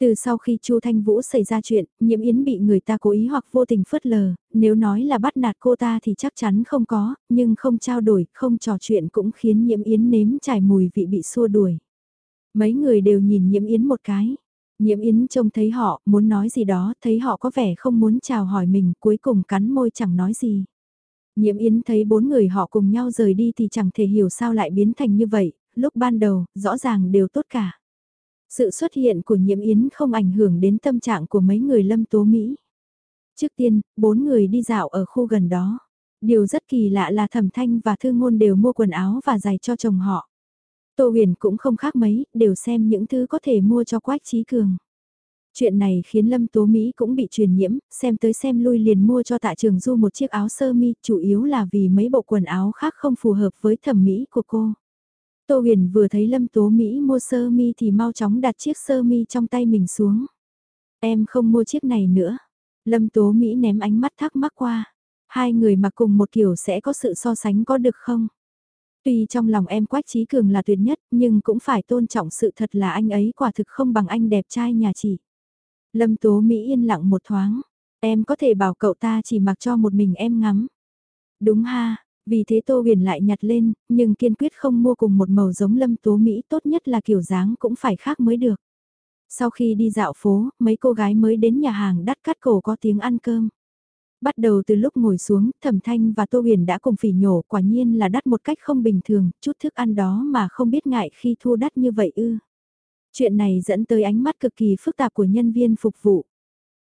Từ sau khi Chu Thanh Vũ xảy ra chuyện, nhiễm yến bị người ta cố ý hoặc vô tình phớt lờ, nếu nói là bắt nạt cô ta thì chắc chắn không có, nhưng không trao đổi, không trò chuyện cũng khiến nhiễm yến nếm trải mùi vị bị xua đuổi. Mấy người đều nhìn nhiễm yến một cái. Nhiễm yến trông thấy họ, muốn nói gì đó, thấy họ có vẻ không muốn chào hỏi mình, cuối cùng cắn môi chẳng nói gì. Nhiễm yến thấy bốn người họ cùng nhau rời đi thì chẳng thể hiểu sao lại biến thành như vậy, lúc ban đầu, rõ ràng đều tốt cả. Sự xuất hiện của nhiễm yến không ảnh hưởng đến tâm trạng của mấy người lâm tố Mỹ. Trước tiên, bốn người đi dạo ở khu gần đó. Điều rất kỳ lạ là thẩm thanh và thương ngôn đều mua quần áo và giày cho chồng họ. Tô huyền cũng không khác mấy, đều xem những thứ có thể mua cho quách trí cường. Chuyện này khiến Lâm Tố Mỹ cũng bị truyền nhiễm, xem tới xem lui liền mua cho tạ trường du một chiếc áo sơ mi, chủ yếu là vì mấy bộ quần áo khác không phù hợp với thẩm mỹ của cô. Tô huyền vừa thấy Lâm Tố Mỹ mua sơ mi thì mau chóng đặt chiếc sơ mi trong tay mình xuống. Em không mua chiếc này nữa. Lâm Tố Mỹ ném ánh mắt thắc mắc qua. Hai người mặc cùng một kiểu sẽ có sự so sánh có được không? Tuy trong lòng em Quách Trí Cường là tuyệt nhất, nhưng cũng phải tôn trọng sự thật là anh ấy quả thực không bằng anh đẹp trai nhà chị. Lâm Tố Mỹ yên lặng một thoáng. Em có thể bảo cậu ta chỉ mặc cho một mình em ngắm. Đúng ha, vì thế Tô Huyền lại nhặt lên, nhưng kiên quyết không mua cùng một màu giống lâm tố Mỹ tốt nhất là kiểu dáng cũng phải khác mới được. Sau khi đi dạo phố, mấy cô gái mới đến nhà hàng đắt cắt cổ có tiếng ăn cơm. Bắt đầu từ lúc ngồi xuống, Thẩm Thanh và Tô Huyền đã cùng phỉ nhổ quả nhiên là đắt một cách không bình thường, chút thức ăn đó mà không biết ngại khi thua đắt như vậy ư. Chuyện này dẫn tới ánh mắt cực kỳ phức tạp của nhân viên phục vụ.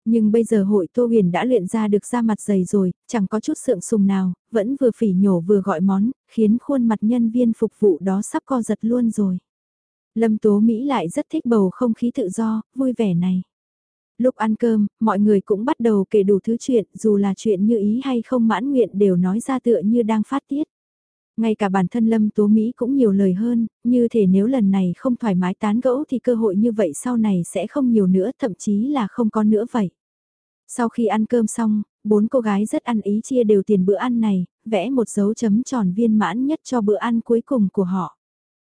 Nhưng bây giờ hội Tô Huyền đã luyện ra được da mặt dày rồi, chẳng có chút sượng sùng nào, vẫn vừa phỉ nhổ vừa gọi món, khiến khuôn mặt nhân viên phục vụ đó sắp co giật luôn rồi. Lâm Tố Mỹ lại rất thích bầu không khí tự do, vui vẻ này. Lúc ăn cơm, mọi người cũng bắt đầu kể đủ thứ chuyện, dù là chuyện như ý hay không mãn nguyện đều nói ra tựa như đang phát tiết. Ngay cả bản thân Lâm Tố Mỹ cũng nhiều lời hơn, như thể nếu lần này không thoải mái tán gẫu thì cơ hội như vậy sau này sẽ không nhiều nữa, thậm chí là không có nữa vậy. Sau khi ăn cơm xong, bốn cô gái rất ăn ý chia đều tiền bữa ăn này, vẽ một dấu chấm tròn viên mãn nhất cho bữa ăn cuối cùng của họ.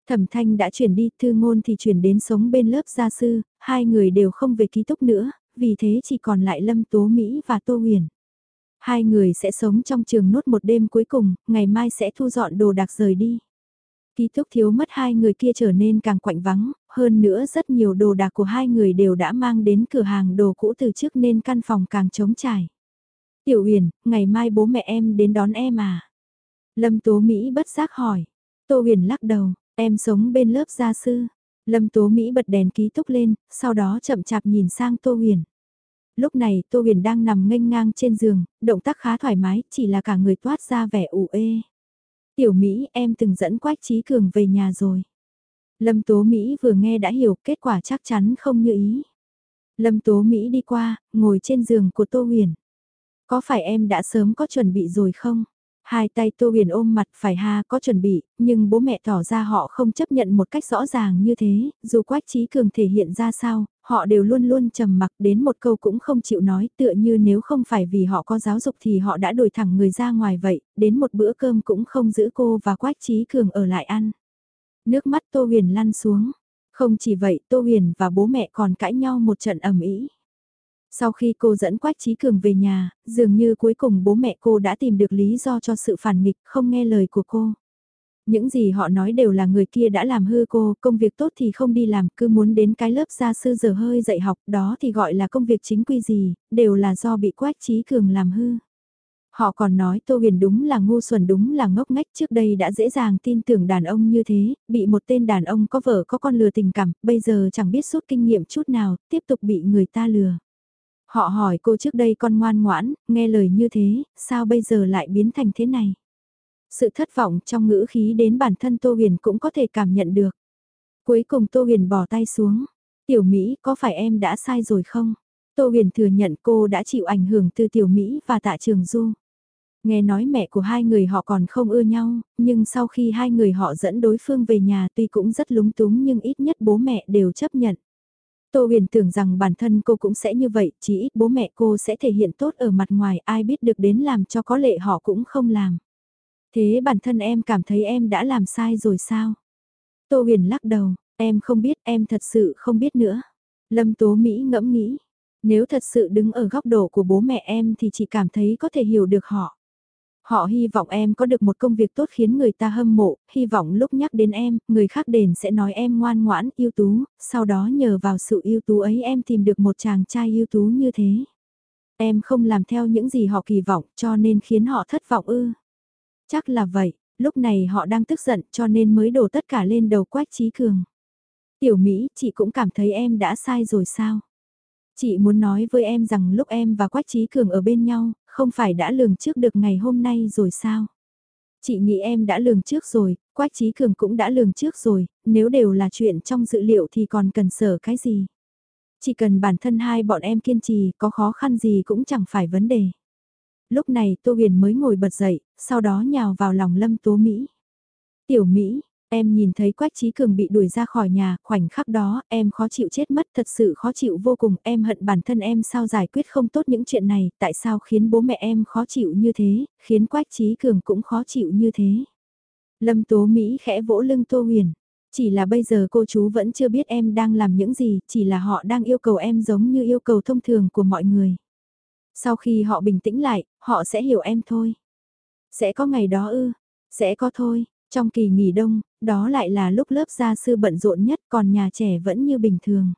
Thẩm Thanh đã chuyển đi, Thư Ngôn thì chuyển đến sống bên lớp gia sư, hai người đều không về ký túc nữa, vì thế chỉ còn lại Lâm Tố Mỹ và Tô Huyền. Hai người sẽ sống trong trường nốt một đêm cuối cùng, ngày mai sẽ thu dọn đồ đạc rời đi. Ký túc thiếu mất hai người kia trở nên càng quạnh vắng, hơn nữa rất nhiều đồ đạc của hai người đều đã mang đến cửa hàng đồ cũ từ trước nên căn phòng càng trống trải. Tiểu Huyền, ngày mai bố mẹ em đến đón em à? Lâm Tố Mỹ bất giác hỏi. Tô Huyền lắc đầu, em sống bên lớp gia sư. Lâm Tố Mỹ bật đèn ký túc lên, sau đó chậm chạp nhìn sang Tô Huyền lúc này Tô Huyền đang nằm nghênh ngang trên giường, động tác khá thoải mái, chỉ là cả người toát ra vẻ ủ ê. Tiểu Mỹ em từng dẫn Quách Trí Cường về nhà rồi. Lâm Tố Mỹ vừa nghe đã hiểu kết quả chắc chắn không như ý. Lâm Tố Mỹ đi qua, ngồi trên giường của Tô Huyền. Có phải em đã sớm có chuẩn bị rồi không? Hai tay Tô Huyền ôm mặt phải ha có chuẩn bị, nhưng bố mẹ tỏ ra họ không chấp nhận một cách rõ ràng như thế, dù Quách Trí Cường thể hiện ra sao, họ đều luôn luôn trầm mặc đến một câu cũng không chịu nói tựa như nếu không phải vì họ có giáo dục thì họ đã đổi thẳng người ra ngoài vậy, đến một bữa cơm cũng không giữ cô và Quách Trí Cường ở lại ăn. Nước mắt Tô Huyền lăn xuống, không chỉ vậy Tô Huyền và bố mẹ còn cãi nhau một trận ầm ĩ. Sau khi cô dẫn Quách Trí Cường về nhà, dường như cuối cùng bố mẹ cô đã tìm được lý do cho sự phản nghịch không nghe lời của cô. Những gì họ nói đều là người kia đã làm hư cô, công việc tốt thì không đi làm, cứ muốn đến cái lớp gia sư giờ hơi dạy học, đó thì gọi là công việc chính quy gì, đều là do bị Quách Trí Cường làm hư. Họ còn nói Tô Huyền đúng là ngu xuẩn đúng là ngốc ngách trước đây đã dễ dàng tin tưởng đàn ông như thế, bị một tên đàn ông có vợ có con lừa tình cảm, bây giờ chẳng biết rút kinh nghiệm chút nào, tiếp tục bị người ta lừa. Họ hỏi cô trước đây con ngoan ngoãn, nghe lời như thế, sao bây giờ lại biến thành thế này? Sự thất vọng trong ngữ khí đến bản thân Tô Huyền cũng có thể cảm nhận được. Cuối cùng Tô Huyền bỏ tay xuống. Tiểu Mỹ, có phải em đã sai rồi không? Tô Huyền thừa nhận cô đã chịu ảnh hưởng từ Tiểu Mỹ và Tạ Trường Du. Nghe nói mẹ của hai người họ còn không ưa nhau, nhưng sau khi hai người họ dẫn đối phương về nhà tuy cũng rất lúng túng nhưng ít nhất bố mẹ đều chấp nhận. Tô huyền tưởng rằng bản thân cô cũng sẽ như vậy, chỉ ít bố mẹ cô sẽ thể hiện tốt ở mặt ngoài ai biết được đến làm cho có lệ họ cũng không làm. Thế bản thân em cảm thấy em đã làm sai rồi sao? Tô huyền lắc đầu, em không biết, em thật sự không biết nữa. Lâm Tố Mỹ ngẫm nghĩ, nếu thật sự đứng ở góc độ của bố mẹ em thì chị cảm thấy có thể hiểu được họ. Họ hy vọng em có được một công việc tốt khiến người ta hâm mộ, hy vọng lúc nhắc đến em, người khác đền sẽ nói em ngoan ngoãn, ưu tú, sau đó nhờ vào sự ưu tú ấy em tìm được một chàng trai ưu tú như thế. Em không làm theo những gì họ kỳ vọng cho nên khiến họ thất vọng ư. Chắc là vậy, lúc này họ đang tức giận cho nên mới đổ tất cả lên đầu Quách Trí Cường. Tiểu Mỹ, chị cũng cảm thấy em đã sai rồi sao? Chị muốn nói với em rằng lúc em và Quách Trí Cường ở bên nhau, không phải đã lường trước được ngày hôm nay rồi sao? Chị nghĩ em đã lường trước rồi, Quách Trí Cường cũng đã lường trước rồi, nếu đều là chuyện trong dự liệu thì còn cần sở cái gì? Chỉ cần bản thân hai bọn em kiên trì, có khó khăn gì cũng chẳng phải vấn đề. Lúc này Tô Huyền mới ngồi bật dậy, sau đó nhào vào lòng Lâm Tố Mỹ. Tiểu Mỹ, Em nhìn thấy Quách Trí Cường bị đuổi ra khỏi nhà, khoảnh khắc đó, em khó chịu chết mất, thật sự khó chịu vô cùng, em hận bản thân em sao giải quyết không tốt những chuyện này, tại sao khiến bố mẹ em khó chịu như thế, khiến Quách Trí Cường cũng khó chịu như thế. Lâm Tố Mỹ khẽ vỗ lưng Tô Huyền, chỉ là bây giờ cô chú vẫn chưa biết em đang làm những gì, chỉ là họ đang yêu cầu em giống như yêu cầu thông thường của mọi người. Sau khi họ bình tĩnh lại, họ sẽ hiểu em thôi. Sẽ có ngày đó ư, sẽ có thôi. Trong kỳ nghỉ đông, đó lại là lúc lớp gia sư bận rộn nhất còn nhà trẻ vẫn như bình thường.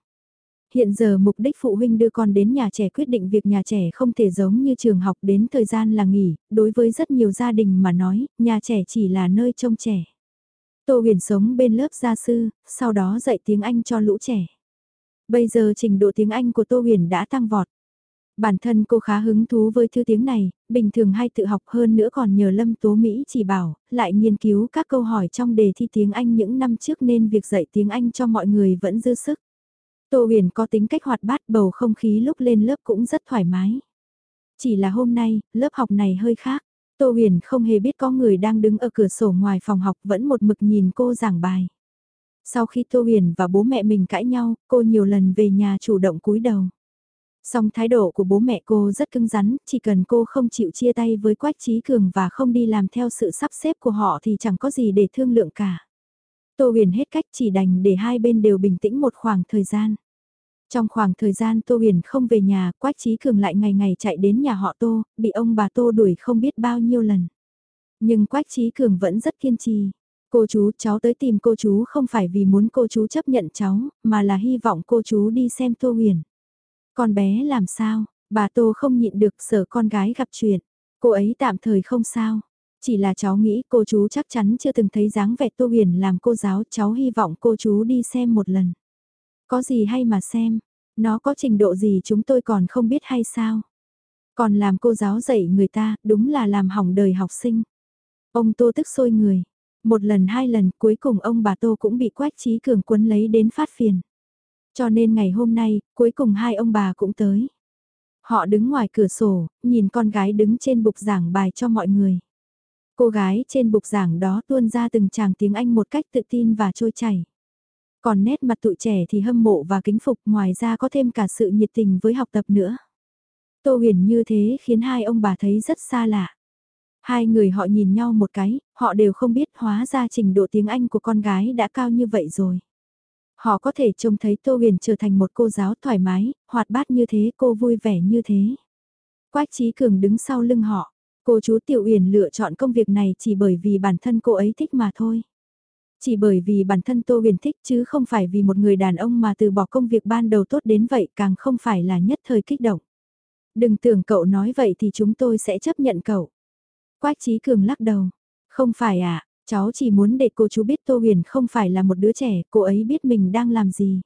Hiện giờ mục đích phụ huynh đưa con đến nhà trẻ quyết định việc nhà trẻ không thể giống như trường học đến thời gian là nghỉ, đối với rất nhiều gia đình mà nói, nhà trẻ chỉ là nơi trông trẻ. Tô huyền sống bên lớp gia sư, sau đó dạy tiếng Anh cho lũ trẻ. Bây giờ trình độ tiếng Anh của Tô huyền đã tăng vọt. Bản thân cô khá hứng thú với thư tiếng này, bình thường hay tự học hơn nữa còn nhờ Lâm Tố Mỹ chỉ bảo, lại nghiên cứu các câu hỏi trong đề thi tiếng Anh những năm trước nên việc dạy tiếng Anh cho mọi người vẫn dư sức. Tô huyền có tính cách hoạt bát bầu không khí lúc lên lớp cũng rất thoải mái. Chỉ là hôm nay, lớp học này hơi khác. Tô huyền không hề biết có người đang đứng ở cửa sổ ngoài phòng học vẫn một mực nhìn cô giảng bài. Sau khi Tô huyền và bố mẹ mình cãi nhau, cô nhiều lần về nhà chủ động cúi đầu. Song thái độ của bố mẹ cô rất cứng rắn, chỉ cần cô không chịu chia tay với Quách Trí Cường và không đi làm theo sự sắp xếp của họ thì chẳng có gì để thương lượng cả. Tô huyền hết cách chỉ đành để hai bên đều bình tĩnh một khoảng thời gian. Trong khoảng thời gian Tô huyền không về nhà, Quách Trí Cường lại ngày ngày chạy đến nhà họ Tô, bị ông bà Tô đuổi không biết bao nhiêu lần. Nhưng Quách Trí Cường vẫn rất kiên trì. Cô chú cháu tới tìm cô chú không phải vì muốn cô chú chấp nhận cháu, mà là hy vọng cô chú đi xem Tô huyền. Con bé làm sao, bà Tô không nhịn được sợ con gái gặp chuyện. Cô ấy tạm thời không sao. Chỉ là cháu nghĩ cô chú chắc chắn chưa từng thấy dáng vẻ Tô Huyền làm cô giáo cháu hy vọng cô chú đi xem một lần. Có gì hay mà xem, nó có trình độ gì chúng tôi còn không biết hay sao. Còn làm cô giáo dạy người ta đúng là làm hỏng đời học sinh. Ông Tô tức sôi người. Một lần hai lần cuối cùng ông bà Tô cũng bị quách trí cường quấn lấy đến phát phiền. Cho nên ngày hôm nay, cuối cùng hai ông bà cũng tới. Họ đứng ngoài cửa sổ, nhìn con gái đứng trên bục giảng bài cho mọi người. Cô gái trên bục giảng đó tuôn ra từng tràng tiếng Anh một cách tự tin và trôi chảy. Còn nét mặt tụi trẻ thì hâm mộ và kính phục ngoài ra có thêm cả sự nhiệt tình với học tập nữa. Tô huyền như thế khiến hai ông bà thấy rất xa lạ. Hai người họ nhìn nhau một cái, họ đều không biết hóa ra trình độ tiếng Anh của con gái đã cao như vậy rồi. Họ có thể trông thấy Tô Huyền trở thành một cô giáo thoải mái, hoạt bát như thế, cô vui vẻ như thế. Quách Trí Cường đứng sau lưng họ. Cô chú Tiểu Uyển lựa chọn công việc này chỉ bởi vì bản thân cô ấy thích mà thôi. Chỉ bởi vì bản thân Tô Huyền thích chứ không phải vì một người đàn ông mà từ bỏ công việc ban đầu tốt đến vậy càng không phải là nhất thời kích động. Đừng tưởng cậu nói vậy thì chúng tôi sẽ chấp nhận cậu. Quách Trí Cường lắc đầu. Không phải ạ, à, cháu chỉ muốn để cô chú biết Tô Huyền không phải là một đứa trẻ, cô ấy biết mình đang làm gì.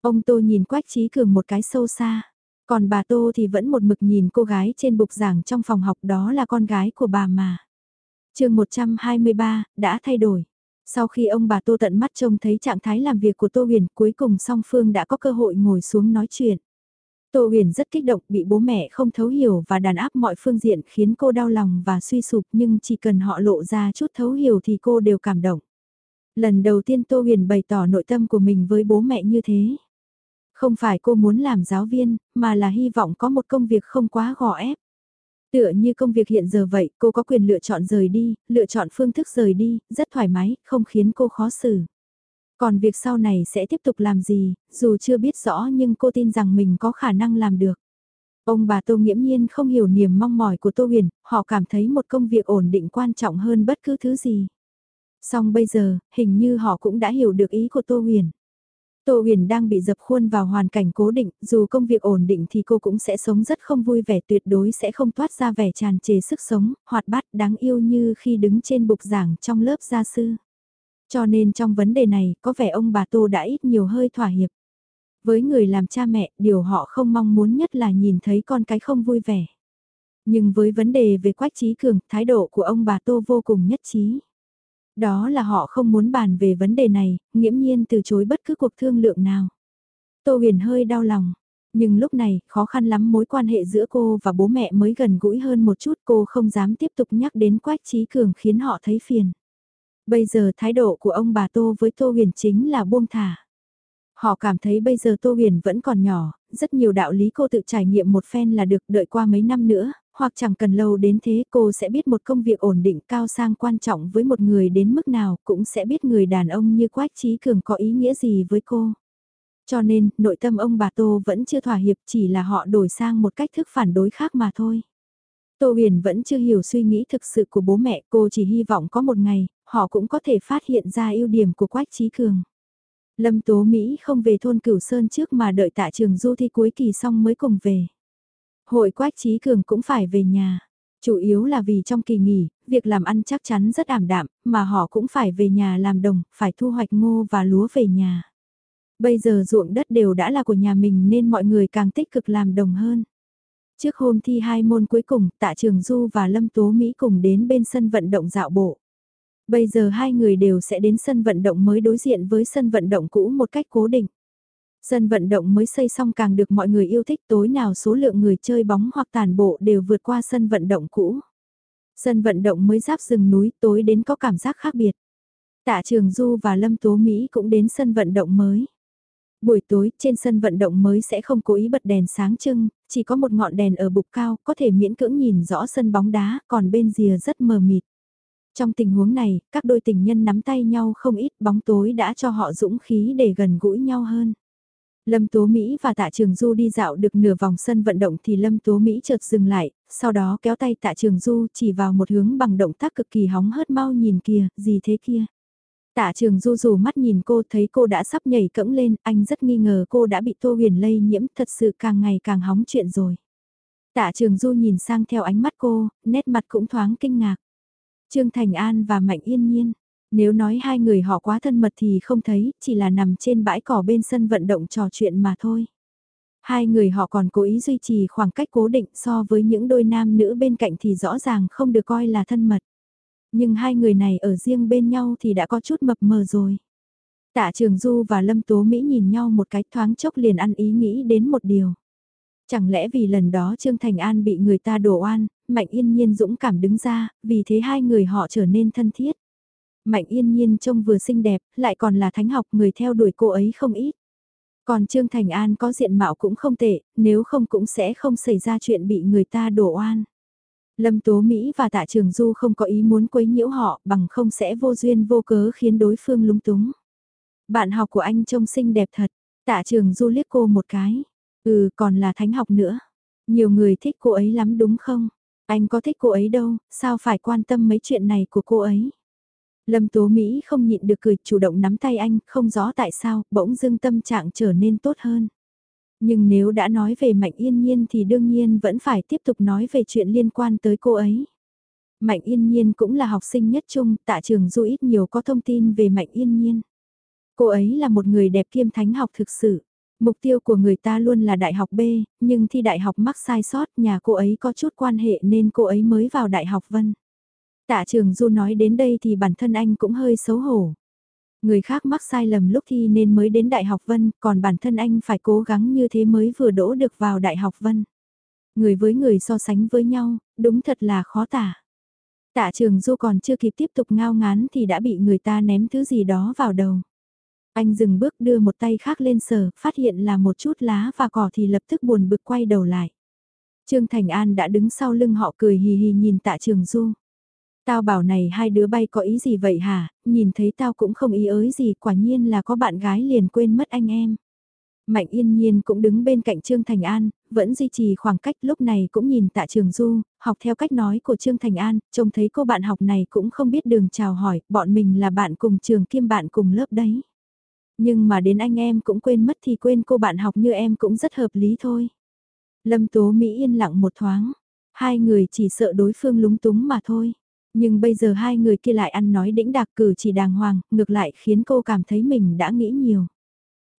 Ông Tô nhìn Quách Trí Cường một cái sâu xa. Còn bà Tô thì vẫn một mực nhìn cô gái trên bục giảng trong phòng học đó là con gái của bà mà. chương 123, đã thay đổi. Sau khi ông bà Tô tận mắt trông thấy trạng thái làm việc của Tô Huyền cuối cùng song phương đã có cơ hội ngồi xuống nói chuyện. Tô Huyền rất kích động bị bố mẹ không thấu hiểu và đàn áp mọi phương diện khiến cô đau lòng và suy sụp nhưng chỉ cần họ lộ ra chút thấu hiểu thì cô đều cảm động. Lần đầu tiên Tô Huyền bày tỏ nội tâm của mình với bố mẹ như thế. Không phải cô muốn làm giáo viên, mà là hy vọng có một công việc không quá gò ép. Tựa như công việc hiện giờ vậy, cô có quyền lựa chọn rời đi, lựa chọn phương thức rời đi, rất thoải mái, không khiến cô khó xử. Còn việc sau này sẽ tiếp tục làm gì, dù chưa biết rõ nhưng cô tin rằng mình có khả năng làm được. Ông bà Tô nghiễm nhiên không hiểu niềm mong mỏi của Tô Huyền, họ cảm thấy một công việc ổn định quan trọng hơn bất cứ thứ gì. Song bây giờ, hình như họ cũng đã hiểu được ý của Tô Huyền. Tô Huyền đang bị dập khuôn vào hoàn cảnh cố định, dù công việc ổn định thì cô cũng sẽ sống rất không vui vẻ tuyệt đối sẽ không toát ra vẻ tràn trề sức sống, hoạt bát đáng yêu như khi đứng trên bục giảng trong lớp gia sư. Cho nên trong vấn đề này, có vẻ ông bà Tô đã ít nhiều hơi thỏa hiệp. Với người làm cha mẹ, điều họ không mong muốn nhất là nhìn thấy con cái không vui vẻ. Nhưng với vấn đề về Quách Trí Cường, thái độ của ông bà Tô vô cùng nhất trí. Đó là họ không muốn bàn về vấn đề này, nghiễm nhiên từ chối bất cứ cuộc thương lượng nào. Tô huyền hơi đau lòng, nhưng lúc này khó khăn lắm mối quan hệ giữa cô và bố mẹ mới gần gũi hơn một chút cô không dám tiếp tục nhắc đến Quách Trí Cường khiến họ thấy phiền. Bây giờ thái độ của ông bà Tô với Tô huyền chính là buông thả. Họ cảm thấy bây giờ Tô Huyền vẫn còn nhỏ, rất nhiều đạo lý cô tự trải nghiệm một phen là được đợi qua mấy năm nữa, hoặc chẳng cần lâu đến thế cô sẽ biết một công việc ổn định cao sang quan trọng với một người đến mức nào cũng sẽ biết người đàn ông như Quách Trí Cường có ý nghĩa gì với cô. Cho nên, nội tâm ông bà Tô vẫn chưa thỏa hiệp chỉ là họ đổi sang một cách thức phản đối khác mà thôi. Tô Huyền vẫn chưa hiểu suy nghĩ thực sự của bố mẹ cô chỉ hy vọng có một ngày, họ cũng có thể phát hiện ra ưu điểm của Quách Trí Cường. Lâm Tố Mỹ không về thôn Cửu Sơn trước mà đợi tại trường du thi cuối kỳ xong mới cùng về. Hội Quách Trí Cường cũng phải về nhà. Chủ yếu là vì trong kỳ nghỉ, việc làm ăn chắc chắn rất ảm đạm, mà họ cũng phải về nhà làm đồng, phải thu hoạch ngô và lúa về nhà. Bây giờ ruộng đất đều đã là của nhà mình nên mọi người càng tích cực làm đồng hơn. Trước hôm thi hai môn cuối cùng, Tạ Trường Du và Lâm Tố Mỹ cùng đến bên sân vận động dạo bộ. Bây giờ hai người đều sẽ đến sân vận động mới đối diện với sân vận động cũ một cách cố định. Sân vận động mới xây xong càng được mọi người yêu thích tối nào số lượng người chơi bóng hoặc tàn bộ đều vượt qua sân vận động cũ. Sân vận động mới giáp rừng núi tối đến có cảm giác khác biệt. Tạ Trường Du và Lâm Tố Mỹ cũng đến sân vận động mới. Buổi tối trên sân vận động mới sẽ không cố ý bật đèn sáng trưng, chỉ có một ngọn đèn ở bục cao có thể miễn cưỡng nhìn rõ sân bóng đá còn bên rìa rất mờ mịt. Trong tình huống này, các đôi tình nhân nắm tay nhau không ít bóng tối đã cho họ dũng khí để gần gũi nhau hơn. Lâm Tố Mỹ và Tạ Trường Du đi dạo được nửa vòng sân vận động thì Lâm Tố Mỹ chợt dừng lại, sau đó kéo tay Tạ Trường Du chỉ vào một hướng bằng động tác cực kỳ hóng hớt mau nhìn kìa, gì thế kia. Tạ Trường Du dù mắt nhìn cô thấy cô đã sắp nhảy cẫng lên, anh rất nghi ngờ cô đã bị Tô Huyền lây nhiễm thật sự càng ngày càng hóng chuyện rồi. Tạ Trường Du nhìn sang theo ánh mắt cô, nét mặt cũng thoáng kinh ngạc. Trương Thành An và Mạnh Yên Nhiên, nếu nói hai người họ quá thân mật thì không thấy, chỉ là nằm trên bãi cỏ bên sân vận động trò chuyện mà thôi. Hai người họ còn cố ý duy trì khoảng cách cố định so với những đôi nam nữ bên cạnh thì rõ ràng không được coi là thân mật. Nhưng hai người này ở riêng bên nhau thì đã có chút mập mờ rồi. Tạ Trường Du và Lâm Tố Mỹ nhìn nhau một cái thoáng chốc liền ăn ý nghĩ đến một điều. Chẳng lẽ vì lần đó Trương Thành An bị người ta đổ oan, Mạnh Yên Nhiên dũng cảm đứng ra, vì thế hai người họ trở nên thân thiết. Mạnh Yên Nhiên trông vừa xinh đẹp, lại còn là thánh học người theo đuổi cô ấy không ít. Còn Trương Thành An có diện mạo cũng không tệ, nếu không cũng sẽ không xảy ra chuyện bị người ta đổ oan. Lâm Tố Mỹ và Tạ Trường Du không có ý muốn quấy nhiễu họ bằng không sẽ vô duyên vô cớ khiến đối phương lúng túng. Bạn học của anh trông xinh đẹp thật, Tạ Trường Du liếc cô một cái. Ừ còn là thánh học nữa. Nhiều người thích cô ấy lắm đúng không? Anh có thích cô ấy đâu, sao phải quan tâm mấy chuyện này của cô ấy. Lâm Tố Mỹ không nhịn được cười, chủ động nắm tay anh, không rõ tại sao, bỗng dưng tâm trạng trở nên tốt hơn. Nhưng nếu đã nói về Mạnh Yên Nhiên thì đương nhiên vẫn phải tiếp tục nói về chuyện liên quan tới cô ấy. Mạnh Yên Nhiên cũng là học sinh nhất trung, tạ trường du ít nhiều có thông tin về Mạnh Yên Nhiên. Cô ấy là một người đẹp kiêm thánh học thực sự. Mục tiêu của người ta luôn là đại học B, nhưng thi đại học mắc sai sót nhà cô ấy có chút quan hệ nên cô ấy mới vào đại học Vân. Tạ trường Du nói đến đây thì bản thân anh cũng hơi xấu hổ. Người khác mắc sai lầm lúc thi nên mới đến Đại học Vân, còn bản thân anh phải cố gắng như thế mới vừa đỗ được vào Đại học Vân. Người với người so sánh với nhau, đúng thật là khó tả. Tạ trường Du còn chưa kịp tiếp tục ngao ngán thì đã bị người ta ném thứ gì đó vào đầu. Anh dừng bước đưa một tay khác lên sờ, phát hiện là một chút lá và cỏ thì lập tức buồn bực quay đầu lại. Trương Thành An đã đứng sau lưng họ cười hì hì nhìn tạ trường Du. Tao bảo này hai đứa bay có ý gì vậy hả, nhìn thấy tao cũng không ý ới gì, quả nhiên là có bạn gái liền quên mất anh em. Mạnh yên nhiên cũng đứng bên cạnh Trương Thành An, vẫn duy trì khoảng cách lúc này cũng nhìn tạ trường du, học theo cách nói của Trương Thành An, trông thấy cô bạn học này cũng không biết đường chào hỏi, bọn mình là bạn cùng trường kiêm bạn cùng lớp đấy. Nhưng mà đến anh em cũng quên mất thì quên cô bạn học như em cũng rất hợp lý thôi. Lâm Tố Mỹ yên lặng một thoáng, hai người chỉ sợ đối phương lúng túng mà thôi. Nhưng bây giờ hai người kia lại ăn nói đĩnh đạc cử chỉ đàng hoàng, ngược lại khiến cô cảm thấy mình đã nghĩ nhiều.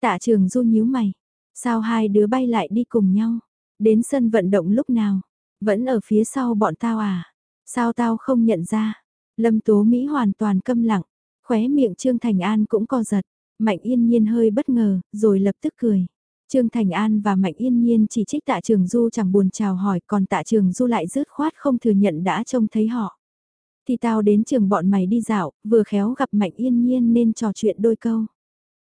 Tạ trường du nhíu mày, sao hai đứa bay lại đi cùng nhau, đến sân vận động lúc nào, vẫn ở phía sau bọn tao à, sao tao không nhận ra, lâm tố Mỹ hoàn toàn câm lặng, khóe miệng Trương Thành An cũng co giật, Mạnh Yên Nhiên hơi bất ngờ, rồi lập tức cười. Trương Thành An và Mạnh Yên Nhiên chỉ trích tạ trường du chẳng buồn chào hỏi còn tạ trường du lại rứt khoát không thừa nhận đã trông thấy họ thì tao đến trường bọn mày đi dạo, vừa khéo gặp Mạnh Yên Nhiên nên trò chuyện đôi câu.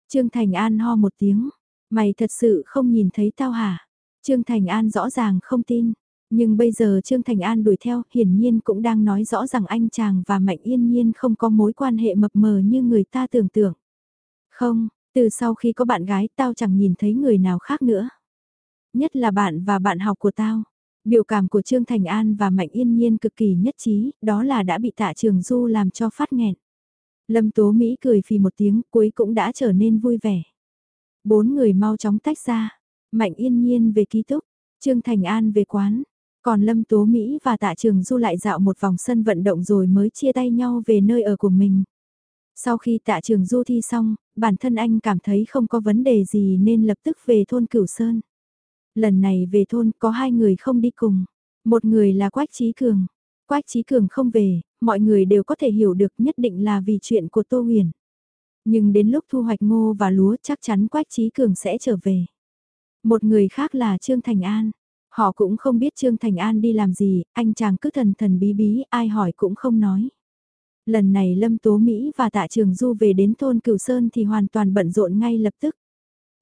Trương Thành An ho một tiếng, mày thật sự không nhìn thấy tao hả? Trương Thành An rõ ràng không tin, nhưng bây giờ Trương Thành An đuổi theo hiển nhiên cũng đang nói rõ rằng anh chàng và Mạnh Yên Nhiên không có mối quan hệ mập mờ như người ta tưởng tượng. Không, từ sau khi có bạn gái tao chẳng nhìn thấy người nào khác nữa. Nhất là bạn và bạn học của tao. Biểu cảm của Trương Thành An và Mạnh Yên Nhiên cực kỳ nhất trí, đó là đã bị tạ trường du làm cho phát nghẹn. Lâm Tố Mỹ cười phì một tiếng, cuối cũng đã trở nên vui vẻ. Bốn người mau chóng tách ra, Mạnh Yên Nhiên về ký túc, Trương Thành An về quán, còn Lâm Tố Mỹ và tạ trường du lại dạo một vòng sân vận động rồi mới chia tay nhau về nơi ở của mình. Sau khi tạ trường du thi xong, bản thân anh cảm thấy không có vấn đề gì nên lập tức về thôn Cửu Sơn. Lần này về thôn có hai người không đi cùng. Một người là Quách Trí Cường. Quách Trí Cường không về, mọi người đều có thể hiểu được nhất định là vì chuyện của Tô Huyền. Nhưng đến lúc thu hoạch ngô và lúa chắc chắn Quách Trí Cường sẽ trở về. Một người khác là Trương Thành An. Họ cũng không biết Trương Thành An đi làm gì, anh chàng cứ thần thần bí bí, ai hỏi cũng không nói. Lần này Lâm Tố Mỹ và Tạ Trường Du về đến thôn Cửu Sơn thì hoàn toàn bận rộn ngay lập tức.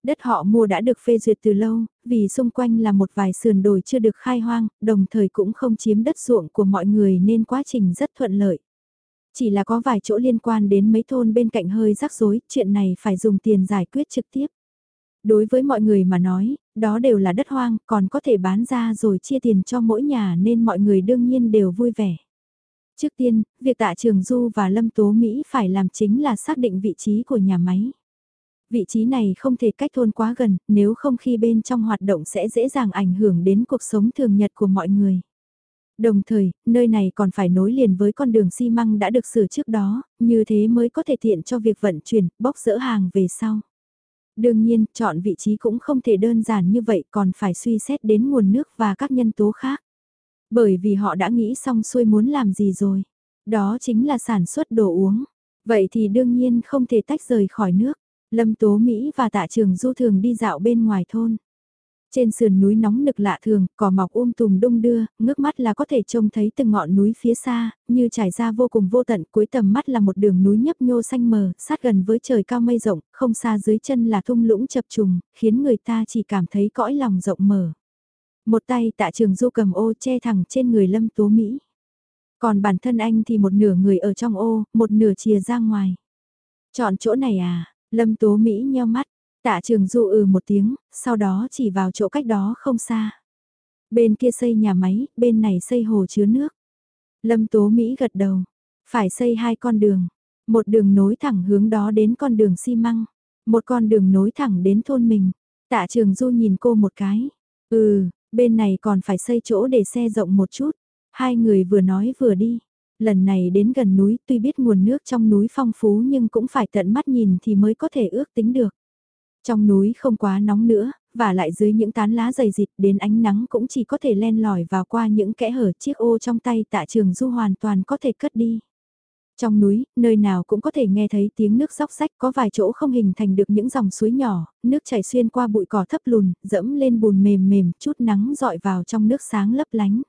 Đất họ mua đã được phê duyệt từ lâu, vì xung quanh là một vài sườn đồi chưa được khai hoang, đồng thời cũng không chiếm đất ruộng của mọi người nên quá trình rất thuận lợi. Chỉ là có vài chỗ liên quan đến mấy thôn bên cạnh hơi rắc rối, chuyện này phải dùng tiền giải quyết trực tiếp. Đối với mọi người mà nói, đó đều là đất hoang, còn có thể bán ra rồi chia tiền cho mỗi nhà nên mọi người đương nhiên đều vui vẻ. Trước tiên, việc tạ trường Du và Lâm Tố Mỹ phải làm chính là xác định vị trí của nhà máy. Vị trí này không thể cách thôn quá gần, nếu không khi bên trong hoạt động sẽ dễ dàng ảnh hưởng đến cuộc sống thường nhật của mọi người. Đồng thời, nơi này còn phải nối liền với con đường xi măng đã được sửa trước đó, như thế mới có thể tiện cho việc vận chuyển, bốc dỡ hàng về sau. Đương nhiên, chọn vị trí cũng không thể đơn giản như vậy còn phải suy xét đến nguồn nước và các nhân tố khác. Bởi vì họ đã nghĩ xong xuôi muốn làm gì rồi. Đó chính là sản xuất đồ uống. Vậy thì đương nhiên không thể tách rời khỏi nước. Lâm Tố Mỹ và tạ trường du thường đi dạo bên ngoài thôn. Trên sườn núi nóng nực lạ thường, cỏ mọc um tùm đung đưa, ngước mắt là có thể trông thấy từng ngọn núi phía xa, như trải ra vô cùng vô tận, cuối tầm mắt là một đường núi nhấp nhô xanh mờ, sát gần với trời cao mây rộng, không xa dưới chân là thung lũng chập trùng, khiến người ta chỉ cảm thấy cõi lòng rộng mở. Một tay tạ trường du cầm ô che thẳng trên người lâm tố Mỹ. Còn bản thân anh thì một nửa người ở trong ô, một nửa chìa ra ngoài. Chọn chỗ này à, Lâm Tố Mỹ nheo mắt, tạ trường du ừ một tiếng, sau đó chỉ vào chỗ cách đó không xa. Bên kia xây nhà máy, bên này xây hồ chứa nước. Lâm Tố Mỹ gật đầu. Phải xây hai con đường. Một đường nối thẳng hướng đó đến con đường xi măng. Một con đường nối thẳng đến thôn mình. Tạ Trường Du nhìn cô một cái. Ừ, bên này còn phải xây chỗ để xe rộng một chút. Hai người vừa nói vừa đi. Lần này đến gần núi tuy biết nguồn nước trong núi phong phú nhưng cũng phải tận mắt nhìn thì mới có thể ước tính được. Trong núi không quá nóng nữa, và lại dưới những tán lá dày dịt đến ánh nắng cũng chỉ có thể len lỏi vào qua những kẽ hở chiếc ô trong tay tạ trường du hoàn toàn có thể cất đi. Trong núi, nơi nào cũng có thể nghe thấy tiếng nước róc rách có vài chỗ không hình thành được những dòng suối nhỏ, nước chảy xuyên qua bụi cỏ thấp lùn, dẫm lên bùn mềm mềm, chút nắng dọi vào trong nước sáng lấp lánh.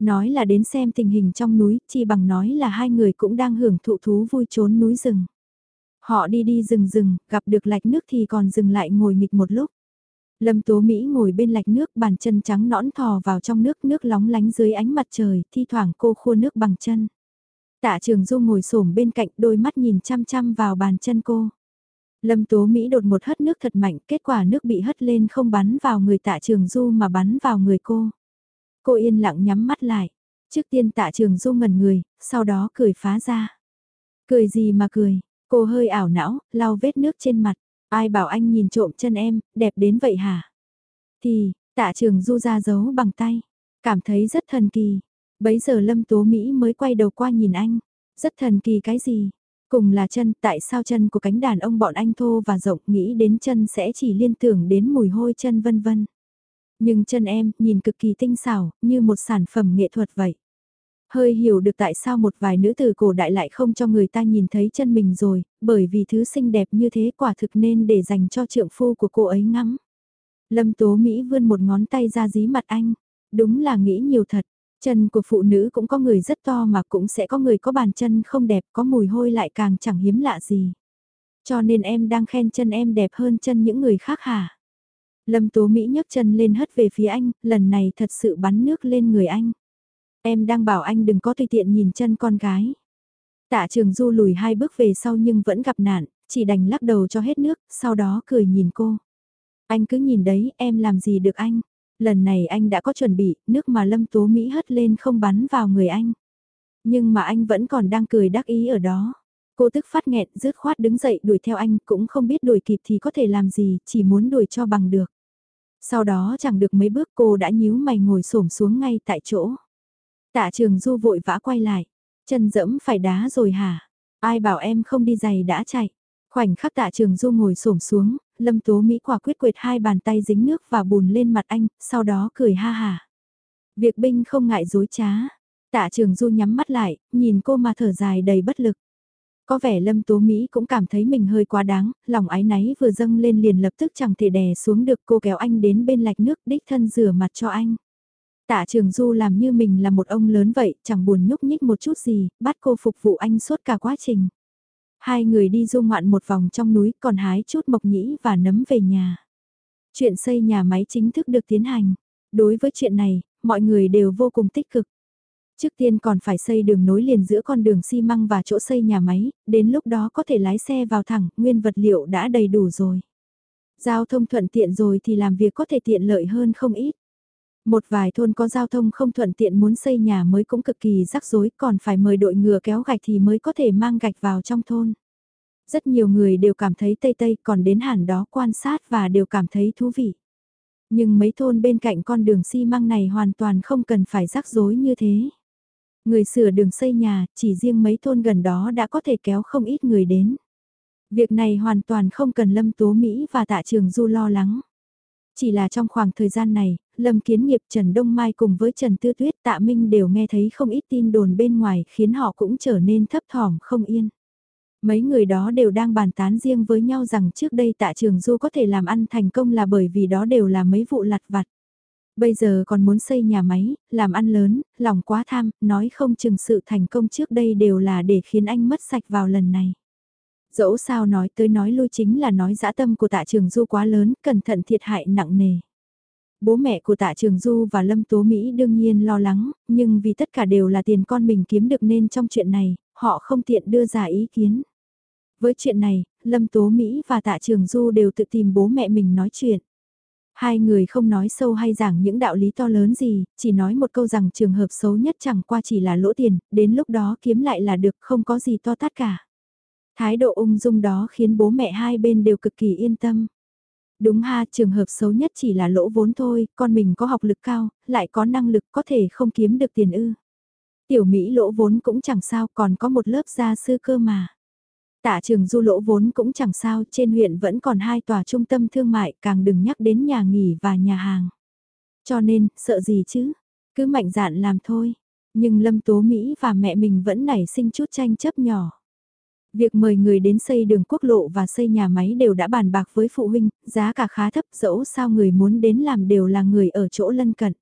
Nói là đến xem tình hình trong núi, chi bằng nói là hai người cũng đang hưởng thụ thú vui trốn núi rừng. Họ đi đi rừng rừng, gặp được lạch nước thì còn dừng lại ngồi nghịch một lúc. Lâm Tố Mỹ ngồi bên lạch nước bàn chân trắng nõn thò vào trong nước nước lóng lánh dưới ánh mặt trời, thi thoảng cô khua nước bằng chân. Tạ Trường Du ngồi xổm bên cạnh đôi mắt nhìn chăm chăm vào bàn chân cô. Lâm Tố Mỹ đột một hất nước thật mạnh, kết quả nước bị hất lên không bắn vào người Tạ Trường Du mà bắn vào người cô. Cô yên lặng nhắm mắt lại. Trước tiên Tạ Trường Du ngẩn người, sau đó cười phá ra. Cười gì mà cười, cô hơi ảo não, lau vết nước trên mặt. Ai bảo anh nhìn trộm chân em, đẹp đến vậy hả? Thì, Tạ Trường Du ra giấu bằng tay. Cảm thấy rất thần kỳ, Bấy giờ Lâm Tố Mỹ mới quay đầu qua nhìn anh. Rất thần kỳ cái gì? Cùng là chân, tại sao chân của cánh đàn ông bọn anh thô và rộng nghĩ đến chân sẽ chỉ liên tưởng đến mùi hôi chân vân vân. Nhưng chân em nhìn cực kỳ tinh xảo, như một sản phẩm nghệ thuật vậy. Hơi hiểu được tại sao một vài nữ tử cổ đại lại không cho người ta nhìn thấy chân mình rồi, bởi vì thứ xinh đẹp như thế quả thực nên để dành cho trượng phu của cô ấy ngắm. Lâm Tố Mỹ vươn một ngón tay ra dí mặt anh. Đúng là nghĩ nhiều thật, Chân của phụ nữ cũng có người rất to mà cũng sẽ có người có bàn chân không đẹp, có mùi hôi lại càng chẳng hiếm lạ gì. Cho nên em đang khen chân em đẹp hơn chân những người khác hả? Lâm Tố Mỹ nhấc chân lên hất về phía anh, lần này thật sự bắn nước lên người anh. Em đang bảo anh đừng có tùy tiện nhìn chân con gái. Tạ trường du lùi hai bước về sau nhưng vẫn gặp nạn, chỉ đành lắc đầu cho hết nước, sau đó cười nhìn cô. Anh cứ nhìn đấy, em làm gì được anh? Lần này anh đã có chuẩn bị, nước mà Lâm Tố Mỹ hất lên không bắn vào người anh. Nhưng mà anh vẫn còn đang cười đắc ý ở đó. Cô tức phát nghẹn, rứt khoát đứng dậy đuổi theo anh, cũng không biết đuổi kịp thì có thể làm gì, chỉ muốn đuổi cho bằng được. Sau đó chẳng được mấy bước cô đã nhíu mày ngồi xổm xuống ngay tại chỗ. Tạ trường du vội vã quay lại. Chân dẫm phải đá rồi hả? Ai bảo em không đi giày đã chạy. Khoảnh khắc tạ trường du ngồi xổm xuống, Lâm Tố Mỹ quả quyết quệt hai bàn tay dính nước và bùn lên mặt anh, sau đó cười ha hả. Việc binh không ngại dối trá. Tạ trường du nhắm mắt lại, nhìn cô mà thở dài đầy bất lực. Có vẻ Lâm Tố Mỹ cũng cảm thấy mình hơi quá đáng, lòng ái náy vừa dâng lên liền lập tức chẳng thể đè xuống được cô kéo anh đến bên lạch nước đích thân rửa mặt cho anh. Tạ trường du làm như mình là một ông lớn vậy, chẳng buồn nhúc nhích một chút gì, bắt cô phục vụ anh suốt cả quá trình. Hai người đi du ngoạn một vòng trong núi còn hái chút mộc nhĩ và nấm về nhà. Chuyện xây nhà máy chính thức được tiến hành. Đối với chuyện này, mọi người đều vô cùng tích cực. Trước tiên còn phải xây đường nối liền giữa con đường xi măng và chỗ xây nhà máy, đến lúc đó có thể lái xe vào thẳng, nguyên vật liệu đã đầy đủ rồi. Giao thông thuận tiện rồi thì làm việc có thể tiện lợi hơn không ít. Một vài thôn có giao thông không thuận tiện muốn xây nhà mới cũng cực kỳ rắc rối còn phải mời đội ngừa kéo gạch thì mới có thể mang gạch vào trong thôn. Rất nhiều người đều cảm thấy tây tây còn đến hẳn đó quan sát và đều cảm thấy thú vị. Nhưng mấy thôn bên cạnh con đường xi măng này hoàn toàn không cần phải rắc rối như thế. Người sửa đường xây nhà, chỉ riêng mấy thôn gần đó đã có thể kéo không ít người đến. Việc này hoàn toàn không cần Lâm Tố Mỹ và Tạ Trường Du lo lắng. Chỉ là trong khoảng thời gian này, Lâm Kiến Nghiệp Trần Đông Mai cùng với Trần Tư Tuyết Tạ Minh đều nghe thấy không ít tin đồn bên ngoài khiến họ cũng trở nên thấp thỏm không yên. Mấy người đó đều đang bàn tán riêng với nhau rằng trước đây Tạ Trường Du có thể làm ăn thành công là bởi vì đó đều là mấy vụ lặt vặt. Bây giờ còn muốn xây nhà máy, làm ăn lớn, lòng quá tham, nói không chừng sự thành công trước đây đều là để khiến anh mất sạch vào lần này. Dẫu sao nói tới nói lui chính là nói dã tâm của tạ trường du quá lớn, cẩn thận thiệt hại nặng nề. Bố mẹ của tạ trường du và Lâm Tố Mỹ đương nhiên lo lắng, nhưng vì tất cả đều là tiền con mình kiếm được nên trong chuyện này, họ không tiện đưa ra ý kiến. Với chuyện này, Lâm Tố Mỹ và tạ trường du đều tự tìm bố mẹ mình nói chuyện. Hai người không nói sâu hay giảng những đạo lý to lớn gì, chỉ nói một câu rằng trường hợp xấu nhất chẳng qua chỉ là lỗ tiền, đến lúc đó kiếm lại là được không có gì to tát cả. Thái độ ung dung đó khiến bố mẹ hai bên đều cực kỳ yên tâm. Đúng ha, trường hợp xấu nhất chỉ là lỗ vốn thôi, con mình có học lực cao, lại có năng lực có thể không kiếm được tiền ư. Tiểu Mỹ lỗ vốn cũng chẳng sao, còn có một lớp gia sư cơ mà. Tạ trường du lỗ vốn cũng chẳng sao, trên huyện vẫn còn hai tòa trung tâm thương mại, càng đừng nhắc đến nhà nghỉ và nhà hàng. Cho nên, sợ gì chứ? Cứ mạnh dạn làm thôi. Nhưng Lâm Tố Mỹ và mẹ mình vẫn nảy sinh chút tranh chấp nhỏ. Việc mời người đến xây đường quốc lộ và xây nhà máy đều đã bàn bạc với phụ huynh, giá cả khá thấp dẫu sao người muốn đến làm đều là người ở chỗ lân cận.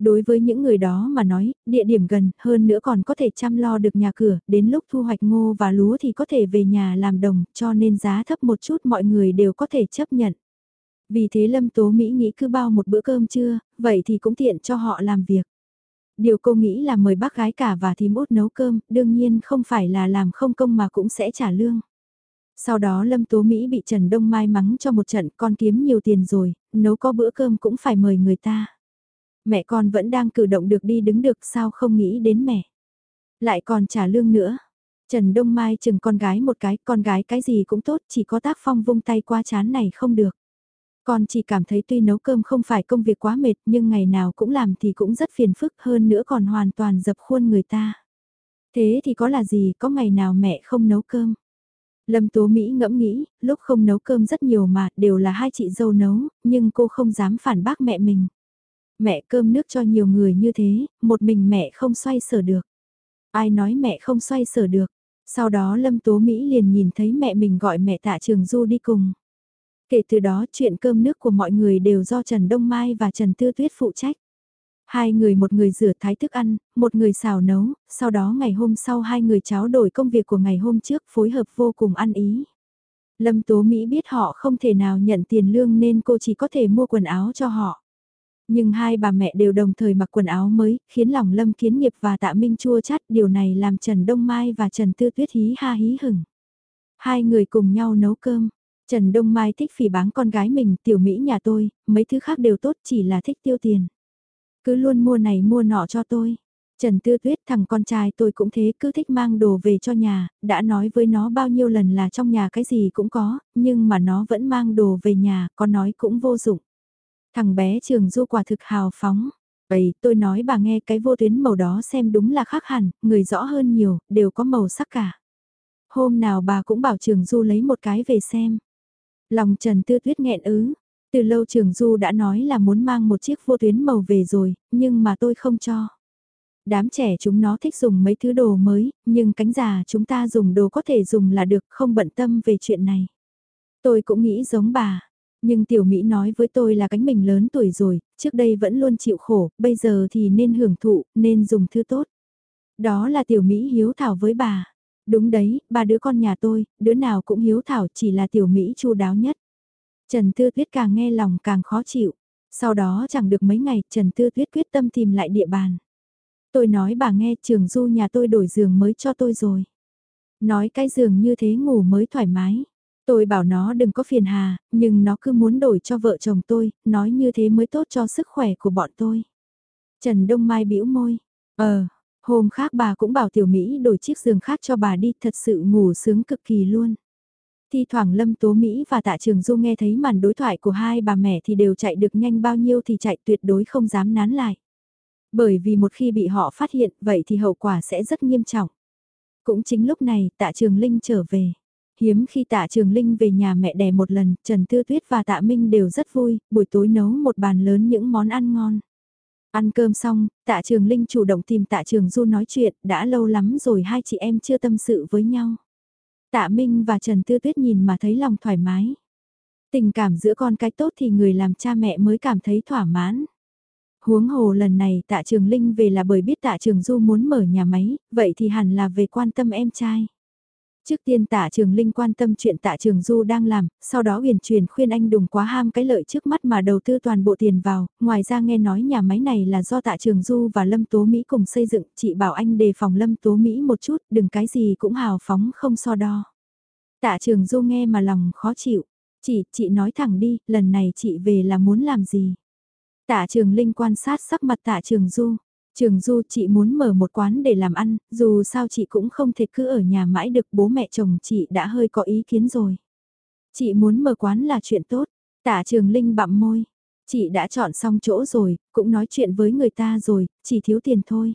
Đối với những người đó mà nói, địa điểm gần, hơn nữa còn có thể chăm lo được nhà cửa, đến lúc thu hoạch ngô và lúa thì có thể về nhà làm đồng, cho nên giá thấp một chút mọi người đều có thể chấp nhận. Vì thế Lâm Tố Mỹ nghĩ cứ bao một bữa cơm trưa, vậy thì cũng tiện cho họ làm việc. Điều cô nghĩ là mời bác gái cả và thím út nấu cơm, đương nhiên không phải là làm không công mà cũng sẽ trả lương. Sau đó Lâm Tố Mỹ bị Trần Đông Mai mắng cho một trận con kiếm nhiều tiền rồi, nấu có bữa cơm cũng phải mời người ta. Mẹ con vẫn đang cử động được đi đứng được sao không nghĩ đến mẹ. Lại còn trả lương nữa. Trần Đông Mai chừng con gái một cái, con gái cái gì cũng tốt, chỉ có tác phong vung tay qua chán này không được. Con chỉ cảm thấy tuy nấu cơm không phải công việc quá mệt nhưng ngày nào cũng làm thì cũng rất phiền phức hơn nữa còn hoàn toàn dập khuôn người ta. Thế thì có là gì, có ngày nào mẹ không nấu cơm? Lâm Tố Mỹ ngẫm nghĩ, lúc không nấu cơm rất nhiều mà, đều là hai chị dâu nấu, nhưng cô không dám phản bác mẹ mình. Mẹ cơm nước cho nhiều người như thế, một mình mẹ không xoay sở được. Ai nói mẹ không xoay sở được? Sau đó Lâm Tố Mỹ liền nhìn thấy mẹ mình gọi mẹ tạ trường du đi cùng. Kể từ đó chuyện cơm nước của mọi người đều do Trần Đông Mai và Trần Tư Tuyết phụ trách. Hai người một người rửa thái thức ăn, một người xào nấu, sau đó ngày hôm sau hai người cháu đổi công việc của ngày hôm trước phối hợp vô cùng ăn ý. Lâm Tố Mỹ biết họ không thể nào nhận tiền lương nên cô chỉ có thể mua quần áo cho họ. Nhưng hai bà mẹ đều đồng thời mặc quần áo mới, khiến lòng Lâm Kiến Nghiệp và Tạ Minh chua chát điều này làm Trần Đông Mai và Trần Tư Tuyết hí ha hí hửng. Hai người cùng nhau nấu cơm, Trần Đông Mai thích phỉ báng con gái mình, tiểu Mỹ nhà tôi, mấy thứ khác đều tốt chỉ là thích tiêu tiền. Cứ luôn mua này mua nọ cho tôi. Trần Tư Tuyết thằng con trai tôi cũng thế cứ thích mang đồ về cho nhà, đã nói với nó bao nhiêu lần là trong nhà cái gì cũng có, nhưng mà nó vẫn mang đồ về nhà, có nói cũng vô dụng. Thằng bé trường du quả thực hào phóng. Vậy tôi nói bà nghe cái vô tuyến màu đó xem đúng là khác hẳn, người rõ hơn nhiều, đều có màu sắc cả. Hôm nào bà cũng bảo trường du lấy một cái về xem. Lòng Trần Tư Tuyết nghẹn ứ. Từ lâu Trường Du đã nói là muốn mang một chiếc vô tuyến màu về rồi, nhưng mà tôi không cho. Đám trẻ chúng nó thích dùng mấy thứ đồ mới, nhưng cánh già chúng ta dùng đồ có thể dùng là được, không bận tâm về chuyện này. Tôi cũng nghĩ giống bà, nhưng tiểu Mỹ nói với tôi là cánh mình lớn tuổi rồi, trước đây vẫn luôn chịu khổ, bây giờ thì nên hưởng thụ, nên dùng thứ tốt. Đó là tiểu Mỹ hiếu thảo với bà. Đúng đấy, ba đứa con nhà tôi, đứa nào cũng hiếu thảo chỉ là tiểu Mỹ chu đáo nhất. Trần Tư Tuyết càng nghe lòng càng khó chịu. Sau đó chẳng được mấy ngày, Trần Tư Tuyết quyết tâm tìm lại địa bàn. Tôi nói bà nghe trường du nhà tôi đổi giường mới cho tôi rồi. Nói cái giường như thế ngủ mới thoải mái. Tôi bảo nó đừng có phiền hà, nhưng nó cứ muốn đổi cho vợ chồng tôi, nói như thế mới tốt cho sức khỏe của bọn tôi. Trần Đông Mai bĩu môi. Ờ, Hôm khác bà cũng bảo tiểu Mỹ đổi chiếc giường khác cho bà đi, thật sự ngủ sướng cực kỳ luôn. Thi thoảng Lâm Tố Mỹ và Tạ Trường Du nghe thấy màn đối thoại của hai bà mẹ thì đều chạy được nhanh bao nhiêu thì chạy tuyệt đối không dám nán lại. Bởi vì một khi bị họ phát hiện vậy thì hậu quả sẽ rất nghiêm trọng. Cũng chính lúc này Tạ Trường Linh trở về. Hiếm khi Tạ Trường Linh về nhà mẹ đẻ một lần, Trần Tư Tuyết và Tạ Minh đều rất vui, buổi tối nấu một bàn lớn những món ăn ngon. Ăn cơm xong, tạ trường Linh chủ động tìm tạ trường Du nói chuyện, đã lâu lắm rồi hai chị em chưa tâm sự với nhau. Tạ Minh và Trần Tư Tuyết nhìn mà thấy lòng thoải mái. Tình cảm giữa con cái tốt thì người làm cha mẹ mới cảm thấy thỏa mãn. Huống hồ lần này tạ trường Linh về là bởi biết tạ trường Du muốn mở nhà máy, vậy thì hẳn là về quan tâm em trai. Trước tiên tạ trường Linh quan tâm chuyện tạ trường Du đang làm, sau đó huyền truyền khuyên anh đừng quá ham cái lợi trước mắt mà đầu tư toàn bộ tiền vào, ngoài ra nghe nói nhà máy này là do tạ trường Du và Lâm Tố Mỹ cùng xây dựng, chị bảo anh đề phòng Lâm Tố Mỹ một chút, đừng cái gì cũng hào phóng không so đo. Tạ trường Du nghe mà lòng khó chịu, Chị, chị nói thẳng đi, lần này chị về là muốn làm gì? Tạ Trường Linh quan sát sắc mặt Tạ Trường Du. Trường Du chị muốn mở một quán để làm ăn, dù sao chị cũng không thể cứ ở nhà mãi được bố mẹ chồng chị đã hơi có ý kiến rồi. Chị muốn mở quán là chuyện tốt, Tạ Trường Linh bặm môi. Chị đã chọn xong chỗ rồi, cũng nói chuyện với người ta rồi, chỉ thiếu tiền thôi.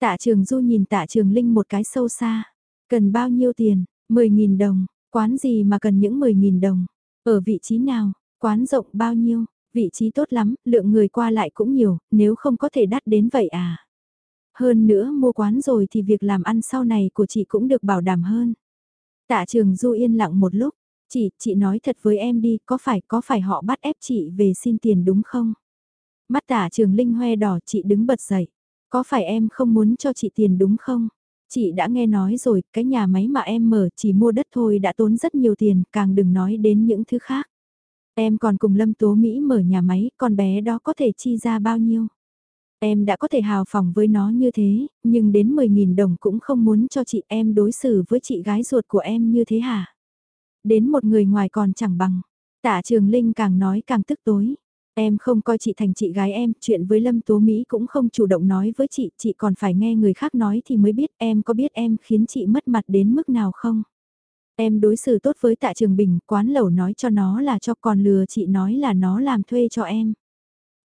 Tạ Trường Du nhìn Tạ Trường Linh một cái sâu xa. Cần bao nhiêu tiền? 10.000 đồng. Quán gì mà cần những 10.000 đồng? Ở vị trí nào? Quán rộng bao nhiêu? Vị trí tốt lắm, lượng người qua lại cũng nhiều, nếu không có thể đắt đến vậy à? Hơn nữa mua quán rồi thì việc làm ăn sau này của chị cũng được bảo đảm hơn. Tạ Trường Du yên lặng một lúc, Chị, chị nói thật với em đi, có phải, có phải họ bắt ép chị về xin tiền đúng không? Mắt Tạ trường Linh hoe đỏ chị đứng bật dậy. Có phải em không muốn cho chị tiền đúng không? Chị đã nghe nói rồi, cái nhà máy mà em mở chỉ mua đất thôi đã tốn rất nhiều tiền, càng đừng nói đến những thứ khác. Em còn cùng Lâm Tố Mỹ mở nhà máy, con bé đó có thể chi ra bao nhiêu? Em đã có thể hào phòng với nó như thế, nhưng đến 10.000 đồng cũng không muốn cho chị em đối xử với chị gái ruột của em như thế hả? đến một người ngoài còn chẳng bằng. Tạ Trường Linh càng nói càng tức tối. Em không coi chị thành chị gái em, chuyện với Lâm Tố Mỹ cũng không chủ động nói với chị, chị còn phải nghe người khác nói thì mới biết em có biết em khiến chị mất mặt đến mức nào không. Em đối xử tốt với Tạ Trường Bình, quán lẩu nói cho nó là cho còn lừa chị nói là nó làm thuê cho em.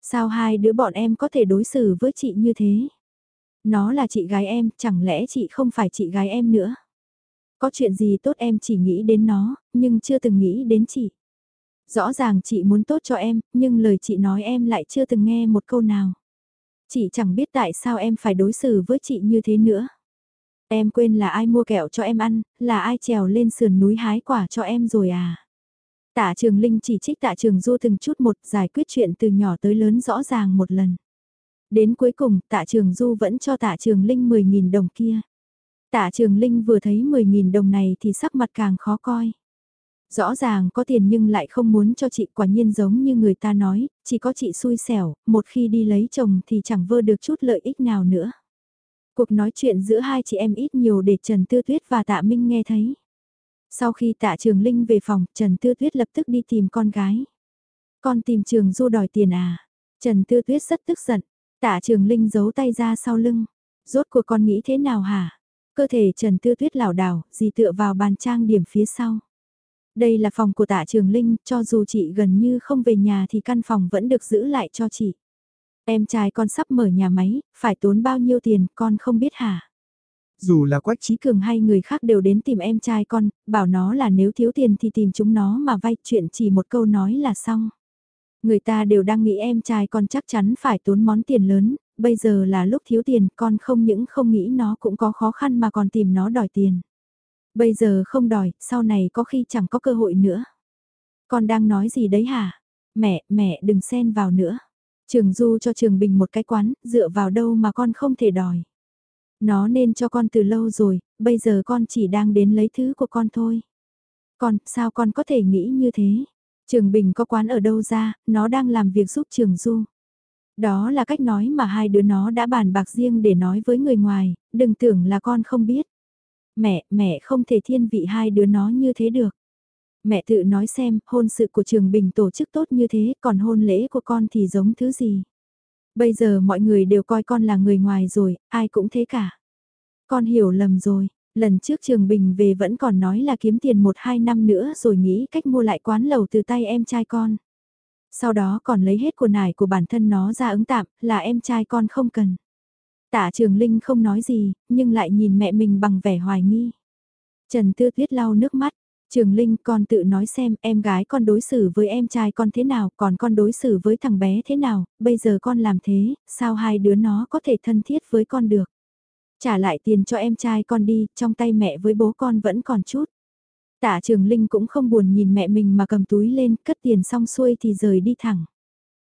Sao hai đứa bọn em có thể đối xử với chị như thế? Nó là chị gái em, chẳng lẽ chị không phải chị gái em nữa? Có chuyện gì tốt em chỉ nghĩ đến nó, nhưng chưa từng nghĩ đến chị. Rõ ràng chị muốn tốt cho em, nhưng lời chị nói em lại chưa từng nghe một câu nào. Chị chẳng biết tại sao em phải đối xử với chị như thế nữa. Em quên là ai mua kẹo cho em ăn, là ai trèo lên sườn núi hái quả cho em rồi à. Tạ Trường Linh chỉ trích Tạ Trường Du từng chút một giải quyết chuyện từ nhỏ tới lớn rõ ràng một lần. Đến cuối cùng Tạ Trường Du vẫn cho Tạ Trường Linh 10.000 đồng kia. Tạ Trường Linh vừa thấy 10.000 đồng này thì sắc mặt càng khó coi. Rõ ràng có tiền nhưng lại không muốn cho chị quả nhiên giống như người ta nói, chỉ có chị xui xẻo, một khi đi lấy chồng thì chẳng vơ được chút lợi ích nào nữa. Cuộc nói chuyện giữa hai chị em ít nhiều để Trần Tư Tuyết và Tạ Minh nghe thấy. Sau khi Tạ Trường Linh về phòng, Trần Tư Tuyết lập tức đi tìm con gái. Con tìm Trường Du đòi tiền à? Trần Tư Tuyết rất tức giận. Tạ Trường Linh giấu tay ra sau lưng. Rốt cuộc con nghĩ thế nào hả? Cơ thể Trần Tư Tuyết lảo đảo, dì tựa vào bàn trang điểm phía sau. Đây là phòng của tạ Trường Linh, cho dù chị gần như không về nhà thì căn phòng vẫn được giữ lại cho chị. Em trai con sắp mở nhà máy, phải tốn bao nhiêu tiền, con không biết hả? Dù là Quách Trí Cường hay người khác đều đến tìm em trai con, bảo nó là nếu thiếu tiền thì tìm chúng nó mà vay chuyện chỉ một câu nói là xong. Người ta đều đang nghĩ em trai con chắc chắn phải tốn món tiền lớn, bây giờ là lúc thiếu tiền, con không những không nghĩ nó cũng có khó khăn mà còn tìm nó đòi tiền. Bây giờ không đòi, sau này có khi chẳng có cơ hội nữa. Con đang nói gì đấy hả? Mẹ, mẹ đừng xen vào nữa. Trường Du cho Trường Bình một cái quán, dựa vào đâu mà con không thể đòi. Nó nên cho con từ lâu rồi, bây giờ con chỉ đang đến lấy thứ của con thôi. Con, sao con có thể nghĩ như thế? Trường Bình có quán ở đâu ra, nó đang làm việc giúp Trường Du. Đó là cách nói mà hai đứa nó đã bàn bạc riêng để nói với người ngoài, đừng tưởng là con không biết. Mẹ, mẹ không thể thiên vị hai đứa nó như thế được. Mẹ tự nói xem, hôn sự của Trường Bình tổ chức tốt như thế, còn hôn lễ của con thì giống thứ gì. Bây giờ mọi người đều coi con là người ngoài rồi, ai cũng thế cả. Con hiểu lầm rồi, lần trước Trường Bình về vẫn còn nói là kiếm tiền một hai năm nữa rồi nghĩ cách mua lại quán lầu từ tay em trai con sau đó còn lấy hết của nải của bản thân nó ra ứng tạm, là em trai con không cần. Tạ Trường Linh không nói gì, nhưng lại nhìn mẹ mình bằng vẻ hoài nghi. Trần Tư Tuyết lau nước mắt, Trường Linh con tự nói xem em gái con đối xử với em trai con thế nào, còn con đối xử với thằng bé thế nào, bây giờ con làm thế, sao hai đứa nó có thể thân thiết với con được. Trả lại tiền cho em trai con đi, trong tay mẹ với bố con vẫn còn chút. Tạ Trường Linh cũng không buồn nhìn mẹ mình mà cầm túi lên, cất tiền xong xuôi thì rời đi thẳng.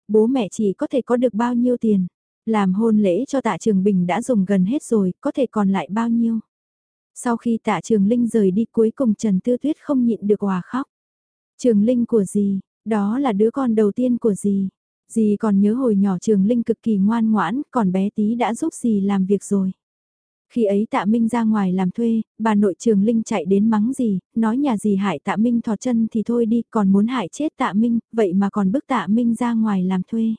Bố mẹ chỉ có thể có được bao nhiêu tiền. Làm hôn lễ cho Tạ Trường Bình đã dùng gần hết rồi, có thể còn lại bao nhiêu. Sau khi Tạ Trường Linh rời đi cuối cùng Trần Tư Tuyết không nhịn được hòa khóc. Trường Linh của gì, đó là đứa con đầu tiên của gì. Dì còn nhớ hồi nhỏ Trường Linh cực kỳ ngoan ngoãn, còn bé tí đã giúp dì làm việc rồi. Khi ấy tạ Minh ra ngoài làm thuê, bà nội trường Linh chạy đến mắng gì, nói nhà gì hại tạ Minh thọt chân thì thôi đi, còn muốn hại chết tạ Minh, vậy mà còn bức tạ Minh ra ngoài làm thuê.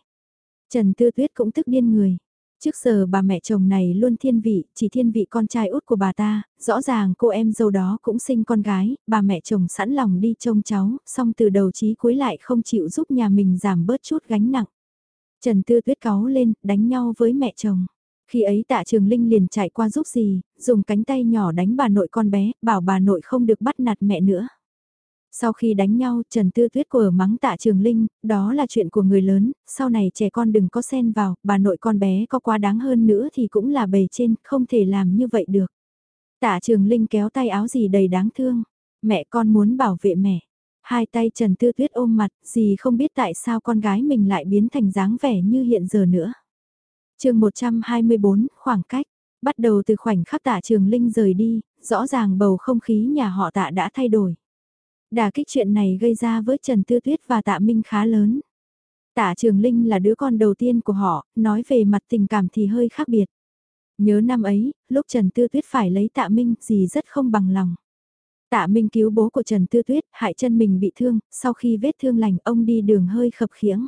Trần Tư Tuyết cũng tức điên người. Trước giờ bà mẹ chồng này luôn thiên vị, chỉ thiên vị con trai út của bà ta, rõ ràng cô em dâu đó cũng sinh con gái, bà mẹ chồng sẵn lòng đi trông cháu, xong từ đầu chí cuối lại không chịu giúp nhà mình giảm bớt chút gánh nặng. Trần Tư Tuyết cáu lên, đánh nhau với mẹ chồng. Khi ấy tạ trường Linh liền chạy qua giúp gì, dùng cánh tay nhỏ đánh bà nội con bé, bảo bà nội không được bắt nạt mẹ nữa. Sau khi đánh nhau, Trần Tư Tuyết của mắng tạ Trường Linh, đó là chuyện của người lớn, sau này trẻ con đừng có xen vào, bà nội con bé có quá đáng hơn nữa thì cũng là bề trên, không thể làm như vậy được. Tạ Trường Linh kéo tay áo gì đầy đáng thương, mẹ con muốn bảo vệ mẹ. Hai tay Trần Tư Tuyết ôm mặt, gì không biết tại sao con gái mình lại biến thành dáng vẻ như hiện giờ nữa. chương 124, khoảng cách. Bắt đầu từ khoảnh khắc tạ Trường Linh rời đi, rõ ràng bầu không khí nhà họ tạ đã thay đổi. Đà kích chuyện này gây ra với Trần Tư Tuyết và Tạ Minh khá lớn. Tạ Trường Linh là đứa con đầu tiên của họ, nói về mặt tình cảm thì hơi khác biệt. Nhớ năm ấy, lúc Trần Tư Tuyết phải lấy Tạ Minh, gì rất không bằng lòng. Tạ Minh cứu bố của Trần Tư Tuyết, hại chân mình bị thương, sau khi vết thương lành ông đi đường hơi khập khiễng.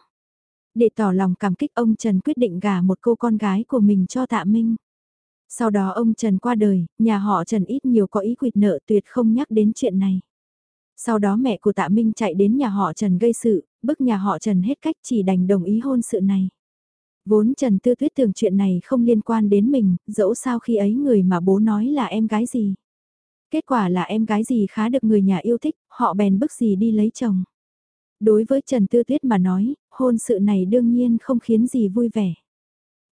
Để tỏ lòng cảm kích ông Trần quyết định gả một cô con gái của mình cho Tạ Minh. Sau đó ông Trần qua đời, nhà họ Trần ít nhiều có ý quyệt nợ tuyệt không nhắc đến chuyện này. Sau đó mẹ của Tạ Minh chạy đến nhà họ Trần gây sự, bức nhà họ Trần hết cách chỉ đành đồng ý hôn sự này. Vốn Trần Tư Tuyết tưởng chuyện này không liên quan đến mình, dẫu sao khi ấy người mà bố nói là em gái gì. Kết quả là em gái gì khá được người nhà yêu thích, họ bèn bức gì đi lấy chồng. Đối với Trần Tư Tuyết mà nói, hôn sự này đương nhiên không khiến gì vui vẻ.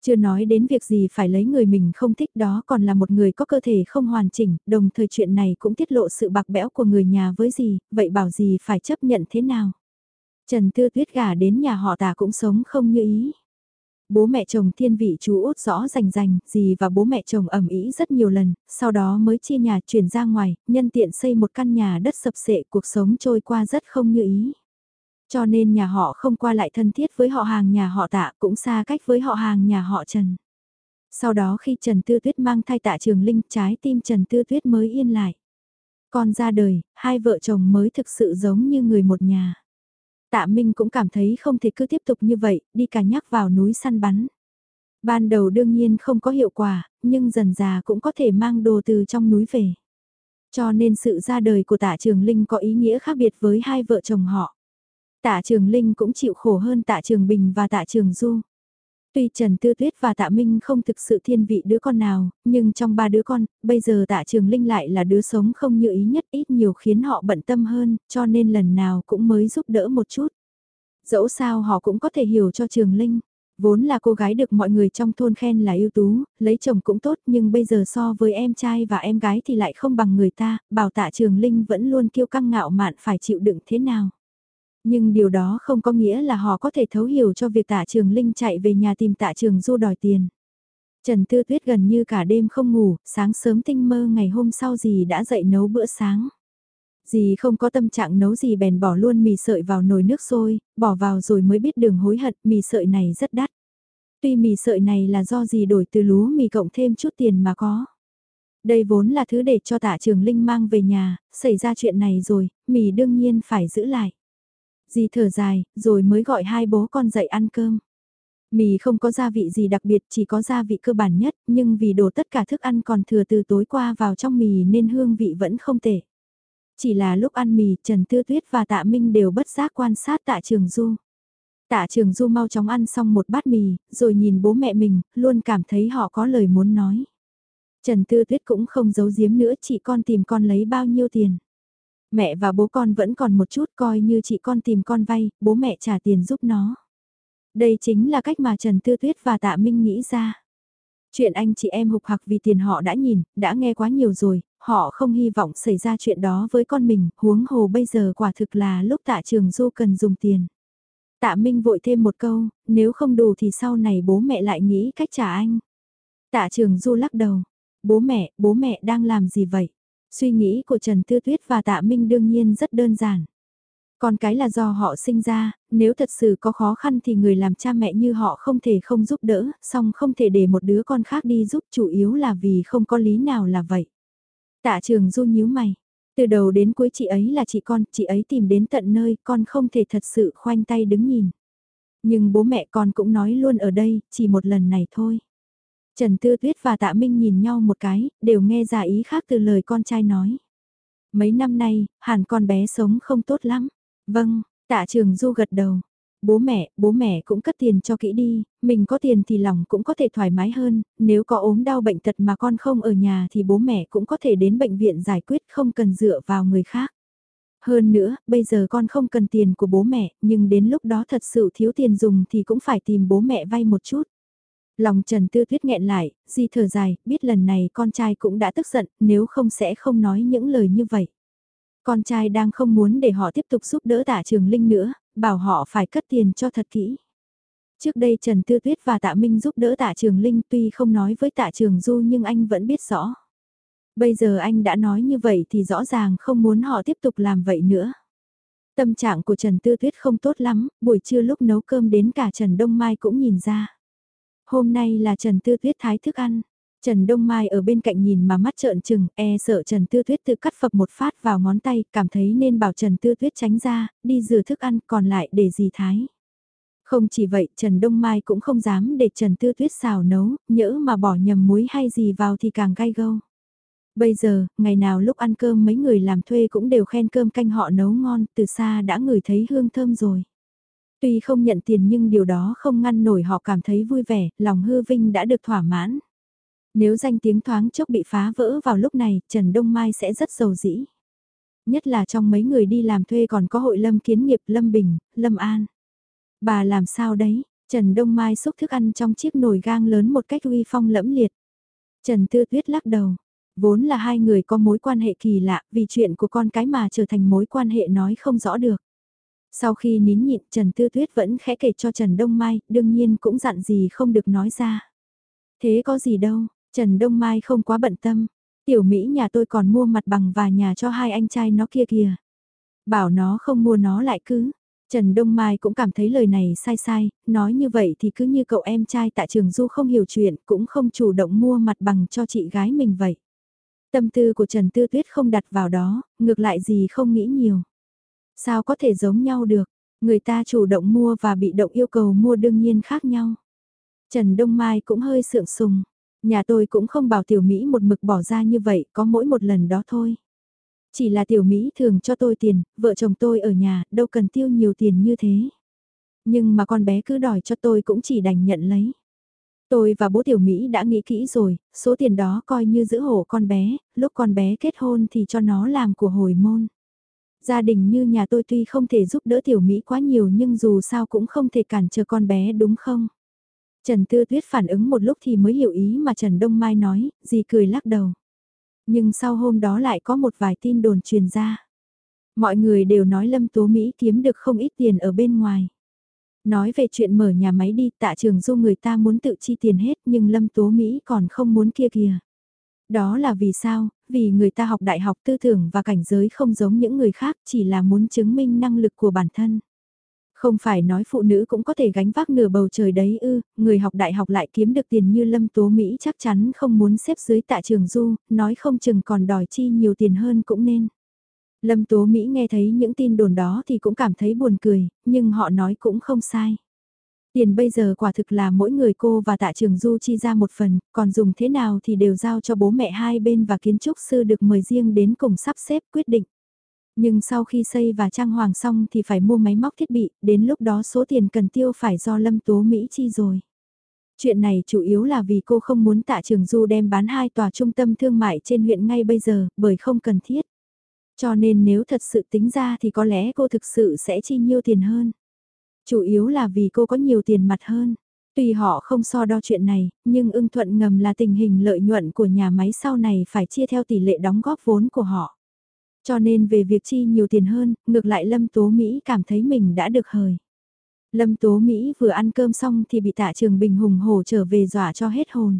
Chưa nói đến việc gì phải lấy người mình không thích đó còn là một người có cơ thể không hoàn chỉnh, đồng thời chuyện này cũng tiết lộ sự bạc bẽo của người nhà với gì, vậy bảo gì phải chấp nhận thế nào. Trần Tư Tuyết gả đến nhà họ tà cũng sống không như ý. Bố mẹ chồng thiên vị chú út rõ rành rành, dì và bố mẹ chồng ẩm ý rất nhiều lần, sau đó mới chia nhà chuyển ra ngoài, nhân tiện xây một căn nhà đất sập sệ cuộc sống trôi qua rất không như ý. Cho nên nhà họ không qua lại thân thiết với họ hàng nhà họ tạ cũng xa cách với họ hàng nhà họ Trần. Sau đó khi Trần Tư Tuyết mang thai tạ trường linh trái tim Trần Tư Tuyết mới yên lại. Con ra đời, hai vợ chồng mới thực sự giống như người một nhà. Tạ Minh cũng cảm thấy không thể cứ tiếp tục như vậy, đi cả nhắc vào núi săn bắn. Ban đầu đương nhiên không có hiệu quả, nhưng dần già cũng có thể mang đồ từ trong núi về. Cho nên sự ra đời của tạ trường Linh có ý nghĩa khác biệt với hai vợ chồng họ. Tạ Trường Linh cũng chịu khổ hơn Tạ Trường Bình và Tạ Trường Du. Tuy Trần Tư Tuyết và Tạ Minh không thực sự thiên vị đứa con nào, nhưng trong ba đứa con, bây giờ Tạ Trường Linh lại là đứa sống không như ý nhất ít nhiều khiến họ bận tâm hơn, cho nên lần nào cũng mới giúp đỡ một chút. Dẫu sao họ cũng có thể hiểu cho Trường Linh. Vốn là cô gái được mọi người trong thôn khen là ưu tú, lấy chồng cũng tốt nhưng bây giờ so với em trai và em gái thì lại không bằng người ta, bảo tạ Trường Linh vẫn luôn kiêu căng ngạo mạn phải chịu đựng thế nào. Nhưng điều đó không có nghĩa là họ có thể thấu hiểu cho việc tạ trường Linh chạy về nhà tìm tạ trường Du đòi tiền. Trần Tư Tuyết gần như cả đêm không ngủ, sáng sớm tinh mơ ngày hôm sau gì đã dậy nấu bữa sáng. Dì không có tâm trạng nấu gì bèn bỏ luôn mì sợi vào nồi nước sôi, bỏ vào rồi mới biết đường hối hận, mì sợi này rất đắt. Tuy mì sợi này là do dì đổi từ lúa mì cộng thêm chút tiền mà có. Đây vốn là thứ để cho tạ trường Linh mang về nhà, xảy ra chuyện này rồi, mì đương nhiên phải giữ lại. Dì thở dài, rồi mới gọi hai bố con dậy ăn cơm. Mì không có gia vị gì đặc biệt, chỉ có gia vị cơ bản nhất, nhưng vì đổ tất cả thức ăn còn thừa từ tối qua vào trong mì nên hương vị vẫn không tệ. Chỉ là lúc ăn mì, Trần Tư Tuyết và Tạ Minh đều bất giác quan sát Tạ Trường Du. Tạ Trường Du mau chóng ăn xong một bát mì, rồi nhìn bố mẹ mình, luôn cảm thấy họ có lời muốn nói. Trần Tư Tuyết cũng không giấu giếm nữa, chị con tìm con lấy bao nhiêu tiền. Mẹ và bố con vẫn còn một chút coi như chị con tìm con vay, bố mẹ trả tiền giúp nó. Đây chính là cách mà Trần Tư Tuyết và Tạ Minh nghĩ ra. Chuyện anh chị em hục hặc vì tiền họ đã nhìn, đã nghe quá nhiều rồi, họ không hy vọng xảy ra chuyện đó với con mình, huống hồ bây giờ quả thực là lúc tạ trường du cần dùng tiền. Tạ Minh vội thêm một câu, nếu không đủ thì sau này bố mẹ lại nghĩ cách trả anh. Tạ trường du lắc đầu, bố mẹ, bố mẹ đang làm gì vậy? Suy nghĩ của Trần Tư Tuyết và Tạ Minh đương nhiên rất đơn giản. Con cái là do họ sinh ra, nếu thật sự có khó khăn thì người làm cha mẹ như họ không thể không giúp đỡ, song không thể để một đứa con khác đi giúp chủ yếu là vì không có lý nào là vậy. Tạ trường du nhíu mày. Từ đầu đến cuối chị ấy là chị con, chị ấy tìm đến tận nơi, con không thể thật sự khoanh tay đứng nhìn. Nhưng bố mẹ con cũng nói luôn ở đây, chỉ một lần này thôi. Trần Tư Tuyết và Tạ Minh nhìn nhau một cái, đều nghe ra ý khác từ lời con trai nói. Mấy năm nay, hẳn con bé sống không tốt lắm. Vâng, Tạ Trường Du gật đầu. Bố mẹ, bố mẹ cũng cất tiền cho kỹ đi, mình có tiền thì lòng cũng có thể thoải mái hơn, nếu có ốm đau bệnh tật mà con không ở nhà thì bố mẹ cũng có thể đến bệnh viện giải quyết không cần dựa vào người khác. Hơn nữa, bây giờ con không cần tiền của bố mẹ, nhưng đến lúc đó thật sự thiếu tiền dùng thì cũng phải tìm bố mẹ vay một chút. Lòng Trần Tư Tuyết nghẹn lại, di thở dài, biết lần này con trai cũng đã tức giận, nếu không sẽ không nói những lời như vậy. Con trai đang không muốn để họ tiếp tục giúp đỡ tạ trường Linh nữa, bảo họ phải cất tiền cho thật kỹ. Trước đây Trần Tư Tuyết và Tạ Minh giúp đỡ Tạ Trường Linh tuy không nói với Tạ Trường Du nhưng anh vẫn biết rõ. Bây giờ anh đã nói như vậy thì rõ ràng không muốn họ tiếp tục làm vậy nữa. Tâm trạng của Trần Tư Tuyết không tốt lắm, buổi trưa lúc nấu cơm đến cả Trần Đông Mai cũng nhìn ra. Hôm nay là Trần Tư Tuyết thái thức ăn. Trần Đông Mai ở bên cạnh nhìn mà mắt trợn trừng, e sợ Trần Tư Tuyết tự cắt phập một phát vào ngón tay, cảm thấy nên bảo Trần Tư Tuyết tránh ra, đi rửa thức ăn còn lại để gì thái. Không chỉ vậy, Trần Đông Mai cũng không dám để Trần Tư Tuyết xào nấu, nhỡ mà bỏ nhầm muối hay gì vào thì càng gai gâu. Bây giờ, ngày nào lúc ăn cơm mấy người làm thuê cũng đều khen cơm canh họ nấu ngon, từ xa đã ngửi thấy hương thơm rồi. Tuy không nhận tiền nhưng điều đó không ngăn nổi họ cảm thấy vui vẻ, lòng hư vinh đã được thỏa mãn. Nếu danh tiếng thoáng chốc bị phá vỡ vào lúc này, Trần Đông Mai sẽ rất giàu dĩ. Nhất là trong mấy người đi làm thuê còn có hội lâm kiến nghiệp Lâm Bình, Lâm An. Bà làm sao đấy? Trần Đông Mai xúc thức ăn trong chiếc nồi gang lớn một cách uy phong lẫm liệt. Trần Tư Tuyết lắc đầu. Vốn là hai người có mối quan hệ kỳ lạ vì chuyện của con cái mà trở thành mối quan hệ nói không rõ được. Sau khi nín nhịn Trần Tư Tuyết vẫn khẽ kể cho Trần Đông Mai, đương nhiên cũng dặn gì không được nói ra. Thế có gì đâu, Trần Đông Mai không quá bận tâm. Tiểu Mỹ nhà tôi còn mua mặt bằng và nhà cho hai anh trai nó kia kìa. Bảo nó không mua nó lại cứ. Trần Đông Mai cũng cảm thấy lời này sai sai, nói như vậy thì cứ như cậu em trai tại trường Du không hiểu chuyện, cũng không chủ động mua mặt bằng cho chị gái mình vậy. Tâm tư của Trần Tư Tuyết không đặt vào đó, ngược lại gì không nghĩ nhiều. Sao có thể giống nhau được, người ta chủ động mua và bị động yêu cầu mua đương nhiên khác nhau. Trần Đông Mai cũng hơi sượng sùng, nhà tôi cũng không bảo tiểu Mỹ một mực bỏ ra như vậy, có mỗi một lần đó thôi. Chỉ là tiểu Mỹ thường cho tôi tiền, vợ chồng tôi ở nhà, đâu cần tiêu nhiều tiền như thế. Nhưng mà con bé cứ đòi cho tôi cũng chỉ đành nhận lấy. Tôi và bố tiểu Mỹ đã nghĩ kỹ rồi, số tiền đó coi như giữ hộ con bé, lúc con bé kết hôn thì cho nó làm của hồi môn. Gia đình như nhà tôi tuy không thể giúp đỡ tiểu Mỹ quá nhiều nhưng dù sao cũng không thể cản trở con bé đúng không? Trần Tư Tuyết phản ứng một lúc thì mới hiểu ý mà Trần Đông Mai nói, dì cười lắc đầu. Nhưng sau hôm đó lại có một vài tin đồn truyền ra. Mọi người đều nói Lâm Tố Mỹ kiếm được không ít tiền ở bên ngoài. Nói về chuyện mở nhà máy đi tạ trường du người ta muốn tự chi tiền hết nhưng Lâm Tố Mỹ còn không muốn kia kìa. Đó là vì sao? Vì người ta học đại học tư tưởng và cảnh giới không giống những người khác chỉ là muốn chứng minh năng lực của bản thân. Không phải nói phụ nữ cũng có thể gánh vác nửa bầu trời đấy ư, người học đại học lại kiếm được tiền như Lâm Tố Mỹ chắc chắn không muốn xếp dưới tạ trường du, nói không chừng còn đòi chi nhiều tiền hơn cũng nên. Lâm Tố Mỹ nghe thấy những tin đồn đó thì cũng cảm thấy buồn cười, nhưng họ nói cũng không sai. Tiền bây giờ quả thực là mỗi người cô và tạ trường du chi ra một phần, còn dùng thế nào thì đều giao cho bố mẹ hai bên và kiến trúc sư được mời riêng đến cùng sắp xếp quyết định. Nhưng sau khi xây và trang hoàng xong thì phải mua máy móc thiết bị, đến lúc đó số tiền cần tiêu phải do Lâm Tố Mỹ chi rồi. Chuyện này chủ yếu là vì cô không muốn tạ trường du đem bán hai tòa trung tâm thương mại trên huyện ngay bây giờ, bởi không cần thiết. Cho nên nếu thật sự tính ra thì có lẽ cô thực sự sẽ chi nhiêu tiền hơn. Chủ yếu là vì cô có nhiều tiền mặt hơn. Tuy họ không so đo chuyện này, nhưng ưng thuận ngầm là tình hình lợi nhuận của nhà máy sau này phải chia theo tỷ lệ đóng góp vốn của họ. Cho nên về việc chi nhiều tiền hơn, ngược lại Lâm Tố Mỹ cảm thấy mình đã được hời. Lâm Tố Mỹ vừa ăn cơm xong thì bị tạ trường bình hùng hổ trở về dọa cho hết hồn.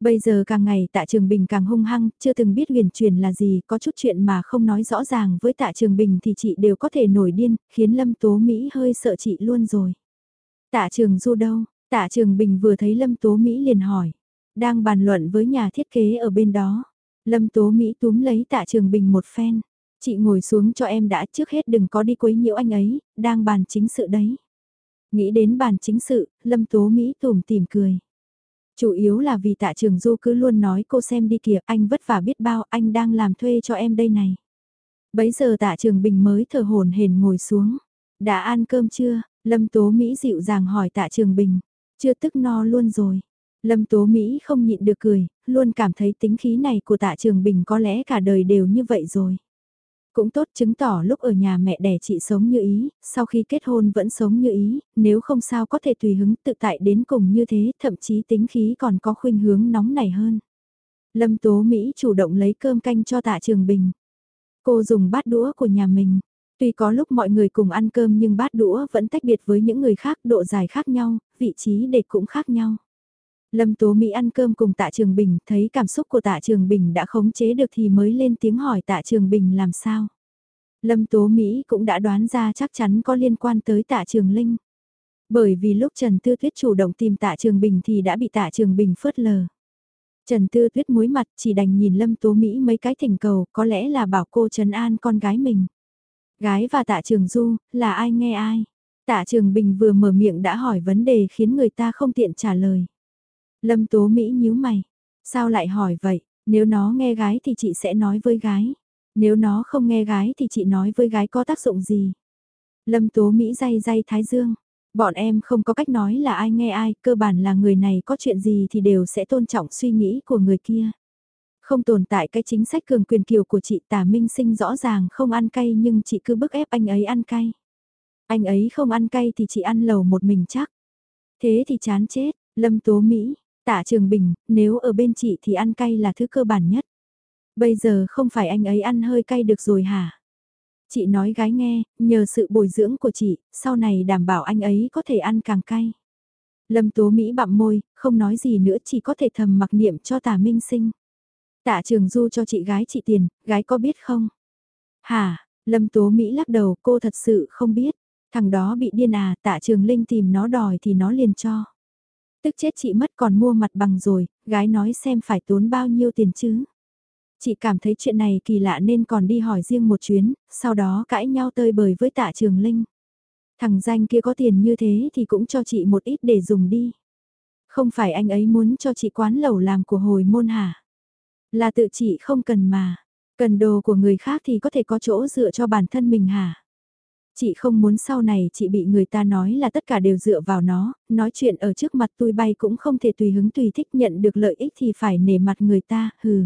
Bây giờ càng ngày tạ trường bình càng hung hăng, chưa từng biết huyền truyền là gì, có chút chuyện mà không nói rõ ràng với tạ trường bình thì chị đều có thể nổi điên, khiến Lâm Tố Mỹ hơi sợ chị luôn rồi. Tạ trường du đâu, tạ trường bình vừa thấy Lâm Tố Mỹ liền hỏi, đang bàn luận với nhà thiết kế ở bên đó. Lâm Tố Mỹ túm lấy tạ trường bình một phen, chị ngồi xuống cho em đã trước hết đừng có đi quấy nhiễu anh ấy, đang bàn chính sự đấy. Nghĩ đến bàn chính sự, Lâm Tố Mỹ tủm tìm cười. Chủ yếu là vì tạ trường du cứ luôn nói cô xem đi kìa, anh vất vả biết bao, anh đang làm thuê cho em đây này. Bấy giờ tạ trường bình mới thở hồn hển ngồi xuống. Đã ăn cơm chưa? Lâm Tố Mỹ dịu dàng hỏi tạ trường bình. Chưa tức no luôn rồi. Lâm Tố Mỹ không nhịn được cười, luôn cảm thấy tính khí này của tạ trường bình có lẽ cả đời đều như vậy rồi. Cũng tốt chứng tỏ lúc ở nhà mẹ đẻ chị sống như ý, sau khi kết hôn vẫn sống như ý, nếu không sao có thể tùy hứng tự tại đến cùng như thế, thậm chí tính khí còn có khuynh hướng nóng nảy hơn. Lâm Tố Mỹ chủ động lấy cơm canh cho tạ trường bình. Cô dùng bát đũa của nhà mình. Tuy có lúc mọi người cùng ăn cơm nhưng bát đũa vẫn tách biệt với những người khác độ dài khác nhau, vị trí để cũng khác nhau. Lâm Tố Mỹ ăn cơm cùng Tạ Trường Bình, thấy cảm xúc của Tạ Trường Bình đã khống chế được thì mới lên tiếng hỏi Tạ Trường Bình làm sao. Lâm Tố Mỹ cũng đã đoán ra chắc chắn có liên quan tới Tạ Trường Linh. Bởi vì lúc Trần Tư Tuyết chủ động tìm Tạ Trường Bình thì đã bị Tạ Trường Bình phớt lờ. Trần Tư Tuyết muối mặt chỉ đành nhìn Lâm Tố Mỹ mấy cái thỉnh cầu, có lẽ là bảo cô Trần an con gái mình. Gái và Tạ Trường Du, là ai nghe ai? Tạ Trường Bình vừa mở miệng đã hỏi vấn đề khiến người ta không tiện trả lời. Lâm Tố Mỹ nhíu mày. Sao lại hỏi vậy? Nếu nó nghe gái thì chị sẽ nói với gái. Nếu nó không nghe gái thì chị nói với gái có tác dụng gì? Lâm Tố Mỹ day day thái dương. Bọn em không có cách nói là ai nghe ai, cơ bản là người này có chuyện gì thì đều sẽ tôn trọng suy nghĩ của người kia. Không tồn tại cái chính sách cường quyền kiều của chị tả minh sinh rõ ràng không ăn cay nhưng chị cứ bức ép anh ấy ăn cay. Anh ấy không ăn cay thì chị ăn lầu một mình chắc. Thế thì chán chết, Lâm Tố Mỹ, Tạ Trường Bình, nếu ở bên chị thì ăn cay là thứ cơ bản nhất. Bây giờ không phải anh ấy ăn hơi cay được rồi hả? Chị nói gái nghe, nhờ sự bồi dưỡng của chị, sau này đảm bảo anh ấy có thể ăn càng cay. Lâm Tố Mỹ bặm môi, không nói gì nữa chỉ có thể thầm mặc niệm cho tả minh sinh. Tạ Trường Du cho chị gái chị tiền, gái có biết không? Hả, Lâm Tố Mỹ lắc đầu cô thật sự không biết. Thằng đó bị điên à, tạ Trường Linh tìm nó đòi thì nó liền cho. Tức chết chị mất còn mua mặt bằng rồi, gái nói xem phải tốn bao nhiêu tiền chứ. Chị cảm thấy chuyện này kỳ lạ nên còn đi hỏi riêng một chuyến, sau đó cãi nhau tơi bời với tạ trường linh. Thằng danh kia có tiền như thế thì cũng cho chị một ít để dùng đi. Không phải anh ấy muốn cho chị quán lẩu làm của hồi môn hả? Là tự chị không cần mà. Cần đồ của người khác thì có thể có chỗ dựa cho bản thân mình hả? Chị không muốn sau này chị bị người ta nói là tất cả đều dựa vào nó, nói chuyện ở trước mặt tôi bay cũng không thể tùy hứng tùy thích nhận được lợi ích thì phải nể mặt người ta, hừ.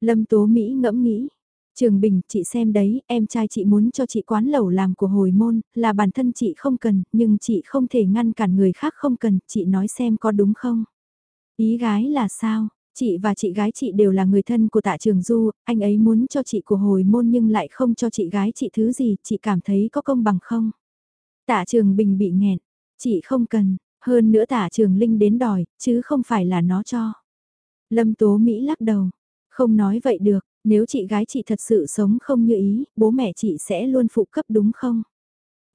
Lâm Tố Mỹ ngẫm nghĩ. Trường Bình, chị xem đấy, em trai chị muốn cho chị quán lẩu làm của hồi môn, là bản thân chị không cần, nhưng chị không thể ngăn cản người khác không cần, chị nói xem có đúng không? Ý gái là sao? Chị và chị gái chị đều là người thân của tạ trường du, anh ấy muốn cho chị của hồi môn nhưng lại không cho chị gái chị thứ gì, chị cảm thấy có công bằng không? Tạ trường bình bị nghẹn, chị không cần, hơn nữa tạ trường linh đến đòi, chứ không phải là nó cho. Lâm Tố Mỹ lắc đầu, không nói vậy được, nếu chị gái chị thật sự sống không như ý, bố mẹ chị sẽ luôn phụ cấp đúng không?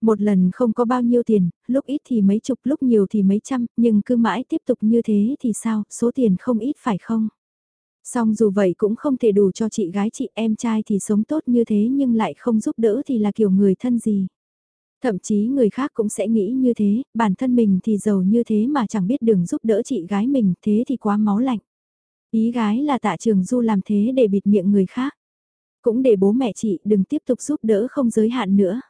Một lần không có bao nhiêu tiền, lúc ít thì mấy chục, lúc nhiều thì mấy trăm, nhưng cứ mãi tiếp tục như thế thì sao, số tiền không ít phải không? Song dù vậy cũng không thể đủ cho chị gái chị em trai thì sống tốt như thế nhưng lại không giúp đỡ thì là kiểu người thân gì. Thậm chí người khác cũng sẽ nghĩ như thế, bản thân mình thì giàu như thế mà chẳng biết đường giúp đỡ chị gái mình thế thì quá máu lạnh. Ý gái là tạ trường du làm thế để bịt miệng người khác. Cũng để bố mẹ chị đừng tiếp tục giúp đỡ không giới hạn nữa.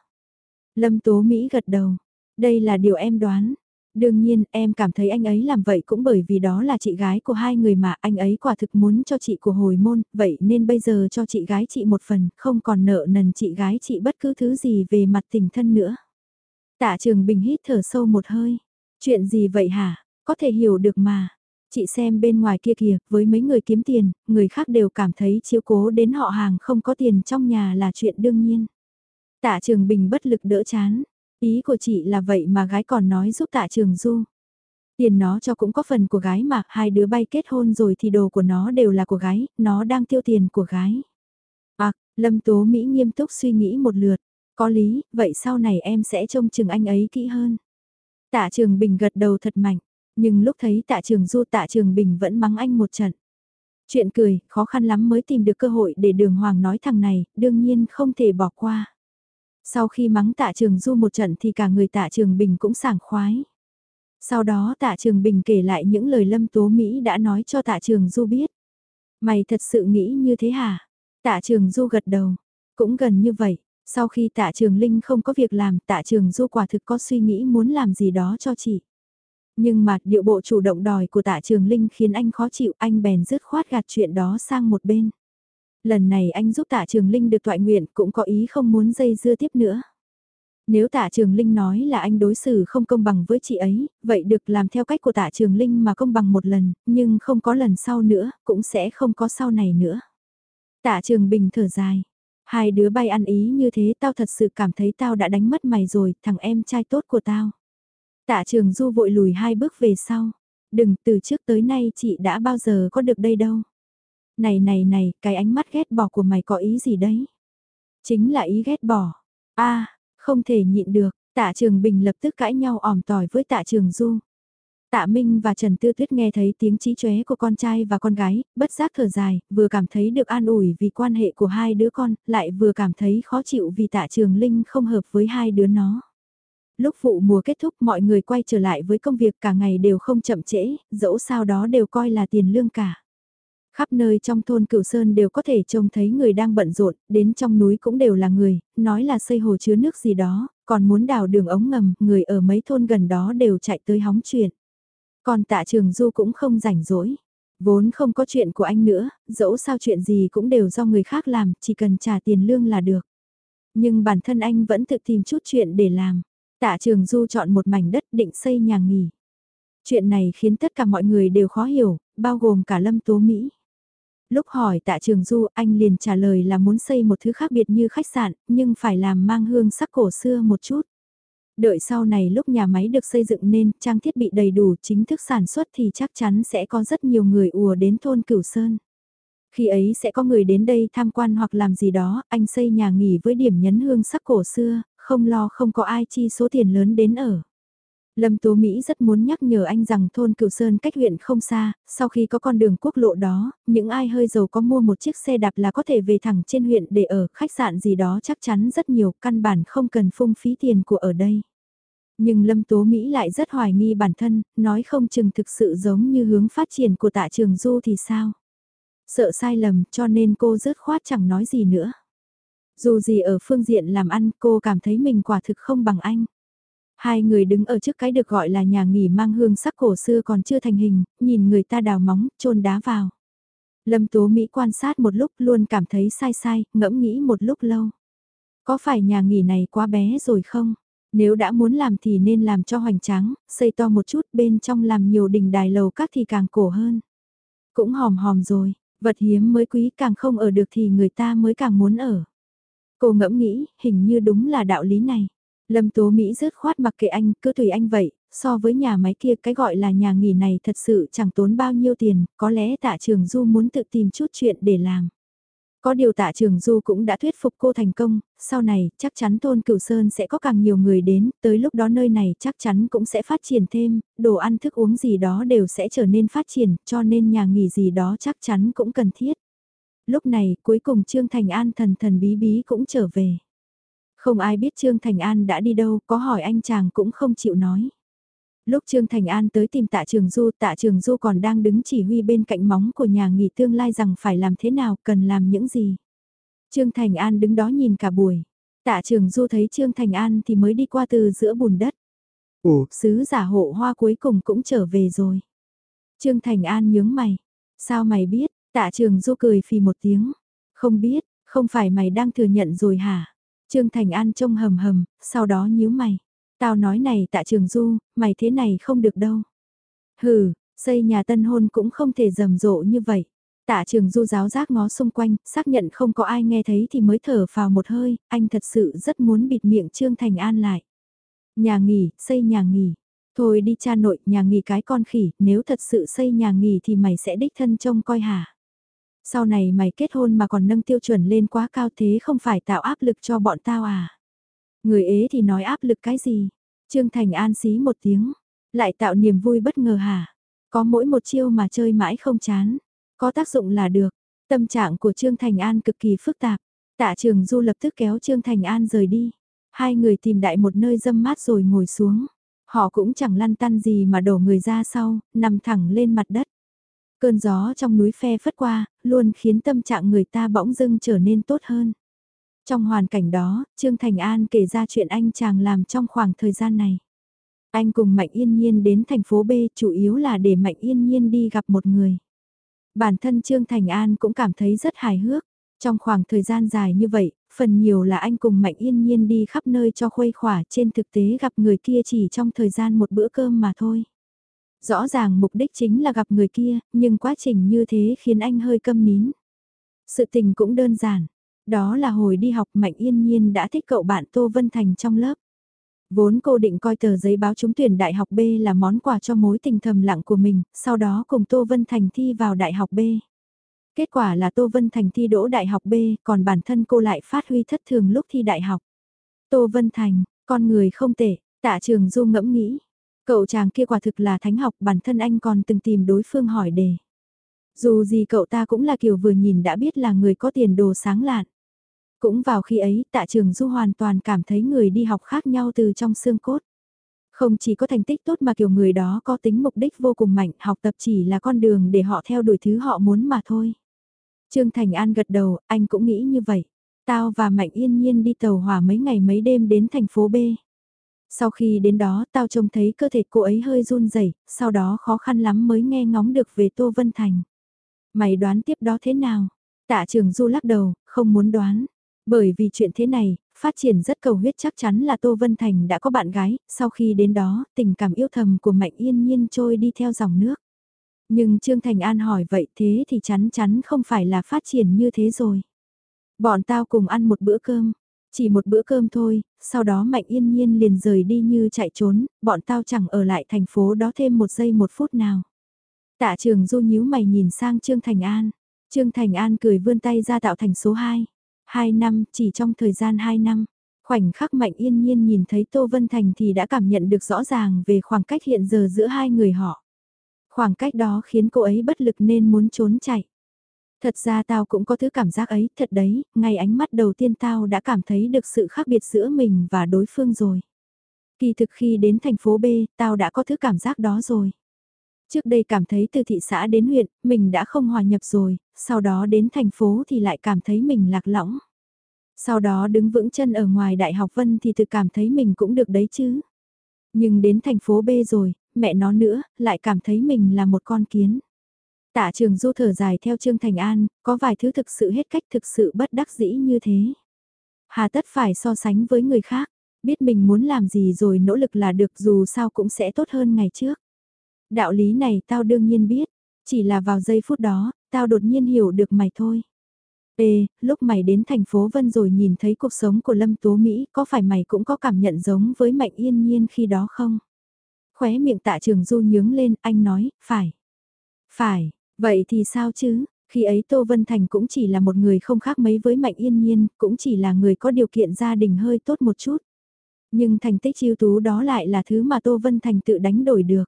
Lâm Tố Mỹ gật đầu. Đây là điều em đoán. Đương nhiên, em cảm thấy anh ấy làm vậy cũng bởi vì đó là chị gái của hai người mà anh ấy quả thực muốn cho chị của hồi môn, vậy nên bây giờ cho chị gái chị một phần, không còn nợ nần chị gái chị bất cứ thứ gì về mặt tình thân nữa. Tạ Trường Bình hít thở sâu một hơi. Chuyện gì vậy hả? Có thể hiểu được mà. Chị xem bên ngoài kia kìa, với mấy người kiếm tiền, người khác đều cảm thấy chiếu cố đến họ hàng không có tiền trong nhà là chuyện đương nhiên. Tạ Trường Bình bất lực đỡ chán. Ý của chị là vậy mà gái còn nói giúp Tạ Trường Du. Tiền nó cho cũng có phần của gái mà, hai đứa bay kết hôn rồi thì đồ của nó đều là của gái, nó đang tiêu tiền của gái. À, Lâm Tố Mỹ nghiêm túc suy nghĩ một lượt, có lý, vậy sau này em sẽ trông chừng anh ấy kỹ hơn. Tạ Trường Bình gật đầu thật mạnh, nhưng lúc thấy Tạ Trường Du Tạ Trường Bình vẫn mắng anh một trận. Chuyện cười, khó khăn lắm mới tìm được cơ hội để đường hoàng nói thằng này, đương nhiên không thể bỏ qua. Sau khi mắng tạ trường du một trận thì cả người tạ trường bình cũng sảng khoái. Sau đó tạ trường bình kể lại những lời lâm tố Mỹ đã nói cho tạ trường du biết. Mày thật sự nghĩ như thế hả? Tạ trường du gật đầu. Cũng gần như vậy, sau khi tạ trường linh không có việc làm tạ trường du quả thực có suy nghĩ muốn làm gì đó cho chị. Nhưng mà điệu bộ chủ động đòi của tạ trường linh khiến anh khó chịu anh bèn dứt khoát gạt chuyện đó sang một bên. Lần này anh giúp tạ trường linh được toại nguyện cũng có ý không muốn dây dưa tiếp nữa. Nếu tạ trường linh nói là anh đối xử không công bằng với chị ấy, vậy được làm theo cách của tạ trường linh mà công bằng một lần, nhưng không có lần sau nữa, cũng sẽ không có sau này nữa. Tạ trường bình thở dài. Hai đứa bay ăn ý như thế tao thật sự cảm thấy tao đã đánh mất mày rồi, thằng em trai tốt của tao. Tạ trường du vội lùi hai bước về sau. Đừng, từ trước tới nay chị đã bao giờ có được đây đâu. Này này này, cái ánh mắt ghét bỏ của mày có ý gì đấy? Chính là ý ghét bỏ. a không thể nhịn được, tạ trường bình lập tức cãi nhau ỏm tỏi với tạ trường du. Tạ Minh và Trần Tư Tuyết nghe thấy tiếng chí chóe của con trai và con gái, bất giác thở dài, vừa cảm thấy được an ủi vì quan hệ của hai đứa con, lại vừa cảm thấy khó chịu vì tạ trường Linh không hợp với hai đứa nó lúc vụ mùa kết thúc mọi người quay trở lại với công việc cả ngày đều không chậm trễ, dẫu sao đó đều coi là tiền lương cả. Khắp nơi trong thôn Cửu Sơn đều có thể trông thấy người đang bận rộn, đến trong núi cũng đều là người, nói là xây hồ chứa nước gì đó, còn muốn đào đường ống ngầm, người ở mấy thôn gần đó đều chạy tới hóng chuyện. Còn tạ trường du cũng không rảnh rỗi. Vốn không có chuyện của anh nữa, dẫu sao chuyện gì cũng đều do người khác làm, chỉ cần trả tiền lương là được. Nhưng bản thân anh vẫn tự tìm chút chuyện để làm. Tạ Trường Du chọn một mảnh đất định xây nhà nghỉ. Chuyện này khiến tất cả mọi người đều khó hiểu, bao gồm cả Lâm Tố Mỹ. Lúc hỏi Tạ Trường Du, anh liền trả lời là muốn xây một thứ khác biệt như khách sạn, nhưng phải làm mang hương sắc cổ xưa một chút. Đợi sau này lúc nhà máy được xây dựng nên trang thiết bị đầy đủ chính thức sản xuất thì chắc chắn sẽ có rất nhiều người ùa đến thôn Cửu Sơn. Khi ấy sẽ có người đến đây tham quan hoặc làm gì đó, anh xây nhà nghỉ với điểm nhấn hương sắc cổ xưa, không lo không có ai chi số tiền lớn đến ở. Lâm Tố Mỹ rất muốn nhắc nhở anh rằng thôn Cửu Sơn cách huyện không xa, sau khi có con đường quốc lộ đó, những ai hơi giàu có mua một chiếc xe đạp là có thể về thẳng trên huyện để ở, khách sạn gì đó chắc chắn rất nhiều, căn bản không cần phung phí tiền của ở đây. Nhưng Lâm Tố Mỹ lại rất hoài nghi bản thân, nói không chừng thực sự giống như hướng phát triển của tạ trường Du thì sao. Sợ sai lầm cho nên cô rớt khoát chẳng nói gì nữa. Dù gì ở phương diện làm ăn cô cảm thấy mình quả thực không bằng anh. Hai người đứng ở trước cái được gọi là nhà nghỉ mang hương sắc cổ xưa còn chưa thành hình, nhìn người ta đào móng, trôn đá vào. Lâm Tố Mỹ quan sát một lúc luôn cảm thấy sai sai, ngẫm nghĩ một lúc lâu. Có phải nhà nghỉ này quá bé rồi không? Nếu đã muốn làm thì nên làm cho hoành tráng, xây to một chút bên trong làm nhiều đình đài lầu các thì càng cổ hơn. Cũng hòm hòm rồi, vật hiếm mới quý càng không ở được thì người ta mới càng muốn ở. Cô ngẫm nghĩ, hình như đúng là đạo lý này. Lâm Tố Mỹ rớt khoát mặc kệ anh, cứ tùy anh vậy, so với nhà máy kia cái gọi là nhà nghỉ này thật sự chẳng tốn bao nhiêu tiền, có lẽ tạ trường Du muốn tự tìm chút chuyện để làm. Có điều tạ trường Du cũng đã thuyết phục cô thành công, sau này chắc chắn thôn Cửu Sơn sẽ có càng nhiều người đến, tới lúc đó nơi này chắc chắn cũng sẽ phát triển thêm, đồ ăn thức uống gì đó đều sẽ trở nên phát triển, cho nên nhà nghỉ gì đó chắc chắn cũng cần thiết lúc này cuối cùng Trương Thành An thần thần bí bí cũng trở về. Không ai biết Trương Thành An đã đi đâu, có hỏi anh chàng cũng không chịu nói. Lúc Trương Thành An tới tìm tạ trường Du, tạ trường Du còn đang đứng chỉ huy bên cạnh móng của nhà nghỉ tương lai rằng phải làm thế nào, cần làm những gì. Trương Thành An đứng đó nhìn cả buổi. Tạ trường Du thấy Trương Thành An thì mới đi qua từ giữa bùn đất. Ồ, sứ giả hộ hoa cuối cùng cũng trở về rồi. Trương Thành An nhướng mày. Sao mày biết, Tạ trường du cười phì một tiếng. Không biết, không phải mày đang thừa nhận rồi hả? Trương Thành An trông hầm hầm, sau đó nhíu mày. Tao nói này tạ trường du, mày thế này không được đâu. Hừ, xây nhà tân hôn cũng không thể rầm rộ như vậy. Tạ trường du giáo giác ngó xung quanh, xác nhận không có ai nghe thấy thì mới thở vào một hơi, anh thật sự rất muốn bịt miệng Trương Thành An lại. Nhà nghỉ, xây nhà nghỉ. Thôi đi cha nội, nhà nghỉ cái con khỉ, nếu thật sự xây nhà nghỉ thì mày sẽ đích thân trông coi hả? Sau này mày kết hôn mà còn nâng tiêu chuẩn lên quá cao thế không phải tạo áp lực cho bọn tao à? Người ế thì nói áp lực cái gì? Trương Thành An xí một tiếng, lại tạo niềm vui bất ngờ hả? Có mỗi một chiêu mà chơi mãi không chán, có tác dụng là được. Tâm trạng của Trương Thành An cực kỳ phức tạp, tạ trường du lập tức kéo Trương Thành An rời đi. Hai người tìm đại một nơi dâm mát rồi ngồi xuống. Họ cũng chẳng lăn tăn gì mà đổ người ra sau, nằm thẳng lên mặt đất. Cơn gió trong núi phe phất qua, luôn khiến tâm trạng người ta bỗng dưng trở nên tốt hơn. Trong hoàn cảnh đó, Trương Thành An kể ra chuyện anh chàng làm trong khoảng thời gian này. Anh cùng Mạnh Yên Nhiên đến thành phố B chủ yếu là để Mạnh Yên Nhiên đi gặp một người. Bản thân Trương Thành An cũng cảm thấy rất hài hước. Trong khoảng thời gian dài như vậy, phần nhiều là anh cùng Mạnh Yên Nhiên đi khắp nơi cho khuây khỏa trên thực tế gặp người kia chỉ trong thời gian một bữa cơm mà thôi. Rõ ràng mục đích chính là gặp người kia, nhưng quá trình như thế khiến anh hơi câm nín. Sự tình cũng đơn giản, đó là hồi đi học Mạnh Yên Nhiên đã thích cậu bạn Tô Vân Thành trong lớp. Vốn cô định coi tờ giấy báo trúng tuyển Đại học B là món quà cho mối tình thầm lặng của mình, sau đó cùng Tô Vân Thành thi vào Đại học B. Kết quả là Tô Vân Thành thi đỗ Đại học B, còn bản thân cô lại phát huy thất thường lúc thi đại học. Tô Vân Thành, con người không tệ, tạ trường du ngẫm nghĩ. Cậu chàng kia quả thực là thánh học, bản thân anh còn từng tìm đối phương hỏi đề. Dù gì cậu ta cũng là kiểu vừa nhìn đã biết là người có tiền đồ sáng lạn. Cũng vào khi ấy, tạ trường du hoàn toàn cảm thấy người đi học khác nhau từ trong xương cốt. Không chỉ có thành tích tốt mà kiểu người đó có tính mục đích vô cùng mạnh, học tập chỉ là con đường để họ theo đuổi thứ họ muốn mà thôi. Trương Thành An gật đầu, anh cũng nghĩ như vậy. Tao và Mạnh Yên Nhiên đi tàu hỏa mấy ngày mấy đêm đến thành phố B. Sau khi đến đó tao trông thấy cơ thể cô ấy hơi run rẩy, sau đó khó khăn lắm mới nghe ngóng được về Tô Vân Thành. Mày đoán tiếp đó thế nào? Tạ trường Du lắc đầu, không muốn đoán. Bởi vì chuyện thế này, phát triển rất cầu huyết chắc chắn là Tô Vân Thành đã có bạn gái, sau khi đến đó, tình cảm yêu thầm của Mạnh Yên Nhiên trôi đi theo dòng nước. Nhưng Trương Thành An hỏi vậy thế thì chắn chắn không phải là phát triển như thế rồi. Bọn tao cùng ăn một bữa cơm, chỉ một bữa cơm thôi, sau đó Mạnh Yên Nhiên liền rời đi như chạy trốn, bọn tao chẳng ở lại thành phố đó thêm một giây một phút nào. Tạ trường du nhíu mày nhìn sang Trương Thành An. Trương Thành An cười vươn tay ra tạo thành số 2. 2 năm, chỉ trong thời gian 2 năm. Khoảnh khắc Mạnh Yên Nhiên nhìn thấy Tô Vân Thành thì đã cảm nhận được rõ ràng về khoảng cách hiện giờ giữa hai người họ. Khoảng cách đó khiến cô ấy bất lực nên muốn trốn chạy. Thật ra tao cũng có thứ cảm giác ấy, thật đấy, ngay ánh mắt đầu tiên tao đã cảm thấy được sự khác biệt giữa mình và đối phương rồi. Kỳ thực khi đến thành phố B, tao đã có thứ cảm giác đó rồi. Trước đây cảm thấy từ thị xã đến huyện, mình đã không hòa nhập rồi, sau đó đến thành phố thì lại cảm thấy mình lạc lõng. Sau đó đứng vững chân ở ngoài Đại học Vân thì tự cảm thấy mình cũng được đấy chứ. Nhưng đến thành phố B rồi, mẹ nó nữa, lại cảm thấy mình là một con kiến. Tạ trường du thở dài theo Trương Thành An, có vài thứ thực sự hết cách thực sự bất đắc dĩ như thế. Hà tất phải so sánh với người khác, biết mình muốn làm gì rồi nỗ lực là được dù sao cũng sẽ tốt hơn ngày trước. Đạo lý này tao đương nhiên biết, chỉ là vào giây phút đó, tao đột nhiên hiểu được mày thôi. Ê, lúc mày đến thành phố Vân rồi nhìn thấy cuộc sống của Lâm Tố Mỹ, có phải mày cũng có cảm nhận giống với Mạnh Yên Nhiên khi đó không? Khóe miệng tạ trường du nhướng lên, anh nói, phải. Phải, vậy thì sao chứ? Khi ấy Tô Vân Thành cũng chỉ là một người không khác mấy với Mạnh Yên Nhiên, cũng chỉ là người có điều kiện gia đình hơi tốt một chút. Nhưng thành tích ưu tú đó lại là thứ mà Tô Vân Thành tự đánh đổi được.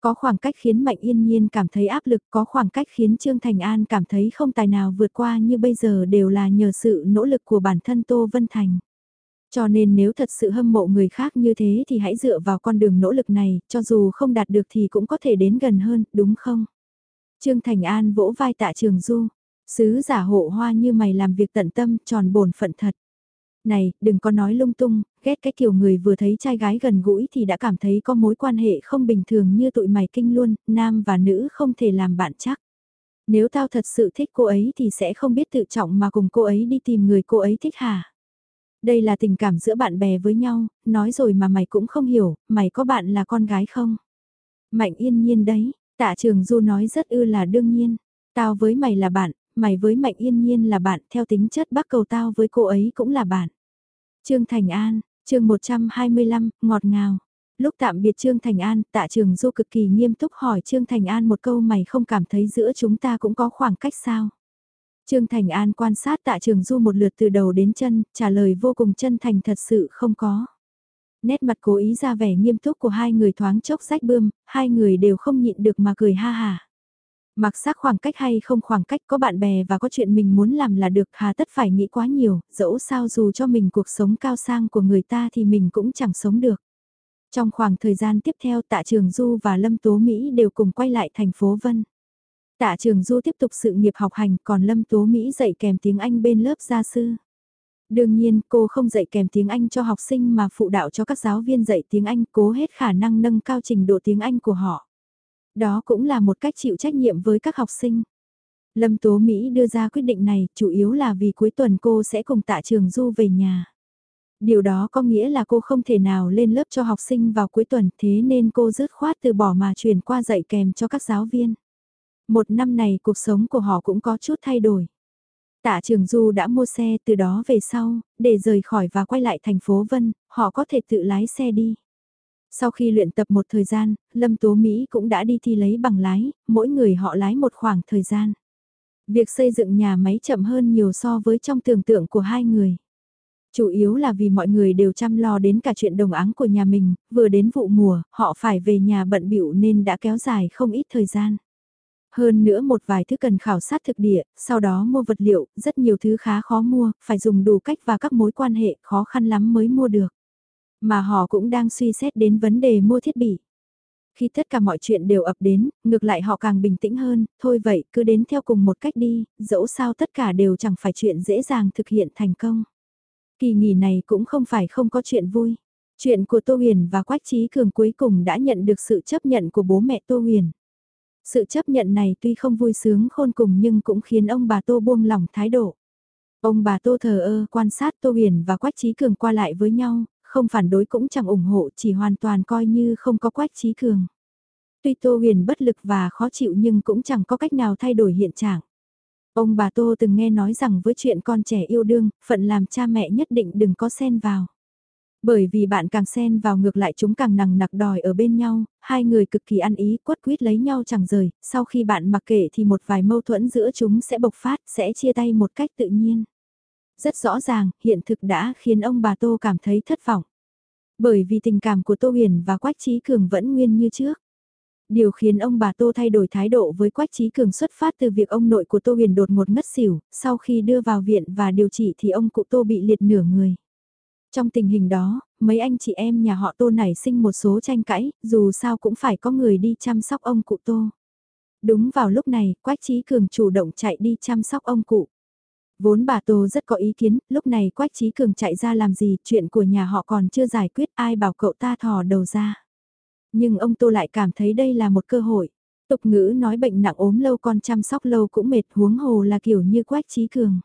Có khoảng cách khiến Mạnh Yên Nhiên cảm thấy áp lực, có khoảng cách khiến Trương Thành An cảm thấy không tài nào vượt qua như bây giờ đều là nhờ sự nỗ lực của bản thân Tô Vân Thành. Cho nên nếu thật sự hâm mộ người khác như thế thì hãy dựa vào con đường nỗ lực này, cho dù không đạt được thì cũng có thể đến gần hơn, đúng không? Trương Thành An vỗ vai tạ trường du, sứ giả hộ hoa như mày làm việc tận tâm, tròn bổn phận thật. Này, đừng có nói lung tung, ghét cái kiểu người vừa thấy trai gái gần gũi thì đã cảm thấy có mối quan hệ không bình thường như tụi mày kinh luôn, nam và nữ không thể làm bạn chắc. Nếu tao thật sự thích cô ấy thì sẽ không biết tự trọng mà cùng cô ấy đi tìm người cô ấy thích hả? Đây là tình cảm giữa bạn bè với nhau, nói rồi mà mày cũng không hiểu, mày có bạn là con gái không? Mạnh yên nhiên đấy, tạ trường du nói rất ư là đương nhiên. Tao với mày là bạn, mày với Mạnh Yên Nhiên là bạn, theo tính chất Bắc cầu tao với cô ấy cũng là bạn. Trương Thành An, chương 125, ngọt ngào. Lúc tạm biệt Trương Thành An, tạ trường du cực kỳ nghiêm túc hỏi Trương Thành An một câu mày không cảm thấy giữa chúng ta cũng có khoảng cách sao? Trương Thành An quan sát tạ trường du một lượt từ đầu đến chân, trả lời vô cùng chân thành thật sự không có. Nét mặt cố ý ra vẻ nghiêm túc của hai người thoáng chốc rách bươm, hai người đều không nhịn được mà cười ha hà. Mặc xác khoảng cách hay không khoảng cách có bạn bè và có chuyện mình muốn làm là được hà tất phải nghĩ quá nhiều, dẫu sao dù cho mình cuộc sống cao sang của người ta thì mình cũng chẳng sống được. Trong khoảng thời gian tiếp theo tạ trường Du và Lâm Tố Mỹ đều cùng quay lại thành phố Vân. Tạ trường Du tiếp tục sự nghiệp học hành còn Lâm Tố Mỹ dạy kèm tiếng Anh bên lớp gia sư. Đương nhiên, cô không dạy kèm tiếng Anh cho học sinh mà phụ đạo cho các giáo viên dạy tiếng Anh, cố hết khả năng nâng cao trình độ tiếng Anh của họ. Đó cũng là một cách chịu trách nhiệm với các học sinh. Lâm Tố Mỹ đưa ra quyết định này, chủ yếu là vì cuối tuần cô sẽ cùng tạ trường Du về nhà. Điều đó có nghĩa là cô không thể nào lên lớp cho học sinh vào cuối tuần, thế nên cô dứt khoát từ bỏ mà chuyển qua dạy kèm cho các giáo viên. Một năm này, cuộc sống của họ cũng có chút thay đổi. Tạ Trường Du đã mua xe từ đó về sau, để rời khỏi và quay lại thành phố Vân, họ có thể tự lái xe đi. Sau khi luyện tập một thời gian, Lâm Tố Mỹ cũng đã đi thi lấy bằng lái, mỗi người họ lái một khoảng thời gian. Việc xây dựng nhà máy chậm hơn nhiều so với trong tưởng tượng của hai người. Chủ yếu là vì mọi người đều chăm lo đến cả chuyện đồng áng của nhà mình, vừa đến vụ mùa, họ phải về nhà bận bịu nên đã kéo dài không ít thời gian. Hơn nữa một vài thứ cần khảo sát thực địa, sau đó mua vật liệu, rất nhiều thứ khá khó mua, phải dùng đủ cách và các mối quan hệ khó khăn lắm mới mua được. Mà họ cũng đang suy xét đến vấn đề mua thiết bị. Khi tất cả mọi chuyện đều ập đến, ngược lại họ càng bình tĩnh hơn, thôi vậy cứ đến theo cùng một cách đi, dẫu sao tất cả đều chẳng phải chuyện dễ dàng thực hiện thành công. Kỳ nghỉ này cũng không phải không có chuyện vui. Chuyện của Tô Huyền và Quách Trí Cường cuối cùng đã nhận được sự chấp nhận của bố mẹ Tô Huyền. Sự chấp nhận này tuy không vui sướng khôn cùng nhưng cũng khiến ông bà Tô buông lỏng thái độ. Ông bà Tô thờ ơ quan sát Tô Huyền và Quách Trí Cường qua lại với nhau, không phản đối cũng chẳng ủng hộ chỉ hoàn toàn coi như không có Quách Trí Cường. Tuy Tô Huyền bất lực và khó chịu nhưng cũng chẳng có cách nào thay đổi hiện trạng. Ông bà Tô từng nghe nói rằng với chuyện con trẻ yêu đương, phận làm cha mẹ nhất định đừng có xen vào. Bởi vì bạn càng xen vào ngược lại chúng càng nằng nặc đòi ở bên nhau, hai người cực kỳ ăn ý quất quýt lấy nhau chẳng rời, sau khi bạn mặc kệ thì một vài mâu thuẫn giữa chúng sẽ bộc phát, sẽ chia tay một cách tự nhiên. Rất rõ ràng, hiện thực đã khiến ông bà Tô cảm thấy thất vọng. Bởi vì tình cảm của Tô Huyền và Quách Trí Cường vẫn nguyên như trước. Điều khiến ông bà Tô thay đổi thái độ với Quách Trí Cường xuất phát từ việc ông nội của Tô Huyền đột ngột ngất xỉu, sau khi đưa vào viện và điều trị thì ông cụ Tô bị liệt nửa người. Trong tình hình đó, mấy anh chị em nhà họ Tô nảy sinh một số tranh cãi, dù sao cũng phải có người đi chăm sóc ông cụ Tô. Đúng vào lúc này, Quách Trí Cường chủ động chạy đi chăm sóc ông cụ. Vốn bà Tô rất có ý kiến, lúc này Quách Trí Cường chạy ra làm gì, chuyện của nhà họ còn chưa giải quyết ai bảo cậu ta thò đầu ra. Nhưng ông Tô lại cảm thấy đây là một cơ hội. Tục ngữ nói bệnh nặng ốm lâu con chăm sóc lâu cũng mệt huống hồ là kiểu như Quách Trí Cường.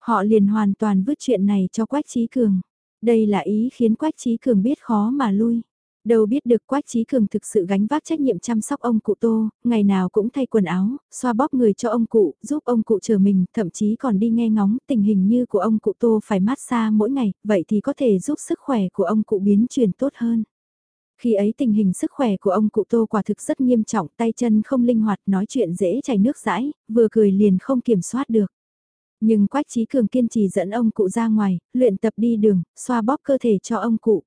Họ liền hoàn toàn vứt chuyện này cho Quách Trí Cường. Đây là ý khiến Quách Trí Cường biết khó mà lui. Đâu biết được Quách Trí Cường thực sự gánh vác trách nhiệm chăm sóc ông cụ Tô, ngày nào cũng thay quần áo, xoa bóp người cho ông cụ, giúp ông cụ chờ mình, thậm chí còn đi nghe ngóng tình hình như của ông cụ Tô phải mát xa mỗi ngày, vậy thì có thể giúp sức khỏe của ông cụ biến chuyển tốt hơn. Khi ấy tình hình sức khỏe của ông cụ Tô quả thực rất nghiêm trọng, tay chân không linh hoạt, nói chuyện dễ chảy nước rãi, vừa cười liền không kiểm soát được. Nhưng Quách Trí Cường kiên trì dẫn ông cụ ra ngoài, luyện tập đi đường, xoa bóp cơ thể cho ông cụ.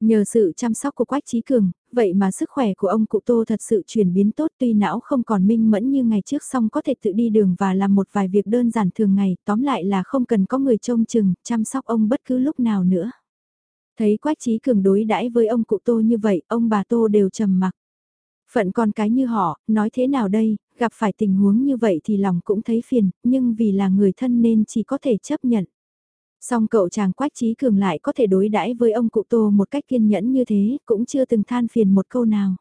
Nhờ sự chăm sóc của Quách Trí Cường, vậy mà sức khỏe của ông cụ Tô thật sự chuyển biến tốt tuy não không còn minh mẫn như ngày trước xong có thể tự đi đường và làm một vài việc đơn giản thường ngày, tóm lại là không cần có người trông chừng, chăm sóc ông bất cứ lúc nào nữa. Thấy Quách Trí Cường đối đãi với ông cụ Tô như vậy, ông bà Tô đều trầm mặc. Phận con cái như họ, nói thế nào đây, gặp phải tình huống như vậy thì lòng cũng thấy phiền, nhưng vì là người thân nên chỉ có thể chấp nhận. Song cậu chàng Quách Trí Cường lại có thể đối đãi với ông cụ Tô một cách kiên nhẫn như thế, cũng chưa từng than phiền một câu nào.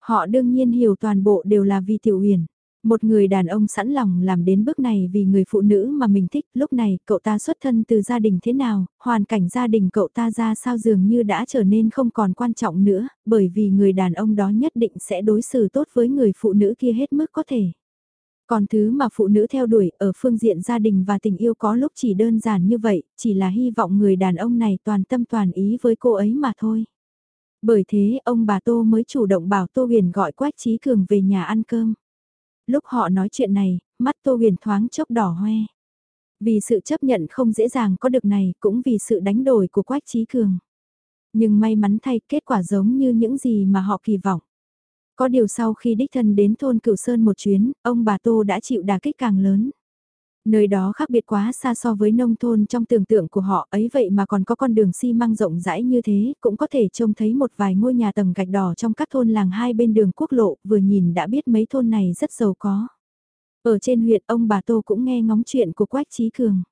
Họ đương nhiên hiểu toàn bộ đều là vì Tiểu Huyền. Một người đàn ông sẵn lòng làm đến bước này vì người phụ nữ mà mình thích, lúc này cậu ta xuất thân từ gia đình thế nào, hoàn cảnh gia đình cậu ta ra sao dường như đã trở nên không còn quan trọng nữa, bởi vì người đàn ông đó nhất định sẽ đối xử tốt với người phụ nữ kia hết mức có thể. Còn thứ mà phụ nữ theo đuổi ở phương diện gia đình và tình yêu có lúc chỉ đơn giản như vậy, chỉ là hy vọng người đàn ông này toàn tâm toàn ý với cô ấy mà thôi. Bởi thế ông bà Tô mới chủ động bảo Tô Huyền gọi Quách Trí Cường về nhà ăn cơm. Lúc họ nói chuyện này, mắt Tô Huyền thoáng chốc đỏ hoe. Vì sự chấp nhận không dễ dàng có được này cũng vì sự đánh đổi của Quách Trí Cường. Nhưng may mắn thay kết quả giống như những gì mà họ kỳ vọng. Có điều sau khi đích thân đến thôn Cửu Sơn một chuyến, ông bà Tô đã chịu đả kích càng lớn. Nơi đó khác biệt quá xa so với nông thôn trong tưởng tượng của họ ấy vậy mà còn có con đường xi măng rộng rãi như thế, cũng có thể trông thấy một vài ngôi nhà tầng gạch đỏ trong các thôn làng hai bên đường quốc lộ, vừa nhìn đã biết mấy thôn này rất giàu có. Ở trên huyện ông bà Tô cũng nghe ngóng chuyện của Quách Trí Cường.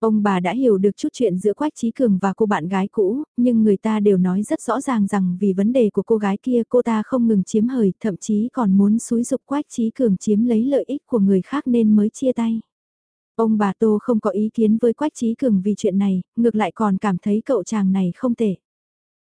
Ông bà đã hiểu được chút chuyện giữa Quách Trí Cường và cô bạn gái cũ, nhưng người ta đều nói rất rõ ràng rằng vì vấn đề của cô gái kia cô ta không ngừng chiếm hời, thậm chí còn muốn xúi dục Quách Trí Cường chiếm lấy lợi ích của người khác nên mới chia tay. Ông bà Tô không có ý kiến với Quách Trí Cường vì chuyện này, ngược lại còn cảm thấy cậu chàng này không tệ.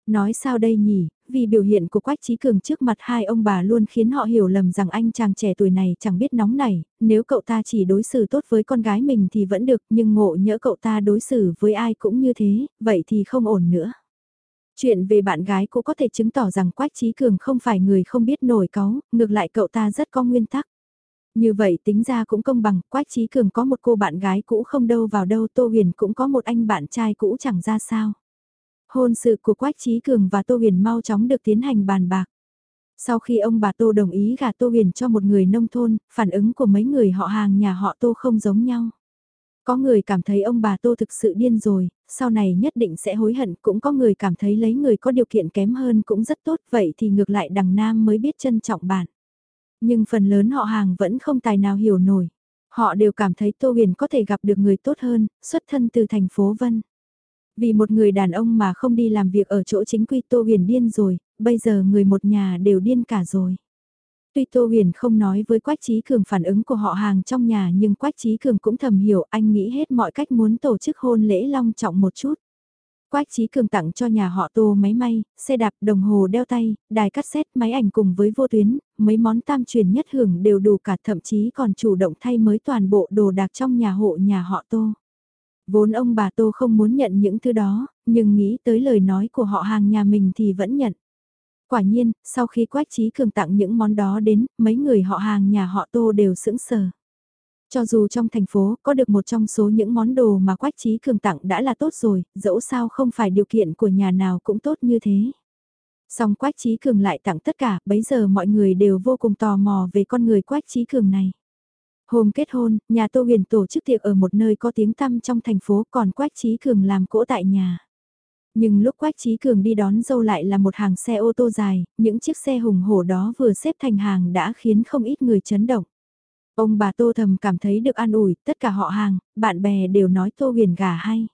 Nói sao đây nhỉ, vì biểu hiện của Quách Trí Cường trước mặt hai ông bà luôn khiến họ hiểu lầm rằng anh chàng trẻ tuổi này chẳng biết nóng này, nếu cậu ta chỉ đối xử tốt với con gái mình thì vẫn được, nhưng ngộ nhỡ cậu ta đối xử với ai cũng như thế, vậy thì không ổn nữa. Chuyện về bạn gái cũng có thể chứng tỏ rằng Quách Trí Cường không phải người không biết nổi cáu, ngược lại cậu ta rất có nguyên tắc. Như vậy tính ra cũng công bằng, Quách Trí Cường có một cô bạn gái cũ không đâu vào đâu, Tô Huyền cũng có một anh bạn trai cũ chẳng ra sao. Hôn sự của Quách Trí Cường và Tô Huyền mau chóng được tiến hành bàn bạc. Sau khi ông bà Tô đồng ý gả Tô Huyền cho một người nông thôn, phản ứng của mấy người họ hàng nhà họ Tô không giống nhau. Có người cảm thấy ông bà Tô thực sự điên rồi, sau này nhất định sẽ hối hận, cũng có người cảm thấy lấy người có điều kiện kém hơn cũng rất tốt, vậy thì ngược lại đằng Nam mới biết trân trọng bạn. Nhưng phần lớn họ hàng vẫn không tài nào hiểu nổi. Họ đều cảm thấy Tô Huyền có thể gặp được người tốt hơn, xuất thân từ thành phố Vân. Vì một người đàn ông mà không đi làm việc ở chỗ chính quy Tô Huyền điên rồi, bây giờ người một nhà đều điên cả rồi. Tuy Tô Huyền không nói với Quách Trí Cường phản ứng của họ hàng trong nhà nhưng Quách Trí Cường cũng thầm hiểu anh nghĩ hết mọi cách muốn tổ chức hôn lễ long trọng một chút. Quách Trí Cường tặng cho nhà họ Tô máy may, xe đạp, đồng hồ đeo tay, đài cassette, máy ảnh cùng với vô tuyến, mấy món tam truyền nhất hưởng đều đủ cả thậm chí còn chủ động thay mới toàn bộ đồ đạc trong nhà hộ nhà họ Tô. Vốn ông bà Tô không muốn nhận những thứ đó, nhưng nghĩ tới lời nói của họ hàng nhà mình thì vẫn nhận. Quả nhiên, sau khi Quách Trí Cường tặng những món đó đến, mấy người họ hàng nhà họ Tô đều sững sờ. Cho dù trong thành phố có được một trong số những món đồ mà Quách Trí Cường tặng đã là tốt rồi, dẫu sao không phải điều kiện của nhà nào cũng tốt như thế. Song Quách Trí Cường lại tặng tất cả, bấy giờ mọi người đều vô cùng tò mò về con người Quách Trí Cường này. Hôm kết hôn, nhà Tô Huyền tổ chức tiệc ở một nơi có tiếng tăm trong thành phố còn Quách Trí Cường làm cỗ tại nhà. Nhưng lúc Quách Trí Cường đi đón dâu lại là một hàng xe ô tô dài, những chiếc xe hùng hổ đó vừa xếp thành hàng đã khiến không ít người chấn động. Ông bà Tô thầm cảm thấy được an ủi, tất cả họ hàng, bạn bè đều nói Tô Huyền gà hay.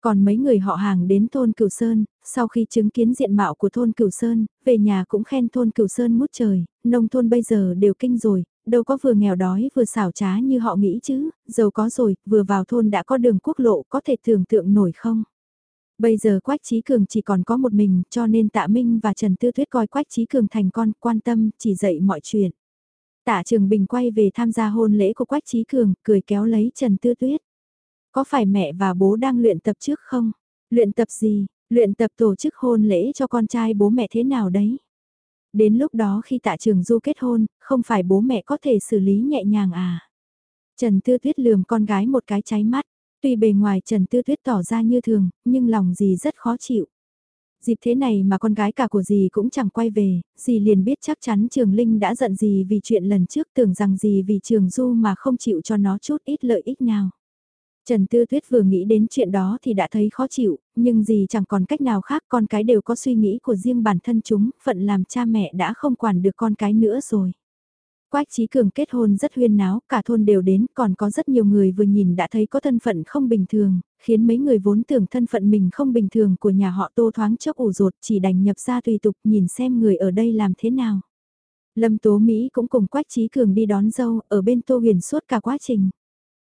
Còn mấy người họ hàng đến thôn Cửu Sơn, sau khi chứng kiến diện mạo của thôn Cửu Sơn, về nhà cũng khen thôn Cửu Sơn mút trời, nông thôn bây giờ đều kinh rồi, đâu có vừa nghèo đói vừa xảo trá như họ nghĩ chứ, giàu có rồi, vừa vào thôn đã có đường quốc lộ có thể tưởng tượng nổi không? Bây giờ Quách Trí Cường chỉ còn có một mình cho nên Tạ Minh và Trần Tư Thuyết coi Quách Trí Cường thành con quan tâm chỉ dạy mọi chuyện. Tạ Trường Bình quay về tham gia hôn lễ của Quách Trí Cường, cười kéo lấy Trần Tư Tuyết. Có phải mẹ và bố đang luyện tập trước không? Luyện tập gì? Luyện tập tổ chức hôn lễ cho con trai bố mẹ thế nào đấy? Đến lúc đó khi tạ trường du kết hôn, không phải bố mẹ có thể xử lý nhẹ nhàng à? Trần Tư Tuyết lườm con gái một cái cháy mắt. Tuy bề ngoài Trần Tư Tuyết tỏ ra như thường, nhưng lòng gì rất khó chịu. Dịp thế này mà con gái cả của dì cũng chẳng quay về, dì liền biết chắc chắn Trường Linh đã giận dì vì chuyện lần trước tưởng rằng dì vì Trường Du mà không chịu cho nó chút ít lợi ích nào. Trần Tư Tuyết vừa nghĩ đến chuyện đó thì đã thấy khó chịu, nhưng dì chẳng còn cách nào khác con cái đều có suy nghĩ của riêng bản thân chúng, phận làm cha mẹ đã không quản được con cái nữa rồi. Quách Trí Cường kết hôn rất huyên náo, cả thôn đều đến, còn có rất nhiều người vừa nhìn đã thấy có thân phận không bình thường, khiến mấy người vốn tưởng thân phận mình không bình thường của nhà họ tô thoáng chốc ủ rột chỉ đành nhập ra tùy tục nhìn xem người ở đây làm thế nào. Lâm Tố Mỹ cũng cùng Quách Trí Cường đi đón dâu, ở bên Tô Huyền suốt cả quá trình.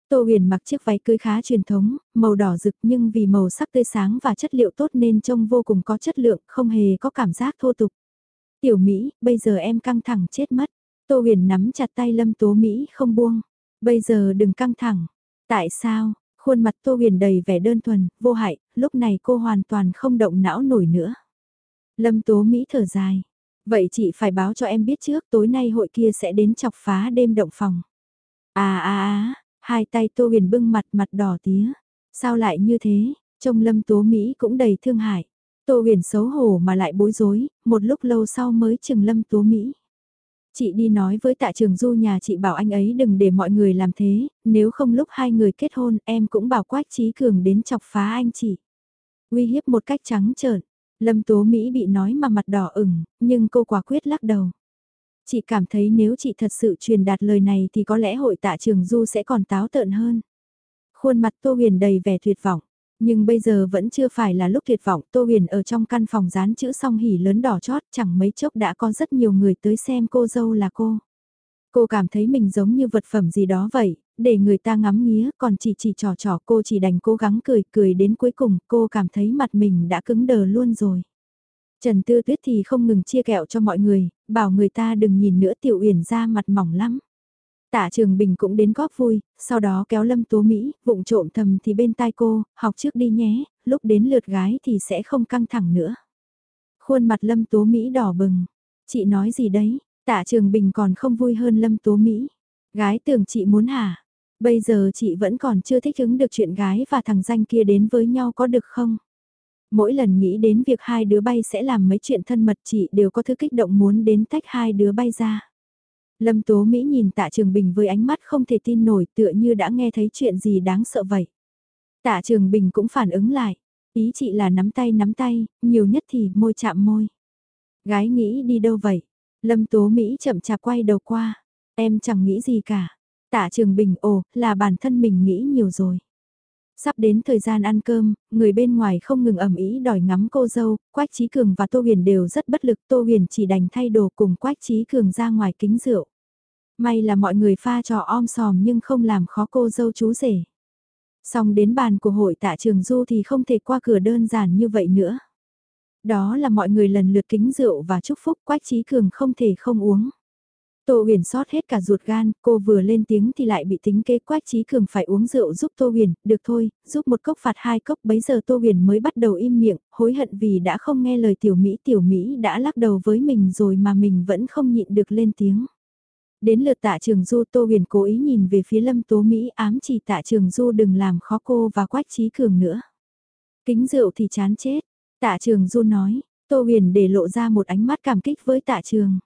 Tô Huyền mặc chiếc váy cưới khá truyền thống, màu đỏ rực nhưng vì màu sắc tươi sáng và chất liệu tốt nên trông vô cùng có chất lượng, không hề có cảm giác thô tục. Tiểu Mỹ, bây giờ em căng thẳng chết mất. Tô huyền nắm chặt tay Lâm Tố Mỹ không buông. Bây giờ đừng căng thẳng. Tại sao? Khuôn mặt Tô huyền đầy vẻ đơn thuần, vô hại, lúc này cô hoàn toàn không động não nổi nữa. Lâm Tố Mỹ thở dài. Vậy chị phải báo cho em biết trước tối nay hội kia sẽ đến chọc phá đêm động phòng. À à à, hai tay Tô Huyền bưng mặt mặt đỏ tía. Sao lại như thế, trông Lâm Tố Mỹ cũng đầy thương hại. Tô huyền xấu hổ mà lại bối rối, một lúc lâu sau mới chừng Lâm Tố Mỹ. Chị đi nói với tạ trường du nhà chị bảo anh ấy đừng để mọi người làm thế, nếu không lúc hai người kết hôn em cũng bảo Quách Trí Cường đến chọc phá anh chị. Uy hiếp một cách trắng trợn, Lâm Tố Mỹ bị nói mà mặt đỏ ửng, nhưng cô quả quyết lắc đầu. Chị cảm thấy nếu chị thật sự truyền đạt lời này thì có lẽ hội tạ trường du sẽ còn táo tợn hơn. Khuôn mặt Tô Huyền đầy vẻ tuyệt vọng. Nhưng bây giờ vẫn chưa phải là lúc tuyệt vọng, Tô Huyền ở trong căn phòng dán chữ song hỉ lớn đỏ chót, chẳng mấy chốc đã có rất nhiều người tới xem cô dâu là cô. Cô cảm thấy mình giống như vật phẩm gì đó vậy, để người ta ngắm nghía, còn chỉ chỉ trò trò cô chỉ đành cố gắng cười, cười đến cuối cùng cô cảm thấy mặt mình đã cứng đờ luôn rồi. Trần Tư Tuyết thì không ngừng chia kẹo cho mọi người, bảo người ta đừng nhìn nữa Tiểu Uyển ra mặt mỏng lắm. Tạ Trường Bình cũng đến góp vui, sau đó kéo Lâm Tố Mỹ, vụng trộm thầm thì bên tai cô, học trước đi nhé, lúc đến lượt gái thì sẽ không căng thẳng nữa. Khuôn mặt Lâm Tố Mỹ đỏ bừng. Chị nói gì đấy, Tạ Trường Bình còn không vui hơn Lâm Tố Mỹ. Gái tưởng chị muốn hả? Bây giờ chị vẫn còn chưa thích ứng được chuyện gái và thằng danh kia đến với nhau có được không? Mỗi lần nghĩ đến việc hai đứa bay sẽ làm mấy chuyện thân mật chị đều có thứ kích động muốn đến tách hai đứa bay ra. Lâm Tố Mỹ nhìn Tạ Trường Bình với ánh mắt không thể tin nổi tựa như đã nghe thấy chuyện gì đáng sợ vậy. Tạ Trường Bình cũng phản ứng lại, ý chị là nắm tay nắm tay, nhiều nhất thì môi chạm môi. Gái nghĩ đi đâu vậy? Lâm Tố Mỹ chậm chạp quay đầu qua, em chẳng nghĩ gì cả. Tạ Trường Bình ồ, là bản thân mình nghĩ nhiều rồi. Sắp đến thời gian ăn cơm, người bên ngoài không ngừng ẩm ý đòi ngắm cô dâu, Quách Trí Cường và Tô Huyền đều rất bất lực, Tô Huyền chỉ đành thay đồ cùng Quách Trí Cường ra ngoài kính rượu. May là mọi người pha trò om sòm nhưng không làm khó cô dâu chú rể. Xong đến bàn của hội tạ trường du thì không thể qua cửa đơn giản như vậy nữa. Đó là mọi người lần lượt kính rượu và chúc phúc Quách Trí Cường không thể không uống. Tô huyền sót hết cả ruột gan, cô vừa lên tiếng thì lại bị tính kế quách trí cường phải uống rượu giúp Tô huyền, được thôi, giúp một cốc phạt hai cốc bấy giờ Tô huyền mới bắt đầu im miệng, hối hận vì đã không nghe lời tiểu Mỹ tiểu Mỹ đã lắc đầu với mình rồi mà mình vẫn không nhịn được lên tiếng. Đến lượt tạ trường du Tô huyền cố ý nhìn về phía lâm tố Mỹ ám chỉ tạ trường du đừng làm khó cô và quách trí cường nữa. Kính rượu thì chán chết, tạ trường du nói, Tô huyền để lộ ra một ánh mắt cảm kích với tạ trường.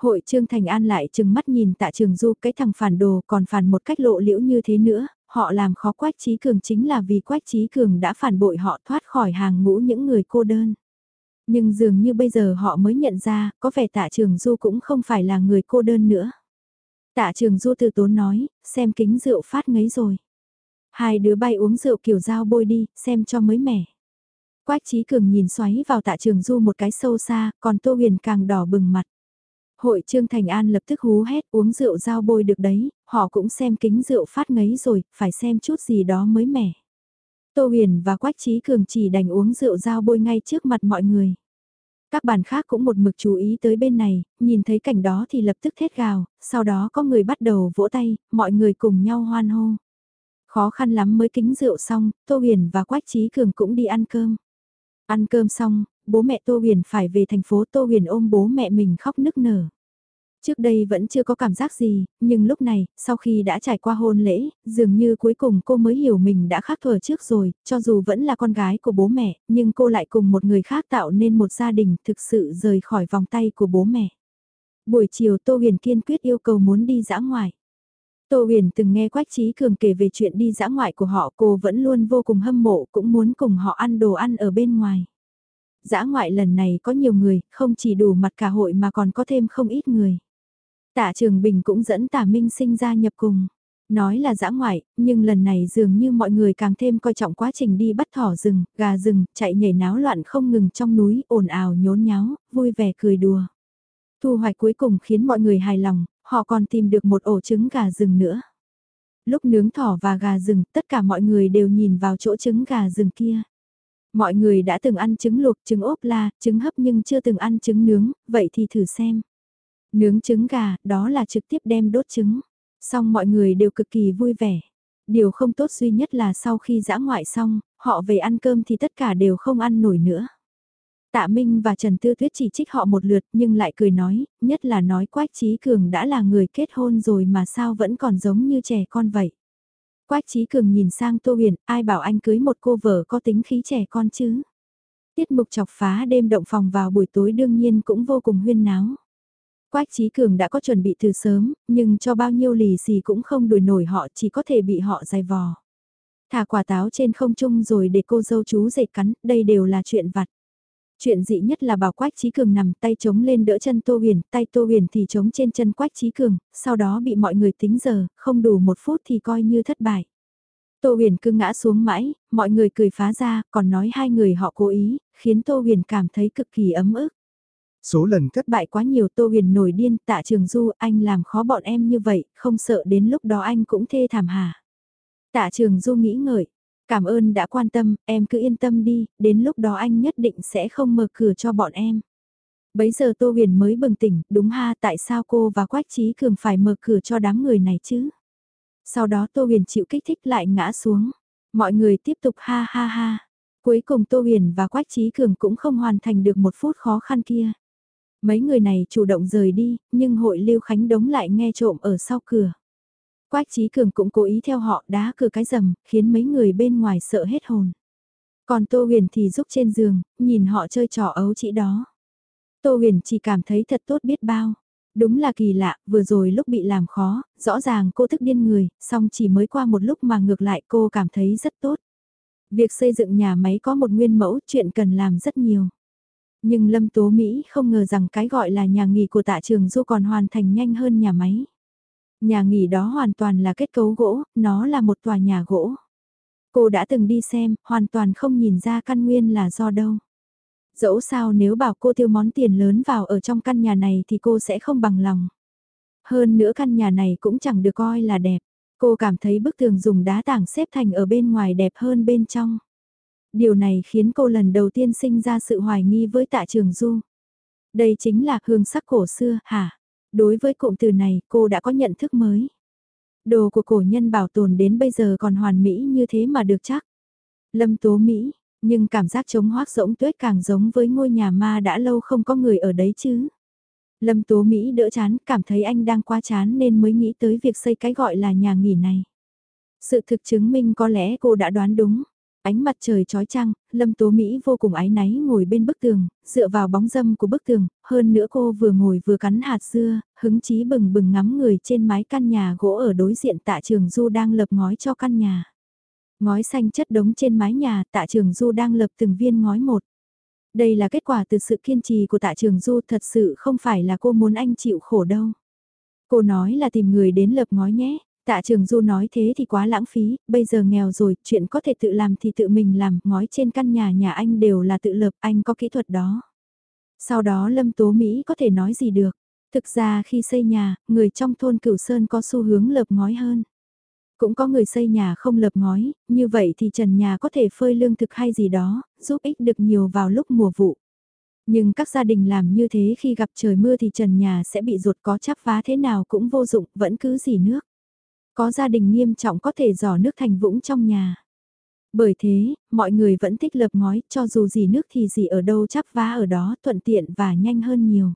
Hội Trương Thành An lại chừng mắt nhìn tạ trường du cái thằng phản đồ còn phản một cách lộ liễu như thế nữa, họ làm khó Quách Trí Cường chính là vì Quách Trí Cường đã phản bội họ thoát khỏi hàng ngũ những người cô đơn. Nhưng dường như bây giờ họ mới nhận ra, có vẻ tạ trường du cũng không phải là người cô đơn nữa. Tạ trường du từ tốn nói, xem kính rượu phát ngấy rồi. Hai đứa bay uống rượu kiểu dao bôi đi, xem cho mới mẻ. Quách Trí Cường nhìn xoáy vào tạ trường du một cái sâu xa, còn Tô Huyền càng đỏ bừng mặt. Hội Trương Thành An lập tức hú hét uống rượu dao bôi được đấy, họ cũng xem kính rượu phát ngấy rồi, phải xem chút gì đó mới mẻ. Tô Huyền và Quách Trí Cường chỉ đành uống rượu dao bôi ngay trước mặt mọi người. Các bàn khác cũng một mực chú ý tới bên này, nhìn thấy cảnh đó thì lập tức thét gào, sau đó có người bắt đầu vỗ tay, mọi người cùng nhau hoan hô. Khó khăn lắm mới kính rượu xong, Tô Huyền và Quách Trí Cường cũng đi ăn cơm. Ăn cơm xong, bố mẹ Tô Huyền phải về thành phố Tô Huyền ôm bố mẹ mình khóc nức nở. Trước đây vẫn chưa có cảm giác gì, nhưng lúc này, sau khi đã trải qua hôn lễ, dường như cuối cùng cô mới hiểu mình đã khác thuở trước rồi, cho dù vẫn là con gái của bố mẹ, nhưng cô lại cùng một người khác tạo nên một gia đình thực sự rời khỏi vòng tay của bố mẹ. Buổi chiều Tô Huyền kiên quyết yêu cầu muốn đi dã ngoại. Tô Huyền từng nghe Quách Trí Cường kể về chuyện đi dã ngoại của họ cô vẫn luôn vô cùng hâm mộ cũng muốn cùng họ ăn đồ ăn ở bên ngoài. Dã ngoại lần này có nhiều người, không chỉ đủ mặt cả hội mà còn có thêm không ít người. Tạ Trường Bình cũng dẫn Tạ Minh sinh ra nhập cùng. Nói là dã ngoại, nhưng lần này dường như mọi người càng thêm coi trọng quá trình đi bắt thỏ rừng, gà rừng, chạy nhảy náo loạn không ngừng trong núi, ồn ào nhốn nháo, vui vẻ cười đùa. Thu hoạch cuối cùng khiến mọi người hài lòng, họ còn tìm được một ổ trứng gà rừng nữa. Lúc nướng thỏ và gà rừng, tất cả mọi người đều nhìn vào chỗ trứng gà rừng kia. Mọi người đã từng ăn trứng luộc, trứng ốp la, trứng hấp nhưng chưa từng ăn trứng nướng, vậy thì thử xem. Nướng trứng gà, đó là trực tiếp đem đốt trứng. Xong mọi người đều cực kỳ vui vẻ. Điều không tốt duy nhất là sau khi dã ngoại xong, họ về ăn cơm thì tất cả đều không ăn nổi nữa. Tạ Minh và Trần Tư Tuyết chỉ trích họ một lượt nhưng lại cười nói, nhất là nói Quách Trí Cường đã là người kết hôn rồi mà sao vẫn còn giống như trẻ con vậy. Quách Trí Cường nhìn sang Tô Huyền, ai bảo anh cưới một cô vợ có tính khí trẻ con chứ. Tiết mục chọc phá đêm động phòng vào buổi tối đương nhiên cũng vô cùng huyên náo. Quách Trí Cường đã có chuẩn bị từ sớm, nhưng cho bao nhiêu lì xì cũng không đuổi nổi họ chỉ có thể bị họ dài vò. Thả quả táo trên không trung rồi để cô dâu chú dậy cắn, đây đều là chuyện vặt. Chuyện dị nhất là bảo Quách Trí Cường nằm tay chống lên đỡ chân Tô Huyền, tay Tô Huyền thì chống trên chân Quách Trí Cường, sau đó bị mọi người tính giờ, không đủ một phút thì coi như thất bại. Tô Huyền cứ ngã xuống mãi, mọi người cười phá ra, còn nói hai người họ cố ý, khiến Tô Huyền cảm thấy cực kỳ ấm ức. Số lần thất bại quá nhiều Tô Huyền nổi điên, tạ trường du, anh làm khó bọn em như vậy, không sợ đến lúc đó anh cũng thê thảm hả. Tạ trường du nghĩ ngợi, cảm ơn đã quan tâm, em cứ yên tâm đi, đến lúc đó anh nhất định sẽ không mở cửa cho bọn em. Bấy giờ Tô Huyền mới bừng tỉnh, đúng ha tại sao cô và Quách Trí Cường phải mở cửa cho đám người này chứ? Sau đó Tô Huyền chịu kích thích lại ngã xuống. Mọi người tiếp tục ha ha ha. Cuối cùng Tô Huyền và Quách Trí Cường cũng không hoàn thành được một phút khó khăn kia. Mấy người này chủ động rời đi, nhưng hội Lưu Khánh Đống lại nghe trộm ở sau cửa. Quách Trí Cường cũng cố ý theo họ đá cửa cái rầm, khiến mấy người bên ngoài sợ hết hồn. Còn Tô Huyền thì giúp trên giường, nhìn họ chơi trò ấu chỉ đó. Tô Huyền chỉ cảm thấy thật tốt biết bao. Đúng là kỳ lạ, vừa rồi lúc bị làm khó, rõ ràng cô thức điên người, song chỉ mới qua một lúc mà ngược lại cô cảm thấy rất tốt. Việc xây dựng nhà máy có một nguyên mẫu chuyện cần làm rất nhiều. Nhưng Lâm Tố Mỹ không ngờ rằng cái gọi là nhà nghỉ của tạ trường du còn hoàn thành nhanh hơn nhà máy. Nhà nghỉ đó hoàn toàn là kết cấu gỗ, nó là một tòa nhà gỗ. Cô đã từng đi xem, hoàn toàn không nhìn ra căn nguyên là do đâu. Dẫu sao nếu bảo cô tiêu món tiền lớn vào ở trong căn nhà này thì cô sẽ không bằng lòng. Hơn nữa căn nhà này cũng chẳng được coi là đẹp. Cô cảm thấy bức tường dùng đá tảng xếp thành ở bên ngoài đẹp hơn bên trong. Điều này khiến cô lần đầu tiên sinh ra sự hoài nghi với tạ trường du. Đây chính là hương sắc cổ xưa, hả? Đối với cụm từ này, cô đã có nhận thức mới. Đồ của cổ nhân bảo tồn đến bây giờ còn hoàn mỹ như thế mà được chắc. Lâm Tố Mỹ, nhưng cảm giác trống hoác rỗng tuyết càng giống với ngôi nhà ma đã lâu không có người ở đấy chứ. Lâm Tố Mỹ đỡ chán, cảm thấy anh đang quá chán nên mới nghĩ tới việc xây cái gọi là nhà nghỉ này. Sự thực chứng minh có lẽ cô đã đoán đúng. Ánh mặt trời trói trăng, Lâm Tố Mỹ vô cùng ái náy ngồi bên bức tường, dựa vào bóng dâm của bức tường, hơn nữa cô vừa ngồi vừa cắn hạt dưa, hứng chí bừng bừng ngắm người trên mái căn nhà gỗ ở đối diện tạ trường Du đang lập ngói cho căn nhà. Ngói xanh chất đống trên mái nhà, tạ trường Du đang lập từng viên ngói một. Đây là kết quả từ sự kiên trì của tạ trường Du thật sự không phải là cô muốn anh chịu khổ đâu. Cô nói là tìm người đến lập ngói nhé, tạ trường Du nói thế thì quá lãng phí, bây giờ nghèo rồi, chuyện có thể tự làm thì tự mình làm, ngói trên căn nhà nhà anh đều là tự lập, anh có kỹ thuật đó. Sau đó Lâm Tố Mỹ có thể nói gì được. Thực ra khi xây nhà, người trong thôn Cửu Sơn có xu hướng lợp ngói hơn. Cũng có người xây nhà không lợp ngói, như vậy thì trần nhà có thể phơi lương thực hay gì đó, giúp ích được nhiều vào lúc mùa vụ. Nhưng các gia đình làm như thế khi gặp trời mưa thì trần nhà sẽ bị rột có chắp vá thế nào cũng vô dụng, vẫn cứ dì nước. Có gia đình nghiêm trọng có thể dò nước thành vũng trong nhà. Bởi thế, mọi người vẫn thích lợp ngói, cho dù gì nước thì gì ở đâu chắp vá ở đó, thuận tiện và nhanh hơn nhiều.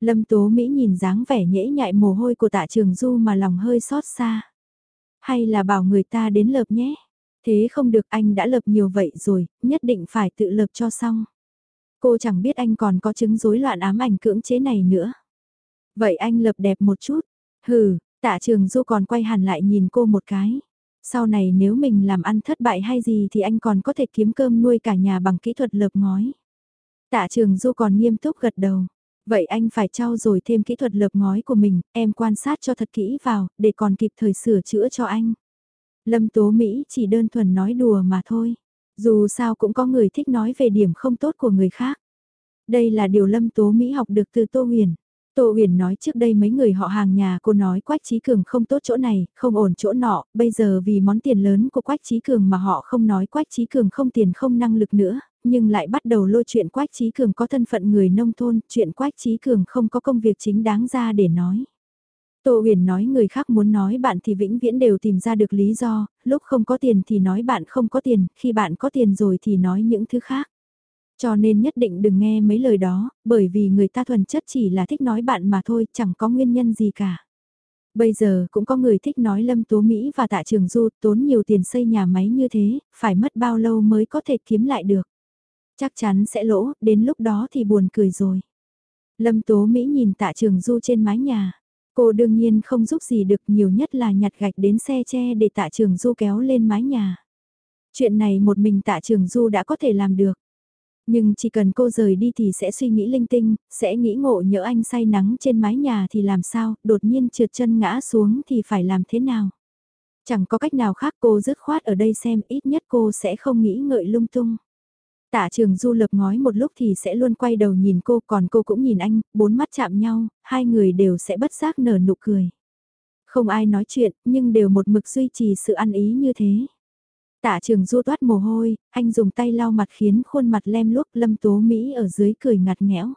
Lâm Tố Mỹ nhìn dáng vẻ nhễ nhại mồ hôi của tạ trường du mà lòng hơi xót xa. Hay là bảo người ta đến lợp nhé. Thế không được anh đã lợp nhiều vậy rồi, nhất định phải tự lợp cho xong. Cô chẳng biết anh còn có chứng rối loạn ám ảnh cưỡng chế này nữa. Vậy anh lợp đẹp một chút. Hừ, tạ trường du còn quay hẳn lại nhìn cô một cái. Sau này nếu mình làm ăn thất bại hay gì thì anh còn có thể kiếm cơm nuôi cả nhà bằng kỹ thuật lợp ngói. Tạ trường du còn nghiêm túc gật đầu. Vậy anh phải trau dồi thêm kỹ thuật lợp ngói của mình, em quan sát cho thật kỹ vào, để còn kịp thời sửa chữa cho anh. Lâm Tố Mỹ chỉ đơn thuần nói đùa mà thôi. Dù sao cũng có người thích nói về điểm không tốt của người khác. Đây là điều Lâm Tố Mỹ học được từ Tô Huyền. Tô Huyền nói trước đây mấy người họ hàng nhà cô nói Quách Trí Cường không tốt chỗ này, không ổn chỗ nọ, bây giờ vì món tiền lớn của Quách Trí Cường mà họ không nói Quách Trí Cường không tiền không năng lực nữa, nhưng lại bắt đầu lôi chuyện Quách Trí Cường có thân phận người nông thôn, chuyện Quách Trí Cường không có công việc chính đáng ra để nói. Tô Huyền nói người khác muốn nói bạn thì vĩnh viễn đều tìm ra được lý do, lúc không có tiền thì nói bạn không có tiền, khi bạn có tiền rồi thì nói những thứ khác. Cho nên nhất định đừng nghe mấy lời đó, bởi vì người ta thuần chất chỉ là thích nói bạn mà thôi, chẳng có nguyên nhân gì cả. Bây giờ cũng có người thích nói Lâm Tố Mỹ và Tạ Trường Du tốn nhiều tiền xây nhà máy như thế, phải mất bao lâu mới có thể kiếm lại được. Chắc chắn sẽ lỗ, đến lúc đó thì buồn cười rồi. Lâm Tố Mỹ nhìn Tạ Trường Du trên mái nhà. Cô đương nhiên không giúp gì được nhiều nhất là nhặt gạch đến xe che để Tạ Trường Du kéo lên mái nhà. Chuyện này một mình Tạ Trường Du đã có thể làm được. Nhưng chỉ cần cô rời đi thì sẽ suy nghĩ linh tinh, sẽ nghĩ ngộ nhỡ anh say nắng trên mái nhà thì làm sao, đột nhiên trượt chân ngã xuống thì phải làm thế nào. Chẳng có cách nào khác cô dứt khoát ở đây xem ít nhất cô sẽ không nghĩ ngợi lung tung. Tạ trường du lập ngói một lúc thì sẽ luôn quay đầu nhìn cô còn cô cũng nhìn anh, bốn mắt chạm nhau, hai người đều sẽ bất giác nở nụ cười. Không ai nói chuyện nhưng đều một mực duy trì sự ăn ý như thế. Tạ trường du toát mồ hôi, anh dùng tay lau mặt khiến khuôn mặt lem luốc lâm tố Mỹ ở dưới cười ngặt nghẽo.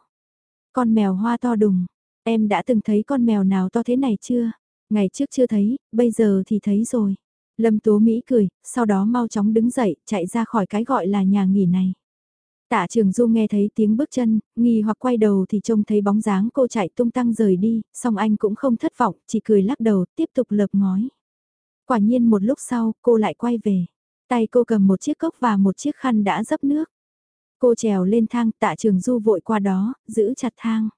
Con mèo hoa to đùng, em đã từng thấy con mèo nào to thế này chưa? Ngày trước chưa thấy, bây giờ thì thấy rồi. Lâm Tố Mỹ cười, sau đó mau chóng đứng dậy, chạy ra khỏi cái gọi là nhà nghỉ này. Tạ Trường Du nghe thấy tiếng bước chân, nghi hoặc quay đầu thì trông thấy bóng dáng cô chạy tung tăng rời đi, song anh cũng không thất vọng, chỉ cười lắc đầu, tiếp tục lợp ngói. Quả nhiên một lúc sau, cô lại quay về. Tay cô cầm một chiếc cốc và một chiếc khăn đã dấp nước. Cô trèo lên thang, tạ trường du vội qua đó, giữ chặt thang.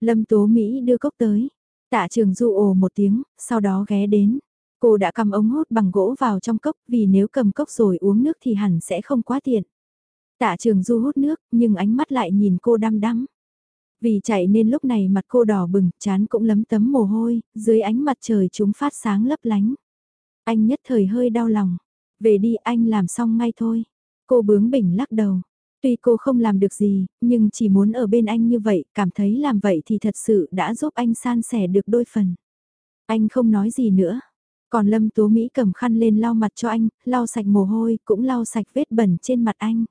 Lâm Tố Mỹ đưa cốc tới. Tạ trường du ồ một tiếng, sau đó ghé đến. Cô đã cầm ống hút bằng gỗ vào trong cốc vì nếu cầm cốc rồi uống nước thì hẳn sẽ không quá tiện. Tạ trường du hút nước nhưng ánh mắt lại nhìn cô đăm đăm. Vì chạy nên lúc này mặt cô đỏ bừng, chán cũng lấm tấm mồ hôi, dưới ánh mặt trời chúng phát sáng lấp lánh. Anh nhất thời hơi đau lòng. Về đi anh làm xong ngay thôi. Cô bướng bỉnh lắc đầu. Tuy cô không làm được gì, nhưng chỉ muốn ở bên anh như vậy, cảm thấy làm vậy thì thật sự đã giúp anh san sẻ được đôi phần. Anh không nói gì nữa. Còn Lâm Tố Mỹ cầm khăn lên lau mặt cho anh, lau sạch mồ hôi, cũng lau sạch vết bẩn trên mặt anh.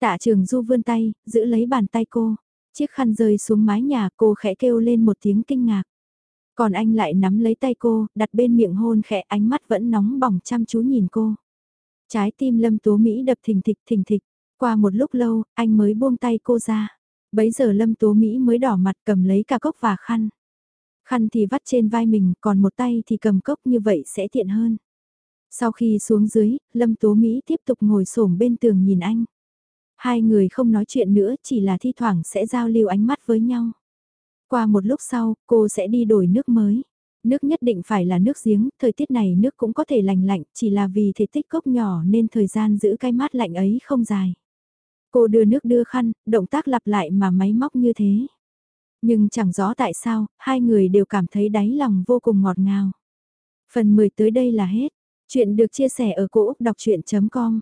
Tạ trường du vươn tay, giữ lấy bàn tay cô. Chiếc khăn rơi xuống mái nhà cô khẽ kêu lên một tiếng kinh ngạc. Còn anh lại nắm lấy tay cô, đặt bên miệng hôn khẽ ánh mắt vẫn nóng bỏng chăm chú nhìn cô. Trái tim Lâm Tố Mỹ đập thình thịch thình thịch. Qua một lúc lâu, anh mới buông tay cô ra. Bấy giờ Lâm Tố Mỹ mới đỏ mặt cầm lấy cả cốc và khăn. Khăn thì vắt trên vai mình, còn một tay thì cầm cốc như vậy sẽ tiện hơn. Sau khi xuống dưới, Lâm Tố Mỹ tiếp tục ngồi xổm bên tường nhìn anh. Hai người không nói chuyện nữa, chỉ là thi thoảng sẽ giao lưu ánh mắt với nhau. Qua một lúc sau, cô sẽ đi đổi nước mới. Nước nhất định phải là nước giếng, thời tiết này nước cũng có thể lành lạnh, chỉ là vì thể tích cốc nhỏ nên thời gian giữ cái mát lạnh ấy không dài. Cô đưa nước đưa khăn, động tác lặp lại mà máy móc như thế. Nhưng chẳng rõ tại sao, hai người đều cảm thấy đáy lòng vô cùng ngọt ngào. Phần 10 tới đây là hết. Chuyện được chia sẻ ở cỗ đọc chuyện.com